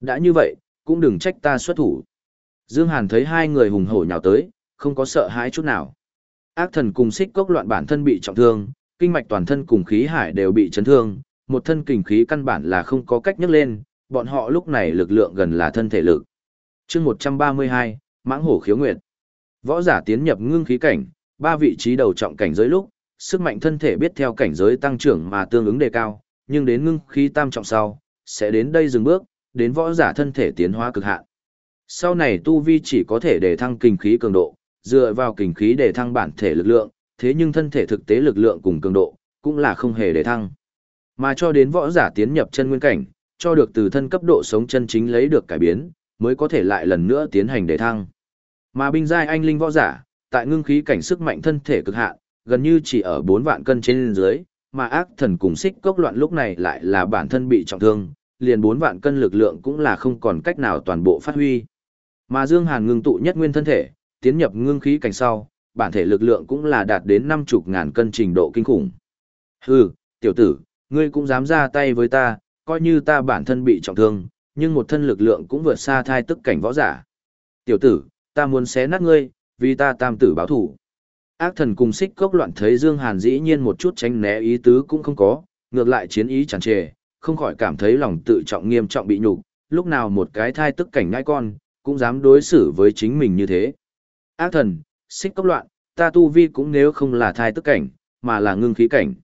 A: Đã như vậy, cũng đừng trách ta xuất thủ. Dương Hàn thấy hai người hùng hổ nhào tới, không có sợ hãi chút nào. Ác thần cùng xích cốc loạn bản thân bị trọng thương, kinh mạch toàn thân cùng khí hải đều bị chấn thương, một thân kình khí căn bản là không có cách nhấc lên, bọn họ lúc này lực lượng gần là thân thể lực. Chương 132, Mãng hổ khiếu nguyệt. Võ giả tiến nhập ngưng khí cảnh, ba vị trí đầu trọng cảnh giới lúc, sức mạnh thân thể biết theo cảnh giới tăng trưởng mà tương ứng đề cao, nhưng đến ngưng khí tam trọng sau, sẽ đến đây dừng bước, đến võ giả thân thể tiến hóa cực hạn. Sau này tu vi chỉ có thể để thăng kinh khí cường độ, dựa vào kinh khí để thăng bản thể lực lượng, thế nhưng thân thể thực tế lực lượng cùng cường độ, cũng là không hề để thăng. Mà cho đến võ giả tiến nhập chân nguyên cảnh, cho được từ thân cấp độ sống chân chính lấy được cải biến, mới có thể lại lần nữa tiến hành để thăng. Mà binh giai anh linh võ giả, tại ngưng khí cảnh sức mạnh thân thể cực hạn, gần như chỉ ở 4 vạn cân trên dưới, mà ác thần cùng xích cốc loạn lúc này lại là bản thân bị trọng thương, liền bốn vạn cân lực lượng cũng là không còn cách nào toàn bộ phát huy. Mà Dương Hàn ngưng tụ nhất nguyên thân thể, tiến nhập ngưng khí cảnh sau, bản thể lực lượng cũng là đạt đến năm chục ngàn cân trình độ kinh khủng. Hừ, tiểu tử, ngươi cũng dám ra tay với ta, coi như ta bản thân bị trọng thương, nhưng một thân lực lượng cũng vượt xa thai tức cảnh võ giả. Tiểu tử, ta muốn xé nát ngươi, vì ta tam tử báo thủ. Ác thần cùng xích cốc loạn thấy Dương Hàn dĩ nhiên một chút tránh né ý tứ cũng không có, ngược lại chiến ý tràn trề, không khỏi cảm thấy lòng tự trọng nghiêm trọng bị nhục, lúc nào một cái thai tức cảnh ngai con, cũng dám đối xử với chính mình như thế. Ác thần, xích cốc loạn, ta tu vi cũng nếu không là thai tức cảnh, mà là ngưng khí cảnh.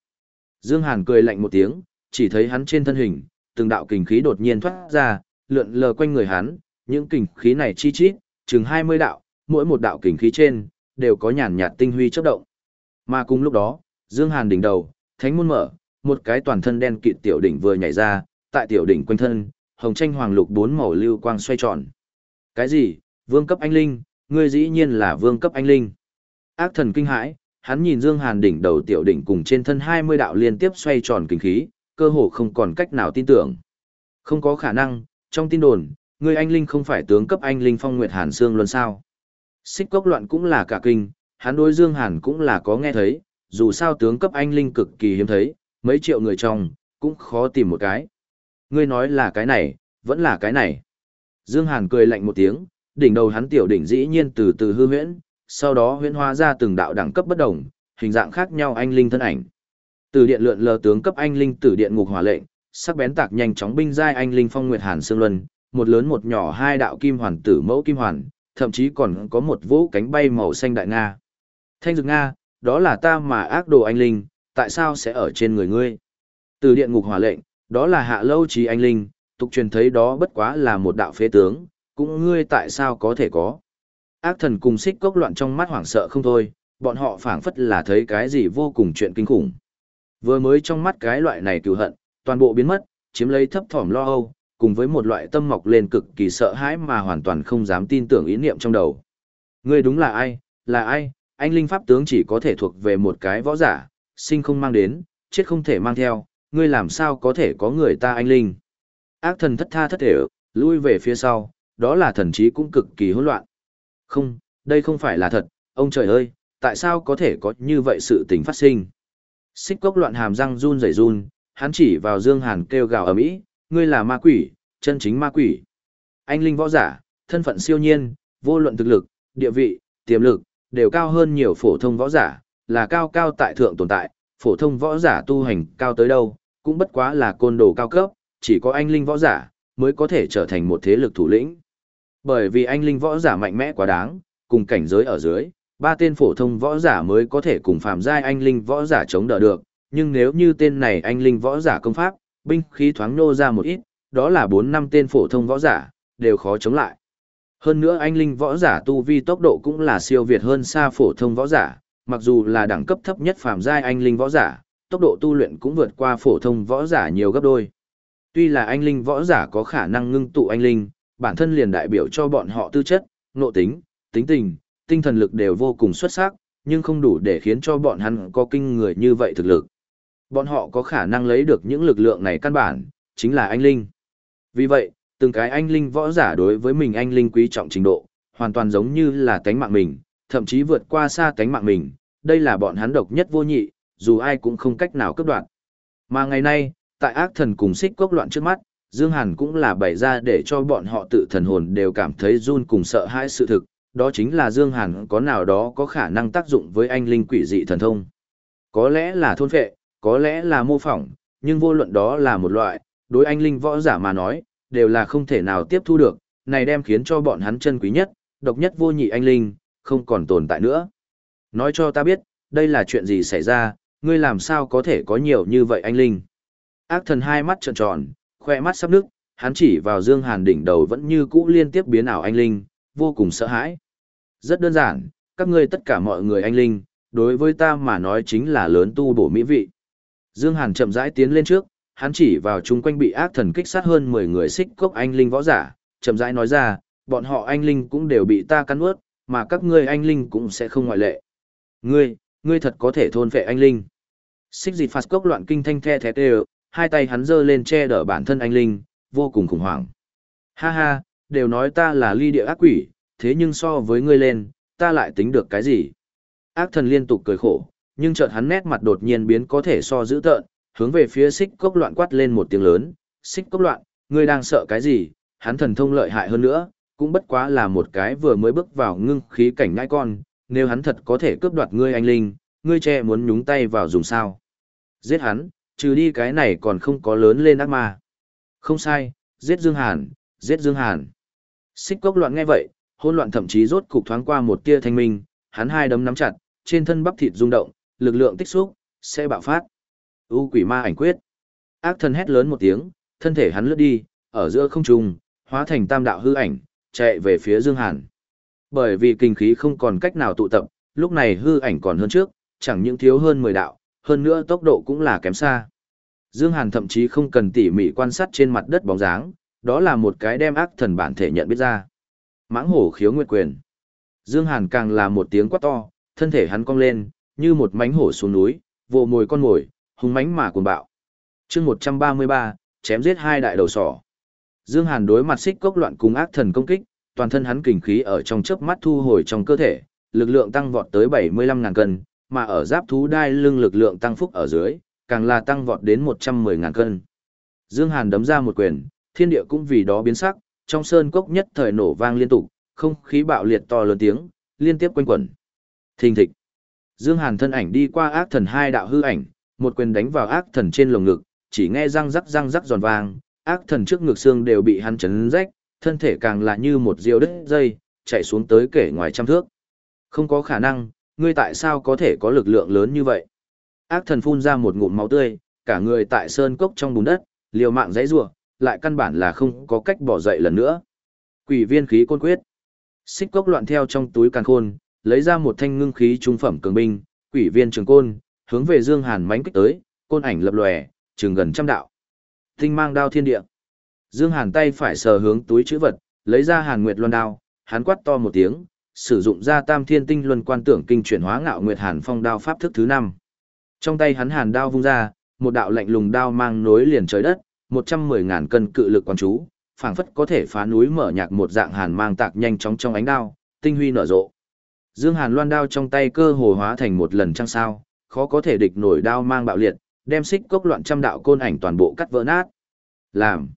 A: Dương Hàn cười lạnh một tiếng, chỉ thấy hắn trên thân hình, từng đạo kình khí đột nhiên thoát ra, lượn lờ quanh người hắn, những kình khí này chi chít, chừng 20 đạo, mỗi một đạo kình khí trên, đều có nhàn nhạt tinh huy chớp động. Mà cùng lúc đó, Dương Hàn đỉnh đầu, thánh môn mở, một cái toàn thân đen kịt tiểu đỉnh vừa nhảy ra, tại tiểu đỉnh quanh thân, hồng tranh hoàng lục bốn màu lưu quang xoay tròn. Cái gì? Vương cấp anh linh, ngươi dĩ nhiên là vương cấp anh linh. Ác thần kinh hãi, hắn nhìn Dương Hàn đỉnh đầu tiểu đỉnh cùng trên thân 20 đạo liên tiếp xoay tròn kinh khí, cơ hồ không còn cách nào tin tưởng. Không có khả năng, trong tin đồn, ngươi anh linh không phải tướng cấp anh linh phong nguyệt hàn Dương luôn sao. Xích cốc loạn cũng là cả kinh, hắn đối Dương Hàn cũng là có nghe thấy, dù sao tướng cấp anh linh cực kỳ hiếm thấy, mấy triệu người trong, cũng khó tìm một cái. Ngươi nói là cái này, vẫn là cái này. Dương Hàn cười lạnh một tiếng, đỉnh đầu hắn tiểu đỉnh dĩ nhiên từ từ hư huyễn, sau đó huyễn hóa ra từng đạo đẳng cấp bất đồng, hình dạng khác nhau anh linh thân ảnh. Từ điện lượn lờ tướng cấp anh linh tử điện ngục hỏa lệnh, sắc bén tạc nhanh chóng binh giai anh linh phong nguyệt hàn xương luân, một lớn một nhỏ hai đạo kim hoàn tử mẫu kim hoàn, thậm chí còn có một vũ cánh bay màu xanh đại nga. Thanh dược nga, đó là ta mà ác đồ anh linh, tại sao sẽ ở trên người ngươi? Từ điện ngục hỏa lệnh, đó là hạ lâu trí anh linh, tục truyền thấy đó bất quá là một đạo phế tướng, cũng ngươi tại sao có thể có? Ác thần cùng xích cốc loạn trong mắt hoảng sợ không thôi, bọn họ phảng phất là thấy cái gì vô cùng chuyện kinh khủng. Vừa mới trong mắt cái loại này cựu hận, toàn bộ biến mất, chiếm lấy thấp thỏm lo âu, cùng với một loại tâm mọc lên cực kỳ sợ hãi mà hoàn toàn không dám tin tưởng ý niệm trong đầu. Ngươi đúng là ai, là ai, anh linh pháp tướng chỉ có thể thuộc về một cái võ giả, sinh không mang đến, chết không thể mang theo, ngươi làm sao có thể có người ta anh linh. Ác thần thất tha thất thể, lui về phía sau, đó là thần trí cũng cực kỳ hỗn loạn. Không, đây không phải là thật, ông trời ơi, tại sao có thể có như vậy sự tình phát sinh? Xích cốc loạn hàm răng run rẩy run, hắn chỉ vào Dương Hàn kêu gào ở mỹ, ngươi là ma quỷ, chân chính ma quỷ. Anh linh võ giả, thân phận siêu nhiên, vô luận thực lực, địa vị, tiềm lực, đều cao hơn nhiều phổ thông võ giả, là cao cao tại thượng tồn tại, phổ thông võ giả tu hành cao tới đâu, cũng bất quá là côn đồ cao cấp, chỉ có anh linh võ giả mới có thể trở thành một thế lực thủ lĩnh. Bởi vì anh linh võ giả mạnh mẽ quá đáng, cùng cảnh giới ở dưới, ba tên phổ thông võ giả mới có thể cùng phạm giai anh linh võ giả chống đỡ được, nhưng nếu như tên này anh linh võ giả công pháp, binh khí thoáng nô ra một ít, đó là 4 năm tên phổ thông võ giả, đều khó chống lại. Hơn nữa anh linh võ giả tu vi tốc độ cũng là siêu việt hơn xa phổ thông võ giả, mặc dù là đẳng cấp thấp nhất phàm giai anh linh võ giả, tốc độ tu luyện cũng vượt qua phổ thông võ giả nhiều gấp đôi. Tuy là anh linh võ giả có khả năng ngưng tụ anh linh, bản thân liền đại biểu cho bọn họ tư chất, nội tính, tính tình, tinh thần lực đều vô cùng xuất sắc, nhưng không đủ để khiến cho bọn hắn có kinh người như vậy thực lực. Bọn họ có khả năng lấy được những lực lượng này căn bản, chính là anh linh. Vì vậy, từng cái anh linh võ giả đối với mình anh linh quý trọng trình độ, hoàn toàn giống như là cánh mạng mình, thậm chí vượt qua xa cánh mạng mình, đây là bọn hắn độc nhất vô nhị, dù ai cũng không cách nào cướp đoạt. Mà ngày nay, tại ác thần cùng xích cốc loạn trước mắt, Dương Hàn cũng là bày ra để cho bọn họ tự thần hồn đều cảm thấy run cùng sợ hãi sự thực, đó chính là Dương Hàn có nào đó có khả năng tác dụng với anh linh quỷ dị thần thông. Có lẽ là thôn phệ, có lẽ là mô phỏng, nhưng vô luận đó là một loại, đối anh linh võ giả mà nói, đều là không thể nào tiếp thu được, này đem khiến cho bọn hắn chân quý nhất, độc nhất vô nhị anh linh, không còn tồn tại nữa. Nói cho ta biết, đây là chuyện gì xảy ra, ngươi làm sao có thể có nhiều như vậy anh linh. Ác thần hai mắt trợn tròn, khoe mắt sắp nước, hắn chỉ vào Dương Hàn đỉnh đầu vẫn như cũ liên tiếp biến ảo anh linh, vô cùng sợ hãi. Rất đơn giản, các ngươi tất cả mọi người anh linh, đối với ta mà nói chính là lớn tu bổ mỹ vị. Dương Hàn chậm rãi tiến lên trước, hắn chỉ vào chúng quanh bị ác thần kích sát hơn 10 người xích cốc anh linh võ giả, chậm rãi nói ra, bọn họ anh linh cũng đều bị ta cắn nuốt, mà các ngươi anh linh cũng sẽ không ngoại lệ. Ngươi, ngươi thật có thể thôn phệ anh linh. Xích dịch phạt cốc loạn kinh thanh the thét đều, hai tay hắn giơ lên che đỡ bản thân anh linh, vô cùng khủng hoảng. Ha ha, đều nói ta là ly địa ác quỷ, thế nhưng so với ngươi lên, ta lại tính được cái gì? Ác thần liên tục cười khổ, nhưng chợt hắn nét mặt đột nhiên biến có thể so dữ tợn, hướng về phía xích cốc loạn quát lên một tiếng lớn, xích cốc loạn, ngươi đang sợ cái gì, hắn thần thông lợi hại hơn nữa, cũng bất quá là một cái vừa mới bước vào ngưng khí cảnh ngai con, nếu hắn thật có thể cướp đoạt ngươi anh linh, ngươi che muốn nhúng tay vào dùng sao. Giết hắn, trừ đi cái này còn không có lớn lên ác ma. Không sai, giết Dương Hàn, giết Dương Hàn. Xích cốc loạn nghe vậy, hỗn loạn thậm chí rốt cục thoáng qua một tia thanh minh, hắn hai đấm nắm chặt, trên thân bắp thịt rung động, lực lượng tích xúc, sẽ bạo phát. U quỷ ma ảnh quyết. Ác thần hét lớn một tiếng, thân thể hắn lướt đi, ở giữa không trung, hóa thành tam đạo hư ảnh, chạy về phía Dương Hàn. Bởi vì kinh khí không còn cách nào tụ tập, lúc này hư ảnh còn hơn trước, chẳng những thiếu hơn 10 đạo, hơn nữa tốc độ cũng là kém xa. Dương Hàn thậm chí không cần tỉ mỉ quan sát trên mặt đất bóng dáng, đó là một cái đem ác thần bản thể nhận biết ra. Mãng hổ khiếu nguyệt quyền. Dương Hàn càng là một tiếng quát to, thân thể hắn cong lên, như một mánh hổ xuống núi, vồ mồi con mồi, hung mãnh mà cuồng bạo. Chương 133, chém giết hai đại đầu sỏ. Dương Hàn đối mặt xích cốc loạn cùng ác thần công kích, toàn thân hắn kình khí ở trong chớp mắt thu hồi trong cơ thể, lực lượng tăng vọt tới 75.000 cân, mà ở giáp thú đai lưng lực lượng tăng phúc ở dưới, càng là tăng vọt đến 110.000 cân. Dương Hàn đấm ra một quyền, thiên địa cũng vì đó biến sắc, trong sơn cốc nhất thời nổ vang liên tục, không khí bạo liệt to lớn tiếng, liên tiếp quanh quẩn. Thình thịch. Dương Hàn thân ảnh đi qua ác thần hai đạo hư ảnh, một quyền đánh vào ác thần trên lồng ngực, chỉ nghe răng rắc răng rắc giòn vang, ác thần trước ngực xương đều bị hắn chấn rách, thân thể càng là như một diều đứt dây, chạy xuống tới kể ngoài trăm thước. Không có khả năng, ngươi tại sao có thể có lực lượng lớn như vậy? Ác thần phun ra một ngụm máu tươi, cả người tại sơn cốc trong bùn đất, liều mạng dãy rủa, lại căn bản là không có cách bỏ dậy lần nữa. Quỷ viên khí côn quyết. Xích cốc loạn theo trong túi càn khôn, lấy ra một thanh ngưng khí trung phẩm cường binh, quỷ viên trường côn, hướng về Dương Hàn mãnh kích tới, côn ảnh lập lòe, trường gần trăm đạo. Tinh mang đao thiên địa. Dương Hàn tay phải sờ hướng túi chữ vật, lấy ra Hàn Nguyệt Luân đao, hắn quát to một tiếng, sử dụng ra Tam Thiên Tinh Luân Quan Tưởng Kinh chuyển hóa ngạo Nguyệt Hàn Phong đao pháp thức thứ năm. Trong tay hắn Hàn đao vung ra, một đạo lạnh lùng đao mang nối liền trời đất, một trăm mười ngàn cân cự lực quan chú, phảng phất có thể phá núi mở nhạc một dạng hàn mang tạc nhanh chóng trong ánh đao, tinh huy nở rộ. Dương Hàn loan đao trong tay cơ hồ hóa thành một lần trăng sao, khó có thể địch nổi đao mang bạo liệt, đem xích cốc loạn trăm đạo côn ảnh toàn bộ cắt vỡ nát. Làm.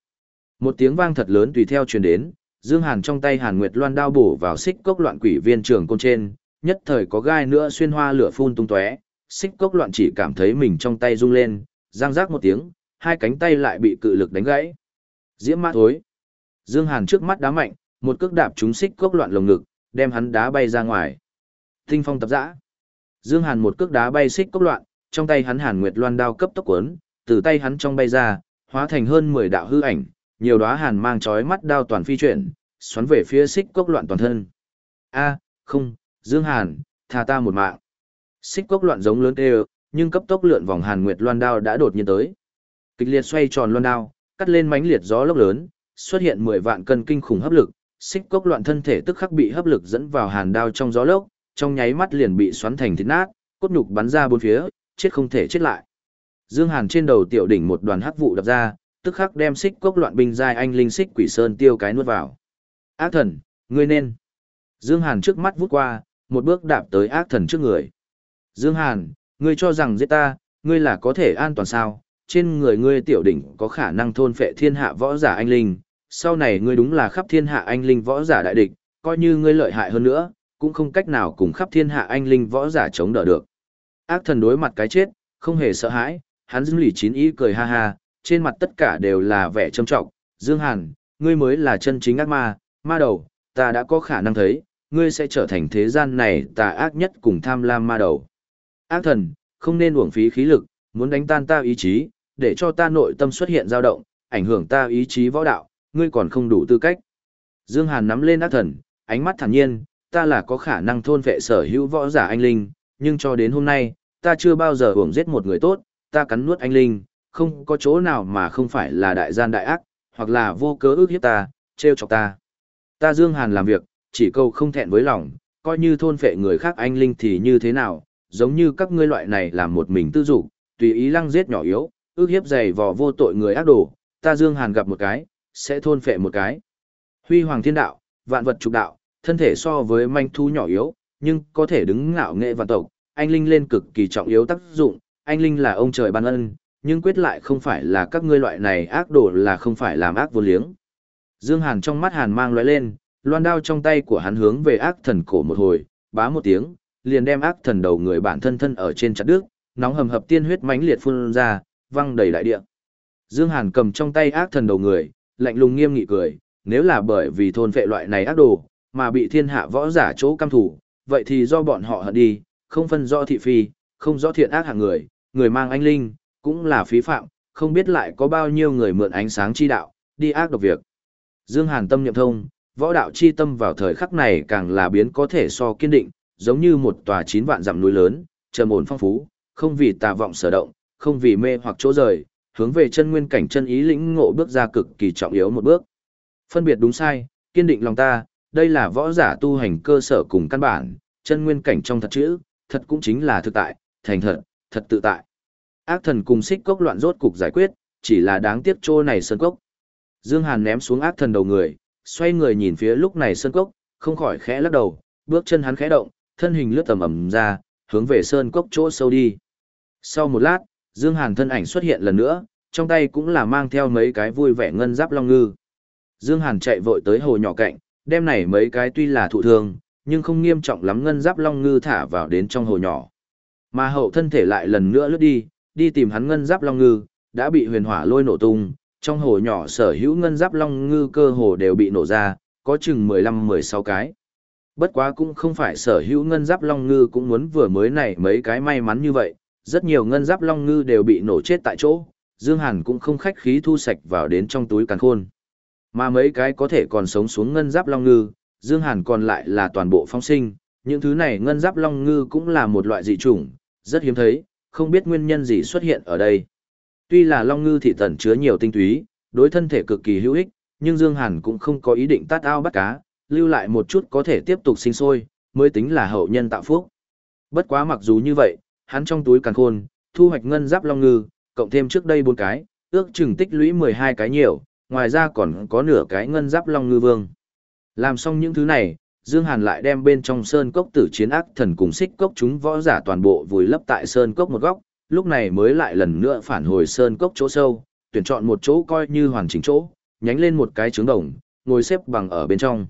A: Một tiếng vang thật lớn tùy theo truyền đến, Dương Hàn trong tay Hàn Nguyệt loan đao bổ vào xích cốc loạn quỷ viên trường côn trên, nhất thời có gai nữa xuyên hoa lửa phun tung tóe, xích cốc loạn chỉ cảm thấy mình trong tay rung lên, giang rác một tiếng, hai cánh tay lại bị cự lực đánh gãy. Diễm mã thối. Dương Hàn trước mắt đá mạnh, một cước đạp trúng xích cốc loạn lồng ngực, đem hắn đá bay ra ngoài. Tinh phong tập dã. Dương Hàn một cước đá bay xích cốc loạn, trong tay hắn Hàn Nguyệt Loan đao cấp tốc cuốn, từ tay hắn trong bay ra, hóa thành hơn 10 đạo hư ảnh, nhiều đóa hàn mang chói mắt đao toàn phi chuyển, xoắn về phía xích cốc loạn toàn thân. A, không, Dương Hàn, tha ta một mạng. Xích cốc loạn giống lớn kêu, nhưng cấp tốc lượn vòng Hàn Nguyệt Loan đao đã đột nhiên tới. Kịch liệt xoay tròn loan đao, cắt lên mảnh liệt gió lốc lớn, xuất hiện 10 vạn cân kinh khủng hấp lực, xích cốc loạn thân thể tức khắc bị hấp lực dẫn vào hàn đao trong gió lốc, trong nháy mắt liền bị xoắn thành thịt nát, cốt nhục bắn ra bốn phía, chết không thể chết lại. Dương Hàn trên đầu tiểu đỉnh một đoàn hắc vụ đập ra, tức khắc đem xích cốc loạn binh giai anh linh xích quỷ sơn tiêu cái nuốt vào. Ác thần, ngươi nên. Dương Hàn trước mắt vút qua, một bước đạp tới ác thần trước người. Dương Hàn, ngươi cho rằng giết ta, ngươi là có thể an toàn sao? Trên người ngươi tiểu đỉnh có khả năng thôn phệ thiên hạ võ giả anh linh, sau này ngươi đúng là khắp thiên hạ anh linh võ giả đại địch, coi như ngươi lợi hại hơn nữa, cũng không cách nào cùng khắp thiên hạ anh linh võ giả chống đỡ được. Ác thần đối mặt cái chết, không hề sợ hãi, hắn dưng lì chín ý cười ha ha, trên mặt tất cả đều là vẻ trâm trọng. Dương Hàn, ngươi mới là chân chính ác ma, ma đầu, ta đã có khả năng thấy, ngươi sẽ trở thành thế gian này tà ác nhất cùng tham lam ma đầu. Ác thần, không nên uổng phí khí lực, muốn đánh tan ta ý chí, để cho ta nội tâm xuất hiện dao động, ảnh hưởng ta ý chí võ đạo, ngươi còn không đủ tư cách. Dương Hàn nắm lên ác thần, ánh mắt thản nhiên, ta là có khả năng thôn vệ sở hữu võ giả anh linh, nhưng cho đến hôm nay, ta chưa bao giờ uổng giết một người tốt, ta cắn nuốt anh linh, không có chỗ nào mà không phải là đại gian đại ác, hoặc là vô cớ ước hiếp ta, trêu chọc ta. Ta Dương Hàn làm việc, chỉ câu không thẹn với lòng, coi như thôn phệ người khác anh linh thì như thế nào, giống như các ngươi loại này làm một mình tư dục, tùy ý lăng giết nhỏ yếu, ước hiếp dày vò vô tội người ác đồ, ta Dương Hàn gặp một cái, sẽ thôn phệ một cái. Huy hoàng thiên đạo, vạn vật trục đạo, thân thể so với manh thu nhỏ yếu, nhưng có thể đứng ngạo nghệ vạn tộc, anh linh lên cực kỳ trọng yếu tác dụng, anh linh là ông trời ban ân, nhưng quyết lại không phải là các ngươi loại này ác đồ là không phải làm ác vô liếng. Dương Hàn trong mắt Hàn mang lóe lên, loan đao trong tay của hắn hướng về ác thần cổ một hồi, bá một tiếng, liền đem ác thần đầu người bản thân thân ở trên chặt đứt, nóng hầm hập tiên huyết mãnh liệt phun ra, văng đầy đại địa. Dương Hàn cầm trong tay ác thần đầu người, lạnh lùng nghiêm nghị cười, nếu là bởi vì thôn vệ loại này ác đồ, mà bị thiên hạ võ giả chỗ căm thủ, vậy thì do bọn họ hận đi, không phân rõ thị phi, không rõ thiện ác hạng người, người mang anh linh, cũng là phí phạm, không biết lại có bao nhiêu người mượn ánh sáng chi đạo, đi ác độc việc. Dương Hàn tâm nhậm thông, võ đạo chi tâm vào thời khắc này càng là biến có thể so kiên định, giống như một tòa chín vạn dặm núi lớn, trầm ổn phong phú, không vì tà vọng sở động, không vì mê hoặc chỗ rời, hướng về chân nguyên cảnh chân ý lĩnh ngộ bước ra cực kỳ trọng yếu một bước. Phân biệt đúng sai, kiên định lòng ta, đây là võ giả tu hành cơ sở cùng căn bản, chân nguyên cảnh trong thật chữ, thật cũng chính là thực tại, thành thật, thật tự tại. Ác thần cùng xích cốc loạn rốt cục giải quyết, chỉ là đáng tiếc trô này sơn cốc. Dương Hàn ném xuống ác thần đầu người, xoay người nhìn phía lúc này sơn cốc, không khỏi khẽ lắc đầu, bước chân hắn khẽ động, thân hình lướt tầm ầm ra, hướng về sơn cốc chỗ sâu đi. Sau một lát, Dương Hàn thân ảnh xuất hiện lần nữa, trong tay cũng là mang theo mấy cái vui vẻ ngân giáp long ngư. Dương Hàn chạy vội tới hồ nhỏ cạnh, đem này mấy cái tuy là thụ thương, nhưng không nghiêm trọng lắm ngân giáp long ngư thả vào đến trong hồ nhỏ. Mà hậu thân thể lại lần nữa lướt đi, đi tìm hắn ngân giáp long ngư, đã bị huyền hỏa lôi nổ tung, trong hồ nhỏ sở hữu ngân giáp long ngư cơ hồ đều bị nổ ra, có chừng 15-16 cái. Bất quá cũng không phải sở hữu ngân giáp long ngư cũng muốn vừa mới này mấy cái may mắn như vậy, rất nhiều ngân giáp long ngư đều bị nổ chết tại chỗ, Dương Hàn cũng không khách khí thu sạch vào đến trong túi càn khôn. Mà mấy cái có thể còn sống xuống ngân giáp long ngư, Dương Hàn còn lại là toàn bộ phong sinh, những thứ này ngân giáp long ngư cũng là một loại dị chủng, rất hiếm thấy, không biết nguyên nhân gì xuất hiện ở đây. Tuy là long ngư thị tẩn chứa nhiều tinh túy, đối thân thể cực kỳ hữu ích, nhưng Dương Hàn cũng không có ý định tát ao bắt cá, lưu lại một chút có thể tiếp tục sinh sôi, mới tính là hậu nhân tạo phúc. Bất quá mặc dù như vậy, hắn trong túi càn khôn, thu hoạch ngân giáp long ngư, cộng thêm trước đây bốn cái, ước chừng tích lũy 12 cái nhiều, ngoài ra còn có nửa cái ngân giáp long ngư vương. Làm xong những thứ này, Dương Hàn lại đem bên trong sơn cốc tử chiến ác thần cùng xích cốc chúng võ giả toàn bộ vùi lấp tại sơn cốc một góc, lúc này mới lại lần nữa phản hồi sơn cốc chỗ sâu, tuyển chọn một chỗ coi như hoàn chỉnh chỗ, nhánh lên một cái trứng đồng, ngồi xếp bằng ở bên trong.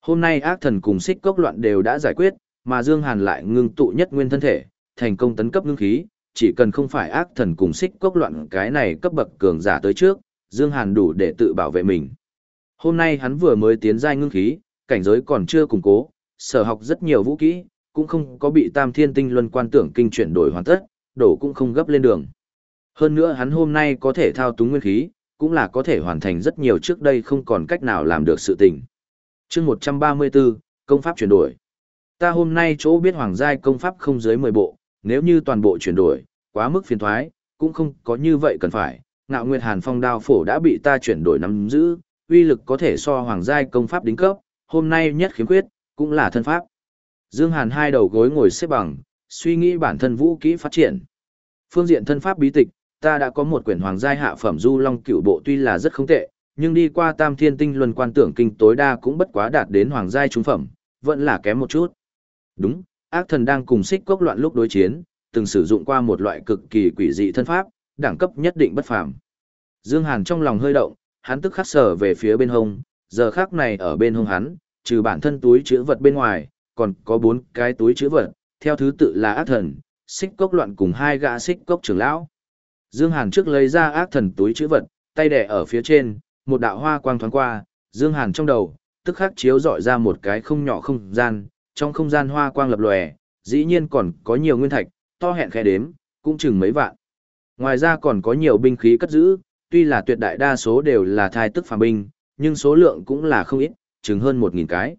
A: Hôm nay ác thần cùng xích cốc loạn đều đã giải quyết, mà Dương Hàn lại ngưng tụ nhất nguyên thân thể, thành công tấn cấp ngưng khí, chỉ cần không phải ác thần cùng xích cốc loạn cái này cấp bậc cường giả tới trước, Dương Hàn đủ để tự bảo vệ mình. Hôm nay hắn vừa mới tiến giai ngưng khí, cảnh giới còn chưa củng cố, sở học rất nhiều vũ kỹ, cũng không có bị Tam Thiên Tinh Luân quan tưởng kinh chuyển đổi hoàn tất, đổ cũng không gấp lên đường. Hơn nữa hắn hôm nay có thể thao túng nguyên khí, cũng là có thể hoàn thành rất nhiều trước đây không còn cách nào làm được sự tình. Chương 134, công pháp chuyển đổi. Ta hôm nay chỗ biết hoàng giai công pháp không dưới 10 bộ, nếu như toàn bộ chuyển đổi, quá mức phiền toái, cũng không có như vậy cần phải. Ngạo Nguyệt Hàn Phong đao phổ đã bị ta chuyển đổi nắm giữ, uy lực có thể so hoàng giai công pháp đính cấp, hôm nay nhất khiếm khuyết, cũng là thân pháp. Dương Hàn hai đầu gối ngồi xếp bằng, suy nghĩ bản thân vũ kỹ phát triển. Phương diện thân pháp bí tịch, ta đã có một quyển hoàng giai hạ phẩm du long cửu bộ tuy là rất không tệ, nhưng đi qua tam thiên tinh luân quan tưởng kinh tối đa cũng bất quá đạt đến hoàng giai trung phẩm, vẫn là kém một chút. Đúng, ác thần đang cùng xích cốc loạn lúc đối chiến, từng sử dụng qua một loại cực kỳ quỷ dị thân pháp, đẳng cấp nhất định bất phàm. Dương Hàn trong lòng hơi động, hắn tức khắc sở về phía bên hông, giờ khắc này ở bên hông hắn, trừ bản thân túi chứa vật bên ngoài, còn có bốn cái túi chứa vật, theo thứ tự là ác thần, xích cốc loạn cùng hai gã xích cốc trưởng lão. Dương Hàn trước lấy ra ác thần túi chứa vật, tay đè ở phía trên, một đạo hoa quang thoáng qua, Dương Hàn trong đầu, tức khắc chiếu dọi ra một cái không nhỏ không gian, trong không gian hoa quang lập lòe, dĩ nhiên còn có nhiều nguyên thạch, to hẹn khẽ đếm, cũng chừng mấy vạn. Ngoài ra còn có nhiều binh khí cất giữ, tuy là tuyệt đại đa số đều là thai tức phàm binh, nhưng số lượng cũng là không ít, chừng hơn một nghìn cái.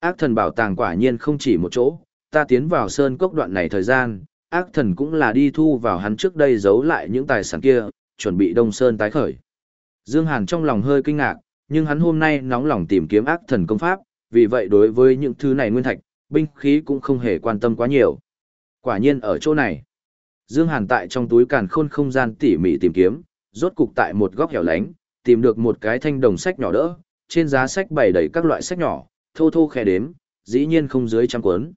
A: Ác thần bảo tàng quả nhiên không chỉ một chỗ, ta tiến vào sơn cốc đoạn này thời gian, ác thần cũng là đi thu vào hắn trước đây giấu lại những tài sản kia, chuẩn bị đông sơn tái khởi. Dương Hàn trong lòng hơi kinh ngạc, nhưng hắn hôm nay nóng lòng tìm kiếm ác thần công pháp, vì vậy đối với những thứ này nguyên thạch, binh khí cũng không hề quan tâm quá nhiều. Quả nhiên ở chỗ này, Dương Hàn tại trong túi càn khôn không gian tỉ mỉ tìm kiếm, rốt cục tại một góc hẻo lánh, tìm được một cái thanh đồng sách nhỏ đỡ, trên giá sách bày đầy các loại sách nhỏ, thô thô khe đếm, dĩ nhiên không dưới trăm cuốn.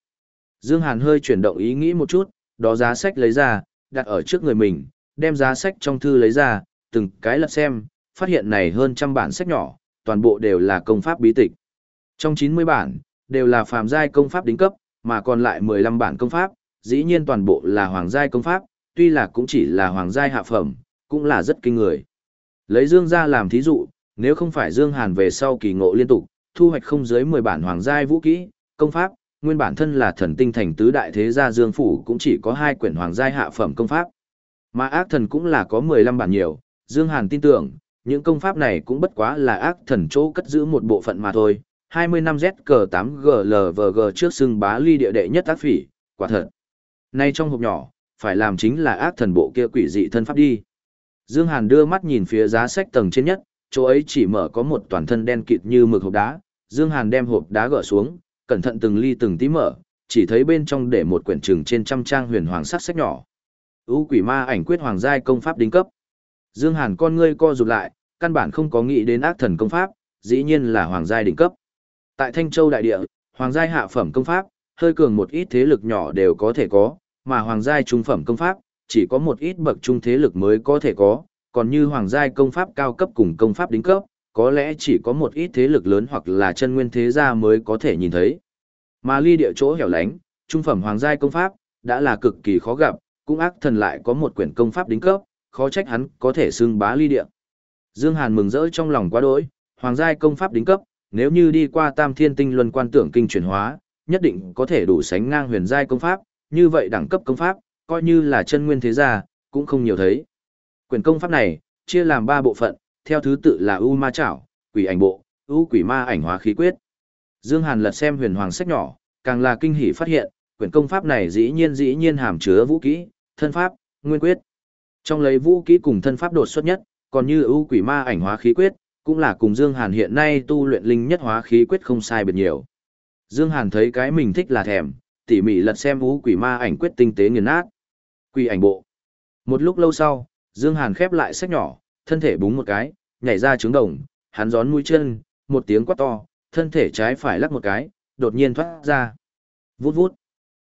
A: Dương Hàn hơi chuyển động ý nghĩ một chút, đó giá sách lấy ra, đặt ở trước người mình, đem giá sách trong thư lấy ra, từng cái lật xem, phát hiện này hơn trăm bản sách nhỏ, toàn bộ đều là công pháp bí tịch. Trong 90 bản, đều là phàm giai công pháp đính cấp, mà còn lại 15 bản công pháp, dĩ nhiên toàn bộ là hoàng giai công pháp, tuy là cũng chỉ là hoàng giai hạ phẩm, cũng là rất kinh người. Lấy Dương gia làm thí dụ, nếu không phải Dương Hàn về sau kỳ ngộ liên tục, thu hoạch không dưới 10 bản hoàng giai vũ kỹ, công pháp, nguyên bản thân là thần tinh thành tứ đại thế gia Dương phủ cũng chỉ có hai quyển hoàng giai hạ phẩm công pháp. Mà ác thần cũng là có 15 bản nhiều, Dương Hàn tin tưởng, những công pháp này cũng bất quá là ác thần chỗ cất giữ một bộ phận mà thôi. 20 năm Z cờ 8 GLVG trước xưng bá ly địa đệ nhất tác phỉ, quả thật. Nay trong hộp nhỏ, phải làm chính là ác thần bộ kia quỷ dị thân pháp đi. Dương Hàn đưa mắt nhìn phía giá sách tầng trên nhất, chỗ ấy chỉ mở có một toàn thân đen kịt như mực hộp đá. Dương Hàn đem hộp đá gỡ xuống, cẩn thận từng ly từng tí mở, chỉ thấy bên trong để một quyển trừng trên trăm trang huyền hoàng sắc sách nhỏ. U quỷ ma ảnh quyết hoàng giai công pháp đính cấp. Dương Hàn con ngươi co rụt lại, căn bản không có nghĩ đến ác thần công pháp, dĩ nhiên là hoàng giai đỉnh cấp. Tại Thanh Châu đại địa, hoàng giai hạ phẩm công pháp, hơi cường một ít thế lực nhỏ đều có thể có, mà hoàng giai trung phẩm công pháp, chỉ có một ít bậc trung thế lực mới có thể có, còn như hoàng giai công pháp cao cấp cùng công pháp đính cấp, có lẽ chỉ có một ít thế lực lớn hoặc là chân nguyên thế gia mới có thể nhìn thấy. Mà ly địa chỗ hẻo lánh, trung phẩm hoàng giai công pháp, đã là cực kỳ khó gặp, cũng ác thần lại có một quyển công pháp đính cấp, khó trách hắn có thể xưng bá ly địa. Dương Hàn mừng rỡ trong lòng quá đỗi, hoàng giai công pháp đính cấp, nếu như đi qua Tam Thiên Tinh Luân Quan Tưởng Kinh chuyển hóa, nhất định có thể đủ sánh ngang huyền giai công pháp, như vậy đẳng cấp công pháp, coi như là chân nguyên thế gia, cũng không nhiều thấy. Quyển công pháp này, chia làm 3 bộ phận, theo thứ tự là U Ma Chảo, Quỷ Ảnh Bộ, U Quỷ Ma Ảnh Hóa Khí Quyết. Dương Hàn lật xem huyền hoàng sách nhỏ, càng là kinh hỉ phát hiện, quyển công pháp này dĩ nhiên dĩ nhiên hàm chứa vũ kỹ, thân pháp, nguyên quyết. Trong lấy vũ kỹ cùng thân pháp đột xuất nhất, còn như ưu quỷ ma ảnh hóa khí quyết, cũng là cùng Dương Hàn hiện nay tu luyện linh nhất hóa khí quyết không sai biệt nhiều. Dương Hàn thấy cái mình thích là thèm, tỉ mỉ lật xem vũ quỷ ma ảnh quyết tinh tế nghiền nát. Quỷ ảnh bộ. Một lúc lâu sau, Dương Hàn khép lại sách nhỏ, thân thể búng một cái, nhảy ra trứng đồng, hắn gión mũi chân, một tiếng quát to, thân thể trái phải lắc một cái, đột nhiên thoát ra. Vút vút.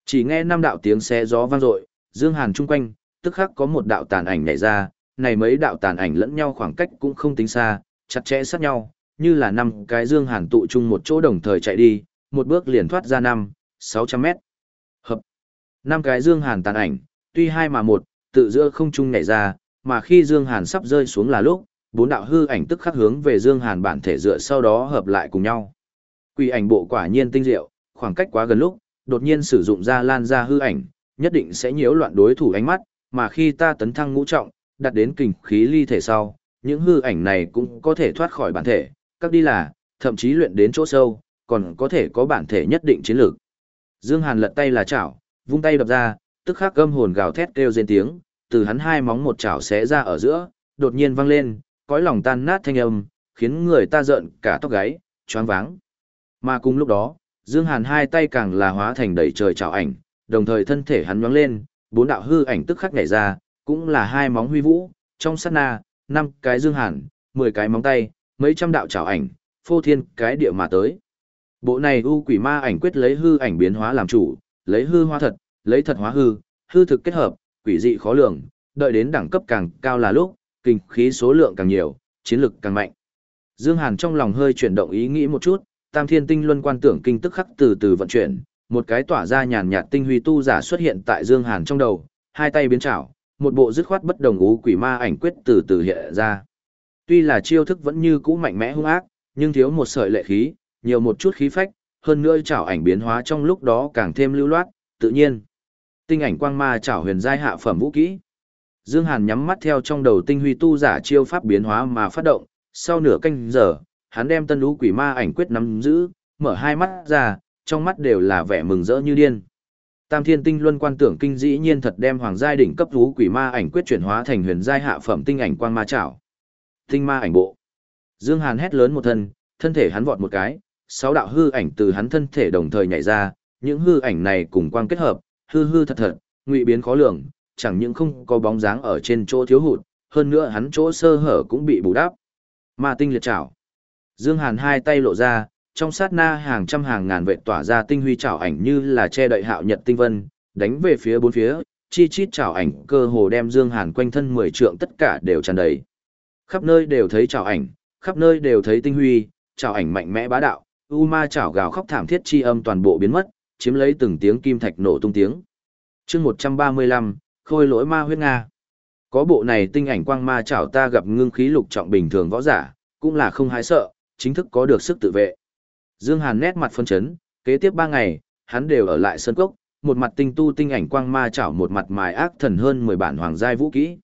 A: Chỉ nghe năm đạo tiếng xé gió vang dội, Dương Hàn chung quanh, tức khắc có một đạo tàn ảnh nhảy ra, này mấy đạo tàn ảnh lẫn nhau khoảng cách cũng không tính xa, chặt chẽ sát nhau, như là năm cái Dương Hàn tụ chung một chỗ đồng thời chạy đi, một bước liền thoát ra năm, 600 mét. Hợp. Năm cái Dương Hàn tàn ảnh, tuy hai mà một, tự giữa không trung nhảy ra, mà khi Dương Hàn sắp rơi xuống là lúc, bốn đạo hư ảnh tức khắc hướng về Dương Hàn bản thể dựa sau đó hợp lại cùng nhau. Quỷ ảnh bộ quả nhiên tinh diệu, khoảng cách quá gần lúc, đột nhiên sử dụng ra lan ra hư ảnh, nhất định sẽ nhiễu loạn đối thủ ánh mắt, mà khi ta tấn thăng ngũ trọng, đặt đến kình khí ly thể sau, những hư ảnh này cũng có thể thoát khỏi bản thể, các đi là, thậm chí luyện đến chỗ sâu, còn có thể có bản thể nhất định chiến lược. Dương Hàn lật tay là chảo, vung tay đập ra, tức khắc gâm hồn gào thét kêu rên tiếng, từ hắn hai móng một chảo xé ra ở giữa, đột nhiên vang lên, cõi lòng tan nát thanh âm, khiến người ta giận cả tóc gáy, choáng váng. Mà cùng lúc đó, Dương Hàn hai tay càng là hóa thành đầy trời chảo ảnh, đồng thời thân thể hắn nhoáng lên, bốn đạo hư ảnh tức khắc nhảy ra, cũng là hai móng huy vũ, trong sát na, năm cái Dương Hàn, mười cái móng tay, mấy trăm đạo chảo ảnh, phô thiên cái địa mà tới. Bộ này u quỷ ma ảnh quyết lấy hư ảnh biến hóa làm chủ, lấy hư hóa thật, lấy thật hóa hư, hư thực kết hợp, quỷ dị khó lường, đợi đến đẳng cấp càng cao là lúc, kinh khí số lượng càng nhiều, chiến lực càng mạnh. Dương Hàn trong lòng hơi chuyển động ý nghĩ một chút, Tam Thiên Tinh Luân Quan Tưởng Kinh tức khắc từ từ vận chuyển, một cái tỏa ra nhàn nhạt tinh huy tu giả xuất hiện tại Dương Hàn trong đầu, hai tay biến chảo, một bộ dứt khoát bất đồng u quỷ ma ảnh quyết từ từ hiện ra. Tuy là chiêu thức vẫn như cũ mạnh mẽ hung ác, nhưng thiếu một sợi lệ khí, nhiều một chút khí phách, hơn nữa chảo ảnh biến hóa trong lúc đó càng thêm lưu loát, tự nhiên. Tinh ảnh quang ma chảo huyền giai hạ phẩm vũ kỹ. Dương Hàn nhắm mắt theo trong đầu tinh huy tu giả chiêu pháp biến hóa mà phát động, sau nửa canh giờ, hắn đem tân lũ quỷ ma ảnh quyết nắm giữ, mở hai mắt ra, trong mắt đều là vẻ mừng rỡ như điên. Tam Thiên Tinh Luân Quan Tưởng Kinh dĩ nhiên thật đem hoàng giai đỉnh cấp lũ quỷ ma ảnh quyết chuyển hóa thành huyền giai hạ phẩm tinh ảnh quang ma trảo. Tinh ma ảnh bộ. Dương Hàn hét lớn một thân, thân thể hắn vọt một cái, sáu đạo hư ảnh từ hắn thân thể đồng thời nhảy ra, những hư ảnh này cùng quang kết hợp, hư hư thật thật, ngụy biến khó lường, chẳng những không có bóng dáng ở trên chỗ thiếu hụt, hơn nữa hắn chỗ sơ hở cũng bị bù đắp. Ma tinh liệt trảo. Dương Hàn hai tay lộ ra, trong sát na hàng trăm hàng ngàn vệ tỏa ra tinh huy trảo ảnh như là che đậy hạo nhật tinh vân, đánh về phía bốn phía, chi chít trảo ảnh cơ hồ đem Dương Hàn quanh thân mười trượng tất cả đều tràn đầy. Khắp nơi đều thấy trảo ảnh, khắp nơi đều thấy tinh huy, trảo ảnh mạnh mẽ bá đạo, u ma chảo gào khóc thảm thiết chi âm toàn bộ biến mất, chiếm lấy từng tiếng kim thạch nổ tung tiếng. Chương 135, Khôi lỗi ma huyết nga. Có bộ này tinh ảnh quang ma chảo ta gặp ngưng khí lục trọng bình thường võ giả, cũng là không hái sợ, chính thức có được sức tự vệ. Dương Hàn nét mặt phân chấn, kế tiếp 3 ngày, hắn đều ở lại sân cốc, một mặt tinh tu tinh ảnh quang ma chảo một mặt mài ác thần hơn 10 bản hoàng giai vũ kỹ.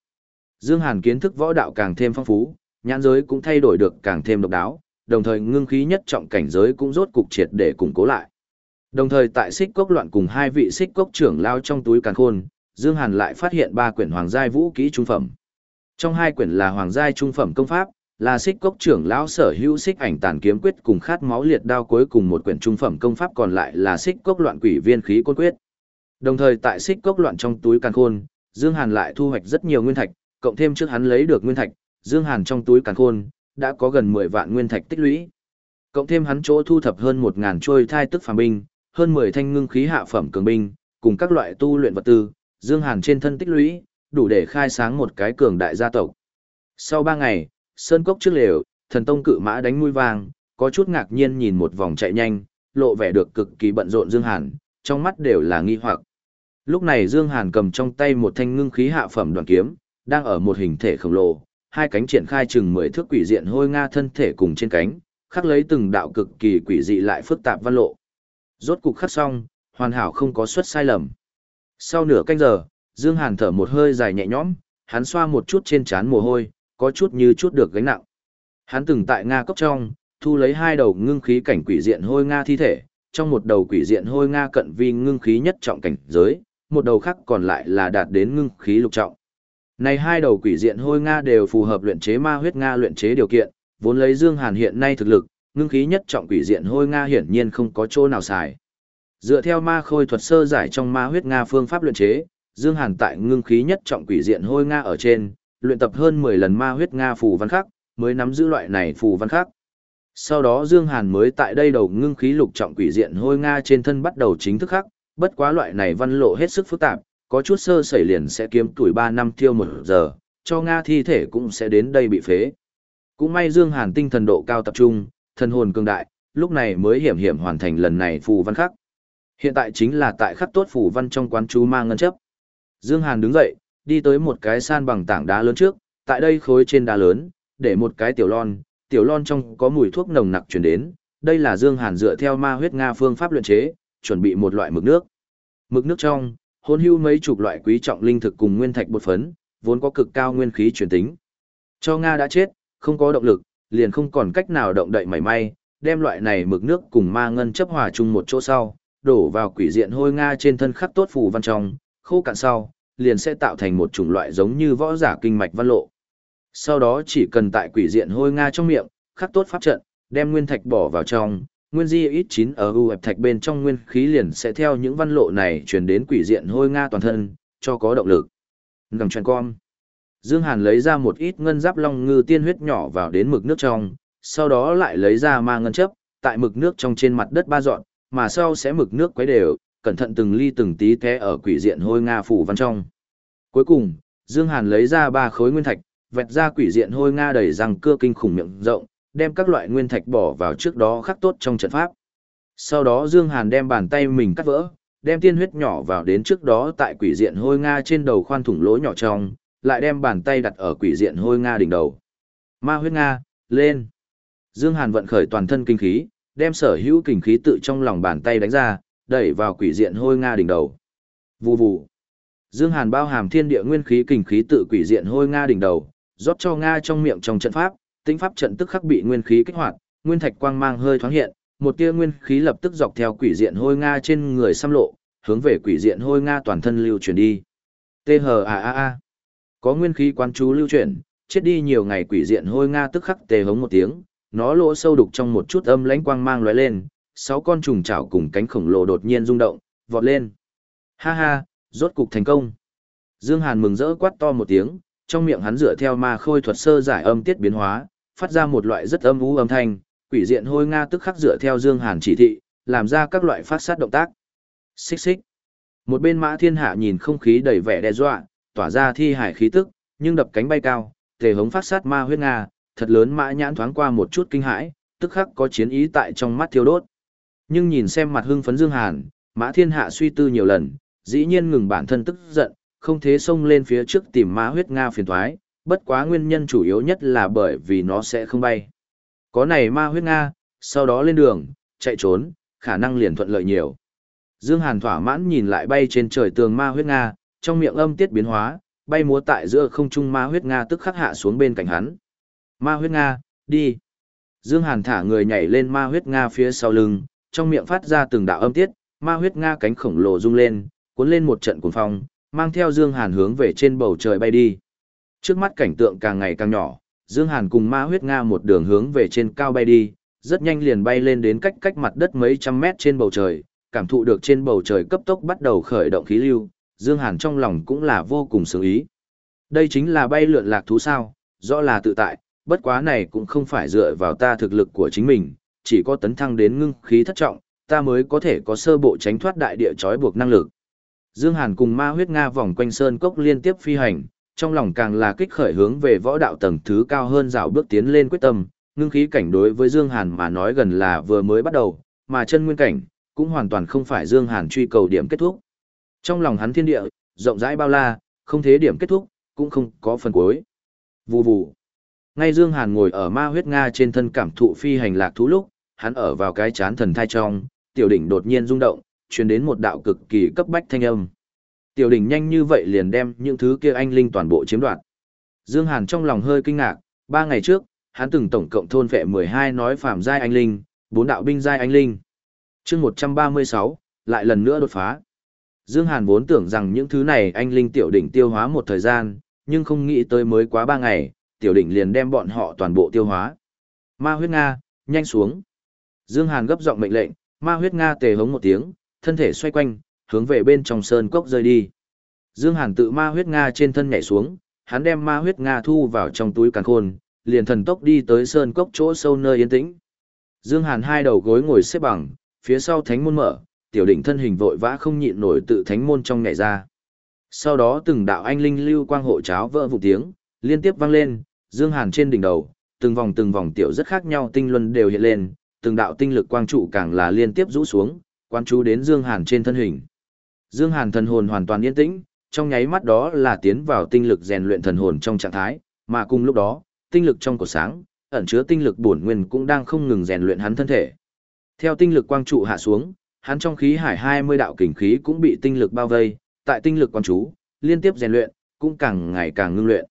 A: Dương Hàn kiến thức võ đạo càng thêm phong phú, nhãn giới cũng thay đổi được càng thêm độc đáo, đồng thời ngưng khí nhất trọng cảnh giới cũng rốt cục triệt để củng cố lại. Đồng thời tại xích cốc loạn cùng hai vị xích cốc trưởng lao trong túi càn khôn, Dương Hàn lại phát hiện ba quyển hoàng giai vũ kỹ trung phẩm. Trong hai quyển là Hoàng giai trung phẩm công pháp, là Xích Cốc trưởng lão sở hữu Xích ảnh tàn kiếm quyết cùng khát máu liệt đao cuối cùng một quyển trung phẩm công pháp còn lại là Xích Cốc loạn quỷ viên khí côn quyết. Đồng thời tại Xích Cốc loạn trong túi càn khôn, Dương Hàn lại thu hoạch rất nhiều nguyên thạch, cộng thêm trước hắn lấy được nguyên thạch, Dương Hàn trong túi càn khôn đã có gần 10 vạn nguyên thạch tích lũy. Cộng thêm hắn chỗ thu thập hơn 1000 trôi thai tức phàm binh, hơn 10 thanh ngưng khí hạ phẩm cường binh, cùng các loại tu luyện vật tư, Dương Hàn trên thân tích lũy, đủ để khai sáng một cái cường đại gia tộc. Sau 3 ngày, Sơn Cốc trước lều, thần tông cự mã đánh mũi vàng, có chút ngạc nhiên nhìn một vòng chạy nhanh, lộ vẻ được cực kỳ bận rộn Dương Hàn, trong mắt đều là nghi hoặc. Lúc này Dương Hàn cầm trong tay một thanh ngưng khí hạ phẩm đoàn kiếm, đang ở một hình thể khổng lồ, hai cánh triển khai chừng 10 thước quỷ diện hôi nga thân thể cùng trên cánh, khắc lấy từng đạo cực kỳ quỷ dị lại phức tạp văn lộ. Rốt cục khắc xong, hoàn hảo không có suất sai lầm. Sau nửa canh giờ, Dương Hàn thở một hơi dài nhẹ nhõm, hắn xoa một chút trên trán mồ hôi, có chút như chút được gánh nặng. Hắn từng tại Nga cốc trong, thu lấy hai đầu ngưng khí cảnh quỷ diện hôi Nga thi thể, trong một đầu quỷ diện hôi Nga cận vi ngưng khí nhất trọng cảnh giới, một đầu khác còn lại là đạt đến ngưng khí lục trọng. Này hai đầu quỷ diện hôi Nga đều phù hợp luyện chế ma huyết Nga luyện chế điều kiện, vốn lấy Dương Hàn hiện nay thực lực, ngưng khí nhất trọng quỷ diện hôi Nga hiển nhiên không có chỗ nào xài. Dựa theo ma khôi thuật sơ giải trong ma huyết Nga phương pháp luyện chế, Dương Hàn tại ngưng khí nhất trọng quỷ diện hôi Nga ở trên, luyện tập hơn 10 lần ma huyết Nga phù văn khắc, mới nắm giữ loại này phù văn khắc. Sau đó Dương Hàn mới tại đây đầu ngưng khí lục trọng quỷ diện hôi Nga trên thân bắt đầu chính thức khắc, bất quá loại này văn lộ hết sức phức tạp, có chút sơ sẩy liền sẽ kiếm tuổi 3 năm tiêu một giờ, cho Nga thi thể cũng sẽ đến đây bị phế. Cũng may Dương Hàn tinh thần độ cao tập trung, thần hồn cường đại, lúc này mới hiểm hiểm hoàn thành lần này phù văn khắc. Hiện tại chính là tại khắc tốt phù văn trong quán chú ma ngân chấp. Dương Hàn đứng dậy, đi tới một cái san bằng tảng đá lớn trước, tại đây khối trên đá lớn, để một cái tiểu lon, tiểu lon trong có mùi thuốc nồng nặc truyền đến, đây là Dương Hàn dựa theo ma huyết Nga phương pháp luyện chế, chuẩn bị một loại mực nước. Mực nước trong, hôn hưu mấy chục loại quý trọng linh thực cùng nguyên thạch bột phấn, vốn có cực cao nguyên khí truyền tính. Cho Nga đã chết, không có động lực, liền không còn cách nào động đậy mảy may, đem loại này mực nước cùng ma ngân chấp hòa chung một chỗ sau, đổ vào quỷ diện hôi Nga trên thân khắc tốt phù văn trong, khô cạn sau, liền sẽ tạo thành một chủng loại giống như võ giả kinh mạch văn lộ. Sau đó chỉ cần tại quỷ diện hôi Nga trong miệng, khắc tốt pháp trận, đem nguyên thạch bỏ vào trong, nguyên di ít chín ở u hẹp thạch bên trong nguyên khí liền sẽ theo những văn lộ này truyền đến quỷ diện hôi Nga toàn thân, cho có động lực. Ngầm tròn con. Dương Hàn lấy ra một ít ngân giáp long ngư tiên huyết nhỏ vào đến mực nước trong, sau đó lại lấy ra ma ngân chấp, tại mực nước trong trên mặt đất ba dọn, mà sau sẽ mực nước quấy đều, cẩn thận từng ly từng tí té ở quỷ diện hôi nga phủ văn trong. Cuối cùng, Dương Hàn lấy ra ba khối nguyên thạch, vẹt ra quỷ diện hôi nga đầy răng cưa kinh khủng miệng rộng, đem các loại nguyên thạch bỏ vào trước đó khắc tốt trong trận pháp. Sau đó Dương Hàn đem bàn tay mình cắt vỡ, đem tiên huyết nhỏ vào đến trước đó tại quỷ diện hôi nga trên đầu khoan thủng lỗ nhỏ trong, lại đem bàn tay đặt ở quỷ diện hôi nga đỉnh đầu. Ma huyết nga, lên. Dương Hàn vận khởi toàn thân kinh khí, đem sở hữu kinh khí tự trong lòng bàn tay đánh ra, đẩy vào quỷ diện hôi nga đỉnh đầu. Vù vù. Dương Hàn bao hàm thiên địa nguyên khí kinh khí tự quỷ diện hôi nga đỉnh đầu, rót cho nga trong miệng trong trận pháp, tính pháp trận tức khắc bị nguyên khí kích hoạt, nguyên thạch quang mang hơi thoáng hiện, một tia nguyên khí lập tức dọc theo quỷ diện hôi nga trên người xăm lộ, hướng về quỷ diện hôi nga toàn thân lưu chuyển đi. T H A A A. Có nguyên khí quán chú lưu chuyển, chết đi nhiều ngày quỷ diện hôi nga tức khắc tề hống một tiếng, nó lỗ sâu đục trong một chút âm lãnh quang mang lóe lên, sáu con trùng chảo cùng cánh khổng lồ đột nhiên rung động, vọt lên. Ha ha, rốt cục thành công. Dương Hàn mừng rỡ quát to một tiếng, trong miệng hắn dựa theo ma khôi thuật sơ giải âm tiết biến hóa, phát ra một loại rất âm u âm thanh, quỷ diện hôi nga tức khắc dựa theo Dương Hàn chỉ thị, làm ra các loại phát sát động tác. Xích xích. Một bên mã thiên hạ nhìn không khí đầy vẻ đe dọa, tỏa ra thi hải khí tức, nhưng đập cánh bay cao, thể hống phát sát ma huyết nga, thật lớn mã nhãn thoáng qua một chút kinh hãi, tức khắc có chiến ý tại trong mắt thiêu đốt. Nhưng nhìn xem mặt hưng phấn Dương Hàn, mã thiên hạ suy tư nhiều lần, dĩ nhiên ngừng bản thân tức giận, không thế xông lên phía trước tìm ma huyết nga phiền toái bất quá nguyên nhân chủ yếu nhất là bởi vì nó sẽ không bay. Có này ma huyết nga, sau đó lên đường, chạy trốn, khả năng liền thuận lợi nhiều. Dương Hàn thỏa mãn nhìn lại bay trên trời tường ma huyết nga, trong miệng âm tiết biến hóa, bay múa tại giữa không trung ma huyết nga tức khắc hạ xuống bên cạnh hắn. Ma huyết nga, đi. Dương Hàn thả người nhảy lên ma huyết nga phía sau lưng, trong miệng phát ra từng đạo âm tiết, ma huyết nga cánh khổng lồ rung lên, cuốn lên một trận cuồng phong, mang theo Dương Hàn hướng về trên bầu trời bay đi. Trước mắt cảnh tượng càng ngày càng nhỏ, Dương Hàn cùng ma huyết Nga một đường hướng về trên cao bay đi, rất nhanh liền bay lên đến cách cách mặt đất mấy trăm mét trên bầu trời, cảm thụ được trên bầu trời cấp tốc bắt đầu khởi động khí lưu, Dương Hàn trong lòng cũng là vô cùng sướng ý. Đây chính là bay lượn lạc thú sao, rõ là tự tại, bất quá này cũng không phải dựa vào ta thực lực của chính mình, chỉ có tấn thăng đến ngưng khí thất trọng, ta mới có thể có sơ bộ tránh thoát đại địa trói buộc năng lực. Dương Hàn cùng ma huyết Nga vòng quanh sơn cốc liên tiếp phi hành, trong lòng càng là kích khởi hướng về võ đạo tầng thứ cao hơn dạo bước tiến lên quyết tâm, ngưng khí cảnh đối với Dương Hàn mà nói gần là vừa mới bắt đầu, mà chân nguyên cảnh cũng hoàn toàn không phải Dương Hàn truy cầu điểm kết thúc. Trong lòng hắn thiên địa, rộng rãi bao la, không thế điểm kết thúc, cũng không có phần cuối. Vù vù. Ngay Dương Hàn ngồi ở ma huyết Nga trên thân cảm thụ phi hành lạc thú lúc, hắn ở vào cái chán thần thai trong, tiểu đỉnh đột nhiên rung động, truyền đến một đạo cực kỳ cấp bách thanh âm. Tiểu đỉnh nhanh như vậy liền đem những thứ kia anh linh toàn bộ chiếm đoạt. Dương Hàn trong lòng hơi kinh ngạc, ba ngày trước, hắn từng tổng cộng thôn vệ 12 nói phàm giai anh linh, bốn đạo binh giai anh linh. Chương 136, lại lần nữa đột phá. Dương Hàn vốn tưởng rằng những thứ này anh linh tiểu đỉnh tiêu hóa một thời gian, nhưng không nghĩ tới mới quá ba ngày, tiểu đỉnh liền đem bọn họ toàn bộ tiêu hóa. Ma huyết Nga, nhanh xuống. Dương Hàn gấp giọng mệnh lệnh, ma huyết Nga tề hống một tiếng, thân thể xoay quanh, hướng về bên trong sơn cốc rơi đi. Dương Hàn tự ma huyết Nga trên thân nhảy xuống, hắn đem ma huyết Nga thu vào trong túi càn khôn, liền thần tốc đi tới sơn cốc chỗ sâu nơi yên tĩnh. Dương Hàn hai đầu gối ngồi xếp bằng, phía sau thánh môn mở, tiểu đỉnh thân hình vội vã không nhịn nổi tự thánh môn trong nhảy ra. Sau đó từng đạo anh linh lưu quang hộ cháo vỡ vụ tiếng, liên tiếp vang lên, Dương Hàn trên đỉnh đầu, từng vòng từng vòng tiểu rất khác nhau tinh luân đều hiện lên, từng đạo tinh lực quang trụ càng là liên tiếp rũ xuống, quan chú đến Dương Hàn trên thân hình. Dương Hàn thần hồn hoàn toàn yên tĩnh, trong nháy mắt đó là tiến vào tinh lực rèn luyện thần hồn trong trạng thái, mà cùng lúc đó, tinh lực trong cổ sáng, ẩn chứa tinh lực bổn nguyên cũng đang không ngừng rèn luyện hắn thân thể. Theo tinh lực quang trụ hạ xuống, hắn trong khí hải 20 đạo kình khí cũng bị tinh lực bao vây, tại tinh lực quan chú, liên tiếp rèn luyện, cũng càng ngày càng ngưng luyện.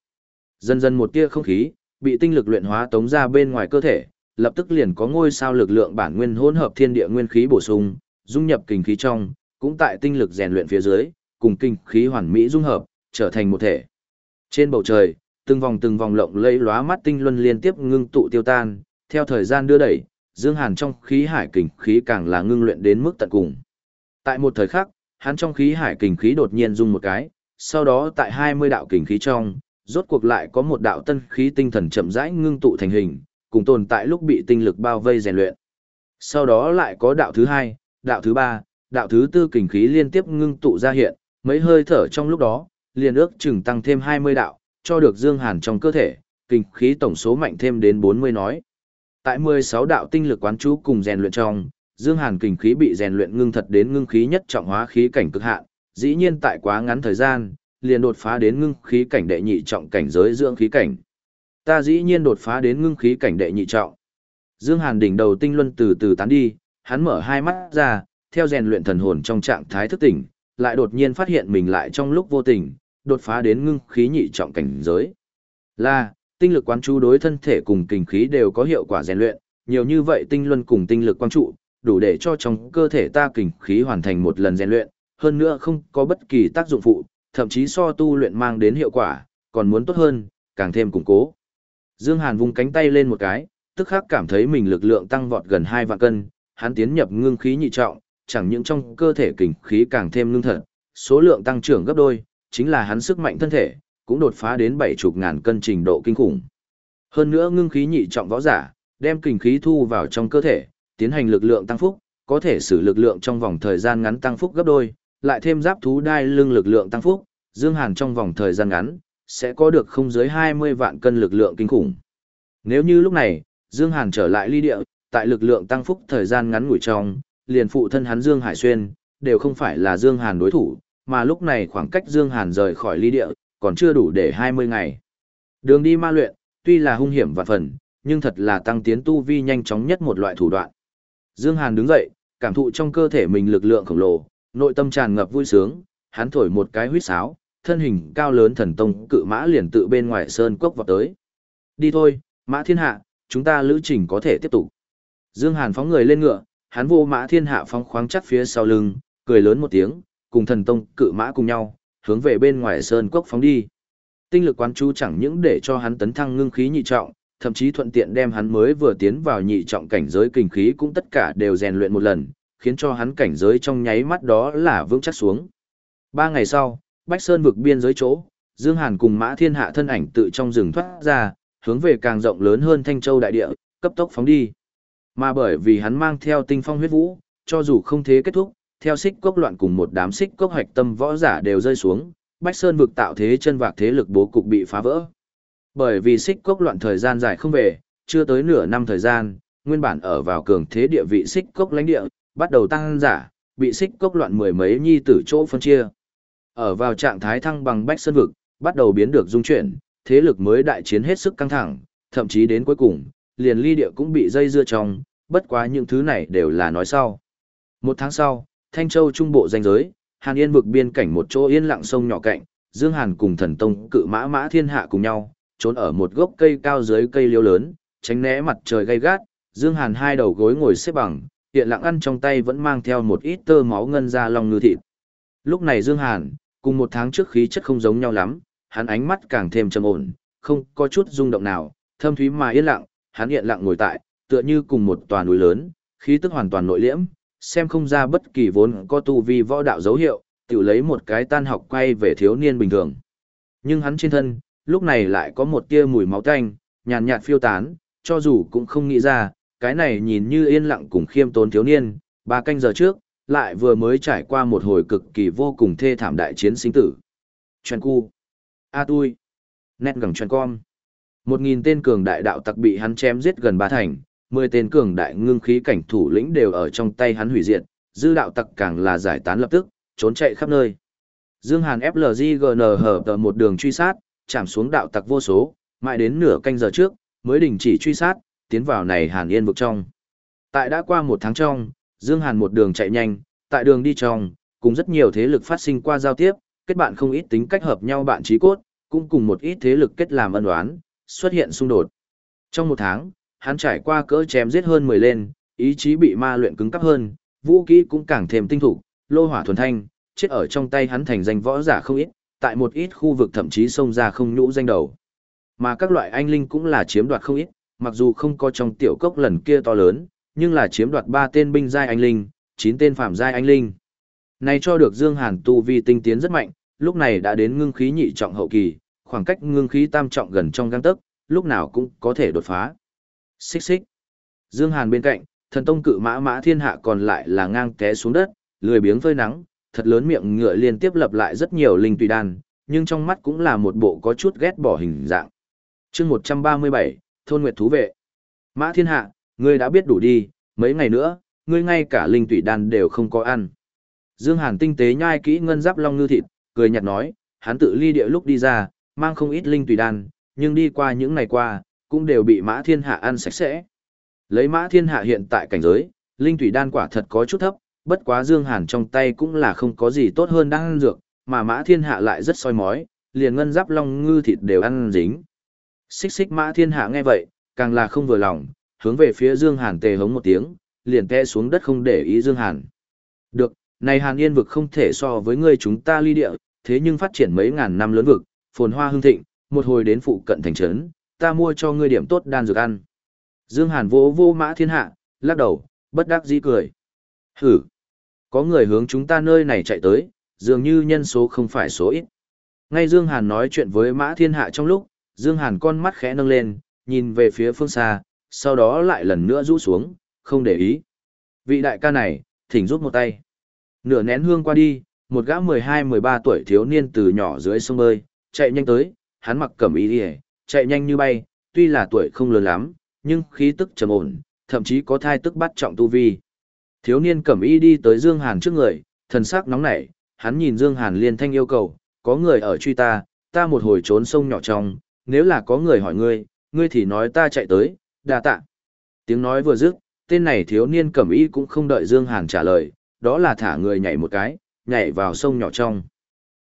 A: Dần dần một tia không khí bị tinh lực luyện hóa tống ra bên ngoài cơ thể, lập tức liền có ngôi sao lực lượng bản nguyên hỗn hợp thiên địa nguyên khí bổ sung, dung nhập kình khí trong, cũng tại tinh lực rèn luyện phía dưới, cùng kinh khí hoàn mỹ dung hợp, trở thành một thể. Trên bầu trời, từng vòng từng vòng lộng lẫy lóa mắt tinh luân liên tiếp ngưng tụ tiêu tan, theo thời gian đưa đẩy, Dương Hàn trong khí hải kình khí càng là ngưng luyện đến mức tận cùng. Tại một thời khắc, hắn trong khí hải kình khí đột nhiên dung một cái, sau đó tại 20 đạo kình khí trong, rốt cuộc lại có một đạo tân khí tinh thần chậm rãi ngưng tụ thành hình, cùng tồn tại lúc bị tinh lực bao vây rèn luyện. Sau đó lại có đạo thứ hai, đạo thứ ba, đạo thứ tư kình khí liên tiếp ngưng tụ ra hiện, mấy hơi thở trong lúc đó, liền ước chừng tăng thêm 20 đạo, cho được Dương Hàn trong cơ thể, kình khí tổng số mạnh thêm đến 40 nói. Tại 16 đạo tinh lực quán chú cùng rèn luyện trong, Dương Hàn kình khí bị rèn luyện ngưng thật đến ngưng khí nhất trọng hóa khí cảnh cực hạn, dĩ nhiên tại quá ngắn thời gian, liền đột phá đến ngưng khí cảnh đệ nhị trọng cảnh giới dưỡng khí cảnh. Ta dĩ nhiên đột phá đến ngưng khí cảnh đệ nhị trọng. Dương Hàn đỉnh đầu tinh luân từ từ tán đi, hắn mở hai mắt ra, theo rèn luyện thần hồn trong trạng thái thức tỉnh, lại đột nhiên phát hiện mình lại trong lúc vô tình, đột phá đến ngưng khí nhị trọng cảnh giới. Là, tinh lực quán chú đối thân thể cùng kinh khí đều có hiệu quả rèn luyện, nhiều như vậy tinh luân cùng tinh lực quang trụ, đủ để cho trong cơ thể ta kinh khí hoàn thành một lần rèn luyện, hơn nữa không có bất kỳ tác dụng phụ, thậm chí so tu luyện mang đến hiệu quả, còn muốn tốt hơn, càng thêm củng cố. Dương Hàn vung cánh tay lên một cái, tức khắc cảm thấy mình lực lượng tăng vọt gần 2 vạn cân, hắn tiến nhập ngưng khí nhị trọng, chẳng những trong cơ thể kinh khí càng thêm ngưng thật, số lượng tăng trưởng gấp đôi, chính là hắn sức mạnh thân thể, cũng đột phá đến bảy chục ngàn cân trình độ kinh khủng. Hơn nữa ngưng khí nhị trọng võ giả, đem kinh khí thu vào trong cơ thể, tiến hành lực lượng tăng phúc, có thể sử lực lượng trong vòng thời gian ngắn tăng phúc gấp đôi, lại thêm giáp thú đai lưng lực lượng tăng phúc, Dương Hàn trong vòng thời gian ngắn, sẽ có được không dưới 20 vạn cân lực lượng kinh khủng. Nếu như lúc này, Dương Hàn trở lại ly địa, tại lực lượng tăng phúc thời gian ngắn ngủi trong, liền phụ thân hắn Dương Hải Xuyên, đều không phải là Dương Hàn đối thủ, mà lúc này khoảng cách Dương Hàn rời khỏi ly địa, còn chưa đủ để 20 ngày. Đường đi ma luyện, tuy là hung hiểm và phần, nhưng thật là tăng tiến tu vi nhanh chóng nhất một loại thủ đoạn. Dương Hàn đứng dậy, cảm thụ trong cơ thể mình lực lượng khổng lồ, nội tâm tràn ngập vui sướng, hắn thổi một cái huýt sáo, thân hình cao lớn thần tông cự mã liền tự bên ngoài sơn cốc vọt tới. Đi thôi, mã thiên hạ, chúng ta lữ trình có thể tiếp tục. Dương Hàn phóng người lên ngựa, hắn vô mã thiên hạ phóng khoáng chắc phía sau lưng, cười lớn một tiếng, cùng thần tông cự mã cùng nhau, hướng về bên ngoài sơn cốc phóng đi. Tinh lực quán chú chẳng những để cho hắn tấn thăng ngưng khí nhị trọng, thậm chí thuận tiện đem hắn mới vừa tiến vào nhị trọng cảnh giới kinh khí cũng tất cả đều rèn luyện một lần, khiến cho hắn cảnh giới trong nháy mắt đó là vững chắc xuống. Ba ngày sau, Bách Sơn vực biên giới chỗ, Dương Hàn cùng Mã Thiên Hạ thân ảnh tự trong rừng thoát ra, hướng về càng rộng lớn hơn Thanh Châu đại địa, cấp tốc phóng đi. Mà bởi vì hắn mang theo tinh phong huyết vũ, cho dù không thế kết thúc, theo xích cốc loạn cùng một đám xích cốc hoạch tâm võ giả đều rơi xuống, Bách Sơn vực tạo thế chân vạc thế lực bố cục bị phá vỡ. Bởi vì xích cốc loạn thời gian dài không về, chưa tới nửa năm thời gian, nguyên bản ở vào cường thế địa vị xích cốc lãnh địa, bắt đầu tăng giả, bị xích cốc loạn mười mấy nhi tử chỗ phân chia. Ở vào trạng thái thăng bằng Bách Sơn vực, bắt đầu biến được dung chuyển, thế lực mới đại chiến hết sức căng thẳng, thậm chí đến cuối cùng, liền ly địa cũng bị dây dưa trong, bất quá những thứ này đều là nói sau. Một tháng sau, Thanh Châu trung bộ danh giới, Hàn Yên vực biên cảnh một chỗ yên lặng sông nhỏ cạnh, Dương Hàn cùng thần tông cự mã mã thiên hạ cùng nhau, trốn ở một gốc cây cao dưới cây liễu lớn, tránh né mặt trời gay gắt, Dương Hàn hai đầu gối ngồi xếp bằng, hiện lặng ăn trong tay vẫn mang theo một ít tơ máu ngân ra lòng ngư thịt. Lúc này Dương Hàn, cùng một tháng trước khí chất không giống nhau lắm, hắn ánh mắt càng thêm trầm ổn, không có chút rung động nào, thâm thúy mà yên lặng, hắn hiện lặng ngồi tại, tựa như cùng một tòa núi lớn, khí tức hoàn toàn nội liễm, xem không ra bất kỳ vốn có tu vi võ đạo dấu hiệu, tự lấy một cái tan học quay về thiếu niên bình thường. Nhưng hắn trên thân, lúc này lại có một tia mùi máu tanh, nhàn nhạt phiêu tán, cho dù cũng không nghĩ ra, cái này nhìn như yên lặng cùng khiêm tốn thiếu niên, ba canh giờ trước, lại vừa mới trải qua một hồi cực kỳ vô cùng thê thảm đại chiến sinh tử. Chuyện cu. A tui. Nét gần chuyện con. Một nghìn tên cường đại đạo tặc bị hắn chém giết gần ba thành, mười tên cường đại ngưng khí cảnh thủ lĩnh đều ở trong tay hắn hủy diệt, dư đạo tặc càng là giải tán lập tức, trốn chạy khắp nơi. Dương Hàn FLGGN hở tờ một đường truy sát, chạm xuống đạo tặc vô số, mãi đến nửa canh giờ trước, mới đình chỉ truy sát, tiến vào này Hàn Yên vực trong. Tại đã qua một tháng trong, Dương Hàn một đường chạy nhanh, tại đường đi trong, cùng rất nhiều thế lực phát sinh qua giao tiếp, kết bạn không ít tính cách hợp nhau bạn trí cốt, cũng cùng một ít thế lực kết làm ân oán, xuất hiện xung đột. Trong một tháng, hắn trải qua cỡ chém giết hơn 10 lên, ý chí bị ma luyện cứng cắp hơn, vũ khí cũng càng thêm tinh thủ, lô hỏa thuần thanh, chết ở trong tay hắn thành danh võ giả không ít, tại một ít khu vực thậm chí xông ra không nhũ danh đầu. Mà các loại anh linh cũng là chiếm đoạt không ít, mặc dù không có trong tiểu cốc lần kia to lớn, nhưng là chiếm đoạt ba tên binh giai anh linh, chín tên phạm giai anh linh. Này cho được Dương Hàn tu vi tinh tiến rất mạnh, lúc này đã đến ngưng khí nhị trọng hậu kỳ, khoảng cách ngưng khí tam trọng gần trong găng tấc, lúc nào cũng có thể đột phá. Xích xích. Dương Hàn bên cạnh, thần tông cự mã mã thiên hạ còn lại là ngang té xuống đất, lười biếng phơi nắng, thật lớn miệng ngựa liên tiếp lập lại rất nhiều linh tùy đan, nhưng trong mắt cũng là một bộ có chút ghét bỏ hình dạng. Chương 137, Thôn Nguyệt Thú Vệ. Mã thiên hạ, ngươi đã biết đủ đi, mấy ngày nữa, ngươi ngay cả linh tùy đan đều không có ăn. Dương Hàn tinh tế nhai kỹ ngân giáp long ngư thịt, cười nhạt nói, hắn tự ly địa lúc đi ra, mang không ít linh tùy đan, nhưng đi qua những ngày qua, cũng đều bị mã thiên hạ ăn sạch sẽ. Lấy mã thiên hạ hiện tại cảnh giới, linh thủy đan quả thật có chút thấp, bất quá Dương Hàn trong tay cũng là không có gì tốt hơn đang ăn dược, mà mã thiên hạ lại rất soi mói, liền ngân giáp long ngư thịt đều ăn dính. Xích xích mã thiên hạ nghe vậy, càng là không vừa lòng, hướng về phía Dương Hàn tề hống một tiếng, liền té xuống đất không để ý Dương Hàn. Được, này Hàn Yên vực không thể so với ngươi chúng ta ly địa, thế nhưng phát triển mấy ngàn năm lớn vực, phồn hoa hưng thịnh, một hồi đến phụ cận thành trấn, ta mua cho ngươi điểm tốt đan dược ăn. Dương Hàn vỗ vô mã thiên hạ, lắc đầu, bất đắc dĩ cười. Hử! Có người hướng chúng ta nơi này chạy tới, dường như nhân số không phải số ít. Ngay Dương Hàn nói chuyện với mã thiên hạ trong lúc, Dương Hàn con mắt khẽ nâng lên, nhìn về phía phương xa, sau đó lại lần nữa rũ xuống, không để ý. Vị đại ca này, thỉnh rút một tay. Nửa nén hương qua đi, một gã 12-13 tuổi thiếu niên từ nhỏ dưới sông bơi, chạy nhanh tới, hắn mặc cẩm y đi chạy nhanh như bay, tuy là tuổi không lớn lắm, nhưng khí tức trầm ổn, thậm chí có thai tức bắt trọng tu vi. Thiếu niên cẩm y đi tới Dương Hàn trước người, thần sắc nóng nảy, hắn nhìn Dương Hàn liên thanh yêu cầu, có người ở truy ta, ta một hồi trốn sông nhỏ trong, nếu là có người hỏi ngươi, ngươi thì nói ta chạy tới, đa tạ. Tiếng nói vừa dứt, tên này thiếu niên cẩm y cũng không đợi Dương Hàn trả lời, đó là thả người nhảy một cái, nhảy vào sông nhỏ trong.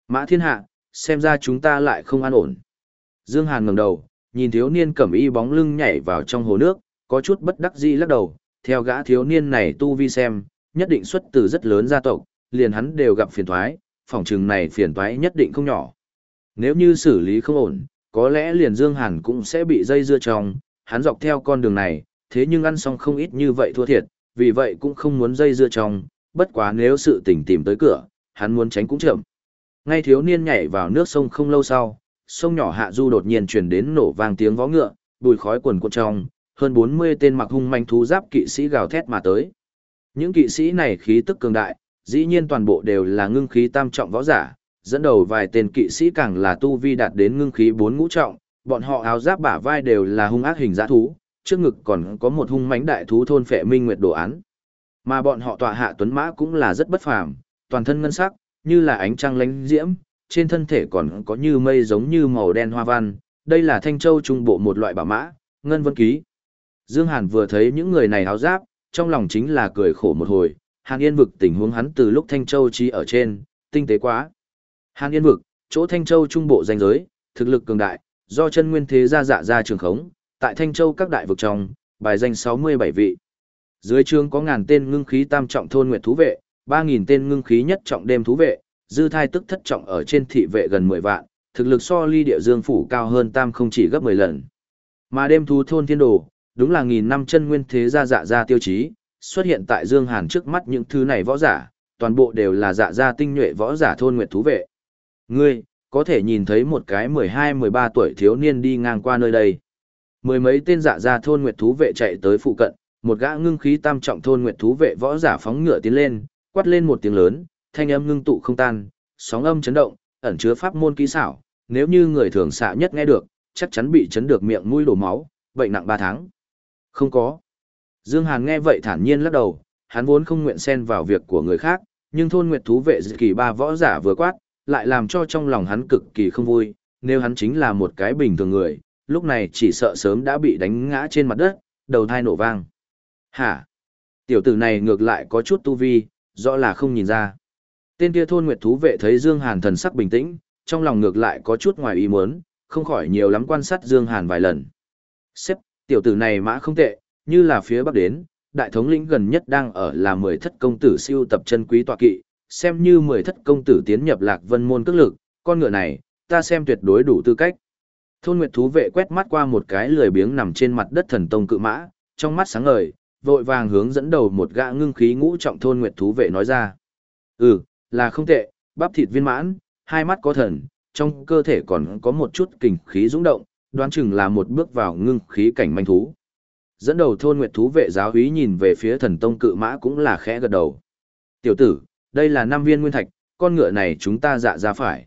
A: Mã thiên hạ, xem ra chúng ta lại không an ổn. Dương Hàn ngẩng đầu, nhìn thiếu niên cẩm y bóng lưng nhảy vào trong hồ nước, có chút bất đắc dĩ lắc đầu, theo gã thiếu niên này tu vi xem, nhất định xuất từ rất lớn gia tộc, liền hắn đều gặp phiền toái, phòng trường này phiền toái nhất định không nhỏ. Nếu như xử lý không ổn, có lẽ liền Dương Hàn cũng sẽ bị dây dưa trong, hắn dọc theo con đường này, thế nhưng ăn xong không ít như vậy thua thiệt, vì vậy cũng không muốn dây dưa trong, bất quá nếu sự tình tìm tới cửa, hắn muốn tránh cũng chậm. Ngay thiếu niên nhảy vào nước sông không lâu sau, sông nhỏ hạ du đột nhiên truyền đến nổ vang tiếng vó ngựa, bùi khói quần cuộn trong, hơn 40 tên mặc hung manh thú giáp kỵ sĩ gào thét mà tới. Những kỵ sĩ này khí tức cường đại, dĩ nhiên toàn bộ đều là ngưng khí tam trọng võ giả, dẫn đầu vài tên kỵ sĩ càng là tu vi đạt đến ngưng khí bốn ngũ trọng, bọn họ áo giáp bả vai đều là hung ác hình dã thú, trước ngực còn có một hung mãnh đại thú thôn phệ minh nguyệt đồ án. Mà bọn họ tọa hạ tuấn mã cũng là rất bất phàm, toàn thân ngân sắc, như là ánh trăng lánh diễm, trên thân thể còn có như mây giống như màu đen hoa văn, đây là thanh châu trung bộ một loại bảo mã, ngân vân ký. Dương Hàn vừa thấy những người này áo giáp, trong lòng chính là cười khổ một hồi, Hàn Yên vực tình huống hắn từ lúc Thanh Châu chi ở trên, tinh tế quá. Hàn Yên vực, chỗ Thanh Châu trung bộ danh giới, thực lực cường đại, do chân nguyên thế gia dạ ra trường khống, tại Thanh Châu các đại vực trong, bài danh 67 vị. Dưới trường có ngàn tên ngưng khí tam trọng thôn nguyệt thú vệ, 3.000 tên ngưng khí nhất trọng đêm thú vệ, dư thai tức thất trọng ở trên thị vệ gần 10 vạn, thực lực so ly địa dương phủ cao hơn tam không chỉ gấp 10 lần. Mà đêm thú thôn thiên đồ, đúng là nghìn năm chân nguyên thế gia dạ ra tiêu chí, xuất hiện tại Dương Hàn trước mắt những thứ này võ giả, toàn bộ đều là dạ ra tinh nhuệ võ giả thôn nguyệt thú vệ. Ngươi, có thể nhìn thấy một cái 12-13 tuổi thiếu niên đi ngang qua nơi đây. Mười mấy tên dạ ra thôn nguyệt thú vệ chạy tới phụ cận, một gã ngưng khí tam trọng thôn nguyệt thú vệ võ giả phóng ngựa tiến lên, quát lên một tiếng lớn, thanh âm ngưng tụ không tan, sóng âm chấn động, ẩn chứa pháp môn kỹ xảo, nếu như người thường xạ nhất nghe được, chắc chắn bị chấn được miệng mũi đổ máu, bệnh nặng 3 tháng. Không có. Dương Hàn nghe vậy thản nhiên lắc đầu, hắn vốn không nguyện xen vào việc của người khác, nhưng thôn nguyệt thú vệ dự kỳ ba võ giả vừa quát, lại làm cho trong lòng hắn cực kỳ không vui, nếu hắn chính là một cái bình thường người, lúc này chỉ sợ sớm đã bị đánh ngã trên mặt đất, đầu thai nổ vang. Hả? Tiểu tử này ngược lại có chút tu vi, rõ là không nhìn ra. Tên kia thôn nguyệt thú vệ thấy Dương Hàn thần sắc bình tĩnh, trong lòng ngược lại có chút ngoài ý muốn, không khỏi nhiều lắm quan sát Dương Hàn vài lần. Xếp, tiểu tử này mã không tệ, như là phía bắc đến, đại thống lĩnh gần nhất đang ở là mười thất công tử siêu tập chân quý tọa kỵ, xem như mười thất công tử tiến nhập lạc vân môn cước lực, con ngựa này, ta xem tuyệt đối đủ tư cách. Thôn Nguyệt thú vệ quét mắt qua một cái lười biếng nằm trên mặt đất thần tông cự mã, trong mắt sáng ngời, vội vàng hướng dẫn đầu một gã ngưng khí ngũ trọng thôn Nguyệt thú vệ nói ra. Ừ, là không tệ, bắp thịt viên mãn, hai mắt có thần, trong cơ thể còn có một chút kình khí dũng động, đoán chừng là một bước vào ngưng khí cảnh manh thú. Dẫn đầu thôn nguyệt thú vệ giáo úy nhìn về phía thần tông cự mã cũng là khẽ gật đầu. Tiểu tử, đây là năm viên nguyên thạch, con ngựa này chúng ta dạ ra phải.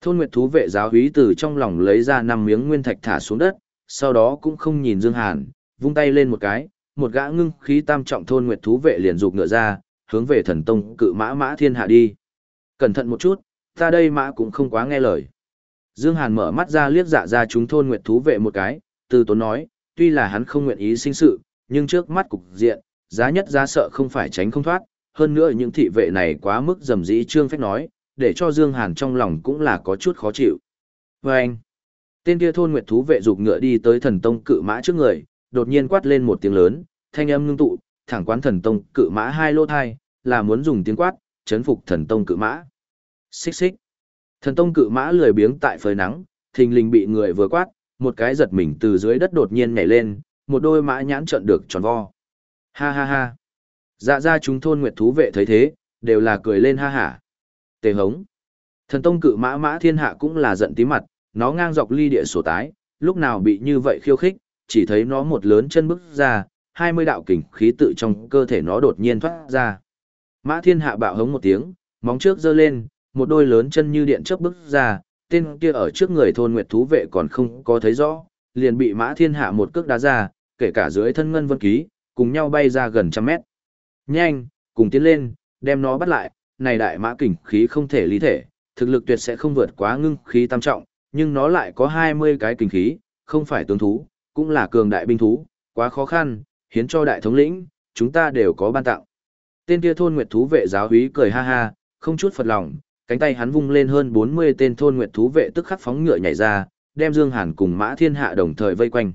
A: Thôn nguyệt thú vệ giáo úy từ trong lòng lấy ra năm miếng nguyên thạch thả xuống đất, sau đó cũng không nhìn Dương Hàn, vung tay lên một cái, một gã ngưng khí tam trọng thôn nguyệt thú vệ liền rụt ngựa ra, hướng về thần tông cự mã mã thiên hạ đi. Cẩn thận một chút, ta đây mã cũng không quá nghe lời. Dương Hàn mở mắt ra liếc dạ ra chúng thôn nguyệt thú vệ một cái, từ tốn nói, tuy là hắn không nguyện ý sinh sự, nhưng trước mắt cục diện, giá nhất giá sợ không phải tránh không thoát, hơn nữa những thị vệ này quá mức dầm dĩ trương phách nói, để cho Dương Hàn trong lòng cũng là có chút khó chịu. Và anh, tên kia thôn nguyệt thú vệ dục ngựa đi tới thần tông cự mã trước người, đột nhiên quát lên một tiếng lớn, thanh âm ngưng tụ, thẳng quán thần tông cự mã hai lô thai, là muốn dùng tiếng quát, chấn phục thần tông cự mã. Xích xích. Thần tông cự mã lười biếng tại phơi nắng, thình lình bị người vừa quát, một cái giật mình từ dưới đất đột nhiên nhảy lên, một đôi mã nhãn trợn được tròn vo. Ha ha ha. Dạ ra chúng thôn nguyệt thú vệ thấy thế, đều là cười lên ha hả. Tề hống. Thần tông cự mã mã thiên hạ cũng là giận tí mặt, nó ngang dọc ly địa sổ tái, lúc nào bị như vậy khiêu khích, chỉ thấy nó một lớn chân bước ra, hai mươi đạo kình khí tự trong cơ thể nó đột nhiên thoát ra. Mã thiên hạ bạo hống một tiếng, móng trước giơ lên, một đôi lớn chân như điện chớp bước ra, tên kia ở trước người thôn nguyệt thú vệ còn không có thấy rõ, liền bị mã thiên hạ một cước đá ra, kể cả dưới thân ngân vân ký, cùng nhau bay ra gần trăm mét. Nhanh, cùng tiến lên, đem nó bắt lại, này đại mã kình khí không thể lý thể, thực lực tuyệt sẽ không vượt quá ngưng khí tam trọng, nhưng nó lại có 20 cái kình khí, không phải tướng thú, cũng là cường đại binh thú, quá khó khăn, hiến cho đại thống lĩnh, chúng ta đều có ban tặng. Tên kia thôn nguyệt thú vệ giáo úy cười ha ha, không chút phật lòng, cánh tay hắn vung lên hơn 40 tên thôn nguyệt thú vệ tức khắc phóng ngựa nhảy ra, đem Dương Hàn cùng Mã Thiên Hạ đồng thời vây quanh.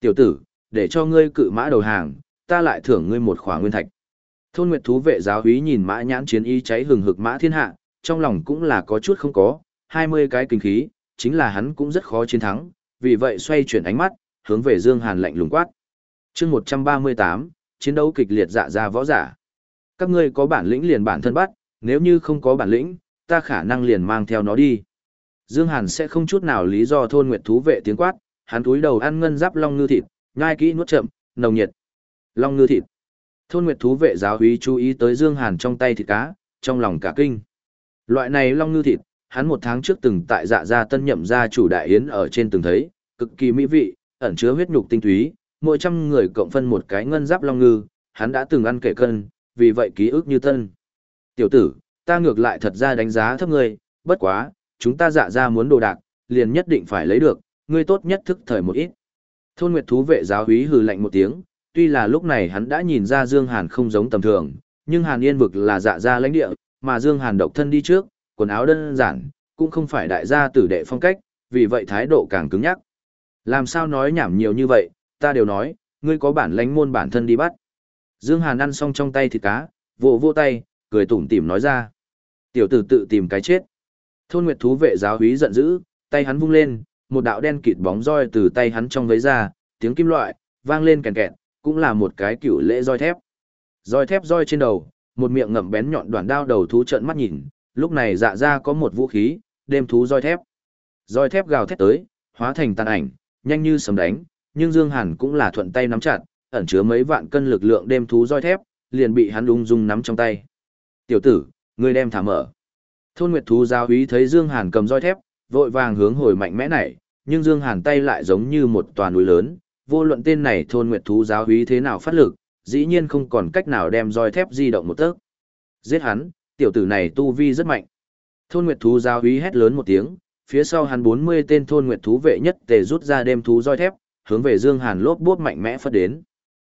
A: "Tiểu tử, để cho ngươi cự mã đầu hàng, ta lại thưởng ngươi một khỏa nguyên thạch." Thôn nguyệt thú vệ giáo úy nhìn Mã Nhãn chiến ý cháy hừng hực Mã Thiên Hạ, trong lòng cũng là có chút không có, 20 cái kinh khí, chính là hắn cũng rất khó chiến thắng, vì vậy xoay chuyển ánh mắt, hướng về Dương Hàn lạnh lùng quát. Chương 138, chiến đấu kịch liệt dạ ra võ giả. Các ngươi có bản lĩnh liền bản thân bắt, nếu như không có bản lĩnh, ta khả năng liền mang theo nó đi. Dương Hàn sẽ không chút nào lý do thôn nguyệt thú vệ tiếng quát, hắn túi đầu ăn ngân giáp long ngư thịt, nhai kỹ nuốt chậm, nồng nhiệt. Long ngư thịt. Thôn nguyệt thú vệ giáo úy chú ý tới Dương Hàn trong tay thịt cá, trong lòng cả kinh. Loại này long ngư thịt, hắn một tháng trước từng tại dạ gia tân nhậm gia chủ đại yến ở trên từng thấy, cực kỳ mỹ vị, ẩn chứa huyết nhục tinh túy, mỗi trăm người cộng phân một cái ngân giáp long ngư, hắn đã từng ăn kể cân, vì vậy ký ức như tân. Tiểu tử, ta ngược lại thật ra đánh giá thấp ngươi, bất quá, chúng ta dạ ra muốn đồ đạc, liền nhất định phải lấy được, ngươi tốt nhất thức thời một ít. Thôn Nguyệt thú vệ giáo úy hừ lạnh một tiếng, tuy là lúc này hắn đã nhìn ra Dương Hàn không giống tầm thường, nhưng Hàn Yên vực là dạ gia lãnh địa, mà Dương Hàn độc thân đi trước, quần áo đơn giản, cũng không phải đại gia tử đệ phong cách, vì vậy thái độ càng cứng nhắc. Làm sao nói nhảm nhiều như vậy, ta đều nói, ngươi có bản lãnh môn bản thân đi bắt. Dương Hàn ăn xong trong tay thịt cá, vỗ vỗ tay, cười tủm tỉm nói ra. Tiểu tử tự tìm cái chết. Thôn Nguyệt thú vệ giáo úy giận dữ, tay hắn vung lên, một đạo đen kịt bóng roi từ tay hắn trong vấy ra, tiếng kim loại vang lên kèn kẹt, cũng là một cái cựu lễ roi thép. Roi thép roi trên đầu, một miệng ngậm bén nhọn đoạn đao đầu thú trợn mắt nhìn, lúc này dạ ra có một vũ khí, đêm thú roi thép. Roi thép gào thét tới, hóa thành tàn ảnh, nhanh như sấm đánh, nhưng Dương Hàn cũng là thuận tay nắm chặt, ẩn chứa mấy vạn cân lực lượng đêm thú roi thép, liền bị hắn ung dung nắm trong tay. Tiểu tử, ngươi đem thả mở. Thôn Nguyệt thú giáo úy thấy Dương Hàn cầm roi thép, vội vàng hướng hồi mạnh mẽ này, nhưng Dương Hàn tay lại giống như một tòa núi lớn, vô luận tên này thôn Nguyệt thú giáo úy thế nào phát lực, dĩ nhiên không còn cách nào đem roi thép di động một tấc. Giết hắn, tiểu tử này tu vi rất mạnh. Thôn Nguyệt thú giáo úy hét lớn một tiếng, phía sau hắn 40 tên thôn Nguyệt thú vệ nhất tề rút ra đêm thú roi thép, hướng về Dương Hàn lốp bốp mạnh mẽ phất đến.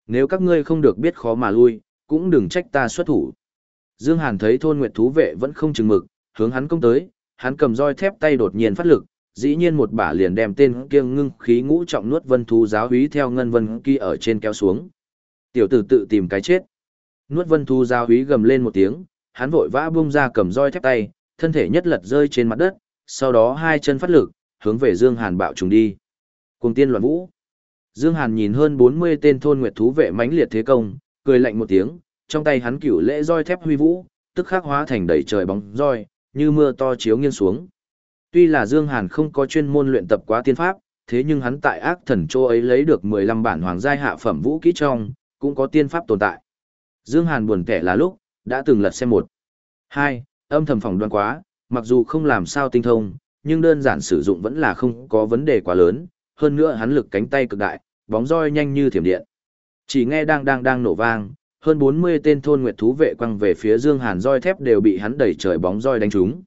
A: Nếu các ngươi không được biết khó mà lui, cũng đừng trách ta xuất thủ. Dương Hàn thấy thôn nguyệt thú vệ vẫn không chừng mực, hướng hắn công tới, hắn cầm roi thép tay đột nhiên phát lực, dĩ nhiên một bả liền đem tên kia ngưng khí ngũ trọng nuốt vân thú giáo húy theo ngân vân kia ở trên kéo xuống. Tiểu tử tự tìm cái chết. Nuốt vân thú giáo húy gầm lên một tiếng, hắn vội vã bung ra cầm roi thép tay, thân thể nhất lật rơi trên mặt đất, sau đó hai chân phát lực, hướng về Dương Hàn bạo trùng đi. Cùng tiên loạn vũ. Dương Hàn nhìn hơn 40 tên thôn nguyệt thú vệ mãnh liệt thế công, cười lạnh một tiếng, trong tay hắn cửu lễ roi thép huy vũ, tức khắc hóa thành đầy trời bóng roi, như mưa to chiếu nghiêng xuống. Tuy là Dương Hàn không có chuyên môn luyện tập quá tiên pháp, thế nhưng hắn tại ác thần châu ấy lấy được 15 bản hoàng giai hạ phẩm vũ kỹ trong, cũng có tiên pháp tồn tại. Dương Hàn buồn kẻ là lúc, đã từng lật xem một. Hai, âm thầm phòng đoan quá, mặc dù không làm sao tinh thông, nhưng đơn giản sử dụng vẫn là không có vấn đề quá lớn, hơn nữa hắn lực cánh tay cực đại, bóng roi nhanh như thiểm điện. Chỉ nghe đang đang đang nổ vang, hơn 40 tên thôn nguyệt thú vệ quăng về phía Dương Hàn roi thép đều bị hắn đẩy trời bóng roi đánh trúng.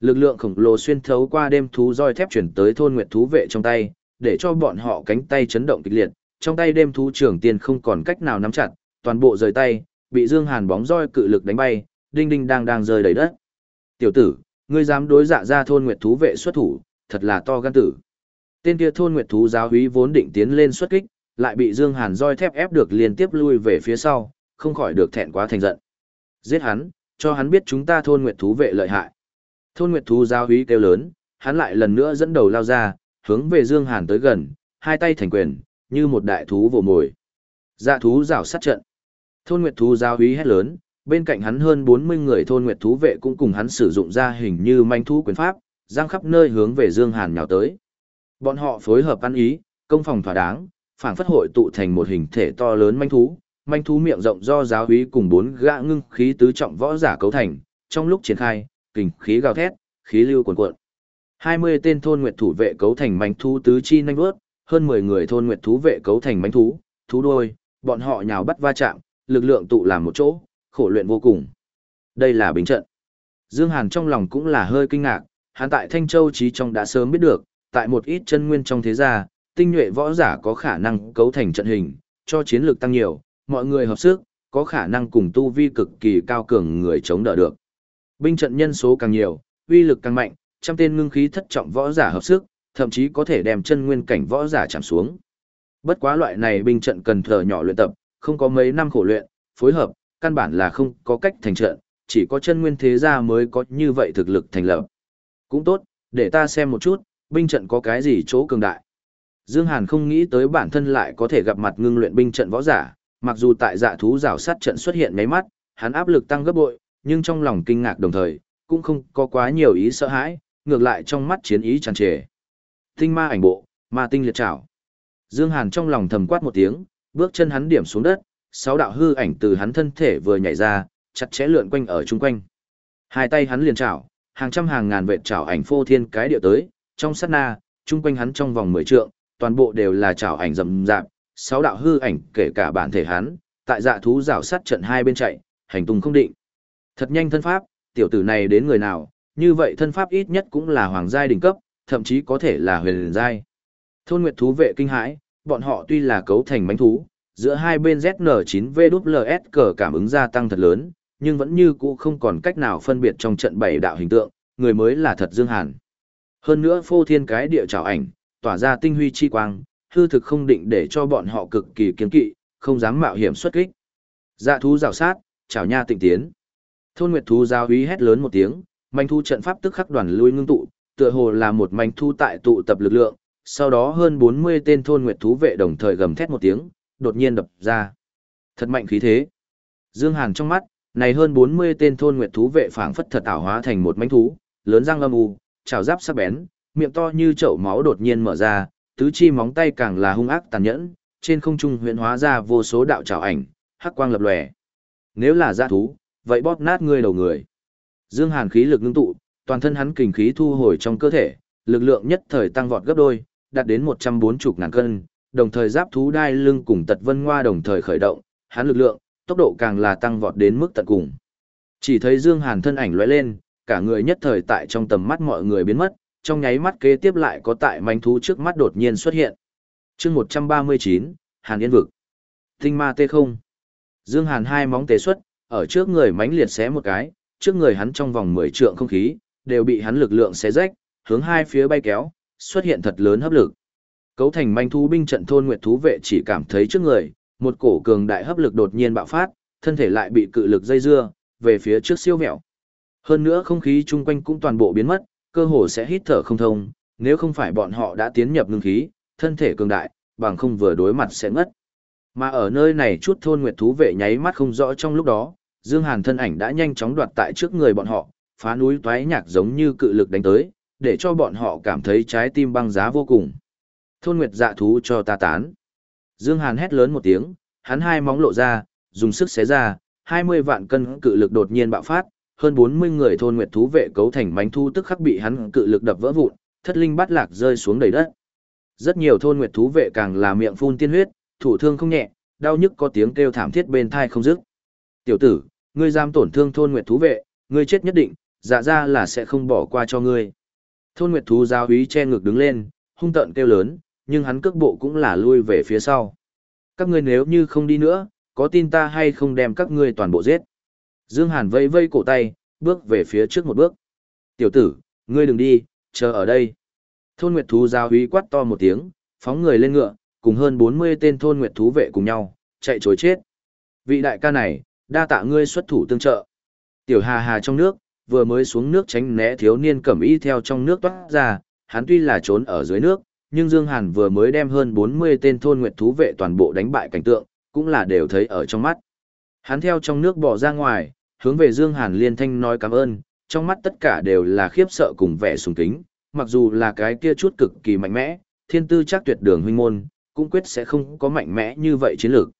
A: Lực lượng khổng lồ xuyên thấu qua đêm thú roi thép chuyển tới thôn nguyệt thú vệ trong tay, để cho bọn họ cánh tay chấn động kịch liệt, trong tay đêm thú trưởng tiền không còn cách nào nắm chặt, toàn bộ rời tay, bị Dương Hàn bóng roi cự lực đánh bay, đinh đinh đang đang rơi đầy đất. Tiểu tử, ngươi dám đối dạ ra thôn nguyệt thú vệ xuất thủ, thật là to gan tử. Tên kia thôn nguyệt thú giáo húy vốn định tiến lên xuất kích, lại bị Dương Hàn roi thép ép được liên tiếp lui về phía sau, không khỏi được thẹn quá thành giận. Giết hắn, cho hắn biết chúng ta thôn nguyệt thú vệ lợi hại. Thôn nguyệt thú giáo húy kêu lớn, hắn lại lần nữa dẫn đầu lao ra, hướng về Dương Hàn tới gần, hai tay thành quyền, như một đại thú vồ mồi. Dạ thú rảo sát trận. Thôn nguyệt thú giáo húy hét lớn, bên cạnh hắn hơn 40 người thôn nguyệt thú vệ cũng cùng hắn sử dụng ra hình như manh thú quyền pháp, giang khắp nơi hướng về Dương Hàn nhào tới. Bọn họ phối hợp ăn ý, công phòng thỏa đáng, phảng phất hội tụ thành một hình thể to lớn manh thú, manh thú miệng rộng do giáo úy cùng bốn gã ngưng khí tứ trọng võ giả cấu thành, trong lúc triển khai, kình khí gào thét, khí lưu cuồn cuộn. 20 tên thôn nguyệt thủ vệ cấu thành manh thú tứ chi nhanh vút hơn 10 người thôn nguyệt thú vệ cấu thành manh thú, thú đôi, bọn họ nhào bắt va chạm, lực lượng tụ làm một chỗ, khổ luyện vô cùng. Đây là bình trận. Dương Hàn trong lòng cũng là hơi kinh ngạc, hắn tại Thanh Châu trí trong đã sớm biết được, tại một ít chân nguyên trong thế gia, tinh nhuệ võ giả có khả năng cấu thành trận hình, cho chiến lược tăng nhiều, mọi người hợp sức, có khả năng cùng tu vi cực kỳ cao cường người chống đỡ được. Binh trận nhân số càng nhiều, uy lực càng mạnh, trăm tên ngưng khí thất trọng võ giả hợp sức, thậm chí có thể đem chân nguyên cảnh võ giả chạm xuống. Bất quá loại này binh trận cần thở nhỏ luyện tập, không có mấy năm khổ luyện, phối hợp, căn bản là không có cách thành trận, chỉ có chân nguyên thế gia mới có như vậy thực lực thành lập. Cũng tốt, để ta xem một chút, Binh trận có cái gì chỗ cường đại? Dương Hàn không nghĩ tới bản thân lại có thể gặp mặt ngưng luyện binh trận võ giả, mặc dù tại dạ thú rào sát trận xuất hiện mấy mắt, hắn áp lực tăng gấp bội, nhưng trong lòng kinh ngạc đồng thời, cũng không có quá nhiều ý sợ hãi, ngược lại trong mắt chiến ý tràn trề. Tinh ma ảnh bộ, ma tinh liệt trảo. Dương Hàn trong lòng thầm quát một tiếng, bước chân hắn điểm xuống đất, sáu đạo hư ảnh từ hắn thân thể vừa nhảy ra, chặt chẽ lượn quanh ở chung quanh. Hai tay hắn liền chảo, hàng trăm hàng ngàn vệt chảo ảnh phô thiên cái điệu tới, trong sát na, chung quanh hắn trong vòng 10 trượng, toàn bộ đều là chảo ảnh rầm rạp, sáu đạo hư ảnh kể cả bản thể hắn, tại dạ thú rào sát trận hai bên chạy, hành tung không định. Thật nhanh thân pháp, tiểu tử này đến người nào, như vậy thân pháp ít nhất cũng là hoàng giai đỉnh cấp, thậm chí có thể là huyền giai. Thôn Nguyệt thú vệ kinh hãi, bọn họ tuy là cấu thành mãnh thú, giữa hai bên ZN9VWS cờ cảm ứng gia tăng thật lớn, nhưng vẫn như cũ không còn cách nào phân biệt trong trận bảy đạo hình tượng, người mới là thật Dương Hàn. Hơn nữa phô thiên cái địa trảo ảnh, tỏa ra tinh huy chi quang, hư thực không định để cho bọn họ cực kỳ kiên kỵ, không dám mạo hiểm xuất kích. Dạ thú rào sát, chảo nha tịnh tiến. Thôn Nguyệt thú giao úy hét lớn một tiếng, manh thu trận pháp tức khắc đoàn lui ngưng tụ, tựa hồ là một manh thu tại tụ tập lực lượng, sau đó hơn 40 tên thôn Nguyệt thú vệ đồng thời gầm thét một tiếng, đột nhiên đập ra. Thật mạnh khí thế. Dương Hàn trong mắt, này hơn 40 tên thôn Nguyệt thú vệ phảng phất thật ảo hóa thành một mãnh thú, lớn răng âm u, chảo giáp sắc bén, miệng to như chậu máu đột nhiên mở ra, tứ chi móng tay càng là hung ác tàn nhẫn, trên không trung huyễn hóa ra vô số đạo trảo ảnh, hắc quang lập lòe. Nếu là gia thú, vậy bóp nát ngươi đầu người. Dương Hàn khí lực ngưng tụ, toàn thân hắn kình khí thu hồi trong cơ thể, lực lượng nhất thời tăng vọt gấp đôi, đạt đến 140 ngàn cân, đồng thời giáp thú đai lưng cùng tật vân ngoa đồng thời khởi động, hắn lực lượng, tốc độ càng là tăng vọt đến mức tận cùng. Chỉ thấy Dương Hàn thân ảnh lóe lên, cả người nhất thời tại trong tầm mắt mọi người biến mất, trong nháy mắt kế tiếp lại có tại manh thú trước mắt đột nhiên xuất hiện. chương 139, Hàn Yên Vực. Tinh ma tê không. Dương Hàn hai móng tế xuất, ở trước người mãnh liệt xé một cái, trước người hắn trong vòng 10 trượng không khí, đều bị hắn lực lượng xé rách, hướng hai phía bay kéo, xuất hiện thật lớn hấp lực. Cấu thành manh thú binh trận thôn nguyệt thú vệ chỉ cảm thấy trước người, một cổ cường đại hấp lực đột nhiên bạo phát, thân thể lại bị cự lực dây dưa, về phía trước siêu mẹo. Hơn nữa không khí chung quanh cũng toàn bộ biến mất, cơ hồ sẽ hít thở không thông, nếu không phải bọn họ đã tiến nhập ngưng khí, thân thể cường đại, bằng không vừa đối mặt sẽ ngất. Mà ở nơi này chút thôn nguyệt thú vệ nháy mắt không rõ trong lúc đó, Dương Hàn thân ảnh đã nhanh chóng đoạt tại trước người bọn họ, phá núi toái nhạc giống như cự lực đánh tới, để cho bọn họ cảm thấy trái tim băng giá vô cùng. Thôn nguyệt dạ thú cho ta tán. Dương Hàn hét lớn một tiếng, hắn hai móng lộ ra, dùng sức xé ra, 20 vạn cân cự lực đột nhiên bạo phát, hơn 40 người thôn nguyệt thú vệ cấu thành mánh thu tức khắc bị hắn cự lực đập vỡ vụn, thất linh bát lạc rơi xuống đầy đất. Rất nhiều thôn nguyệt thú vệ càng là miệng phun tiên huyết, thủ thương không nhẹ, đau nhức có tiếng kêu thảm thiết bên thai không dứt. Tiểu tử, ngươi dám tổn thương thôn nguyệt thú vệ, ngươi chết nhất định, dạ ra là sẽ không bỏ qua cho ngươi. Thôn nguyệt thú giáo úy che ngực đứng lên, hung tợn kêu lớn, nhưng hắn cước bộ cũng là lui về phía sau. Các ngươi nếu như không đi nữa, có tin ta hay không đem các ngươi toàn bộ giết. Dương Hàn vây vây cổ tay, bước về phía trước một bước. Tiểu tử, ngươi đừng đi, chờ ở đây. Thôn Nguyệt Thú giao úy quát to một tiếng, phóng người lên ngựa, cùng hơn 40 tên thôn Nguyệt Thú vệ cùng nhau, chạy trối chết. Vị đại ca này, đa tạ ngươi xuất thủ tương trợ. Tiểu Hà Hà trong nước, vừa mới xuống nước tránh né thiếu niên cẩm y theo trong nước toát ra, hắn tuy là trốn ở dưới nước, nhưng Dương Hàn vừa mới đem hơn 40 tên thôn Nguyệt Thú vệ toàn bộ đánh bại cảnh tượng, cũng là đều thấy ở trong mắt. Hắn theo trong nước bỏ ra ngoài, hướng về Dương Hàn liên thanh nói cảm ơn, trong mắt tất cả đều là khiếp sợ cùng vẻ sùng kính, mặc dù là cái kia chút cực kỳ mạnh mẽ, thiên tư chắc tuyệt đường huynh môn, cũng quyết sẽ không có mạnh mẽ như vậy chiến lược.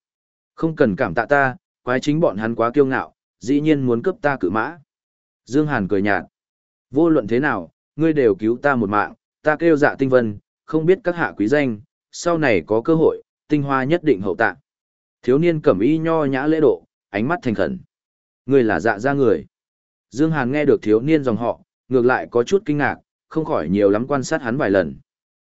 A: Không cần cảm tạ ta, quái chính bọn hắn quá kiêu ngạo, dĩ nhiên muốn cướp ta cự mã. Dương Hàn cười nhạt. Vô luận thế nào, ngươi đều cứu ta một mạng, ta kêu dạ tinh vân, không biết các hạ quý danh, sau này có cơ hội, tinh hoa nhất định hậu tạ. Thiếu niên cẩm y nho nhã lễ độ, ánh mắt thành khẩn. người là dạ ra người. Dương Hàn nghe được thiếu niên dòng họ, ngược lại có chút kinh ngạc, không khỏi nhiều lắm quan sát hắn vài lần.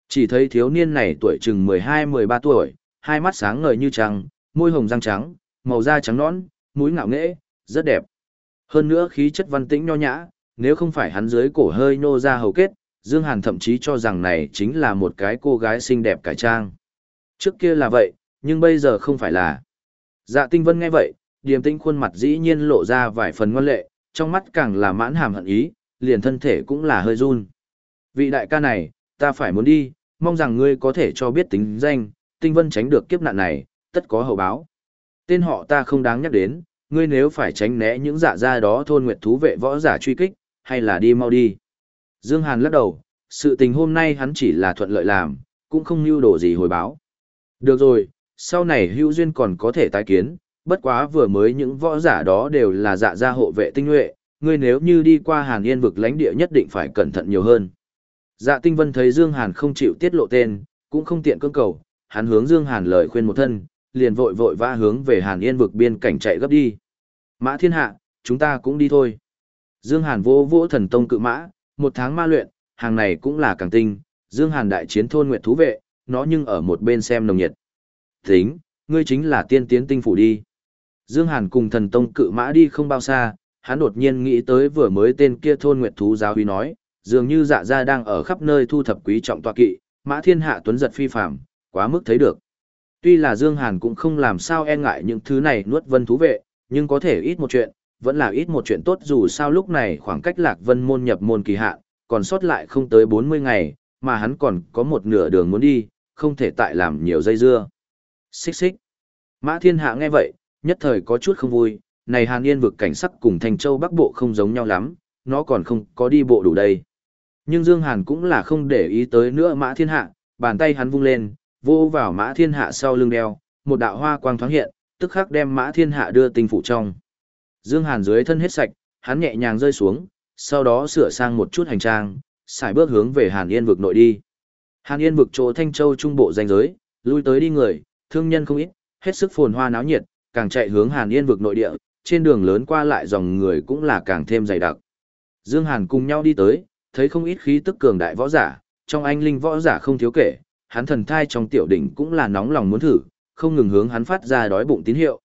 A: Chỉ thấy thiếu niên này tuổi chừng 12-13 tuổi, hai mắt sáng ngời như trăng, môi hồng răng trắng, màu da trắng nõn, mũi ngạo nghễ, rất đẹp. Hơn nữa khí chất văn tĩnh nho nhã, nếu không phải hắn dưới cổ hơi nô ra hầu kết, Dương Hàn thậm chí cho rằng này chính là một cái cô gái xinh đẹp cải trang. Trước kia là vậy, nhưng bây giờ không phải là. Dạ tinh vân nghe vậy, điềm tĩnh khuôn mặt dĩ nhiên lộ ra vài phần ngoan lệ, trong mắt càng là mãn hàm hận ý, liền thân thể cũng là hơi run. Vị đại ca này, ta phải muốn đi, mong rằng ngươi có thể cho biết tính danh, tinh vân tránh được kiếp nạn này, tất có hậu báo. Tên họ ta không đáng nhắc đến, ngươi nếu phải tránh né những dạ gia đó thôn nguyệt thú vệ võ giả truy kích, hay là đi mau đi. Dương Hàn lắc đầu, sự tình hôm nay hắn chỉ là thuận lợi làm, cũng không lưu đồ gì hồi báo. Được rồi, sau này hữu duyên còn có thể tái kiến, bất quá vừa mới những võ giả đó đều là dạ gia hộ vệ tinh nhuệ, ngươi nếu như đi qua Hàn Yên vực lãnh địa nhất định phải cẩn thận nhiều hơn. Dạ Tinh Vân thấy Dương Hàn không chịu tiết lộ tên, cũng không tiện cưỡng cầu, hắn hướng Dương Hàn lời khuyên một thân, liền vội vội vã hướng về Hàn Yên vực biên cảnh chạy gấp đi. Mã Thiên Hạ, chúng ta cũng đi thôi. Dương Hàn vô vỗ thần tông cự mã, một tháng ma luyện, hàng này cũng là càng tinh, Dương Hàn đại chiến thôn nguyệt thú vệ, nó nhưng ở một bên xem nồng nhiệt. Tính, ngươi chính là tiên tiến tinh phủ đi. Dương Hàn cùng thần tông cự mã đi không bao xa, hắn đột nhiên nghĩ tới vừa mới tên kia thôn nguyệt thú giáo uy nói, dường như dạ gia đang ở khắp nơi thu thập quý trọng tọa kỵ, mã thiên hạ tuấn giật phi phàm, quá mức thấy được. Tuy là Dương Hàn cũng không làm sao e ngại những thứ này nuốt vân thú vệ, nhưng có thể ít một chuyện, vẫn là ít một chuyện tốt dù sao lúc này khoảng cách lạc vân môn nhập môn kỳ hạn, còn sót lại không tới 40 ngày, mà hắn còn có một nửa đường muốn đi, không thể tại làm nhiều dây dưa. Xích xích. Mã thiên hạ nghe vậy, nhất thời có chút không vui, này Hàn Yên vực cảnh sắc cùng Thành Châu Bắc Bộ không giống nhau lắm, nó còn không có đi bộ đủ đây. Nhưng Dương Hàn cũng là không để ý tới nữa Mã Thiên Hạ, bàn tay hắn vung lên, vô vào Mã Thiên Hạ sau lưng đeo, một đạo hoa quang thoáng hiện, tức khắc đem Mã Thiên Hạ đưa tinh phủ trong. Dương Hàn dưới thân hết sạch, hắn nhẹ nhàng rơi xuống, sau đó sửa sang một chút hành trang, xài bước hướng về Hàn Yên vực nội đi. Hàn Yên vực chỗ Thanh Châu trung bộ danh giới, lui tới đi người, thương nhân không ít, hết sức phồn hoa náo nhiệt, càng chạy hướng Hàn Yên vực nội địa, trên đường lớn qua lại dòng người cũng là càng thêm dày đặc. Dương Hàn cùng nhau đi tới, thấy không ít khí tức cường đại võ giả, trong anh linh võ giả không thiếu kể, hắn thần thai trong tiểu đỉnh cũng là nóng lòng muốn thử, không ngừng hướng hắn phát ra đói bụng tín hiệu.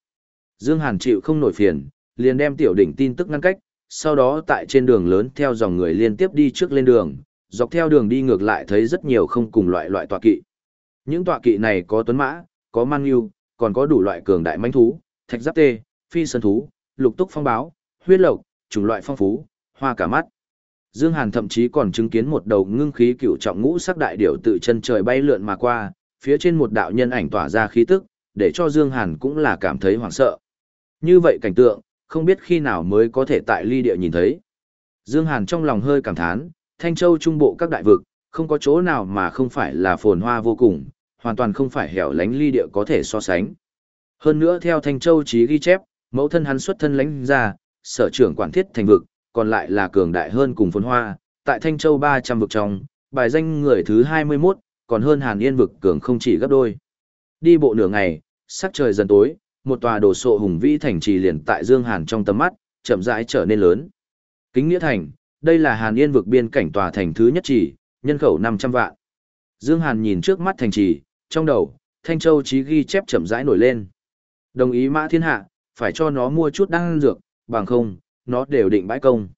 A: Dương Hàn chịu không nổi phiền, liền đem tiểu đỉnh tin tức ngăn cách, sau đó tại trên đường lớn theo dòng người liên tiếp đi trước lên đường, dọc theo đường đi ngược lại thấy rất nhiều không cùng loại loại tọa kỵ. Những tọa kỵ này có tuấn mã, có mang yêu, còn có đủ loại cường đại mãnh thú, thạch giáp tê, phi sơn thú, lục túc phong báo, huyết lộc, chủng loại phong phú, hoa cả mắt. Dương Hàn thậm chí còn chứng kiến một đầu ngưng khí cựu trọng ngũ sắc đại điểu tự chân trời bay lượn mà qua, phía trên một đạo nhân ảnh tỏa ra khí tức, để cho Dương Hàn cũng là cảm thấy hoảng sợ. Như vậy cảnh tượng, không biết khi nào mới có thể tại ly địa nhìn thấy. Dương Hàn trong lòng hơi cảm thán, Thanh Châu trung bộ các đại vực, không có chỗ nào mà không phải là phồn hoa vô cùng, hoàn toàn không phải hẻo lánh ly địa có thể so sánh. Hơn nữa theo Thanh Châu chí ghi chép, mẫu thân hắn xuất thân lãnh ra, sở trưởng quản thiết thành vực, còn lại là cường đại hơn cùng phồn hoa, tại Thanh Châu 300 vực trong, bài danh người thứ 21, còn hơn Hàn Yên vực cường không chỉ gấp đôi. Đi bộ nửa ngày, sắc trời dần tối, một tòa đồ sộ hùng vĩ thành trì liền tại Dương Hàn trong tầm mắt, chậm rãi trở nên lớn. Kính Nghĩa Thành, đây là Hàn Yên vực biên cảnh tòa thành thứ nhất chỉ, nhân khẩu 500 vạn. Dương Hàn nhìn trước mắt thành trì, trong đầu, Thanh Châu chí ghi chép chậm rãi nổi lên. Đồng ý Mã Thiên Hạ, phải cho nó mua chút đan dược, bằng không, nó đều định bãi công.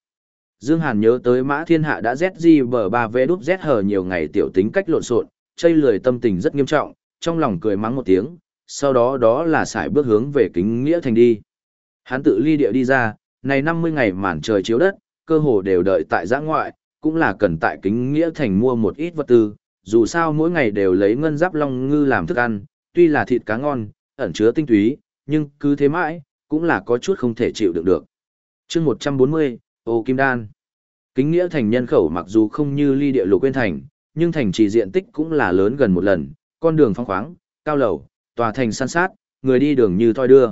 A: Dương Hàn nhớ tới Mã Thiên Hạ đã ZG bờ 3 vẽ đúp Z hờ nhiều ngày tiểu tính cách lộn xộn, chây lười tâm tình rất nghiêm trọng, trong lòng cười mắng một tiếng, sau đó đó là xài bước hướng về kính nghĩa thành đi. Hắn tự ly địa đi ra, này 50 ngày màn trời chiếu đất, cơ hồ đều đợi tại giã ngoại, cũng là cần tại kính nghĩa thành mua một ít vật tư, dù sao mỗi ngày đều lấy ngân giáp long ngư làm thức ăn, tuy là thịt cá ngon, ẩn chứa tinh túy, nhưng cứ thế mãi, cũng là có chút không thể chịu đựng được. chương 140, Ô Kim Đan. Kính nghĩa thành nhân khẩu mặc dù không như ly địa lục quên thành, nhưng thành trì diện tích cũng là lớn gần một lần, con đường phong khoáng, cao lầu, tòa thành san sát, người đi đường như thoi đưa.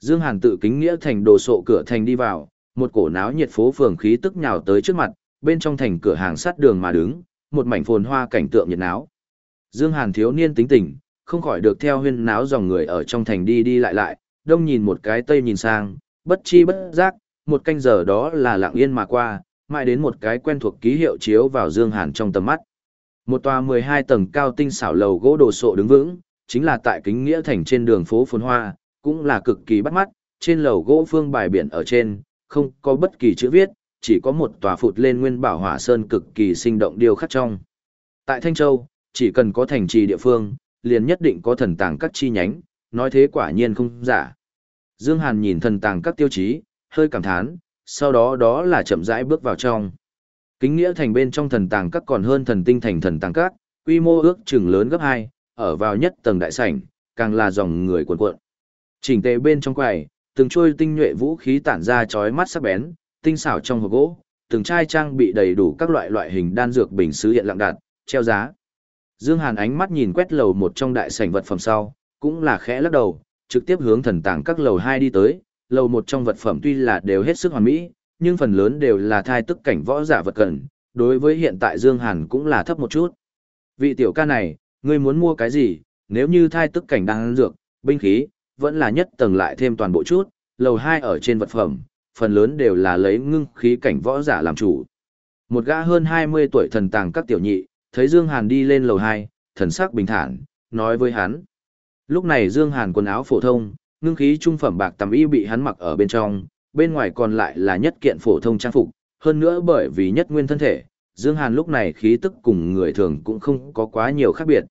A: Dương Hàn tự kính nghĩa thành đồ sộ cửa thành đi vào, một cổ náo nhiệt phố phường khí tức nhào tới trước mặt, bên trong thành cửa hàng sát đường mà đứng, một mảnh phồn hoa cảnh tượng nhiệt náo. Dương Hàn thiếu niên tính tình, không khỏi được theo huyên náo dòng người ở trong thành đi đi lại lại, đông nhìn một cái tây nhìn sang, bất chi bất giác, một canh giờ đó là lặng yên mà qua, mãi đến một cái quen thuộc ký hiệu chiếu vào Dương Hàn trong tầm mắt. Một tòa 12 tầng cao tinh xảo lầu gỗ đồ sộ đứng vững, chính là tại kính nghĩa thành trên đường phố phồn hoa, cũng là cực kỳ bắt mắt, trên lầu gỗ phương bài biển ở trên, không có bất kỳ chữ viết, chỉ có một tòa phụt lên nguyên bảo hỏa sơn cực kỳ sinh động điêu khắc trong. Tại Thanh Châu, chỉ cần có thành trì địa phương, liền nhất định có thần tàng các chi nhánh, nói thế quả nhiên không giả. Dương Hàn nhìn thần tàng các tiêu chí, hơi cảm thán, sau đó đó là chậm rãi bước vào trong. Kính nghĩa thành bên trong thần tàng các còn hơn thần tinh thành thần tàng các, quy mô ước chừng lớn gấp 2, ở vào nhất tầng đại sảnh, càng là dòng người cuồn cuộn. Chỉnh tề bên trong quầy, từng trôi tinh nhuệ vũ khí tản ra chói mắt sắc bén, tinh xảo trong hộp gỗ, từng chai trang bị đầy đủ các loại loại hình đan dược bình sứ hiện lặng đặt, treo giá. Dương Hàn ánh mắt nhìn quét lầu một trong đại sảnh vật phẩm sau, cũng là khẽ lắc đầu, trực tiếp hướng thần tàng các lầu hai đi tới, lầu một trong vật phẩm tuy là đều hết sức hoàn mỹ, nhưng phần lớn đều là thai tức cảnh võ giả vật cần, đối với hiện tại Dương Hàn cũng là thấp một chút. Vị tiểu ca này, ngươi muốn mua cái gì, nếu như thai tức cảnh đang dược, binh khí, vẫn là nhất tầng lại thêm toàn bộ chút, lầu hai ở trên vật phẩm, phần lớn đều là lấy ngưng khí cảnh võ giả làm chủ. Một gã hơn 20 tuổi thần tàng các tiểu nhị, thấy Dương Hàn đi lên lầu 2, thần sắc bình thản, nói với hắn. Lúc này Dương Hàn quần áo phổ thông, ngưng khí trung phẩm bạc tầm y bị hắn mặc ở bên trong, bên ngoài còn lại là nhất kiện phổ thông trang phục, hơn nữa bởi vì nhất nguyên thân thể, Dương Hàn lúc này khí tức cùng người thường cũng không có quá nhiều khác biệt.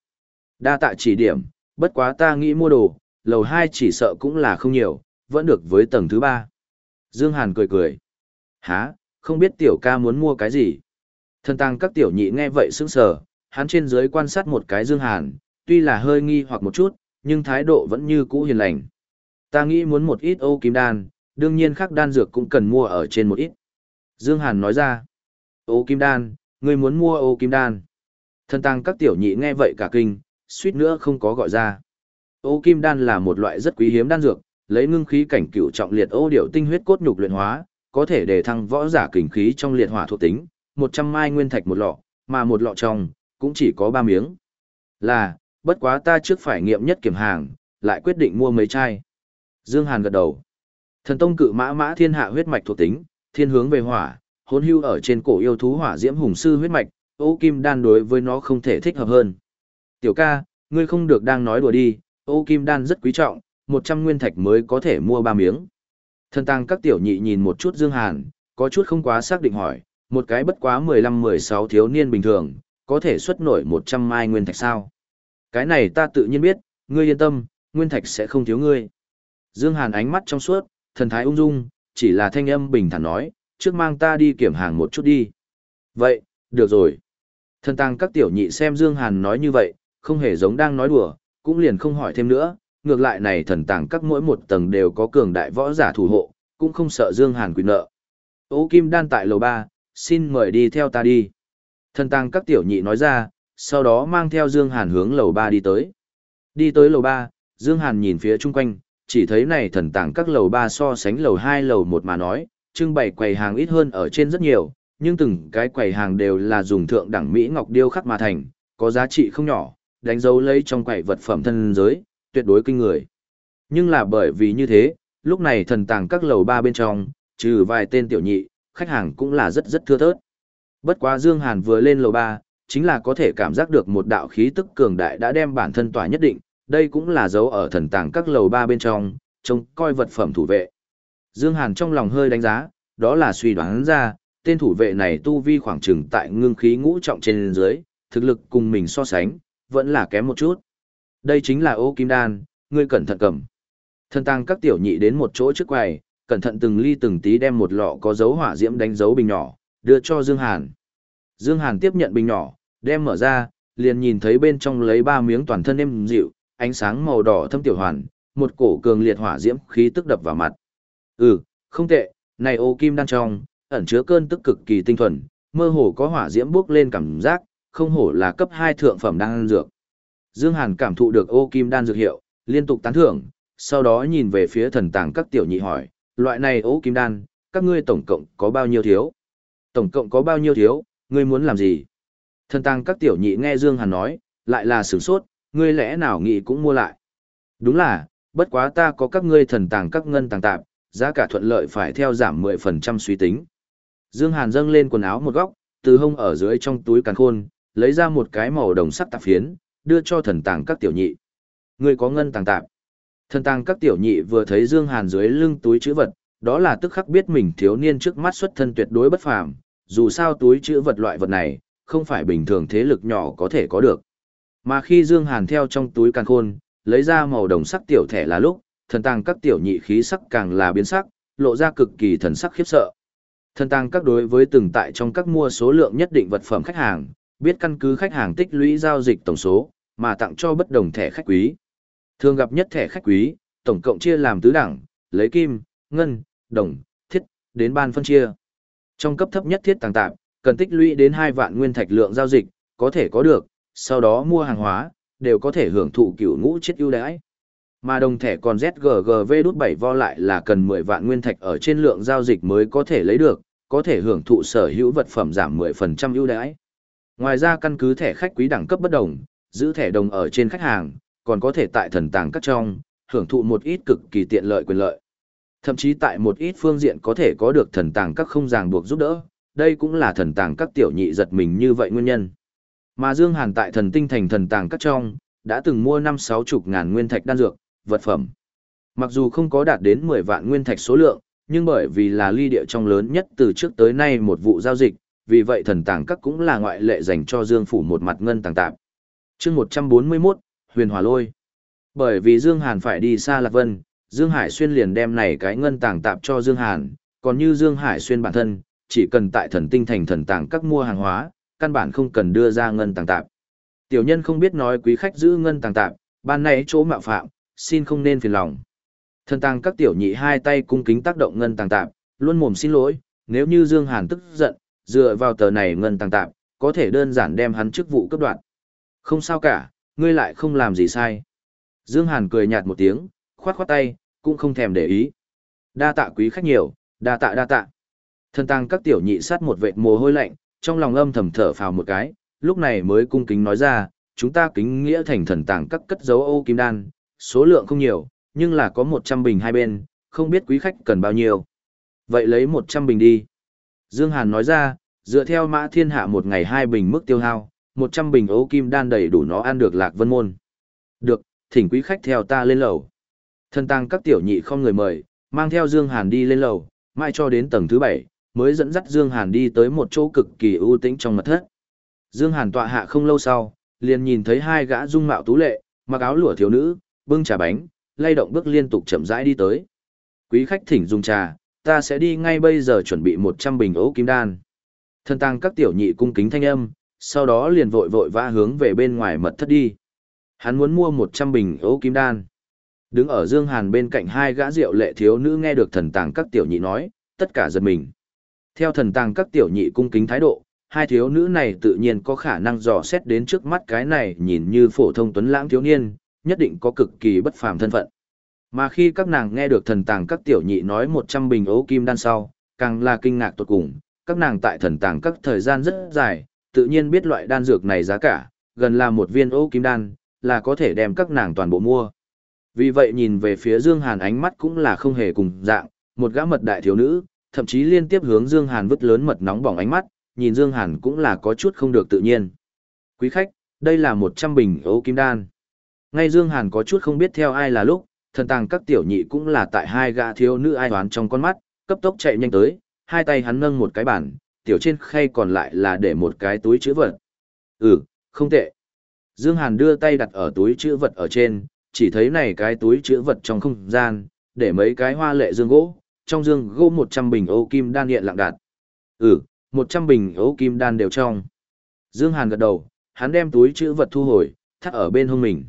A: Đa tạ chỉ điểm, bất quá ta nghĩ mua đồ, lầu 2 chỉ sợ cũng là không nhiều, vẫn được với tầng thứ 3. Dương Hàn cười cười. Hả, không biết tiểu ca muốn mua cái gì? Thần tăng các tiểu nhị nghe vậy sững sờ, hắn trên dưới quan sát một cái Dương Hàn, tuy là hơi nghi hoặc một chút, nhưng thái độ vẫn như cũ hiền lành. Ta nghĩ muốn một ít ô kim đan, đương nhiên khác đan dược cũng cần mua ở trên một ít. Dương Hàn nói ra, ô kim đan, ngươi muốn mua ô kim đan. Thần tăng các tiểu nhị nghe vậy cả kinh, suýt nữa không có gọi ra. Ô kim đan là một loại rất quý hiếm đan dược, lấy ngưng khí cảnh cửu trọng liệt ô điểu tinh huyết cốt nhục luyện hóa, có thể để thăng võ giả kình khí trong liệt hỏa thuộc tính, 100 mai nguyên thạch một lọ, mà một lọ trong cũng chỉ có 3 miếng. Là, bất quá ta trước phải nghiệm nhất kiểm hàng, lại quyết định mua mấy chai. Dương Hàn gật đầu. Thần tông cự mã mã thiên hạ huyết mạch thuộc tính, thiên hướng về hỏa, hỗn hưu ở trên cổ yêu thú hỏa diễm hùng sư huyết mạch, ô kim đan đối với nó không thể thích hợp hơn. Tiểu ca, ngươi không được đang nói đùa đi, ô kim đan rất quý trọng, 100 nguyên thạch mới có thể mua ba miếng. Thần tăng các tiểu nhị nhìn một chút Dương Hàn, có chút không quá xác định hỏi, một cái bất quá 15-16 thiếu niên bình thường, có thể xuất nổi 100 mai nguyên thạch sao? Cái này ta tự nhiên biết, ngươi yên tâm, nguyên thạch sẽ không thiếu ngươi. Dương Hàn ánh mắt trong suốt, thần thái ung dung, chỉ là thanh âm bình thản nói, trước mang ta đi kiểm hàng một chút đi. Vậy, được rồi. Thần tăng các tiểu nhị xem Dương Hàn nói như vậy, không hề giống đang nói đùa, cũng liền không hỏi thêm nữa, ngược lại này thần tàng các mỗi một tầng đều có cường đại võ giả thủ hộ, cũng không sợ Dương Hàn quyền nợ. Ô Kim Đan tại lầu 3, xin mời đi theo ta đi. Thần tàng các tiểu nhị nói ra, sau đó mang theo Dương Hàn hướng lầu 3 đi tới. Đi tới lầu 3, Dương Hàn nhìn phía chung quanh, chỉ thấy này thần tàng các lầu 3 so sánh lầu 2 lầu 1 mà nói, trưng bày quầy hàng ít hơn ở trên rất nhiều, nhưng từng cái quầy hàng đều là dùng thượng đẳng Mỹ Ngọc điêu khắc mà thành, có giá trị không nhỏ, đánh dấu lấy trong quậy vật phẩm thân giới, tuyệt đối kinh người. Nhưng là bởi vì như thế, lúc này thần tàng các lầu ba bên trong, trừ vài tên tiểu nhị, khách hàng cũng là rất rất thưa thớt. Bất quá Dương Hàn vừa lên lầu ba, chính là có thể cảm giác được một đạo khí tức cường đại đã đem bản thân tỏa nhất định, đây cũng là dấu ở thần tàng các lầu ba bên trong, trông coi vật phẩm thủ vệ. Dương Hàn trong lòng hơi đánh giá, đó là suy đoán ra, tên thủ vệ này tu vi khoảng chừng tại ngưng khí ngũ trọng trên dưới, thực lực cùng mình so sánh, vẫn là kém một chút. Đây chính là ô kim đan, ngươi cẩn thận cầm. Thân tăng các tiểu nhị đến một chỗ trước quầy, cẩn thận từng ly từng tí đem một lọ có dấu hỏa diễm đánh dấu bình nhỏ, đưa cho Dương Hàn. Dương Hàn tiếp nhận bình nhỏ, đem mở ra, liền nhìn thấy bên trong lấy ba miếng toàn thân êm dịu, ánh sáng màu đỏ thâm tiểu hoàn, một cổ cường liệt hỏa diễm khí tức đập vào mặt. Ừ, không tệ, này ô kim đan trong, ẩn chứa cơn tức cực kỳ tinh thuần, mơ hồ có hỏa diễm bước lên cảm giác, không hổ là cấp 2 thượng phẩm đan dược. Dương Hàn cảm thụ được ô kim đan dược hiệu, liên tục tán thưởng, sau đó nhìn về phía thần tàng các tiểu nhị hỏi, loại này ô kim đan, các ngươi tổng cộng có bao nhiêu thiếu? Tổng cộng có bao nhiêu thiếu, ngươi muốn làm gì? Thần tàng các tiểu nhị nghe Dương Hàn nói, lại là sửng sốt, ngươi lẽ nào nghĩ cũng mua lại? Đúng là, bất quá ta có các ngươi thần tàng các ngân tàng tạp, giá cả thuận lợi phải theo giảm 10% suy tính. Dương Hàn dâng lên quần áo một góc, từ hông ở dưới trong túi càn khôn, lấy ra một cái màu đồng sắc tạp phiến, đưa cho thần tàng các tiểu nhị. Người có ngân tàng tạp. Thần tàng các tiểu nhị vừa thấy Dương Hàn dưới lưng túi chữ vật, đó là tức khắc biết mình thiếu niên trước mắt xuất thân tuyệt đối bất phàm, dù sao túi chữ vật loại vật này, không phải bình thường thế lực nhỏ có thể có được. Mà khi Dương Hàn theo trong túi càng khôn, lấy ra màu đồng sắc tiểu thẻ là lúc, thần tàng các tiểu nhị khí sắc càng là biến sắc, lộ ra cực kỳ thần sắc khiếp sợ. Thần tàng các đối với từng tại trong các mua số lượng nhất định vật phẩm khách hàng, biết căn cứ khách hàng tích lũy giao dịch tổng số, mà tặng cho bất đồng thẻ khách quý. Thường gặp nhất thẻ khách quý, tổng cộng chia làm tứ đẳng, lấy kim, ngân, đồng, thiết, đến ban phân chia. Trong cấp thấp nhất thiết tàng tạm, cần tích lũy đến 2 vạn nguyên thạch lượng giao dịch, có thể có được, sau đó mua hàng hóa, đều có thể hưởng thụ cửu ngũ chết ưu đãi. Mà đồng thẻ còn ZGGV đút 7 vo lại là cần 10 vạn nguyên thạch ở trên lượng giao dịch mới có thể lấy được, có thể hưởng thụ sở hữu vật phẩm giảm 10% ưu đãi. Ngoài ra căn cứ thẻ khách quý đẳng cấp bất đồng, giữ thẻ đồng ở trên khách hàng, còn có thể tại thần tàng các trong, hưởng thụ một ít cực kỳ tiện lợi quyền lợi. Thậm chí tại một ít phương diện có thể có được thần tàng các không ràng buộc giúp đỡ, đây cũng là thần tàng các tiểu nhị giật mình như vậy nguyên nhân. Mà Dương Hàn tại thần tinh thành thần tàng các trong, đã từng mua năm sáu chục ngàn nguyên thạch đan dược, vật phẩm. Mặc dù không có đạt đến 10 vạn nguyên thạch số lượng, nhưng bởi vì là ly địa trong lớn nhất từ trước tới nay một vụ giao dịch, vì vậy thần tàng các cũng là ngoại lệ dành cho Dương Phủ một mặt ngân tàng tạp. chương 141, Huyền Hòa Lôi. Bởi vì Dương Hàn phải đi xa Lạc Vân, Dương Hải Xuyên liền đem này cái ngân tàng tạp cho Dương Hàn, còn như Dương Hải Xuyên bản thân, chỉ cần tại thần tinh thành thần tàng các mua hàng hóa, căn bản không cần đưa ra ngân tàng tạp. Tiểu nhân không biết nói quý khách giữ ngân tàng tạp, ban nãy chỗ mạo phạm, xin không nên phiền lòng. Thần tàng các tiểu nhị hai tay cung kính tác động ngân tàng tạp, luôn mồm xin lỗi, nếu như Dương Hàn tức giận, dựa vào tờ này ngân tàng tạp, có thể đơn giản đem hắn chức vụ cấp đoạn. Không sao cả, ngươi lại không làm gì sai. Dương Hàn cười nhạt một tiếng, khoát khoát tay, cũng không thèm để ý. Đa tạ quý khách nhiều, đa tạ đa tạ. Thần tàng các tiểu nhị sát một vệt mồ hôi lạnh, trong lòng âm thầm thở phào một cái, lúc này mới cung kính nói ra, chúng ta kính nghĩa thành thần tàng các cất dấu ô kim đan, số lượng không nhiều, nhưng là có 100 bình hai bên, không biết quý khách cần bao nhiêu. Vậy lấy 100 bình đi. Dương Hàn nói ra, dựa theo mã thiên hạ một ngày hai bình mức tiêu hao, 100 bình ấu kim đan đầy đủ nó ăn được lạc vân môn. Được, thỉnh quý khách theo ta lên lầu. Thân tăng các tiểu nhị không người mời, mang theo Dương Hàn đi lên lầu, mai cho đến tầng thứ 7, mới dẫn dắt Dương Hàn đi tới một chỗ cực kỳ ưu tĩnh trong mật thất. Dương Hàn tọa hạ không lâu sau, liền nhìn thấy hai gã dung mạo tú lệ, mặc áo lụa thiếu nữ, bưng trà bánh, lay động bước liên tục chậm rãi đi tới. Quý khách thỉnh dùng trà, ta sẽ đi ngay bây giờ chuẩn bị 100 bình ấu kim đan. Thân tăng các tiểu nhị cung kính thanh âm, sau đó liền vội vội vã hướng về bên ngoài mật thất đi. Hắn muốn mua 100 bình ấu kim đan. Đứng ở Dương Hàn bên cạnh hai gã rượu lệ thiếu nữ nghe được thần tàng các tiểu nhị nói, tất cả giật mình. Theo thần tàng các tiểu nhị cung kính thái độ, hai thiếu nữ này tự nhiên có khả năng dò xét đến trước mắt cái này nhìn như phổ thông tuấn lãng thiếu niên, nhất định có cực kỳ bất phàm thân phận. Mà khi các nàng nghe được thần tàng các tiểu nhị nói 100 bình ấu kim đan sau, càng là kinh ngạc tột cùng, các nàng tại thần tàng các thời gian rất dài, tự nhiên biết loại đan dược này giá cả, gần là một viên ấu kim đan, là có thể đem các nàng toàn bộ mua. Vì vậy nhìn về phía Dương Hàn ánh mắt cũng là không hề cùng dạng, một gã mật đại thiếu nữ, thậm chí liên tiếp hướng Dương Hàn vứt lớn mật nóng bỏng ánh mắt, nhìn Dương Hàn cũng là có chút không được tự nhiên. Quý khách, đây là 100 bình ấu kim đan. Ngay Dương Hàn có chút không biết theo ai là lúc, thần tàng các tiểu nhị cũng là tại hai gã thiếu nữ ai toán trong con mắt, cấp tốc chạy nhanh tới, hai tay hắn nâng một cái bàn, tiểu trên khay còn lại là để một cái túi chữ vật. Ừ, không tệ. Dương Hàn đưa tay đặt ở túi chữ vật ở trên, chỉ thấy này cái túi chữ vật trong không gian, để mấy cái hoa lệ dương gỗ, trong dương gỗ 100 bình ô kim đan hiện lặng đạt. Ừ, 100 bình ô kim đan đều trong. Dương Hàn gật đầu, hắn đem túi chữ vật thu hồi, thắt ở bên hông mình.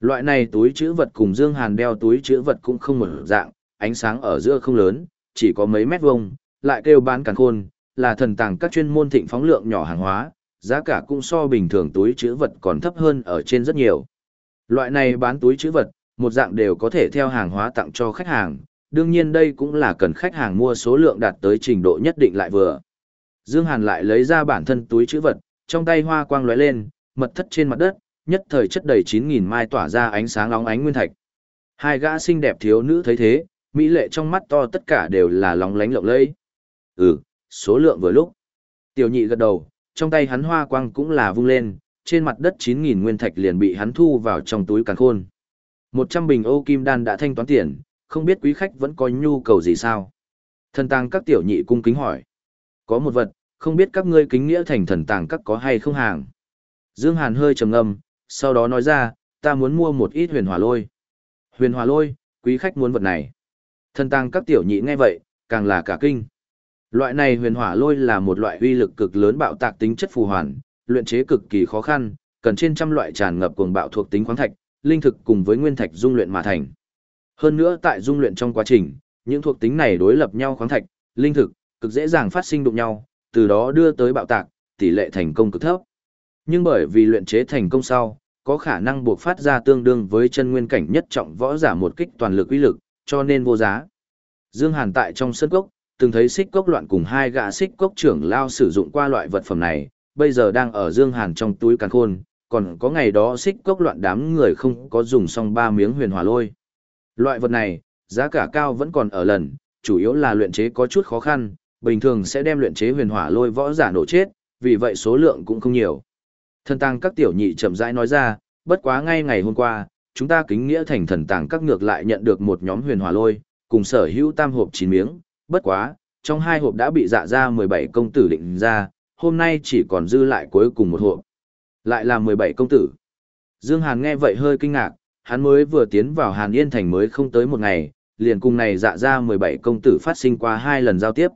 A: Loại này túi chữ vật cùng Dương Hàn đeo túi chữ vật cũng không mở dạng, ánh sáng ở giữa không lớn, chỉ có mấy mét vuông, lại kêu bán càng khôn, là thần tàng các chuyên môn thịnh phóng lượng nhỏ hàng hóa, giá cả cũng so bình thường túi chữ vật còn thấp hơn ở trên rất nhiều. Loại này bán túi chữ vật, một dạng đều có thể theo hàng hóa tặng cho khách hàng, đương nhiên đây cũng là cần khách hàng mua số lượng đạt tới trình độ nhất định lại vừa. Dương Hàn lại lấy ra bản thân túi chữ vật, trong tay hoa quang lóe lên, mật thất trên mặt đất, nhất thời chất đầy 9.000 mai tỏa ra ánh sáng long ánh nguyên thạch. Hai gã xinh đẹp thiếu nữ thấy thế, mỹ lệ trong mắt to tất cả đều là lóng lánh lộng lẫy. Ừ, số lượng vừa lúc. Tiểu nhị gật đầu, trong tay hắn hoa quang cũng là vung lên, trên mặt đất 9.000 nguyên thạch liền bị hắn thu vào trong túi càng khôn. 100 bình ô kim đan đã thanh toán tiền, không biết quý khách vẫn có nhu cầu gì sao? Thần tàng các tiểu nhị cung kính hỏi. Có một vật, không biết các ngươi kính nghĩa thành thần tàng các có hay không hàng. Dương Hàn hơi trầm ngâm, sau đó nói ra, ta muốn mua một ít huyền hỏa lôi. Huyền hỏa lôi, quý khách muốn vật này. Thần tăng các tiểu nhị nghe vậy, càng là cả kinh. Loại này huyền hỏa lôi là một loại uy lực cực lớn bạo tạc tính chất phù hoàn, luyện chế cực kỳ khó khăn, cần trên trăm loại tràn ngập cuồng bạo thuộc tính khoáng thạch, linh thực cùng với nguyên thạch dung luyện mà thành. Hơn nữa tại dung luyện trong quá trình, những thuộc tính này đối lập nhau khoáng thạch, linh thực, cực dễ dàng phát sinh đụng nhau, từ đó đưa tới bạo tạc, tỷ lệ thành công cực thấp. Nhưng bởi vì luyện chế thành công sau, có khả năng buộc phát ra tương đương với chân nguyên cảnh nhất trọng võ giả một kích toàn lực uy lực, cho nên vô giá. Dương Hàn tại trong sân cốc, từng thấy xích cốc loạn cùng hai gã xích cốc trưởng lao sử dụng qua loại vật phẩm này, bây giờ đang ở Dương Hàn trong túi càn khôn, còn có ngày đó xích cốc loạn đám người không có dùng xong ba miếng huyền hỏa lôi. Loại vật này, giá cả cao vẫn còn ở lần, chủ yếu là luyện chế có chút khó khăn, bình thường sẽ đem luyện chế huyền hỏa lôi võ giả nổ chết, vì vậy số lượng cũng không nhiều. Thần tàng các tiểu nhị chậm rãi nói ra, bất quá ngay ngày hôm qua, chúng ta kính nghĩa thành thần tàng các ngược lại nhận được một nhóm huyền hỏa lôi, cùng sở hữu tam hộp chín miếng, bất quá, trong hai hộp đã bị dạ ra 17 công tử định ra, hôm nay chỉ còn dư lại cuối cùng một hộp. Lại là 17 công tử. Dương Hàn nghe vậy hơi kinh ngạc, hắn mới vừa tiến vào Hàn Yên Thành mới không tới một ngày, liền cùng này dạ ra 17 công tử phát sinh qua hai lần giao tiếp.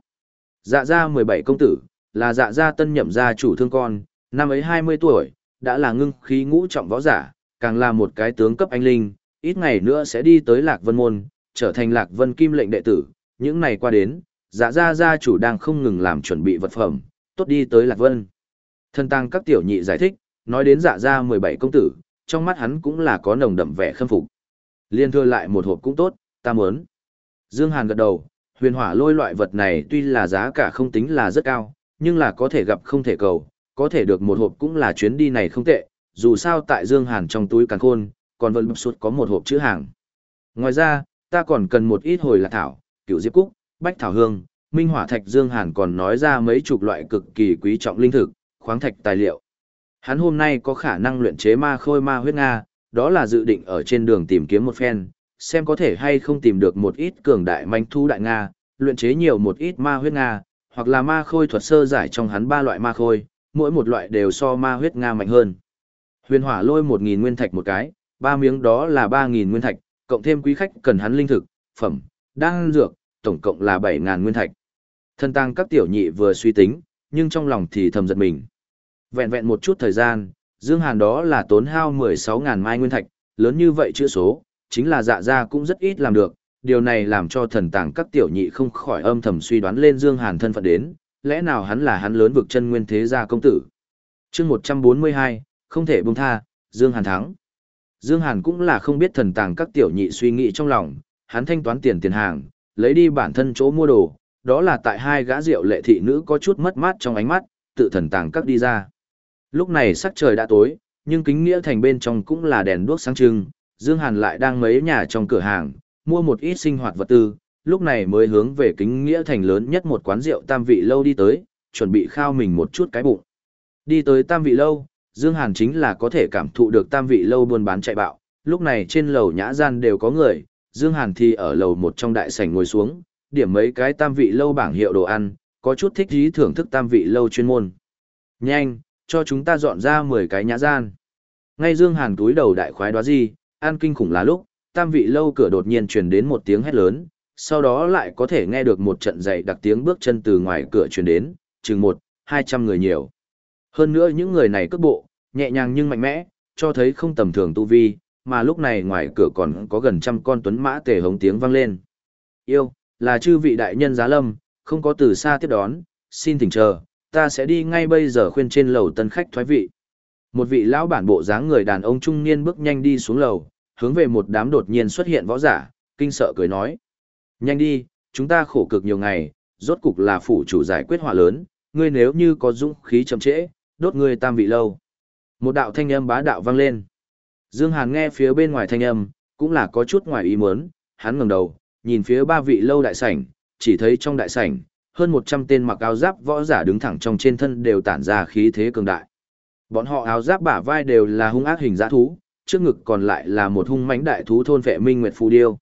A: Dạ ra 17 công tử, là dạ ra tân nhậm gia chủ thương con, năm ấy 20 tuổi, đã là ngưng khí ngũ trọng võ giả, càng là một cái tướng cấp anh linh, ít ngày nữa sẽ đi tới Lạc Vân Môn, trở thành Lạc Vân Kim lệnh đệ tử, những ngày qua đến, dạ gia gia chủ đang không ngừng làm chuẩn bị vật phẩm, tốt đi tới Lạc Vân. Thân tăng các tiểu nhị giải thích, nói đến dạ gia 17 công tử, trong mắt hắn cũng là có nồng đậm vẻ khâm phục. Liên thưa lại một hộp cũng tốt, ta muốn. Dương Hàn gật đầu, huyền hỏa lôi loại vật này tuy là giá cả không tính là rất cao, nhưng là có thể gặp không thể cầu, có thể được một hộp cũng là chuyến đi này không tệ, dù sao tại Dương Hàn trong túi càng khôn, còn vẫn bập suốt có một hộp chữ hàng. Ngoài ra, ta còn cần một ít hồi lạc thảo, cựu diệp cúc, bách thảo hương, minh hỏa thạch Dương Hàn còn nói ra mấy chục loại cực kỳ quý trọng linh thực, khoáng thạch tài liệu. Hắn hôm nay có khả năng luyện chế ma khôi ma huyết Nga, đó là dự định ở trên đường tìm kiếm một phen, xem có thể hay không tìm được một ít cường đại manh thu đại Nga, luyện chế nhiều một ít ma huyết Nga, hoặc là ma khôi thuật sơ giải trong hắn ba loại ma khôi, mỗi một loại đều so ma huyết Nga mạnh hơn. Huyền hỏa lôi 1.000 nguyên thạch một cái, ba miếng đó là 3.000 nguyên thạch, cộng thêm quý khách cần hắn linh thực, phẩm, đan dược, tổng cộng là 7.000 nguyên thạch. Thân tăng các tiểu nhị vừa suy tính, nhưng trong lòng thì thầm giật mình. Vẹn vẹn một chút thời gian, Dương Hàn đó là tốn hao 16.000 mai nguyên thạch, lớn như vậy chữ số, chính là dạ ra cũng rất ít làm được. Điều này làm cho thần tàng các tiểu nhị không khỏi âm thầm suy đoán lên Dương Hàn thân phận đến, lẽ nào hắn là hắn lớn vực chân nguyên thế gia công tử. chương 142, không thể buông tha, Dương Hàn thắng. Dương Hàn cũng là không biết thần tàng các tiểu nhị suy nghĩ trong lòng, hắn thanh toán tiền tiền hàng, lấy đi bản thân chỗ mua đồ, đó là tại hai gã rượu lệ thị nữ có chút mất mát trong ánh mắt, tự thần tàng các đi ra. Lúc này sắc trời đã tối, nhưng kính nghĩa thành bên trong cũng là đèn đuốc sáng trưng, Dương Hàn lại đang mấy nhà trong cửa hàng, mua một ít sinh hoạt vật tư, lúc này mới hướng về kính nghĩa thành lớn nhất một quán rượu tam vị lâu đi tới, chuẩn bị khao mình một chút cái bụng. Đi tới tam vị lâu, Dương Hàn chính là có thể cảm thụ được tam vị lâu buôn bán chạy bạo, lúc này trên lầu nhã gian đều có người, Dương Hàn thì ở lầu một trong đại sảnh ngồi xuống, điểm mấy cái tam vị lâu bảng hiệu đồ ăn, có chút thích ý thưởng thức tam vị lâu chuyên môn. Nhanh, cho chúng ta dọn ra 10 cái nhã gian. Ngay Dương Hàn túi đầu đại khoái đoá gì, an kinh khủng là lúc, tam vị lâu cửa đột nhiên truyền đến một tiếng hét lớn, sau đó lại có thể nghe được một trận dạy đặc tiếng bước chân từ ngoài cửa truyền đến, chừng một, hai trăm người nhiều. Hơn nữa những người này cước bộ, nhẹ nhàng nhưng mạnh mẽ, cho thấy không tầm thường tu vi, mà lúc này ngoài cửa còn có gần trăm con tuấn mã tề hống tiếng vang lên. Yêu, là chư vị đại nhân giá lâm, không có từ xa tiếp đón, xin thỉnh chờ, ta sẽ đi ngay bây giờ khuyên trên lầu tân khách thoái vị. Một vị lão bản bộ dáng người đàn ông trung niên bước nhanh đi xuống lầu, hướng về một đám đột nhiên xuất hiện võ giả, kinh sợ cười nói. Nhanh đi, chúng ta khổ cực nhiều ngày, rốt cục là phủ chủ giải quyết họa lớn, ngươi nếu như có dũng khí chậm trễ, đốt ngươi tam vị lâu. Một đạo thanh âm bá đạo vang lên. Dương Hàn nghe phía bên ngoài thanh âm, cũng là có chút ngoài ý muốn, hắn ngẩng đầu, nhìn phía ba vị lâu đại sảnh, chỉ thấy trong đại sảnh, hơn 100 tên mặc áo giáp võ giả đứng thẳng trong trên thân đều tản ra khí thế cường đại. Bọn họ áo giáp bả vai đều là hung ác hình dã thú, trước ngực còn lại là một hung mãnh đại thú thôn vệ minh nguyệt phù điêu.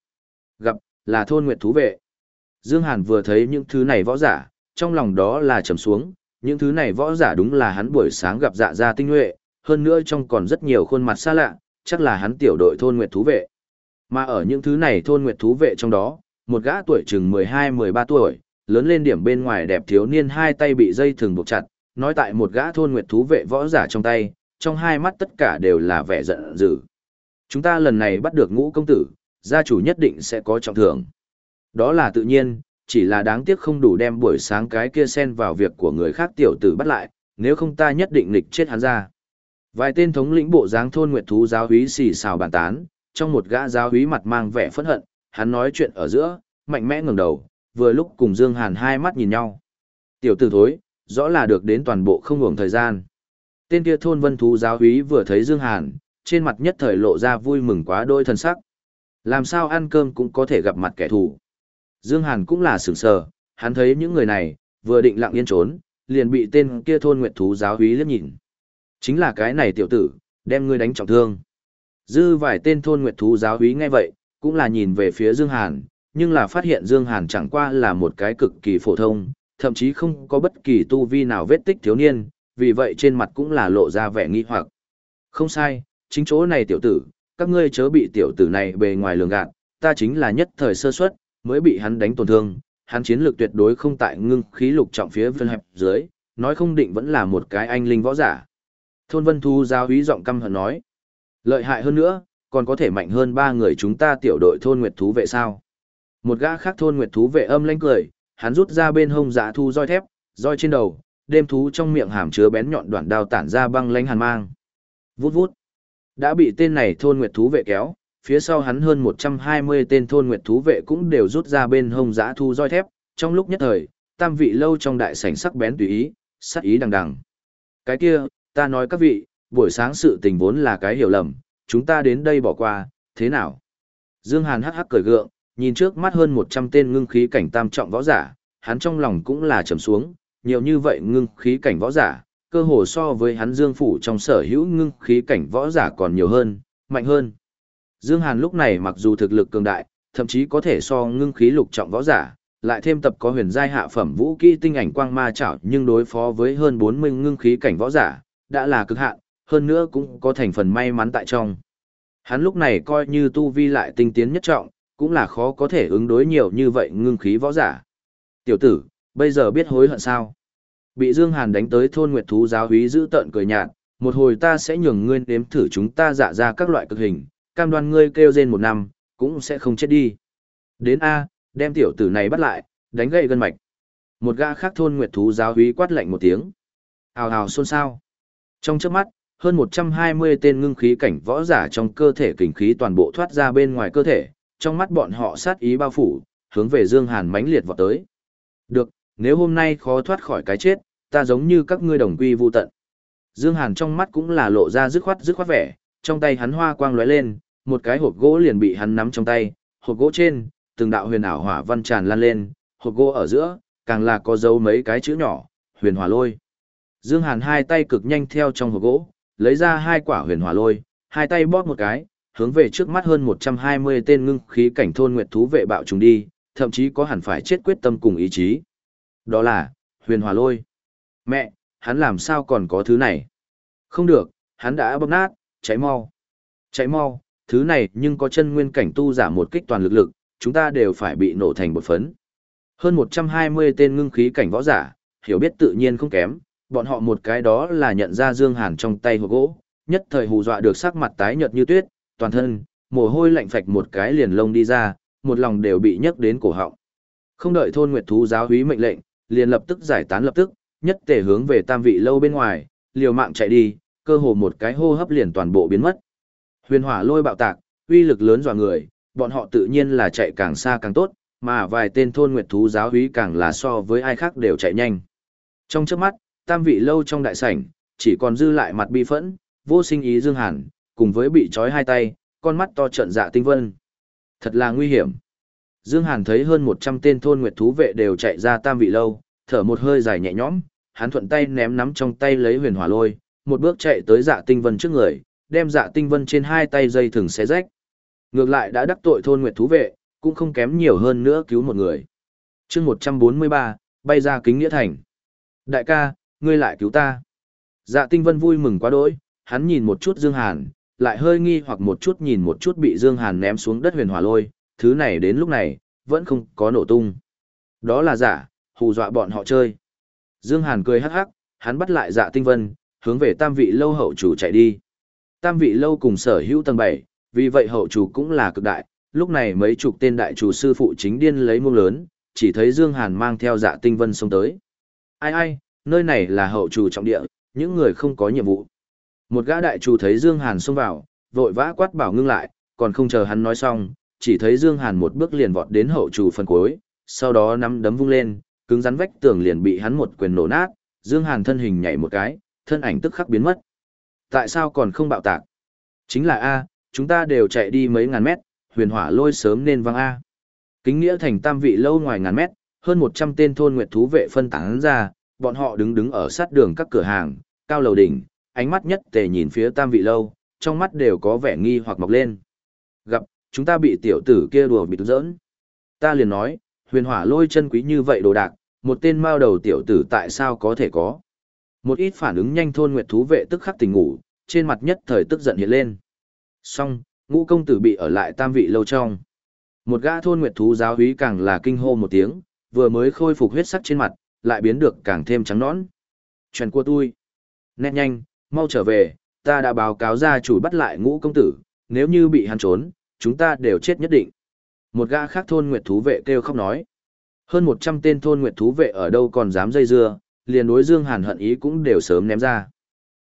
A: Là thôn nguyệt thú vệ. Dương Hàn vừa thấy những thứ này võ giả, trong lòng đó là trầm xuống, những thứ này võ giả đúng là hắn buổi sáng gặp dạ gia tinh nhuệ, hơn nữa trong còn rất nhiều khuôn mặt xa lạ, chắc là hắn tiểu đội thôn nguyệt thú vệ. Mà ở những thứ này thôn nguyệt thú vệ trong đó, một gã tuổi chừng 12-13 tuổi, lớn lên điểm bên ngoài đẹp thiếu niên hai tay bị dây thừng buộc chặt, nói tại một gã thôn nguyệt thú vệ võ giả trong tay, trong hai mắt tất cả đều là vẻ giận dữ. Chúng ta lần này bắt được ngũ công tử, gia chủ nhất định sẽ có trọng thưởng. Đó là tự nhiên, chỉ là đáng tiếc không đủ đem buổi sáng cái kia xen vào việc của người khác tiểu tử bắt lại, nếu không ta nhất định nghịch chết hắn ra. Vài tên thống lĩnh bộ dáng thôn nguyệt thú giáo húy xì xào bàn tán, trong một gã giáo húy mặt mang vẻ phẫn hận, hắn nói chuyện ở giữa, mạnh mẽ ngẩng đầu, vừa lúc cùng Dương Hàn hai mắt nhìn nhau. Tiểu tử thối, rõ là được đến toàn bộ không ngủng thời gian. Tên kia thôn vân thú giáo húy vừa thấy Dương Hàn, trên mặt nhất thời lộ ra vui mừng quá đôi thần sắc. Làm sao ăn cơm cũng có thể gặp mặt kẻ thù. Dương Hàn cũng là sửng sờ, hắn thấy những người này, vừa định lặng yên trốn, liền bị tên kia thôn nguyệt thú giáo húy liếc nhìn. Chính là cái này tiểu tử, đem ngươi đánh trọng thương. Dư vài tên thôn nguyệt thú giáo húy nghe vậy, cũng là nhìn về phía Dương Hàn, nhưng là phát hiện Dương Hàn chẳng qua là một cái cực kỳ phổ thông, thậm chí không có bất kỳ tu vi nào vết tích thiếu niên, vì vậy trên mặt cũng là lộ ra vẻ nghi hoặc. Không sai, chính chỗ này tiểu tử, các ngươi chớ bị tiểu tử này bề ngoài lường gạt, ta chính là nhất thời sơ suất, mới bị hắn đánh tổn thương, hắn chiến lược tuyệt đối không tại ngưng khí lục trọng phía phân hẹp dưới, nói không định vẫn là một cái anh linh võ giả. Thôn Vân Thu giáo úy giọng căm hận nói, lợi hại hơn nữa, còn có thể mạnh hơn ba người chúng ta tiểu đội thôn nguyệt thú vệ sao. Một gã khác thôn nguyệt thú vệ âm lãnh cười, hắn rút ra bên hông giả thu roi thép, roi trên đầu, đêm thú trong miệng hàm chứa bén nhọn đoạn đao tản ra băng lãnh hàn mang. Vút vút. Đã bị tên này thôn nguyệt thú vệ kéo, phía sau hắn hơn 120 tên thôn nguyệt thú vệ cũng đều rút ra bên hông giã thu roi thép, trong lúc nhất thời, tam vị lâu trong đại sảnh sắc bén tùy ý, sắc ý đằng đằng. Cái kia, ta nói các vị, buổi sáng sự tình vốn là cái hiểu lầm, chúng ta đến đây bỏ qua, thế nào? Dương Hàn hắc hắc cười gượng, nhìn trước mắt hơn 100 tên ngưng khí cảnh tam trọng võ giả, hắn trong lòng cũng là trầm xuống, nhiều như vậy ngưng khí cảnh võ giả, cơ hồ so với hắn Dương phủ trong sở hữu ngưng khí cảnh võ giả còn nhiều hơn, mạnh hơn. Dương Hàn lúc này mặc dù thực lực cường đại, thậm chí có thể so ngưng khí lục trọng võ giả, lại thêm tập có huyền giai hạ phẩm vũ kỹ tinh ảnh quang ma chảo, nhưng đối phó với hơn 40 ngưng khí cảnh võ giả, đã là cực hạn, hơn nữa cũng có thành phần may mắn tại trong. Hắn lúc này coi như tu vi lại tinh tiến nhất trọng, cũng là khó có thể ứng đối nhiều như vậy ngưng khí võ giả. Tiểu tử, bây giờ biết hối hận sao? Bị Dương Hàn đánh tới thôn nguyệt thú giáo húy giữ tợn cười nhạt, một hồi ta sẽ nhường ngươi nếm thử chúng ta dạ ra các loại cực hình, cam đoan ngươi kêu rên một năm, cũng sẽ không chết đi. Đến A, đem tiểu tử này bắt lại, đánh gậy gân mạch. Một gã khác thôn nguyệt thú giáo húy quát lạnh một tiếng. Hào hào xôn xao. Trong chớp mắt, hơn 120 tên ngưng khí cảnh võ giả trong cơ thể kình khí toàn bộ thoát ra bên ngoài cơ thể, trong mắt bọn họ sát ý bao phủ, hướng về Dương Hàn mãnh liệt vọt tới. Được, nếu hôm nay khó thoát khỏi cái chết, ta giống như các ngươi đồng quy vu tận. Dương Hàn trong mắt cũng là lộ ra dứt khoát dứt khoát vẻ, trong tay hắn hoa quang lóe lên, một cái hộp gỗ liền bị hắn nắm trong tay, hộp gỗ trên, từng đạo huyền ảo hỏa văn tràn lan lên, hộp gỗ ở giữa, càng là có dấu mấy cái chữ nhỏ, huyền hỏa lôi. Dương Hàn hai tay cực nhanh theo trong hộp gỗ, lấy ra hai quả huyền hỏa lôi, hai tay bóp một cái, hướng về trước mắt hơn 120 tên ngưng khí cảnh thôn nguyệt thú vệ bạo trùng đi, thậm chí có hẳn phải chết quyết tâm cùng ý chí. Đó là, huyền Hòa lôi. Mẹ, hắn làm sao còn có thứ này? Không được, hắn đã bóp nát, cháy mau. Cháy mau, thứ này nhưng có chân nguyên cảnh tu giả một kích toàn lực lực, chúng ta đều phải bị nổ thành một phấn. Hơn 120 tên ngưng khí cảnh võ giả, hiểu biết tự nhiên không kém, bọn họ một cái đó là nhận ra Dương Hàn trong tay hộp gỗ, nhất thời hù dọa được sắc mặt tái nhợt như tuyết, toàn thân, mồ hôi lạnh phạch một cái liền lông đi ra, một lòng đều bị nhấc đến cổ họng. Không đợi thôn nguyệt thú giáo húy mệnh lệnh, liền lập tức giải tán lập tức, nhất tề hướng về tam vị lâu bên ngoài, liều mạng chạy đi, cơ hồ một cái hô hấp liền toàn bộ biến mất. Huyền hỏa lôi bạo tạc, uy lực lớn dọa người, bọn họ tự nhiên là chạy càng xa càng tốt, mà vài tên thôn nguyệt thú giáo úy càng là so với ai khác đều chạy nhanh. Trong chớp mắt, tam vị lâu trong đại sảnh, chỉ còn dư lại mặt bi phẫn, vô sinh ý Dương Hàn, cùng với bị trói hai tay, con mắt to trận dạ tinh vân. Thật là nguy hiểm. Dương Hàn thấy hơn 100 tên thôn nguyệt thú vệ đều chạy ra tam vị lâu, thở một hơi dài nhẹ nhõm, hắn thuận tay ném nắm trong tay lấy huyền hỏa lôi, một bước chạy tới dạ tinh vân trước người, đem dạ tinh vân trên hai tay dây thừng xé rách. Ngược lại đã đắc tội thôn nguyệt thú vệ, cũng không kém nhiều hơn nữa cứu một người. chương 143, bay ra kính nghĩa thành. Đại ca, ngươi lại cứu ta. Dạ tinh vân vui mừng quá đỗi, hắn nhìn một chút Dương Hàn, lại hơi nghi hoặc một chút nhìn một chút bị Dương Hàn ném xuống đất huyền hỏa lôi, thứ này đến lúc này, vẫn không có nổ tung. Đó là giả, hù dọa bọn họ chơi. Dương Hàn cười hắc hắc, hắn bắt lại dạ tinh vân, hướng về tam vị lâu hậu chủ chạy đi. Tam vị lâu cùng sở hữu tầng 7, vì vậy hậu chủ cũng là cực đại, lúc này mấy chục tên đại chủ sư phụ chính điên lấy mông lớn, chỉ thấy Dương Hàn mang theo dạ tinh vân xông tới. Ai ai, nơi này là hậu chủ trọng địa, những người không có nhiệm vụ. Một gã đại chủ thấy Dương Hàn xông vào, vội vã quát bảo ngưng lại, còn không chờ hắn nói xong, chỉ thấy Dương Hàn một bước liền vọt đến hậu trù phần cuối, sau đó nắm đấm vung lên, cứng rắn vách tường liền bị hắn một quyền nổ nát, Dương Hàn thân hình nhảy một cái, thân ảnh tức khắc biến mất. Tại sao còn không bạo tạc? Chính là A, chúng ta đều chạy đi mấy ngàn mét, huyền hỏa lôi sớm nên văng A. Kính nghĩa thành tam vị lâu ngoài ngàn mét, hơn 100 tên thôn nguyệt thú vệ phân tán ra, bọn họ đứng đứng ở sát đường các cửa hàng, cao lầu đỉnh, ánh mắt nhất tề nhìn phía tam vị lâu, trong mắt đều có vẻ nghi hoặc mọc lên. Gặp, chúng ta bị tiểu tử kia đùa bị giỡn. Ta liền nói, huyền hỏa lôi chân quý như vậy đồ đạc, một tên mao đầu tiểu tử tại sao có thể có. Một ít phản ứng nhanh thôn nguyệt thú vệ tức khắc tỉnh ngủ, trên mặt nhất thời tức giận hiện lên. Xong, ngũ công tử bị ở lại tam vị lâu trong. Một gã thôn nguyệt thú giáo húy càng là kinh hô một tiếng, vừa mới khôi phục huyết sắc trên mặt, lại biến được càng thêm trắng nõn. Chuyện của tôi. Nét nhanh, mau trở về, ta đã báo cáo gia chủ bắt lại ngũ công tử, nếu như bị hắn trốn, chúng ta đều chết nhất định. Một gã khác thôn nguyệt thú vệ kêu khóc nói. Hơn 100 tên thôn nguyệt thú vệ ở đâu còn dám dây dưa, liền đối Dương Hàn hận ý cũng đều sớm ném ra.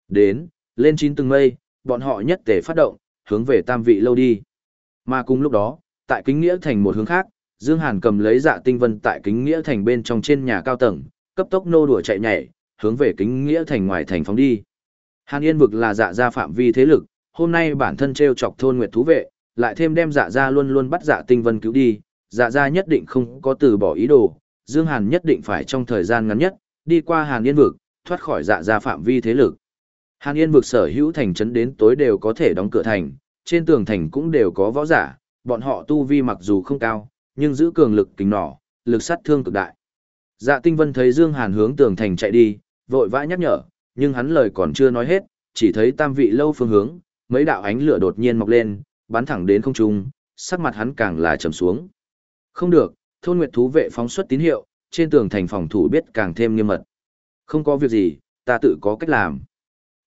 A: Đến, lên chín từng mây, bọn họ nhất tề phát động, hướng về tam vị lâu đi. Mà cùng lúc đó, tại kính nghĩa thành một hướng khác, Dương Hàn cầm lấy dạ tinh vân tại kính nghĩa thành bên trong trên nhà cao tầng, cấp tốc nô đùa chạy nhảy, hướng về kính nghĩa thành ngoài thành phóng đi. Hàn Yên vực là dạ gia phạm vi thế lực, hôm nay bản thân treo chọc thôn nguyệt thú vệ, lại thêm đem dạ gia luôn luôn bắt dạ tinh vân cứu đi, dạ gia nhất định không có từ bỏ ý đồ, Dương Hàn nhất định phải trong thời gian ngắn nhất, đi qua Hàn Yên vực, thoát khỏi dạ gia phạm vi thế lực. Hàn Yên vực sở hữu thành trấn đến tối đều có thể đóng cửa thành, trên tường thành cũng đều có võ giả, bọn họ tu vi mặc dù không cao, nhưng giữ cường lực kính nỏ, lực sát thương cực đại. Dạ Tinh Vân thấy Dương Hàn hướng tường thành chạy đi, vội vã nhắc nhở, nhưng hắn lời còn chưa nói hết, chỉ thấy tam vị lâu phương hướng, mấy đạo ánh lửa đột nhiên mọc lên, bắn thẳng đến không trung, sắc mặt hắn càng là trầm xuống. Không được, thôn nguyệt thú vệ phóng xuất tín hiệu, trên tường thành phòng thủ biết càng thêm nghiêm mật. Không có việc gì, ta tự có cách làm.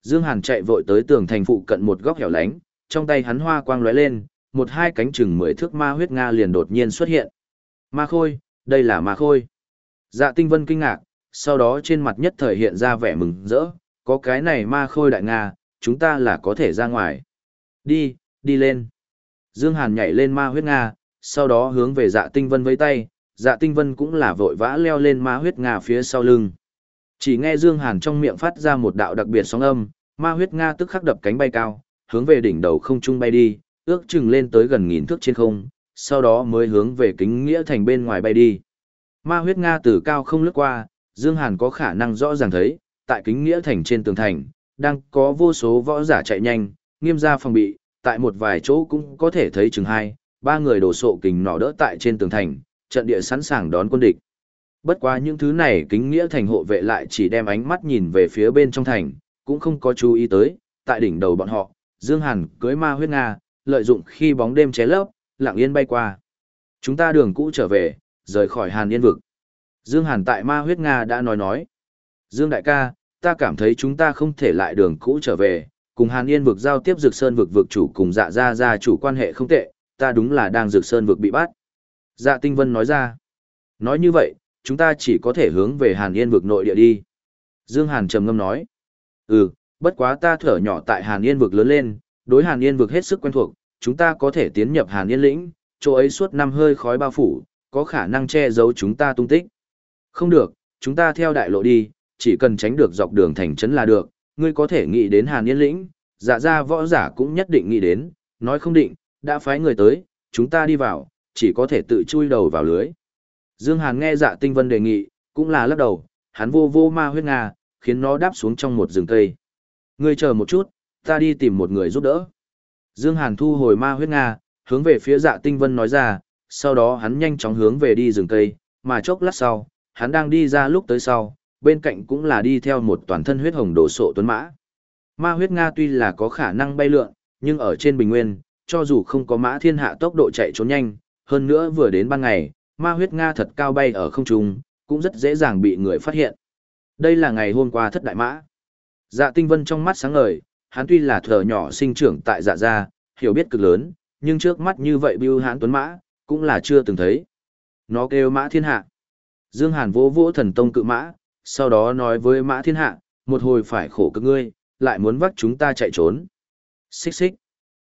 A: Dương Hàn chạy vội tới tường thành phụ cận một góc hẻo lánh, trong tay hắn hoa quang lóe lên, một hai cánh chừng mười thước ma huyết nga liền đột nhiên xuất hiện. Ma khôi, đây là ma khôi. Dạ tinh vân kinh ngạc, sau đó trên mặt nhất thời hiện ra vẻ mừng rỡ, có cái này ma khôi đại nga, chúng ta là có thể ra ngoài. Đi, đi lên. Dương Hàn nhảy lên ma huyết nga, sau đó hướng về dạ tinh vân với tay, dạ tinh vân cũng là vội vã leo lên ma huyết nga phía sau lưng. Chỉ nghe Dương Hàn trong miệng phát ra một đạo đặc biệt sóng âm, ma huyết nga tức khắc đập cánh bay cao, hướng về đỉnh đầu không trung bay đi, ước chừng lên tới gần nghìn thước trên không, sau đó mới hướng về kính nghĩa thành bên ngoài bay đi. Ma huyết nga từ cao không lướt qua, Dương Hàn có khả năng rõ ràng thấy, tại kính nghĩa thành trên tường thành, đang có vô số võ giả chạy nhanh, nghiêm gia phòng bị, tại một vài chỗ cũng có thể thấy chừng hai, ba người đổ sộ kình nỏ đỡ tại trên tường thành, trận địa sẵn sàng đón quân địch. Bất quá những thứ này kính nghĩa thành hộ vệ lại chỉ đem ánh mắt nhìn về phía bên trong thành, cũng không có chú ý tới, tại đỉnh đầu bọn họ, Dương Hàn cưới ma huyết Nga, lợi dụng khi bóng đêm ché lấp, lặng yên bay qua. Chúng ta đường cũ trở về, rời khỏi Hàn Yên vực. Dương Hàn tại ma huyết Nga đã nói nói. Dương đại ca, ta cảm thấy chúng ta không thể lại đường cũ trở về, cùng Hàn Yên vực giao tiếp Dược Sơn vực vực chủ cùng dạ gia gia chủ quan hệ không tệ, ta đúng là đang Dược Sơn vực bị bắt. Dạ Tinh Vân nói ra. Nói như vậy, chúng ta chỉ có thể hướng về Hàn Yên vực nội địa đi. Dương Hàn trầm ngâm nói. Ừ, bất quá ta thở nhỏ tại Hàn Yên vực lớn lên, đối Hàn Yên vực hết sức quen thuộc, chúng ta có thể tiến nhập Hàn Yên lĩnh, chỗ ấy suốt năm hơi khói bao phủ, có khả năng che giấu chúng ta tung tích. Không được, chúng ta theo đại lộ đi, chỉ cần tránh được dọc đường thành trấn là được, ngươi có thể nghĩ đến Hàn Yên lĩnh, dạ ra võ giả cũng nhất định nghĩ đến, nói không định, đã phái người tới, chúng ta đi vào, chỉ có thể tự chui đầu vào lưới. Dương Hàn nghe dạ tinh vân đề nghị, cũng là lắc đầu, hắn vô vô ma huyết Nga, khiến nó đáp xuống trong một rừng cây. Ngươi chờ một chút, ta đi tìm một người giúp đỡ. Dương Hàn thu hồi ma huyết Nga, hướng về phía dạ tinh vân nói ra, sau đó hắn nhanh chóng hướng về đi rừng cây, mà chốc lát sau, hắn đang đi ra lúc tới sau, bên cạnh cũng là đi theo một toàn thân huyết hồng đổ sộ tuấn mã. Ma huyết Nga tuy là có khả năng bay lượn, nhưng ở trên bình nguyên, cho dù không có mã thiên hạ tốc độ chạy trốn nhanh, hơn nữa vừa đến ban ngày, ma huyết Nga thật cao bay ở không trung, cũng rất dễ dàng bị người phát hiện. Đây là ngày hôm qua thất đại mã. Dạ tinh vân trong mắt sáng ngời, hắn tuy là thờ nhỏ sinh trưởng tại dạ gia, hiểu biết cực lớn, nhưng trước mắt như vậy bưu hán tuấn mã, cũng là chưa từng thấy. Nó kêu mã thiên hạ. Dương Hàn vỗ vỗ thần tông cự mã, sau đó nói với mã thiên hạ, một hồi phải khổ cực ngươi, lại muốn vắt chúng ta chạy trốn. Xích xích.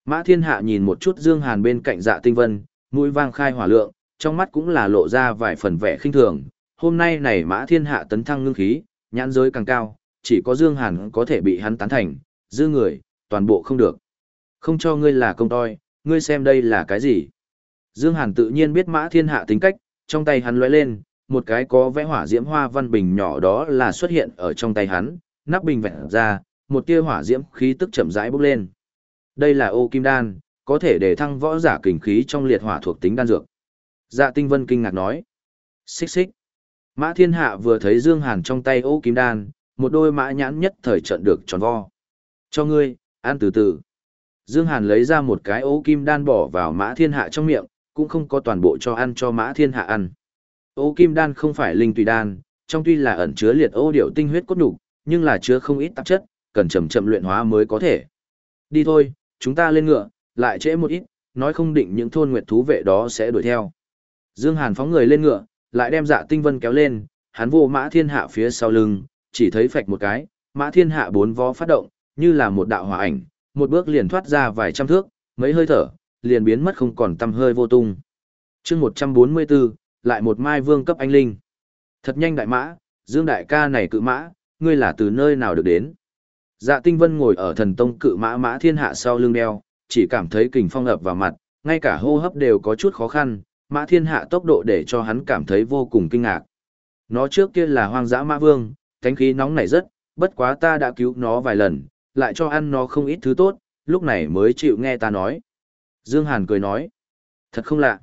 A: Mã thiên hạ nhìn một chút Dương Hàn bên cạnh dạ tinh vân, mũi vang khai hỏa lượng, trong mắt cũng là lộ ra vài phần vẻ khinh thường. Hôm nay này mã thiên hạ tấn thăng ngưng khí, nhãn giới càng cao, chỉ có Dương Hàn có thể bị hắn tán thành, dư người, toàn bộ không được. Không cho ngươi là công toi, ngươi xem đây là cái gì? Dương Hàn tự nhiên biết mã thiên hạ tính cách, trong tay hắn lóe lên, một cái có vẽ hỏa diễm hoa văn bình nhỏ đó là xuất hiện ở trong tay hắn, nắp bình vẹn ra, một tia hỏa diễm khí tức chậm rãi bốc lên. Đây là ô kim đan, có thể để thăng võ giả kình khí trong liệt hỏa thuộc tính đan dược. Dạ Tinh Vân kinh ngạc nói. Xích xích. Mã Thiên Hạ vừa thấy Dương Hàn trong tay ô kim đan, một đôi mã nhãn nhất thời trận được tròn vo. Cho ngươi, ăn từ từ. Dương Hàn lấy ra một cái ô kim đan bỏ vào mã thiên hạ trong miệng, cũng không có toàn bộ cho ăn cho mã thiên hạ ăn. Ô kim đan không phải linh tùy đan, trong tuy là ẩn chứa liệt ô điệu tinh huyết cốt đủ, nhưng là chứa không ít tạp chất, cần chậm chậm luyện hóa mới có thể. Đi thôi, chúng ta lên ngựa, lại trễ một ít, nói không định những thôn nguyệt thú vệ đó sẽ đuổi theo. Dương Hàn phóng người lên ngựa, lại đem dạ tinh vân kéo lên, hắn vô mã thiên hạ phía sau lưng, chỉ thấy phạch một cái, mã thiên hạ bốn vó phát động, như là một đạo hỏa ảnh, một bước liền thoát ra vài trăm thước, mấy hơi thở, liền biến mất không còn tăm hơi vô tung. chương 144, lại một mai vương cấp anh linh. Thật nhanh đại mã, dương đại ca này cự mã, ngươi là từ nơi nào được đến. Dạ tinh vân ngồi ở thần tông cự mã mã thiên hạ sau lưng đeo, chỉ cảm thấy kình phong ập vào mặt, ngay cả hô hấp đều có chút khó khăn, mã thiên hạ tốc độ để cho hắn cảm thấy vô cùng kinh ngạc. Nó trước kia là hoang dã mã vương, cánh khí nóng nảy rất, bất quá ta đã cứu nó vài lần, lại cho ăn nó không ít thứ tốt, lúc này mới chịu nghe ta nói. Dương Hàn cười nói, thật không lạ.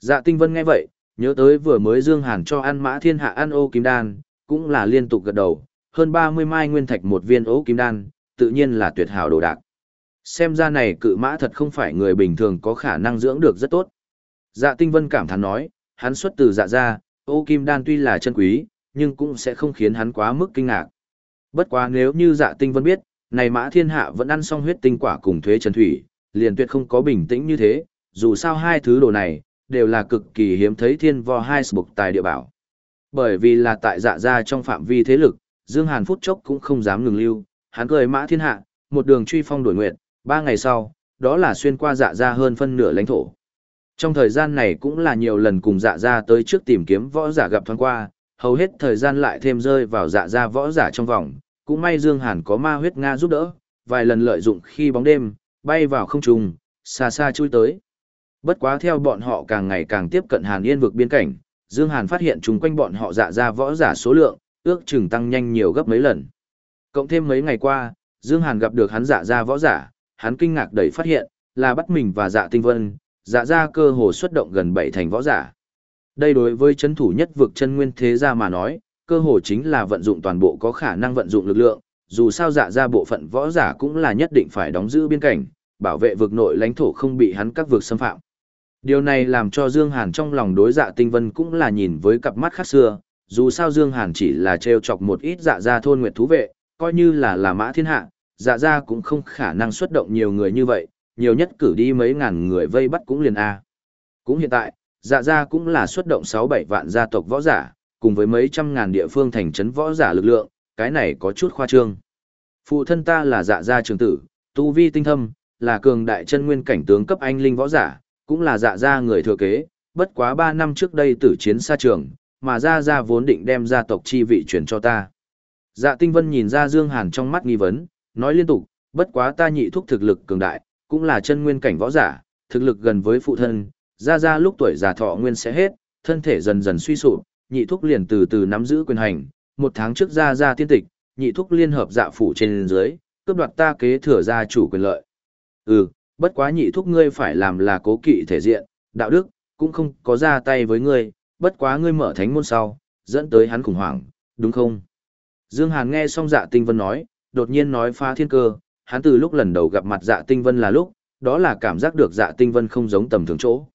A: Dạ tinh vân nghe vậy, nhớ tới vừa mới Dương Hàn cho ăn mã thiên hạ ăn ô kim đan, cũng là liên tục gật đầu, hơn 30 mai nguyên thạch một viên ô kim đan, tự nhiên là tuyệt hảo đồ đạc. Xem ra này cự mã thật không phải người bình thường có khả năng dưỡng được rất tốt. Dạ tinh vân cảm thán nói, hắn xuất từ dạ gia ô kim đan tuy là chân quý, nhưng cũng sẽ không khiến hắn quá mức kinh ngạc. Bất quá nếu như dạ tinh vân biết, này mã thiên hạ vẫn ăn xong huyết tinh quả cùng thuế trần thủy, liền tuyệt không có bình tĩnh như thế, dù sao hai thứ đồ này, đều là cực kỳ hiếm thấy thiên vo hai bục tài địa bảo. Bởi vì là tại dạ gia trong phạm vi thế lực, Dương Hàn phút chốc cũng không dám ngừng lưu, hắn cười mã thiên hạ, một đường truy phong đổi nguyện, ba ngày sau, đó là xuyên qua dạ gia hơn phân nửa lãnh thổ. Trong thời gian này cũng là nhiều lần cùng dạ gia tới trước tìm kiếm võ giả gặp thoáng qua, hầu hết thời gian lại thêm rơi vào dạ gia võ giả trong vòng, cũng may Dương Hàn có ma huyết Nga giúp đỡ, vài lần lợi dụng khi bóng đêm, bay vào không trung, xa xa chui tới. Bất quá theo bọn họ càng ngày càng tiếp cận Hàn Yên vực biên cảnh, Dương Hàn phát hiện chúng quanh bọn họ dạ ra võ giả số lượng, ước chừng tăng nhanh nhiều gấp mấy lần. Cộng thêm mấy ngày qua, Dương Hàn gặp được hắn dạ ra võ giả, hắn kinh ngạc đầy phát hiện, là bắt mình và dạ tinh vân, dạ ra cơ hồ xuất động gần bảy thành võ giả. Đây đối với chấn thủ nhất vực chân nguyên thế gia mà nói, cơ hồ chính là vận dụng toàn bộ có khả năng vận dụng lực lượng, dù sao dạ ra bộ phận võ giả cũng là nhất định phải đóng giữ biên cảnh, bảo vệ vực nội lãnh thổ không bị hắn các vực xâm phạm. Điều này làm cho Dương Hàn trong lòng đối dạ tinh vân cũng là nhìn với cặp mắt khác xưa, dù sao Dương Hàn chỉ là treo chọc một ít dạ Gia thôn nguyệt thú vệ, coi như là là mã thiên hạ, dạ Gia cũng không khả năng xuất động nhiều người như vậy, nhiều nhất cử đi mấy ngàn người vây bắt cũng liền A. Cũng hiện tại, dạ Gia cũng là xuất động 6-7 vạn gia tộc võ giả, cùng với mấy trăm ngàn địa phương thành trấn võ giả lực lượng, cái này có chút khoa trương. Phụ thân ta là dạ gia trường tử, tu vi tinh thâm, là cường đại chân nguyên cảnh tướng cấp anh linh võ giả, cũng là dạ gia người thừa kế, bất quá 3 năm trước đây tử chiến xa trường, mà gia gia vốn định đem gia tộc chi vị chuyển cho ta. Dạ tinh vân nhìn ra Dương Hàn trong mắt nghi vấn, nói liên tục, bất quá ta nhị thúc thực lực cường đại, cũng là chân nguyên cảnh võ giả, thực lực gần với phụ thân, gia gia lúc tuổi già thọ nguyên sẽ hết, thân thể dần dần suy sụp, nhị thúc liền từ từ nắm giữ quyền hành, một tháng trước ra ra tiên tịch, nhị thúc liên hợp dạ phủ trên dưới, cướp đoạt ta kế thừa gia chủ quyền lợi. Ừ, bất quá nhị thúc ngươi phải làm là cố kỵ thể diện, đạo đức, cũng không có ra tay với ngươi, bất quá ngươi mở thánh môn sau, dẫn tới hắn khủng hoảng, đúng không? Dương Hàn nghe xong dạ tinh vân nói, đột nhiên nói phá thiên cơ, hắn từ lúc lần đầu gặp mặt dạ tinh vân là lúc, đó là cảm giác được dạ tinh vân không giống tầm thường chỗ.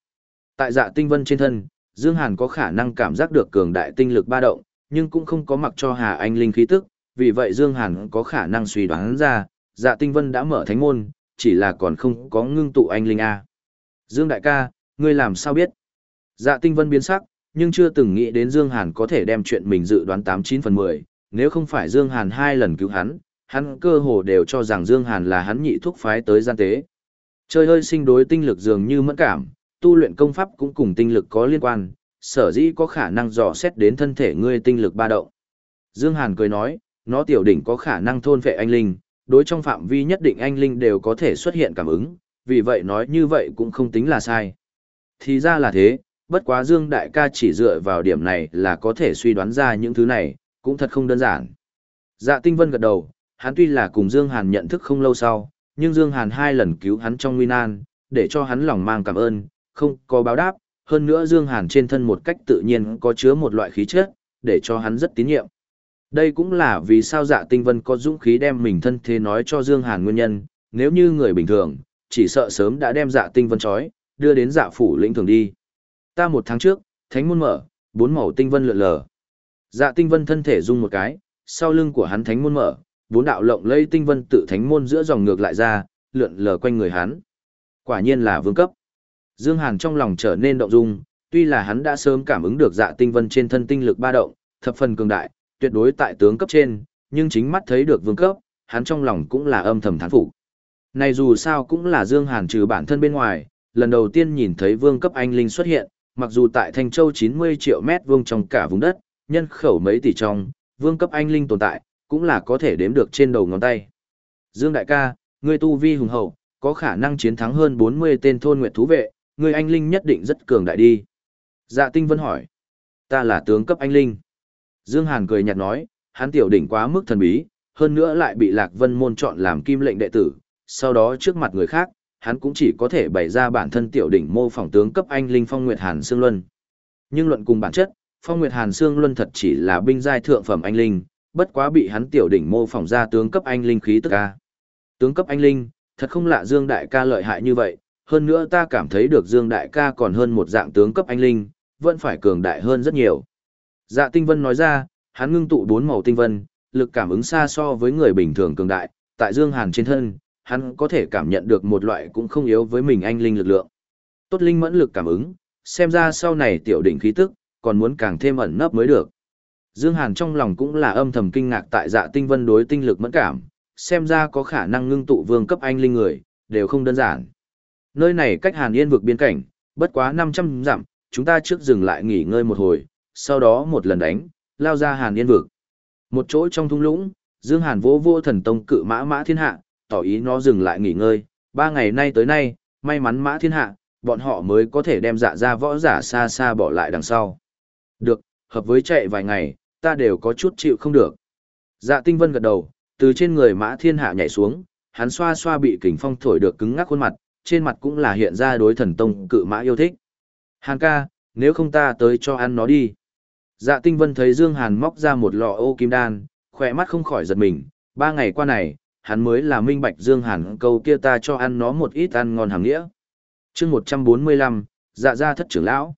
A: Tại dạ tinh vân trên thân, Dương Hàn có khả năng cảm giác được cường đại tinh lực ba động, nhưng cũng không có mặc cho Hà Anh Linh khí tức, vì vậy Dương Hàn có khả năng suy đoán ra, dạ tinh vân đã mở thánh môn, chỉ là còn không có ngưng tụ anh Linh A. Dương đại ca, ngươi làm sao biết? Dạ tinh vân biến sắc, nhưng chưa từng nghĩ đến Dương Hàn có thể đem chuyện mình dự đoán 89 phần 10, nếu không phải Dương Hàn hai lần cứu hắn, hắn cơ hồ đều cho rằng Dương Hàn là hắn nhị thúc phái tới gian tế. Chơi hơi sinh đối tinh lực dường như mẫn cảm, tu luyện công pháp cũng cùng tinh lực có liên quan, sở dĩ có khả năng dò xét đến thân thể ngươi tinh lực ba động. Dương Hàn cười nói, nó tiểu đỉnh có khả năng thôn vệ anh linh, đối trong phạm vi nhất định anh linh đều có thể xuất hiện cảm ứng, vì vậy nói như vậy cũng không tính là sai. Thì ra là thế, bất quá Dương Đại ca chỉ dựa vào điểm này là có thể suy đoán ra những thứ này, cũng thật không đơn giản. Dạ Tinh Vân gật đầu, hắn tuy là cùng Dương Hàn nhận thức không lâu sau, nhưng Dương Hàn hai lần cứu hắn trong nguy nan, để cho hắn lòng mang cảm ơn, không có báo đáp, hơn nữa Dương Hàn trên thân một cách tự nhiên có chứa một loại khí chất, để cho hắn rất tín nhiệm. Đây cũng là vì sao dạ tinh vân có dũng khí đem mình thân thế nói cho Dương Hàn nguyên nhân, nếu như người bình thường, chỉ sợ sớm đã đem dạ tinh vân trói, đưa đến dạ phủ lĩnh thường đi. Ta một tháng trước, thánh môn mở, bốn màu tinh vân lượn lờ. Dạ tinh vân thân thể rung một cái, sau lưng của hắn thánh môn mở, bốn đạo lộng lây tinh vân tự thánh môn giữa dòng ngược lại ra, lượn lờ quanh người hắn. Quả nhiên là vương cấp. Dương Hàn trong lòng trở nên động dung, tuy là hắn đã sớm cảm ứng được dạ tinh vân trên thân tinh lực ba động, thập phần cường đại, tuyệt đối tại tướng cấp trên, nhưng chính mắt thấy được vương cấp, hắn trong lòng cũng là âm thầm thán phục. Này dù sao cũng là Dương Hàn trừ bản thân bên ngoài, lần đầu tiên nhìn thấy vương cấp anh linh xuất hiện, mặc dù tại Thanh Châu 90 triệu mét vuông trong cả vùng đất, nhân khẩu mấy tỷ trong, vương cấp anh linh tồn tại, cũng là có thể đếm được trên đầu ngón tay. Dương đại ca, ngươi tu vi hùng hậu, có khả năng chiến thắng hơn 40 tên thôn nguyệt thú vệ, ngươi anh linh nhất định rất cường đại đi. Dạ tinh vân hỏi, ta là tướng cấp anh linh. Dương Hàn cười nhạt nói, hắn tiểu đỉnh quá mức thần bí, hơn nữa lại bị Lạc Vân môn chọn làm kim lệnh đệ tử, sau đó trước mặt người khác, hắn cũng chỉ có thể bày ra bản thân tiểu đỉnh mô phỏng tướng cấp anh linh Phong Nguyệt Hàn Sương Luân. Nhưng luận cùng bản chất, Phong Nguyệt Hàn Sương Luân thật chỉ là binh giai thượng phẩm anh linh, bất quá bị hắn tiểu đỉnh mô phỏng ra tướng cấp anh linh khí tức a. Tướng cấp anh linh, thật không lạ Dương đại ca lợi hại như vậy, hơn nữa ta cảm thấy được Dương đại ca còn hơn một dạng tướng cấp anh linh, vẫn phải cường đại hơn rất nhiều. Dạ tinh vân nói ra, hắn ngưng tụ bốn màu tinh vân, lực cảm ứng xa so với người bình thường cường đại, tại Dương Hàn trên thân, hắn có thể cảm nhận được một loại cũng không yếu với mình anh linh lực lượng. Tốt linh mẫn lực cảm ứng, xem ra sau này tiểu đỉnh khí tức, còn muốn càng thêm ẩn nấp mới được. Dương Hàn trong lòng cũng là âm thầm kinh ngạc tại dạ tinh vân đối tinh lực mẫn cảm, xem ra có khả năng ngưng tụ vương cấp anh linh người, đều không đơn giản. Nơi này cách Hàn Yên vực biên cảnh, bất quá 500 dặm, chúng ta trước dừng lại nghỉ ngơi một hồi, sau đó một lần đánh, lao ra Hàn Yên vực. Một chỗ trong thung lũng, Dương Hàn vỗ vô thần tông cự mã mã thiên hạ, tỏ ý nó dừng lại nghỉ ngơi, ba ngày nay tới nay, may mắn mã thiên hạ, bọn họ mới có thể đem dạ ra võ giả xa xa bỏ lại đằng sau. Được, hợp với chạy vài ngày, ta đều có chút chịu không được. Dạ tinh vân gật đầu, từ trên người mã thiên hạ nhảy xuống, hắn xoa xoa bị kình phong thổi được cứng ngắc khuôn mặt, trên mặt cũng là hiện ra đối thần tông cự mã yêu thích. Hàn ca, nếu không ta tới cho ăn nó đi. Dạ tinh vân thấy Dương Hàn móc ra một lọ ô kim đan, khỏe mắt không khỏi giật mình, ba ngày qua này, hắn mới là minh bạch Dương Hàn câu kia ta cho ăn nó một ít ăn ngon hàng nghĩa. Chương 145, dạ gia thất trưởng lão.